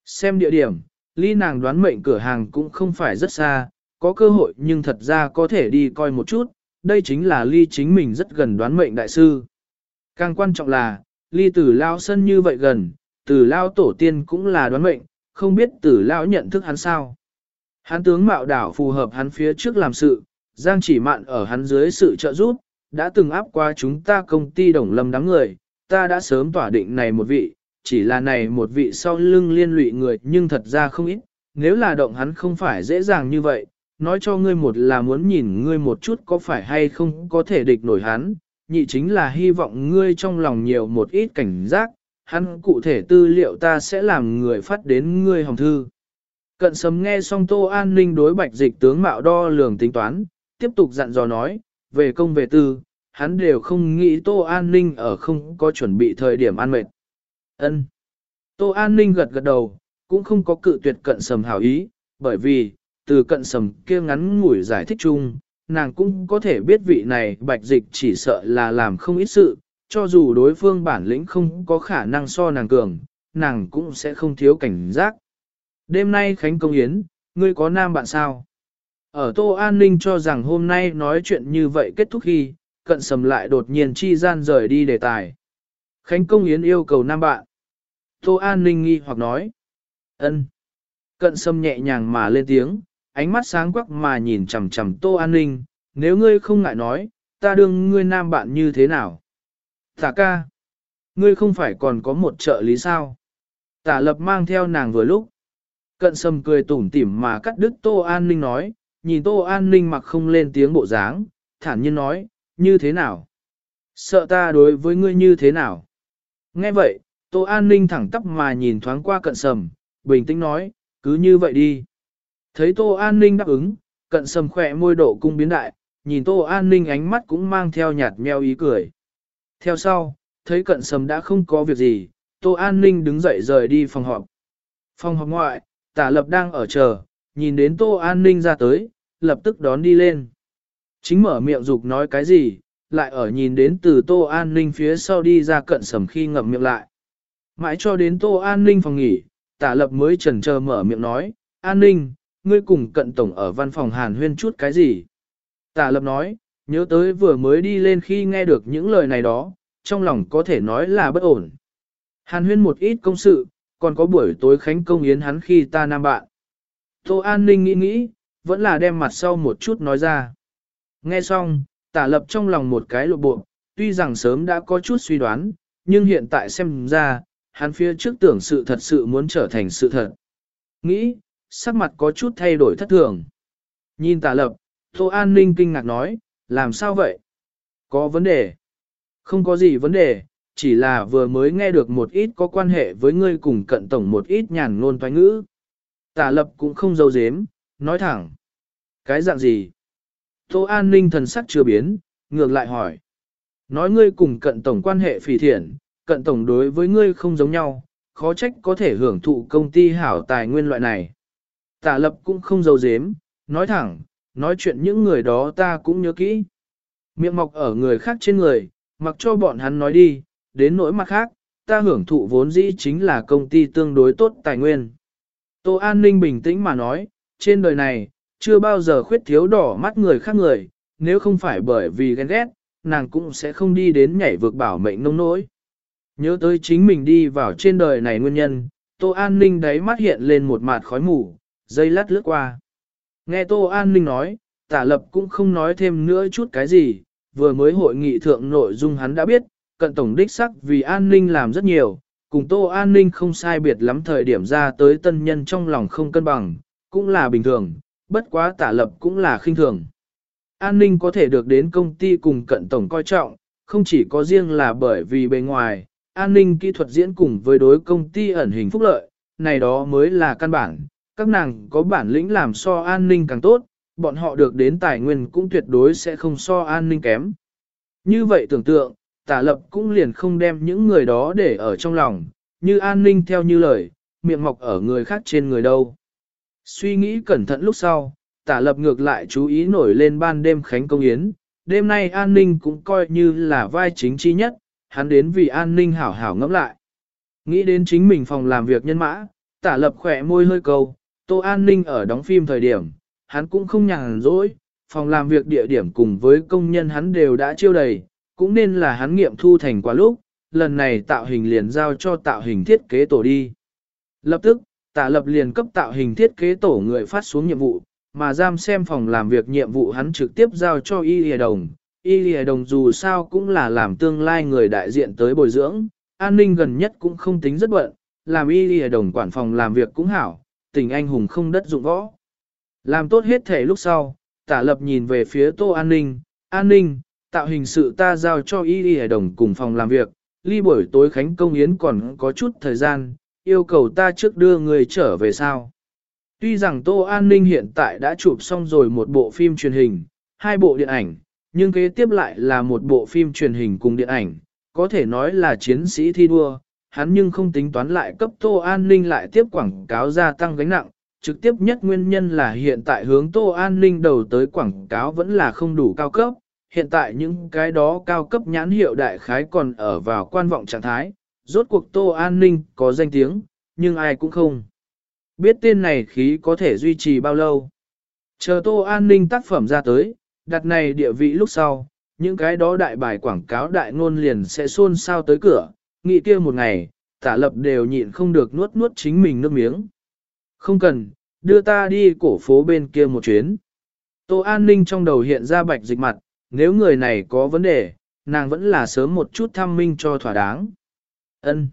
Xem địa điểm, ly nàng đoán mệnh cửa hàng cũng không phải rất xa, có cơ hội nhưng thật ra có thể đi coi một chút, đây chính là ly chính mình rất gần đoán mệnh đại sư. Càng quan trọng là, ly tử lao sân như vậy gần, tử lao tổ tiên cũng là đoán mệnh, không biết tử lão nhận thức hắn sao. Hắn tướng mạo đảo phù hợp hắn phía trước làm sự, giang chỉ mạn ở hắn dưới sự trợ giúp, đã từng áp qua chúng ta công ty đồng lâm đám người, ta đã sớm tỏa định này một vị, chỉ là này một vị sau lưng liên lụy người nhưng thật ra không ít, nếu là động hắn không phải dễ dàng như vậy, nói cho ngươi một là muốn nhìn ngươi một chút có phải hay không có thể địch nổi hắn, nhị chính là hy vọng ngươi trong lòng nhiều một ít cảnh giác, hắn cụ thể tư liệu ta sẽ làm người phát đến ngươi hồng thư. Cận sấm nghe xong Tô An Ninh đối bạch dịch tướng mạo đo lường tính toán, tiếp tục dặn dò nói, về công về tư, hắn đều không nghĩ Tô An Ninh ở không có chuẩn bị thời điểm an mệt. ân Tô An Ninh gật gật đầu, cũng không có cự tuyệt cận sầm hảo ý, bởi vì, từ cận sầm kia ngắn ngủi giải thích chung, nàng cũng có thể biết vị này bạch dịch chỉ sợ là làm không ít sự, cho dù đối phương bản lĩnh không có khả năng so nàng cường, nàng cũng sẽ không thiếu cảnh giác. Đêm nay Khánh Công Yến, ngươi có nam bạn sao? Ở Tô An Ninh cho rằng hôm nay nói chuyện như vậy kết thúc khi, cận sầm lại đột nhiên chi gian rời đi đề tài. Khánh Công Yến yêu cầu nam bạn. Tô An Ninh nghi hoặc nói. ân. Cận sầm nhẹ nhàng mà lên tiếng, ánh mắt sáng quắc mà nhìn chầm chầm Tô An Ninh, nếu ngươi không ngại nói, ta đương ngươi nam bạn như thế nào? Tả ca, ngươi không phải còn có một trợ lý sao? Tả lập mang theo nàng vừa lúc. Cận sầm cười tủm tỉm mà cắt đứt Tô An Ninh nói, nhìn Tô An Ninh mặc không lên tiếng bộ dáng, thản nhiên nói, như thế nào? Sợ ta đối với ngươi như thế nào? Nghe vậy, Tô An Ninh thẳng tắp mà nhìn thoáng qua cận sầm, bình tĩnh nói, cứ như vậy đi. Thấy Tô An Ninh đáp ứng, cận sầm khỏe môi độ cung biến đại, nhìn Tô An Ninh ánh mắt cũng mang theo nhạt meo ý cười. Theo sau, thấy cận sầm đã không có việc gì, Tô An Ninh đứng dậy rời đi phòng họp. Phòng họp ngoại, tả lập đang ở chờ, nhìn đến Tô An Ninh ra tới, lập tức đón đi lên. Chính mở miệng dục nói cái gì, lại ở nhìn đến từ Tô An Ninh phía sau đi ra cận sầm khi ngậm miệng lại. Mãi cho đến Tô An Ninh phòng nghỉ, tả lập mới chần chờ mở miệng nói, An Ninh, ngươi cùng cận tổng ở văn phòng hàn huyên chút cái gì? Tả lập nói, nhớ tới vừa mới đi lên khi nghe được những lời này đó, trong lòng có thể nói là bất ổn. Hàn huyên một ít công sự, còn có buổi tối khánh công yến hắn khi ta nam bạn. Tô An Ninh nghĩ nghĩ, vẫn là đem mặt sau một chút nói ra. Nghe xong, tả lập trong lòng một cái lộ bộ, tuy rằng sớm đã có chút suy đoán, nhưng hiện tại xem ra, hắn phía trước tưởng sự thật sự muốn trở thành sự thật. Nghĩ, sắc mặt có chút thay đổi thất thường. Nhìn tả lập, Tô An Ninh kinh ngạc nói, làm sao vậy? Có vấn đề? Không có gì vấn đề, chỉ là vừa mới nghe được một ít có quan hệ với ngươi cùng cận tổng một ít nhàn ngôn thoái ngữ. Tả lập cũng không dâu dếm, nói thẳng. Cái dạng gì? Tô An Ninh thần sắc chưa biến, ngược lại hỏi. Nói ngươi cùng cận tổng quan hệ phỉ thiện, cận tổng đối với ngươi không giống nhau, khó trách có thể hưởng thụ công ty hảo tài nguyên loại này. Tả lập cũng không dâu dếm, nói thẳng, nói chuyện những người đó ta cũng nhớ kỹ. Miệng mọc ở người khác trên người, mặc cho bọn hắn nói đi, đến nỗi mặt khác, ta hưởng thụ vốn dĩ chính là công ty tương đối tốt tài nguyên. Tô An Ninh bình tĩnh mà nói, trên đời này, chưa bao giờ khuyết thiếu đỏ mắt người khác người, nếu không phải bởi vì ghen ghét, nàng cũng sẽ không đi đến nhảy vực bảo mệnh nông nỗi. Nhớ tới chính mình đi vào trên đời này nguyên nhân, Tô An Ninh đáy mắt hiện lên một mặt khói mù, dây lát lướt qua. Nghe Tô An Ninh nói, tả lập cũng không nói thêm nữa chút cái gì, vừa mới hội nghị thượng nội dung hắn đã biết, cận tổng đích sắc vì an ninh làm rất nhiều, cùng Tô An ninh không sai biệt lắm thời điểm ra tới tân nhân trong lòng không cân bằng, cũng là bình thường, bất quá tả lập cũng là khinh thường. An ninh có thể được đến công ty cùng cận tổng coi trọng, không chỉ có riêng là bởi vì bề ngoài, an ninh kỹ thuật diễn cùng với đối công ty ẩn hình phúc lợi, này đó mới là căn bản, các nàng có bản lĩnh làm so an ninh càng tốt, bọn họ được đến tài nguyên cũng tuyệt đối sẽ không so an ninh kém. Như vậy tưởng tượng, tả lập cũng liền không đem những người đó để ở trong lòng, như an ninh theo như lời, miệng mọc ở người khác trên người đâu. Suy nghĩ cẩn thận lúc sau, tả lập ngược lại chú ý nổi lên ban đêm khánh công yến, đêm nay an ninh cũng coi như là vai chính chi nhất, hắn đến vì an ninh hảo hảo ngẫm lại. Nghĩ đến chính mình phòng làm việc nhân mã, tả lập khỏe môi hơi cầu, tô an ninh ở đóng phim thời điểm, hắn cũng không nhàn rỗi, phòng làm việc địa điểm cùng với công nhân hắn đều đã chiêu đầy, cũng nên là hắn nghiệm thu thành quả lúc, lần này tạo hình liền giao cho tạo hình thiết kế tổ đi. Lập tức, tạ lập liền cấp tạo hình thiết kế tổ người phát xuống nhiệm vụ, mà giam xem phòng làm việc nhiệm vụ hắn trực tiếp giao cho Y Lìa Đồng. Y Lìa Đồng dù sao cũng là làm tương lai người đại diện tới bồi dưỡng, an ninh gần nhất cũng không tính rất bận, làm Y Lìa Đồng quản phòng làm việc cũng hảo, tình anh hùng không đất dụng võ. Làm tốt hết thể lúc sau, tả lập nhìn về phía tô an ninh, an ninh, tạo hình sự ta giao cho y y đồng cùng phòng làm việc, ly buổi tối khánh công yến còn có chút thời gian, yêu cầu ta trước đưa người trở về sao. Tuy rằng Tô An Ninh hiện tại đã chụp xong rồi một bộ phim truyền hình, hai bộ điện ảnh, nhưng kế tiếp lại là một bộ phim truyền hình cùng điện ảnh, có thể nói là chiến sĩ thi đua, hắn nhưng không tính toán lại cấp Tô An Ninh lại tiếp quảng cáo gia tăng gánh nặng, trực tiếp nhất nguyên nhân là hiện tại hướng Tô An Ninh đầu tới quảng cáo vẫn là không đủ cao cấp, hiện tại những cái đó cao cấp nhãn hiệu đại khái còn ở vào quan vọng trạng thái, rốt cuộc Tô An Ninh có danh tiếng, nhưng ai cũng không. Biết tên này khí có thể duy trì bao lâu. Chờ Tô An Ninh tác phẩm ra tới, đặt này địa vị lúc sau, những cái đó đại bài quảng cáo đại ngôn liền sẽ xôn xao tới cửa, nghị kia một ngày, tả lập đều nhịn không được nuốt nuốt chính mình nước miếng. Không cần, đưa ta đi cổ phố bên kia một chuyến. Tô An Ninh trong đầu hiện ra bạch dịch mặt, nếu người này có vấn đề, nàng vẫn là sớm một chút thăm minh cho thỏa đáng. Ân.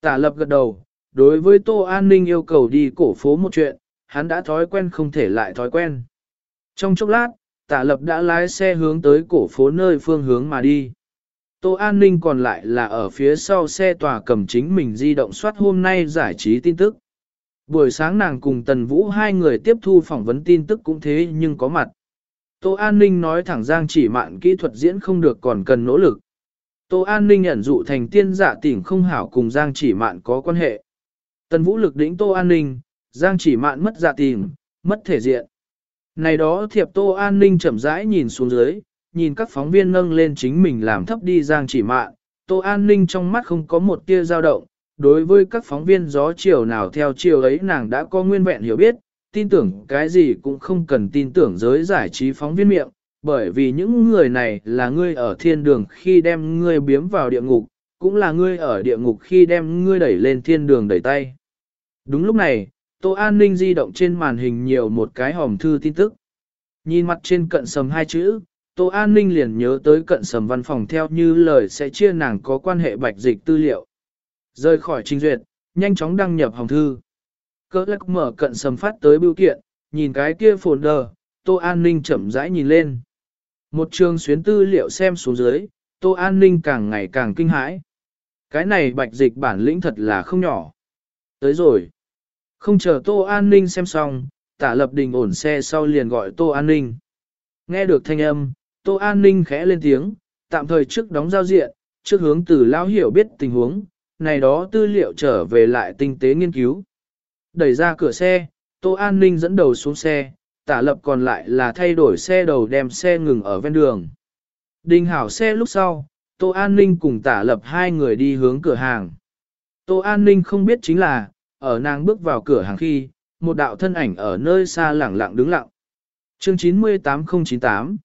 Tả lập gật đầu, đối với Tô An Ninh yêu cầu đi cổ phố một chuyện, hắn đã thói quen không thể lại thói quen. Trong chốc lát, tả lập đã lái xe hướng tới cổ phố nơi phương hướng mà đi. Tô An Ninh còn lại là ở phía sau xe tòa cầm chính mình di động soát hôm nay giải trí tin tức. Buổi sáng nàng cùng Tần Vũ hai người tiếp thu phỏng vấn tin tức cũng thế nhưng có mặt. Tô An Ninh nói thẳng Giang chỉ mạn kỹ thuật diễn không được còn cần nỗ lực. Tô An Ninh nhận dụ thành tiên giả tỉnh không hảo cùng Giang chỉ mạn có quan hệ. Tần Vũ lực đỉnh Tô An Ninh, Giang chỉ mạn mất giả tình, mất thể diện. Này đó thiệp Tô An Ninh chậm rãi nhìn xuống dưới, nhìn các phóng viên nâng lên chính mình làm thấp đi Giang chỉ mạn, Tô An Ninh trong mắt không có một tia dao động. Đối với các phóng viên gió chiều nào theo chiều ấy nàng đã có nguyên vẹn hiểu biết, tin tưởng cái gì cũng không cần tin tưởng giới giải trí phóng viên miệng, bởi vì những người này là ngươi ở thiên đường khi đem ngươi biếm vào địa ngục, cũng là ngươi ở địa ngục khi đem ngươi đẩy lên thiên đường đẩy tay. Đúng lúc này, Tô An ninh di động trên màn hình nhiều một cái hòm thư tin tức. Nhìn mặt trên cận sầm hai chữ, Tô An ninh liền nhớ tới cận sầm văn phòng theo như lời sẽ chia nàng có quan hệ bạch dịch tư liệu. Rời khỏi trình duyệt, nhanh chóng đăng nhập hồng thư. Cơ lắc mở cận sầm phát tới biểu kiện, nhìn cái kia folder, Tô An ninh chậm rãi nhìn lên. Một trường xuyến tư liệu xem xuống dưới, Tô An ninh càng ngày càng kinh hãi. Cái này bạch dịch bản lĩnh thật là không nhỏ. Tới rồi. Không chờ Tô An ninh xem xong, tả lập đình ổn xe sau liền gọi Tô An ninh. Nghe được thanh âm, Tô An ninh khẽ lên tiếng, tạm thời trước đóng giao diện, trước hướng từ lao hiểu biết tình huống, này đó tư liệu trở về lại tinh tế nghiên cứu. Đẩy ra cửa xe, Tô An ninh dẫn đầu xuống xe, tả lập còn lại là thay đổi xe đầu đem xe ngừng ở ven đường. Đình hảo xe lúc sau, Tô An ninh cùng tả lập hai người đi hướng cửa hàng. Tô An ninh không biết chính là, ở nàng bước vào cửa hàng khi, một đạo thân ảnh ở nơi xa lẳng lặng đứng lặng. Chương 98098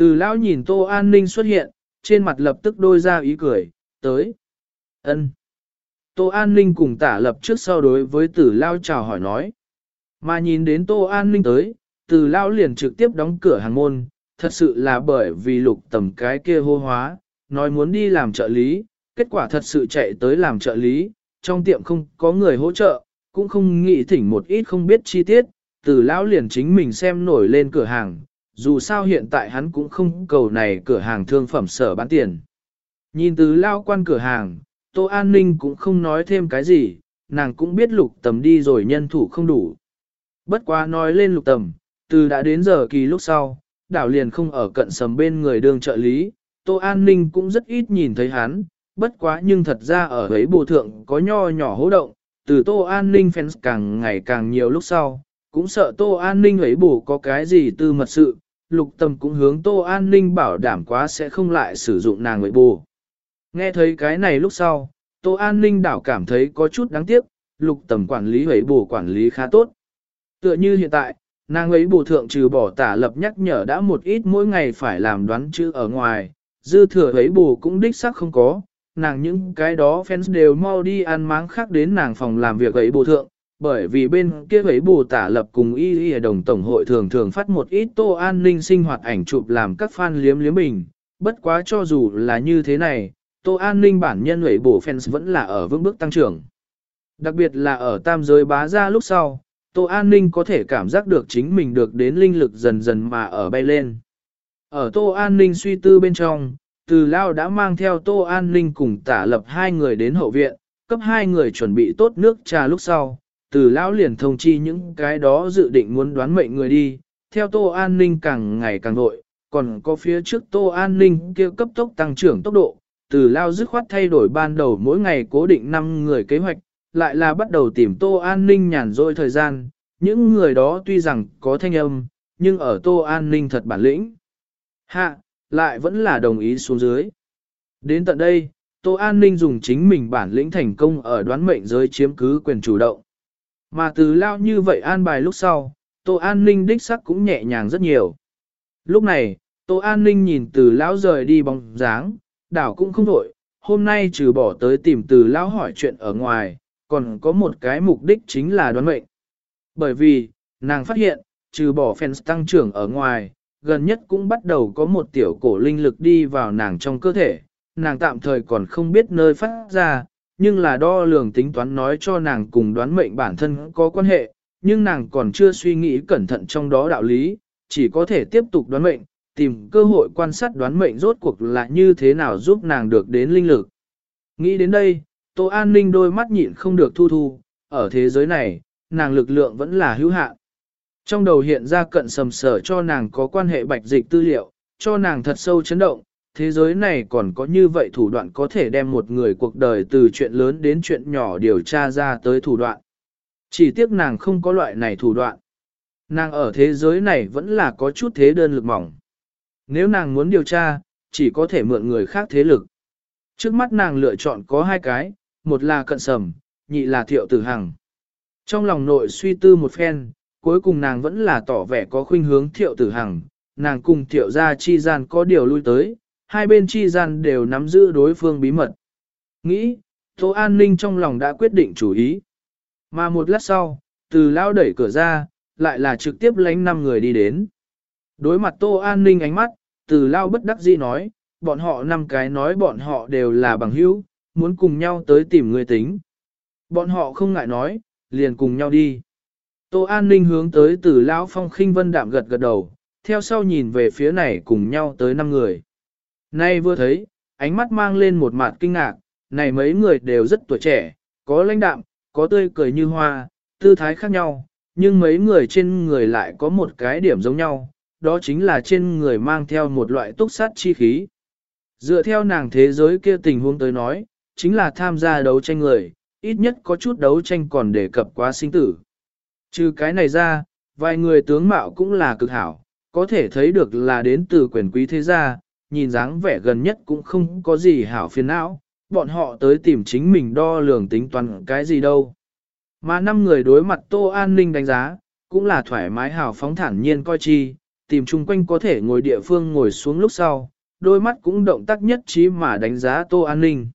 từ lão nhìn Tô An ninh xuất hiện, trên mặt lập tức đôi ra ý cười, tới. ân Tô An ninh cùng tả lập trước sau đối với tử lao chào hỏi nói. Mà nhìn đến Tô An ninh tới, từ lao liền trực tiếp đóng cửa hàng môn, thật sự là bởi vì lục tầm cái kia hô hóa, nói muốn đi làm trợ lý, kết quả thật sự chạy tới làm trợ lý, trong tiệm không có người hỗ trợ, cũng không nghĩ thỉnh một ít không biết chi tiết, từ lão liền chính mình xem nổi lên cửa hàng, dù sao hiện tại hắn cũng không cầu này cửa hàng thương phẩm sở bán tiền. Nhìn từ lao quan cửa hàng, Tô An Ninh cũng không nói thêm cái gì, nàng cũng biết lục tầm đi rồi nhân thủ không đủ. Bất quá nói lên lục tầm, từ đã đến giờ kỳ lúc sau, đảo liền không ở cận sầm bên người đường trợ lý, Tô An Ninh cũng rất ít nhìn thấy hắn, bất quá nhưng thật ra ở ấy bồ thượng có nho nhỏ hố động, từ Tô An Ninh fans càng ngày càng nhiều lúc sau, cũng sợ Tô An Ninh ấy bổ có cái gì tư mật sự, lục tâm cũng hướng Tô An Ninh bảo đảm quá sẽ không lại sử dụng nàng ấy bổ. Nghe thấy cái này lúc sau, Tô An Ninh đảo cảm thấy có chút đáng tiếc, lục tầm quản lý ấy bổ quản lý khá tốt. Tựa như hiện tại, Nàng ấy bổ thượng trừ bỏ tả lập nhắc nhở đã một ít mỗi ngày phải làm đoán chữ ở ngoài, dư thừa ấy bù cũng đích xác không có, nàng những cái đó fans đều mau đi ăn máng khác đến nàng phòng làm việc ấy bổ thượng, bởi vì bên kia ấy bù tả lập cùng y y đồng tổng hội thường thường phát một ít tô an ninh sinh hoạt ảnh chụp làm các fan liếm liếm bình, bất quá cho dù là như thế này, tô an ninh bản nhân ấy bù fans vẫn là ở vững bước tăng trưởng. Đặc biệt là ở tam giới bá ra lúc sau, Tô An Ninh có thể cảm giác được chính mình được đến linh lực dần dần mà ở bay lên. Ở Tô An Ninh suy tư bên trong, từ Lao đã mang theo Tô An Ninh cùng tả lập hai người đến hậu viện, cấp hai người chuẩn bị tốt nước trà lúc sau. Từ Lão liền thông chi những cái đó dự định muốn đoán mệnh người đi, theo Tô An Ninh càng ngày càng vội, còn có phía trước Tô An Ninh kia cấp tốc tăng trưởng tốc độ, từ Lao dứt khoát thay đổi ban đầu mỗi ngày cố định 5 người kế hoạch, lại là bắt đầu tìm Tô An Ninh nhàn rỗi thời gian, những người đó tuy rằng có thanh âm, nhưng ở Tô An Ninh thật bản lĩnh. Hạ, lại vẫn là đồng ý xuống dưới. Đến tận đây, Tô An Ninh dùng chính mình bản lĩnh thành công ở đoán mệnh giới chiếm cứ quyền chủ động. Mà từ lao như vậy an bài lúc sau, Tô An Ninh đích sắc cũng nhẹ nhàng rất nhiều. Lúc này, Tô An Ninh nhìn từ lão rời đi bóng dáng, đảo cũng không đổi, hôm nay trừ bỏ tới tìm từ lão hỏi chuyện ở ngoài, còn có một cái mục đích chính là đoán mệnh. Bởi vì, nàng phát hiện, trừ bỏ fans tăng trưởng ở ngoài, gần nhất cũng bắt đầu có một tiểu cổ linh lực đi vào nàng trong cơ thể, nàng tạm thời còn không biết nơi phát ra, nhưng là đo lường tính toán nói cho nàng cùng đoán mệnh bản thân có quan hệ, nhưng nàng còn chưa suy nghĩ cẩn thận trong đó đạo lý, chỉ có thể tiếp tục đoán mệnh, tìm cơ hội quan sát đoán mệnh rốt cuộc là như thế nào giúp nàng được đến linh lực. Nghĩ đến đây, Tô An Ninh đôi mắt nhịn không được thu thu, ở thế giới này, nàng lực lượng vẫn là hữu hạn. Trong đầu hiện ra cận sầm sở cho nàng có quan hệ bạch dịch tư liệu, cho nàng thật sâu chấn động, thế giới này còn có như vậy thủ đoạn có thể đem một người cuộc đời từ chuyện lớn đến chuyện nhỏ điều tra ra tới thủ đoạn. Chỉ tiếc nàng không có loại này thủ đoạn. Nàng ở thế giới này vẫn là có chút thế đơn lực mỏng. Nếu nàng muốn điều tra, chỉ có thể mượn người khác thế lực. Trước mắt nàng lựa chọn có hai cái, một là cận sầm, nhị là thiệu tử hằng. Trong lòng nội suy tư một phen, cuối cùng nàng vẫn là tỏ vẻ có khuynh hướng thiệu tử hằng, nàng cùng thiệu gia chi gian có điều lui tới, hai bên chi gian đều nắm giữ đối phương bí mật. Nghĩ, Tô An Ninh trong lòng đã quyết định chủ ý. Mà một lát sau, từ lao đẩy cửa ra, lại là trực tiếp lánh năm người đi đến. Đối mặt Tô An Ninh ánh mắt, từ lao bất đắc dĩ nói, bọn họ năm cái nói bọn họ đều là bằng hữu, muốn cùng nhau tới tìm người tính. Bọn họ không ngại nói, liền cùng nhau đi. Tô An Ninh hướng tới từ Lão Phong khinh vân đạm gật gật đầu, theo sau nhìn về phía này cùng nhau tới năm người. Nay vừa thấy, ánh mắt mang lên một mặt kinh ngạc, này mấy người đều rất tuổi trẻ, có lãnh đạm, có tươi cười như hoa, tư thái khác nhau, nhưng mấy người trên người lại có một cái điểm giống nhau, đó chính là trên người mang theo một loại túc sát chi khí. Dựa theo nàng thế giới kia tình huống tới nói, chính là tham gia đấu tranh người, ít nhất có chút đấu tranh còn đề cập quá sinh tử. Trừ cái này ra, vài người tướng mạo cũng là cực hảo, có thể thấy được là đến từ quyền quý thế gia, nhìn dáng vẻ gần nhất cũng không có gì hảo phiền não, bọn họ tới tìm chính mình đo lường tính toán cái gì đâu. Mà năm người đối mặt Tô An Ninh đánh giá, cũng là thoải mái hào phóng thản nhiên coi chi, tìm chung quanh có thể ngồi địa phương ngồi xuống lúc sau, đôi mắt cũng động tác nhất trí mà đánh giá Tô An Ninh.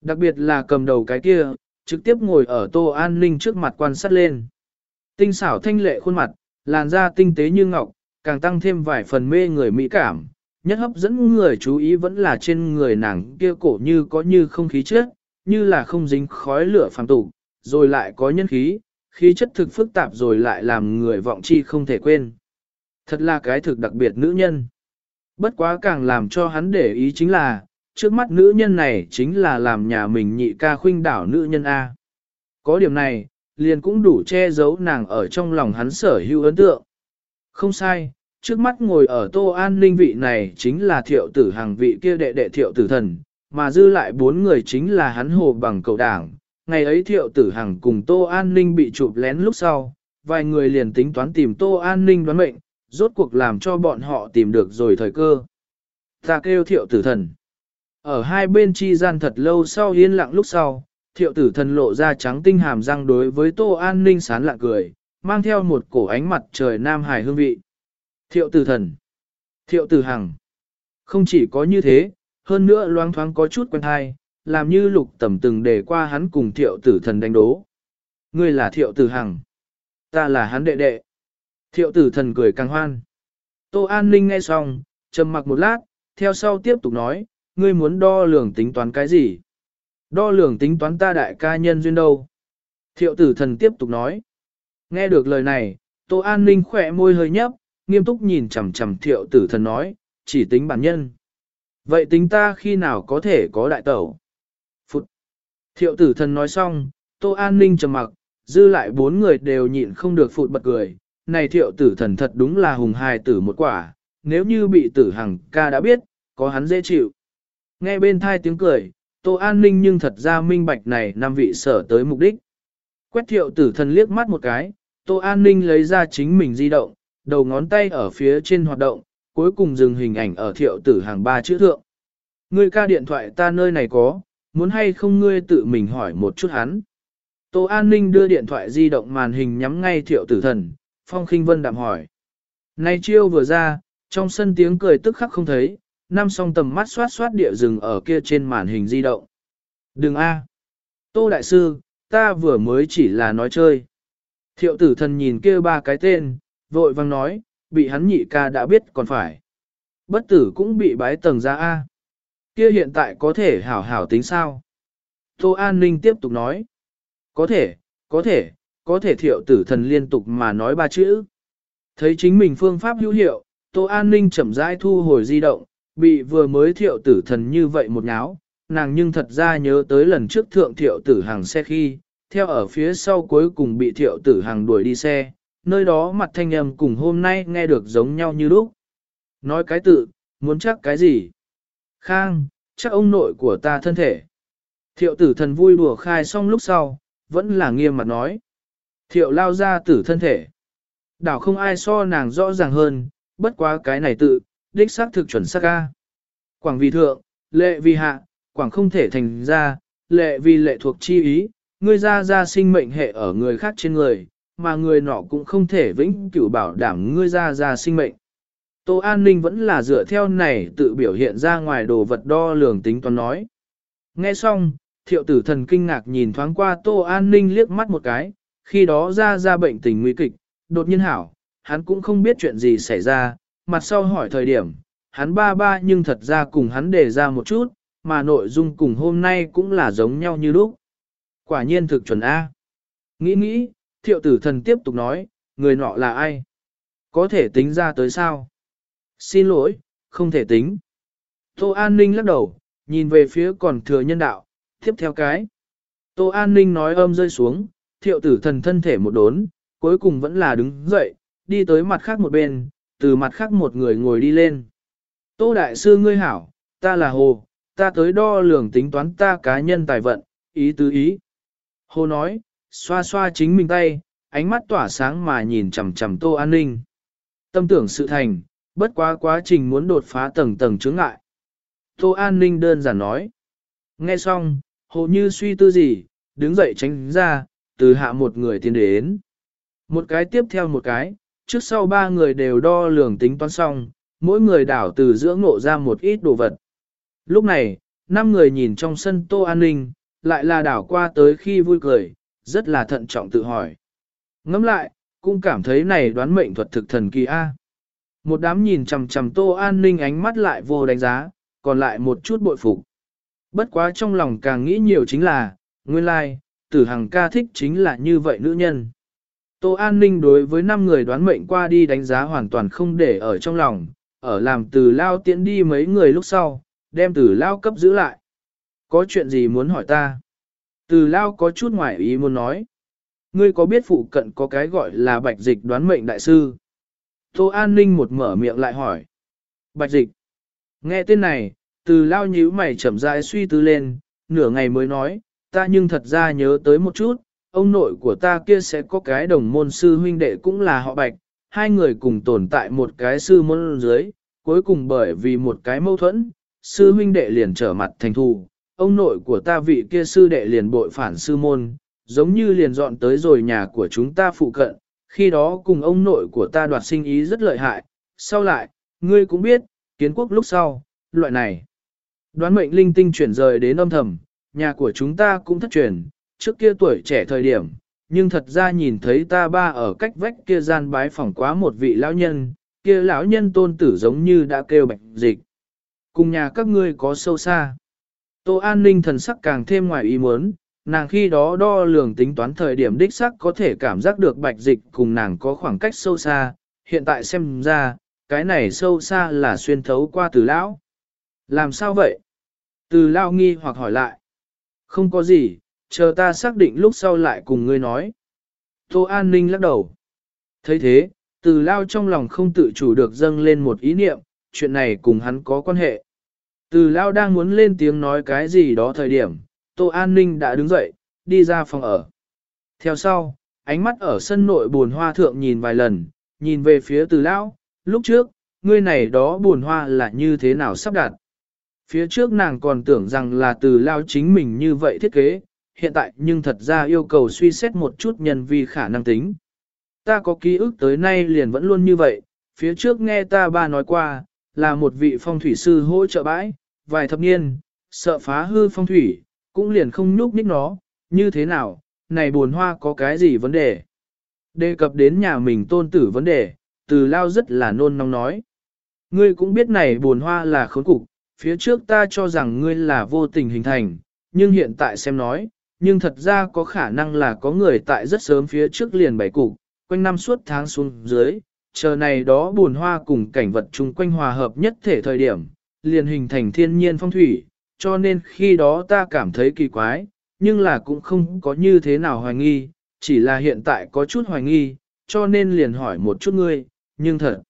Đặc biệt là cầm đầu cái kia, trực tiếp ngồi ở Tô An Ninh trước mặt quan sát lên. Tinh xảo thanh lệ khuôn mặt, làn da tinh tế như ngọc, càng tăng thêm vài phần mê người mỹ cảm. Nhất hấp dẫn người chú ý vẫn là trên người nàng kia cổ như có như không khí chất, như là không dính khói lửa phàm tục, rồi lại có nhân khí, khí chất thực phức tạp rồi lại làm người vọng chi không thể quên. Thật là cái thực đặc biệt nữ nhân. Bất quá càng làm cho hắn để ý chính là, trước mắt nữ nhân này chính là làm nhà mình nhị ca khuynh đảo nữ nhân A. Có điểm này, liền cũng đủ che giấu nàng ở trong lòng hắn sở hữu ấn tượng. Không sai, trước mắt ngồi ở tô an ninh vị này chính là thiệu tử hàng vị kia đệ đệ thiệu tử thần, mà dư lại bốn người chính là hắn hồ bằng cầu đảng. Ngày ấy thiệu tử hằng cùng tô an ninh bị chụp lén lúc sau, vài người liền tính toán tìm tô an ninh đoán mệnh, rốt cuộc làm cho bọn họ tìm được rồi thời cơ. Ta kêu thiệu tử thần. Ở hai bên chi gian thật lâu sau yên lặng lúc sau, thiệu tử thần lộ ra trắng tinh hàm răng đối với tô an ninh sán lạ cười, mang theo một cổ ánh mặt trời nam hải hương vị. Thiệu tử thần. Thiệu tử hằng. Không chỉ có như thế, hơn nữa loang thoáng có chút quen thai, làm như lục tầm từng để qua hắn cùng thiệu tử thần đánh đố. Ngươi là thiệu tử hằng. Ta là hắn đệ đệ. Thiệu tử thần cười càng hoan. Tô An Ninh nghe xong, trầm mặc một lát, theo sau tiếp tục nói, ngươi muốn đo lường tính toán cái gì? Đo lường tính toán ta đại ca nhân duyên đâu? Thiệu tử thần tiếp tục nói. Nghe được lời này, Tô An Ninh khỏe môi hơi nhấp, nghiêm túc nhìn chằm chằm thiệu tử thần nói, chỉ tính bản nhân. Vậy tính ta khi nào có thể có đại tẩu? Phụt! Thiệu tử thần nói xong, Tô An Ninh trầm mặc, dư lại bốn người đều nhịn không được phụt bật cười. Này thiệu tử thần thật đúng là hùng hài tử một quả, nếu như bị tử hằng ca đã biết, có hắn dễ chịu. Nghe bên thai tiếng cười, Tô An Ninh nhưng thật ra minh bạch này năm vị sở tới mục đích. Quét thiệu tử thần liếc mắt một cái, Tô An Ninh lấy ra chính mình di động, đầu ngón tay ở phía trên hoạt động, cuối cùng dừng hình ảnh ở thiệu tử hàng ba chữ thượng. Ngươi ca điện thoại ta nơi này có, muốn hay không ngươi tự mình hỏi một chút hắn. Tô An Ninh đưa điện thoại di động màn hình nhắm ngay thiệu tử thần, Phong khinh Vân đạm hỏi. Này chiêu vừa ra, trong sân tiếng cười tức khắc không thấy, năm song tầm mắt xoát xoát địa rừng ở kia trên màn hình di động. Đừng a, Tô Đại Sư, ta vừa mới chỉ là nói chơi. Thiệu tử thần nhìn kia ba cái tên, vội vang nói, bị hắn nhị ca đã biết còn phải. Bất tử cũng bị bái tầng ra A. Kia hiện tại có thể hảo hảo tính sao? Tô An Ninh tiếp tục nói. Có thể, có thể, có thể thiệu tử thần liên tục mà nói ba chữ. Thấy chính mình phương pháp hữu hiệu, Tô An Ninh chậm rãi thu hồi di động, bị vừa mới thiệu tử thần như vậy một nháo, nàng nhưng thật ra nhớ tới lần trước thượng thiệu tử hàng xe khi, theo ở phía sau cuối cùng bị thiệu tử hàng đuổi đi xe, nơi đó mặt thanh âm cùng hôm nay nghe được giống nhau như lúc. Nói cái tự, muốn chắc cái gì? Khang, chắc ông nội của ta thân thể. Thiệu tử thần vui đùa khai xong lúc sau, vẫn là nghiêm mặt nói. Thiệu lao ra tử thân thể. Đảo không ai so nàng rõ ràng hơn, bất quá cái này tự, đích xác thực chuẩn xác ca. Quảng vì thượng, lệ vì hạ, quảng không thể thành ra, lệ vì lệ thuộc chi ý, ngươi ra ra sinh mệnh hệ ở người khác trên người, mà người nọ cũng không thể vĩnh cửu bảo đảm ngươi ra ra sinh mệnh. Tô An Ninh vẫn là dựa theo này tự biểu hiện ra ngoài đồ vật đo lường tính toán nói. Nghe xong, thiệu tử thần kinh ngạc nhìn thoáng qua Tô An Ninh liếc mắt một cái, khi đó ra ra bệnh tình nguy kịch, đột nhiên hảo, hắn cũng không biết chuyện gì xảy ra, mặt sau hỏi thời điểm, hắn ba ba nhưng thật ra cùng hắn đề ra một chút, mà nội dung cùng hôm nay cũng là giống nhau như lúc. Quả nhiên thực chuẩn A. Nghĩ nghĩ, thiệu tử thần tiếp tục nói, người nọ là ai? Có thể tính ra tới sao? Xin lỗi, không thể tính. Tô An Ninh lắc đầu, nhìn về phía còn thừa nhân đạo, tiếp theo cái. Tô An Ninh nói âm rơi xuống, thiệu tử thần thân thể một đốn, cuối cùng vẫn là đứng dậy, đi tới mặt khác một bên, từ mặt khác một người ngồi đi lên. Tô Đại Sư ngươi hảo, ta là Hồ, ta tới đo lường tính toán ta cá nhân tài vận, ý tứ ý. Hồ nói, xoa xoa chính mình tay, ánh mắt tỏa sáng mà nhìn chằm chằm Tô An Ninh. Tâm tưởng sự thành, bất quá quá trình muốn đột phá tầng tầng chướng ngại. Tô An Ninh đơn giản nói. Nghe xong, hồ như suy tư gì, đứng dậy tránh ra, từ hạ một người tiến đến. Một cái tiếp theo một cái, trước sau ba người đều đo lường tính toán xong, mỗi người đảo từ giữa ngộ ra một ít đồ vật. Lúc này, năm người nhìn trong sân Tô An Ninh, lại là đảo qua tới khi vui cười, rất là thận trọng tự hỏi. Ngẫm lại, cũng cảm thấy này đoán mệnh thuật thực thần kỳ a. Một đám nhìn chằm chằm Tô An Ninh ánh mắt lại vô đánh giá, còn lại một chút bội phục. Bất quá trong lòng càng nghĩ nhiều chính là, nguyên lai, tử hằng ca thích chính là như vậy nữ nhân. Tô An Ninh đối với 5 người đoán mệnh qua đi đánh giá hoàn toàn không để ở trong lòng, ở làm từ lao tiễn đi mấy người lúc sau, đem từ lao cấp giữ lại. Có chuyện gì muốn hỏi ta? Từ lao có chút ngoài ý muốn nói. Ngươi có biết phụ cận có cái gọi là bạch dịch đoán mệnh đại sư? Tô An Ninh một mở miệng lại hỏi. Bạch dịch. Nghe tên này, từ lao nhíu mày chậm rãi suy tư lên, nửa ngày mới nói, ta nhưng thật ra nhớ tới một chút, ông nội của ta kia sẽ có cái đồng môn sư huynh đệ cũng là họ bạch, hai người cùng tồn tại một cái sư môn dưới, cuối cùng bởi vì một cái mâu thuẫn, sư huynh đệ liền trở mặt thành thù, ông nội của ta vị kia sư đệ liền bội phản sư môn, giống như liền dọn tới rồi nhà của chúng ta phụ cận, khi đó cùng ông nội của ta đoạt sinh ý rất lợi hại, sau lại, ngươi cũng biết, kiến quốc lúc sau, loại này. Đoán mệnh linh tinh chuyển rời đến âm thầm, nhà của chúng ta cũng thất truyền, trước kia tuổi trẻ thời điểm, nhưng thật ra nhìn thấy ta ba ở cách vách kia gian bái phỏng quá một vị lão nhân, kia lão nhân tôn tử giống như đã kêu bệnh dịch. Cùng nhà các ngươi có sâu xa. Tô An ninh thần sắc càng thêm ngoài ý muốn, nàng khi đó đo lường tính toán thời điểm đích sắc có thể cảm giác được bạch dịch cùng nàng có khoảng cách sâu xa, hiện tại xem ra, cái này sâu xa là xuyên thấu qua từ lão. Làm sao vậy? Từ lao nghi hoặc hỏi lại. Không có gì, chờ ta xác định lúc sau lại cùng ngươi nói. Tô An Ninh lắc đầu. thấy thế, từ lao trong lòng không tự chủ được dâng lên một ý niệm, chuyện này cùng hắn có quan hệ. Từ lao đang muốn lên tiếng nói cái gì đó thời điểm, Tô An Ninh đã đứng dậy, đi ra phòng ở. Theo sau, ánh mắt ở sân nội buồn hoa thượng nhìn vài lần, nhìn về phía từ lao, lúc trước, ngươi này đó buồn hoa là như thế nào sắp đặt. Phía trước nàng còn tưởng rằng là từ lao chính mình như vậy thiết kế, hiện tại nhưng thật ra yêu cầu suy xét một chút nhân vi khả năng tính. Ta có ký ức tới nay liền vẫn luôn như vậy, phía trước nghe ta ba nói qua, là một vị phong thủy sư hỗ trợ bãi, vài thập niên, sợ phá hư phong thủy, cũng liền không nhúc nhích nó, như thế nào, này buồn hoa có cái gì vấn đề. Đề cập đến nhà mình tôn tử vấn đề, từ lao rất là nôn nóng nói. Ngươi cũng biết này buồn hoa là khốn cục, phía trước ta cho rằng ngươi là vô tình hình thành, nhưng hiện tại xem nói, nhưng thật ra có khả năng là có người tại rất sớm phía trước liền bảy cục, quanh năm suốt tháng xuống dưới, chờ này đó buồn hoa cùng cảnh vật chung quanh hòa hợp nhất thể thời điểm, liền hình thành thiên nhiên phong thủy, cho nên khi đó ta cảm thấy kỳ quái, nhưng là cũng không có như thế nào hoài nghi, chỉ là hiện tại có chút hoài nghi, cho nên liền hỏi một chút ngươi, nhưng thật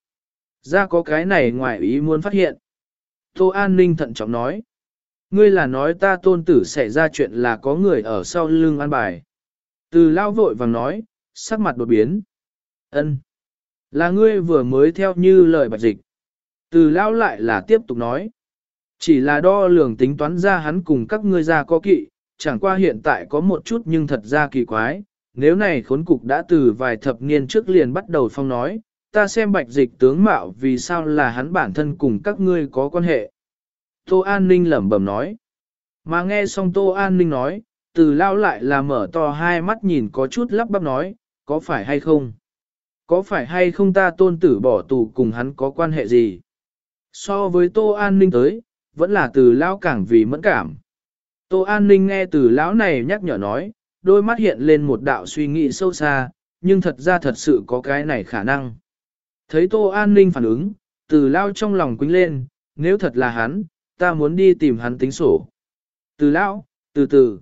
ra có cái này ngoài ý muốn phát hiện. Tô An Ninh thận trọng nói, ngươi là nói ta tôn tử xảy ra chuyện là có người ở sau lưng an bài. Từ lao vội vàng nói, sắc mặt đột biến. ân Là ngươi vừa mới theo như lời bạch dịch. Từ lao lại là tiếp tục nói. Chỉ là đo lường tính toán ra hắn cùng các ngươi ra có kỵ, chẳng qua hiện tại có một chút nhưng thật ra kỳ quái. Nếu này khốn cục đã từ vài thập niên trước liền bắt đầu phong nói, ta xem bạch dịch tướng mạo vì sao là hắn bản thân cùng các ngươi có quan hệ. Tô An Ninh lẩm bẩm nói. Mà nghe xong Tô An Ninh nói, từ lao lại là mở to hai mắt nhìn có chút lắp bắp nói, có phải hay không? Có phải hay không ta tôn tử bỏ tù cùng hắn có quan hệ gì? So với Tô An Ninh tới, vẫn là từ lão càng vì mẫn cảm. Tô An Ninh nghe từ lão này nhắc nhở nói, đôi mắt hiện lên một đạo suy nghĩ sâu xa, nhưng thật ra thật sự có cái này khả năng. Thấy Tô An Ninh phản ứng, từ lão trong lòng quính lên, nếu thật là hắn, ta muốn đi tìm hắn tính sổ. Từ lão, từ từ.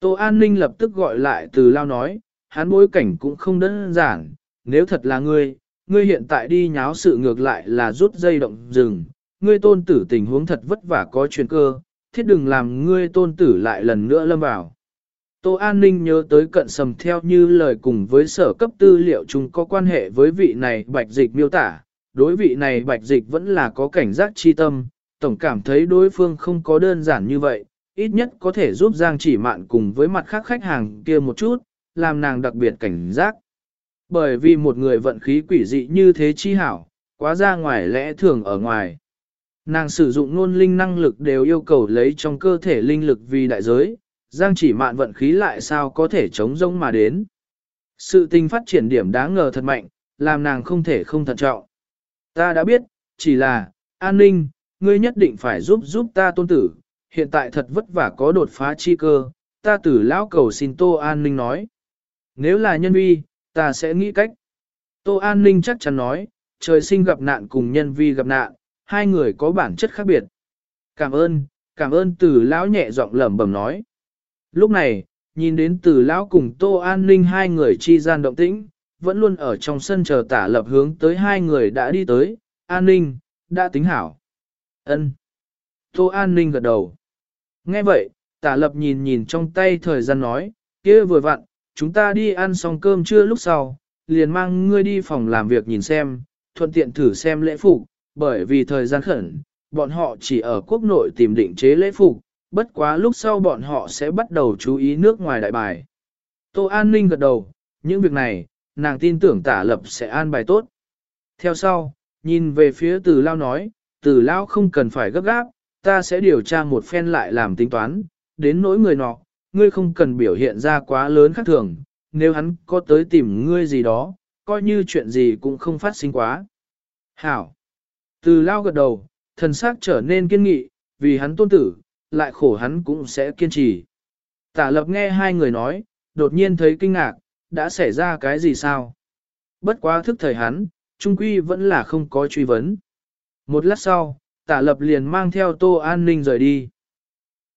Tô An Ninh lập tức gọi lại từ lão nói, hắn bối cảnh cũng không đơn giản, nếu thật là ngươi, ngươi hiện tại đi nháo sự ngược lại là rút dây động rừng, ngươi tôn tử tình huống thật vất vả có chuyện cơ, thiết đừng làm ngươi tôn tử lại lần nữa lâm vào. Tô An Ninh nhớ tới cận sầm theo như lời cùng với sở cấp tư liệu chúng có quan hệ với vị này bạch dịch miêu tả, đối vị này bạch dịch vẫn là có cảnh giác chi tâm, tổng cảm thấy đối phương không có đơn giản như vậy, ít nhất có thể giúp Giang chỉ mạn cùng với mặt khác khách hàng kia một chút, làm nàng đặc biệt cảnh giác. Bởi vì một người vận khí quỷ dị như thế chi hảo, quá ra ngoài lẽ thường ở ngoài. Nàng sử dụng nôn linh năng lực đều yêu cầu lấy trong cơ thể linh lực vì đại giới, Giang chỉ mạn vận khí lại sao có thể chống rông mà đến. Sự tình phát triển điểm đáng ngờ thật mạnh, làm nàng không thể không thận trọng. Ta đã biết, chỉ là, an ninh, ngươi nhất định phải giúp giúp ta tôn tử, hiện tại thật vất vả có đột phá chi cơ, ta tử lão cầu xin Tô An ninh nói. Nếu là nhân vi, ta sẽ nghĩ cách. Tô An ninh chắc chắn nói, trời sinh gặp nạn cùng nhân vi gặp nạn, hai người có bản chất khác biệt. Cảm ơn, cảm ơn từ lão nhẹ giọng lẩm bẩm nói. Lúc này, nhìn đến từ lão cùng Tô An Ninh hai người chi gian động tĩnh, vẫn luôn ở trong sân chờ tả lập hướng tới hai người đã đi tới, An Ninh, đã tính hảo. ân Tô An Ninh gật đầu. Nghe vậy, tả lập nhìn nhìn trong tay thời gian nói, kia vừa vặn, chúng ta đi ăn xong cơm trưa lúc sau, liền mang ngươi đi phòng làm việc nhìn xem, thuận tiện thử xem lễ phục, bởi vì thời gian khẩn, bọn họ chỉ ở quốc nội tìm định chế lễ phục, bất quá lúc sau bọn họ sẽ bắt đầu chú ý nước ngoài đại bài. Tô An Ninh gật đầu, những việc này, nàng tin tưởng tả lập sẽ an bài tốt. Theo sau, nhìn về phía từ lao nói, từ lao không cần phải gấp gáp, ta sẽ điều tra một phen lại làm tính toán, đến nỗi người nọ, ngươi không cần biểu hiện ra quá lớn khác thường, nếu hắn có tới tìm ngươi gì đó, coi như chuyện gì cũng không phát sinh quá. Hảo! Từ lao gật đầu, thần sắc trở nên kiên nghị, vì hắn tôn tử, lại khổ hắn cũng sẽ kiên trì. Tả lập nghe hai người nói, đột nhiên thấy kinh ngạc, đã xảy ra cái gì sao? Bất quá thức thời hắn, trung quy vẫn là không có truy vấn. Một lát sau, tả lập liền mang theo tô an ninh rời đi.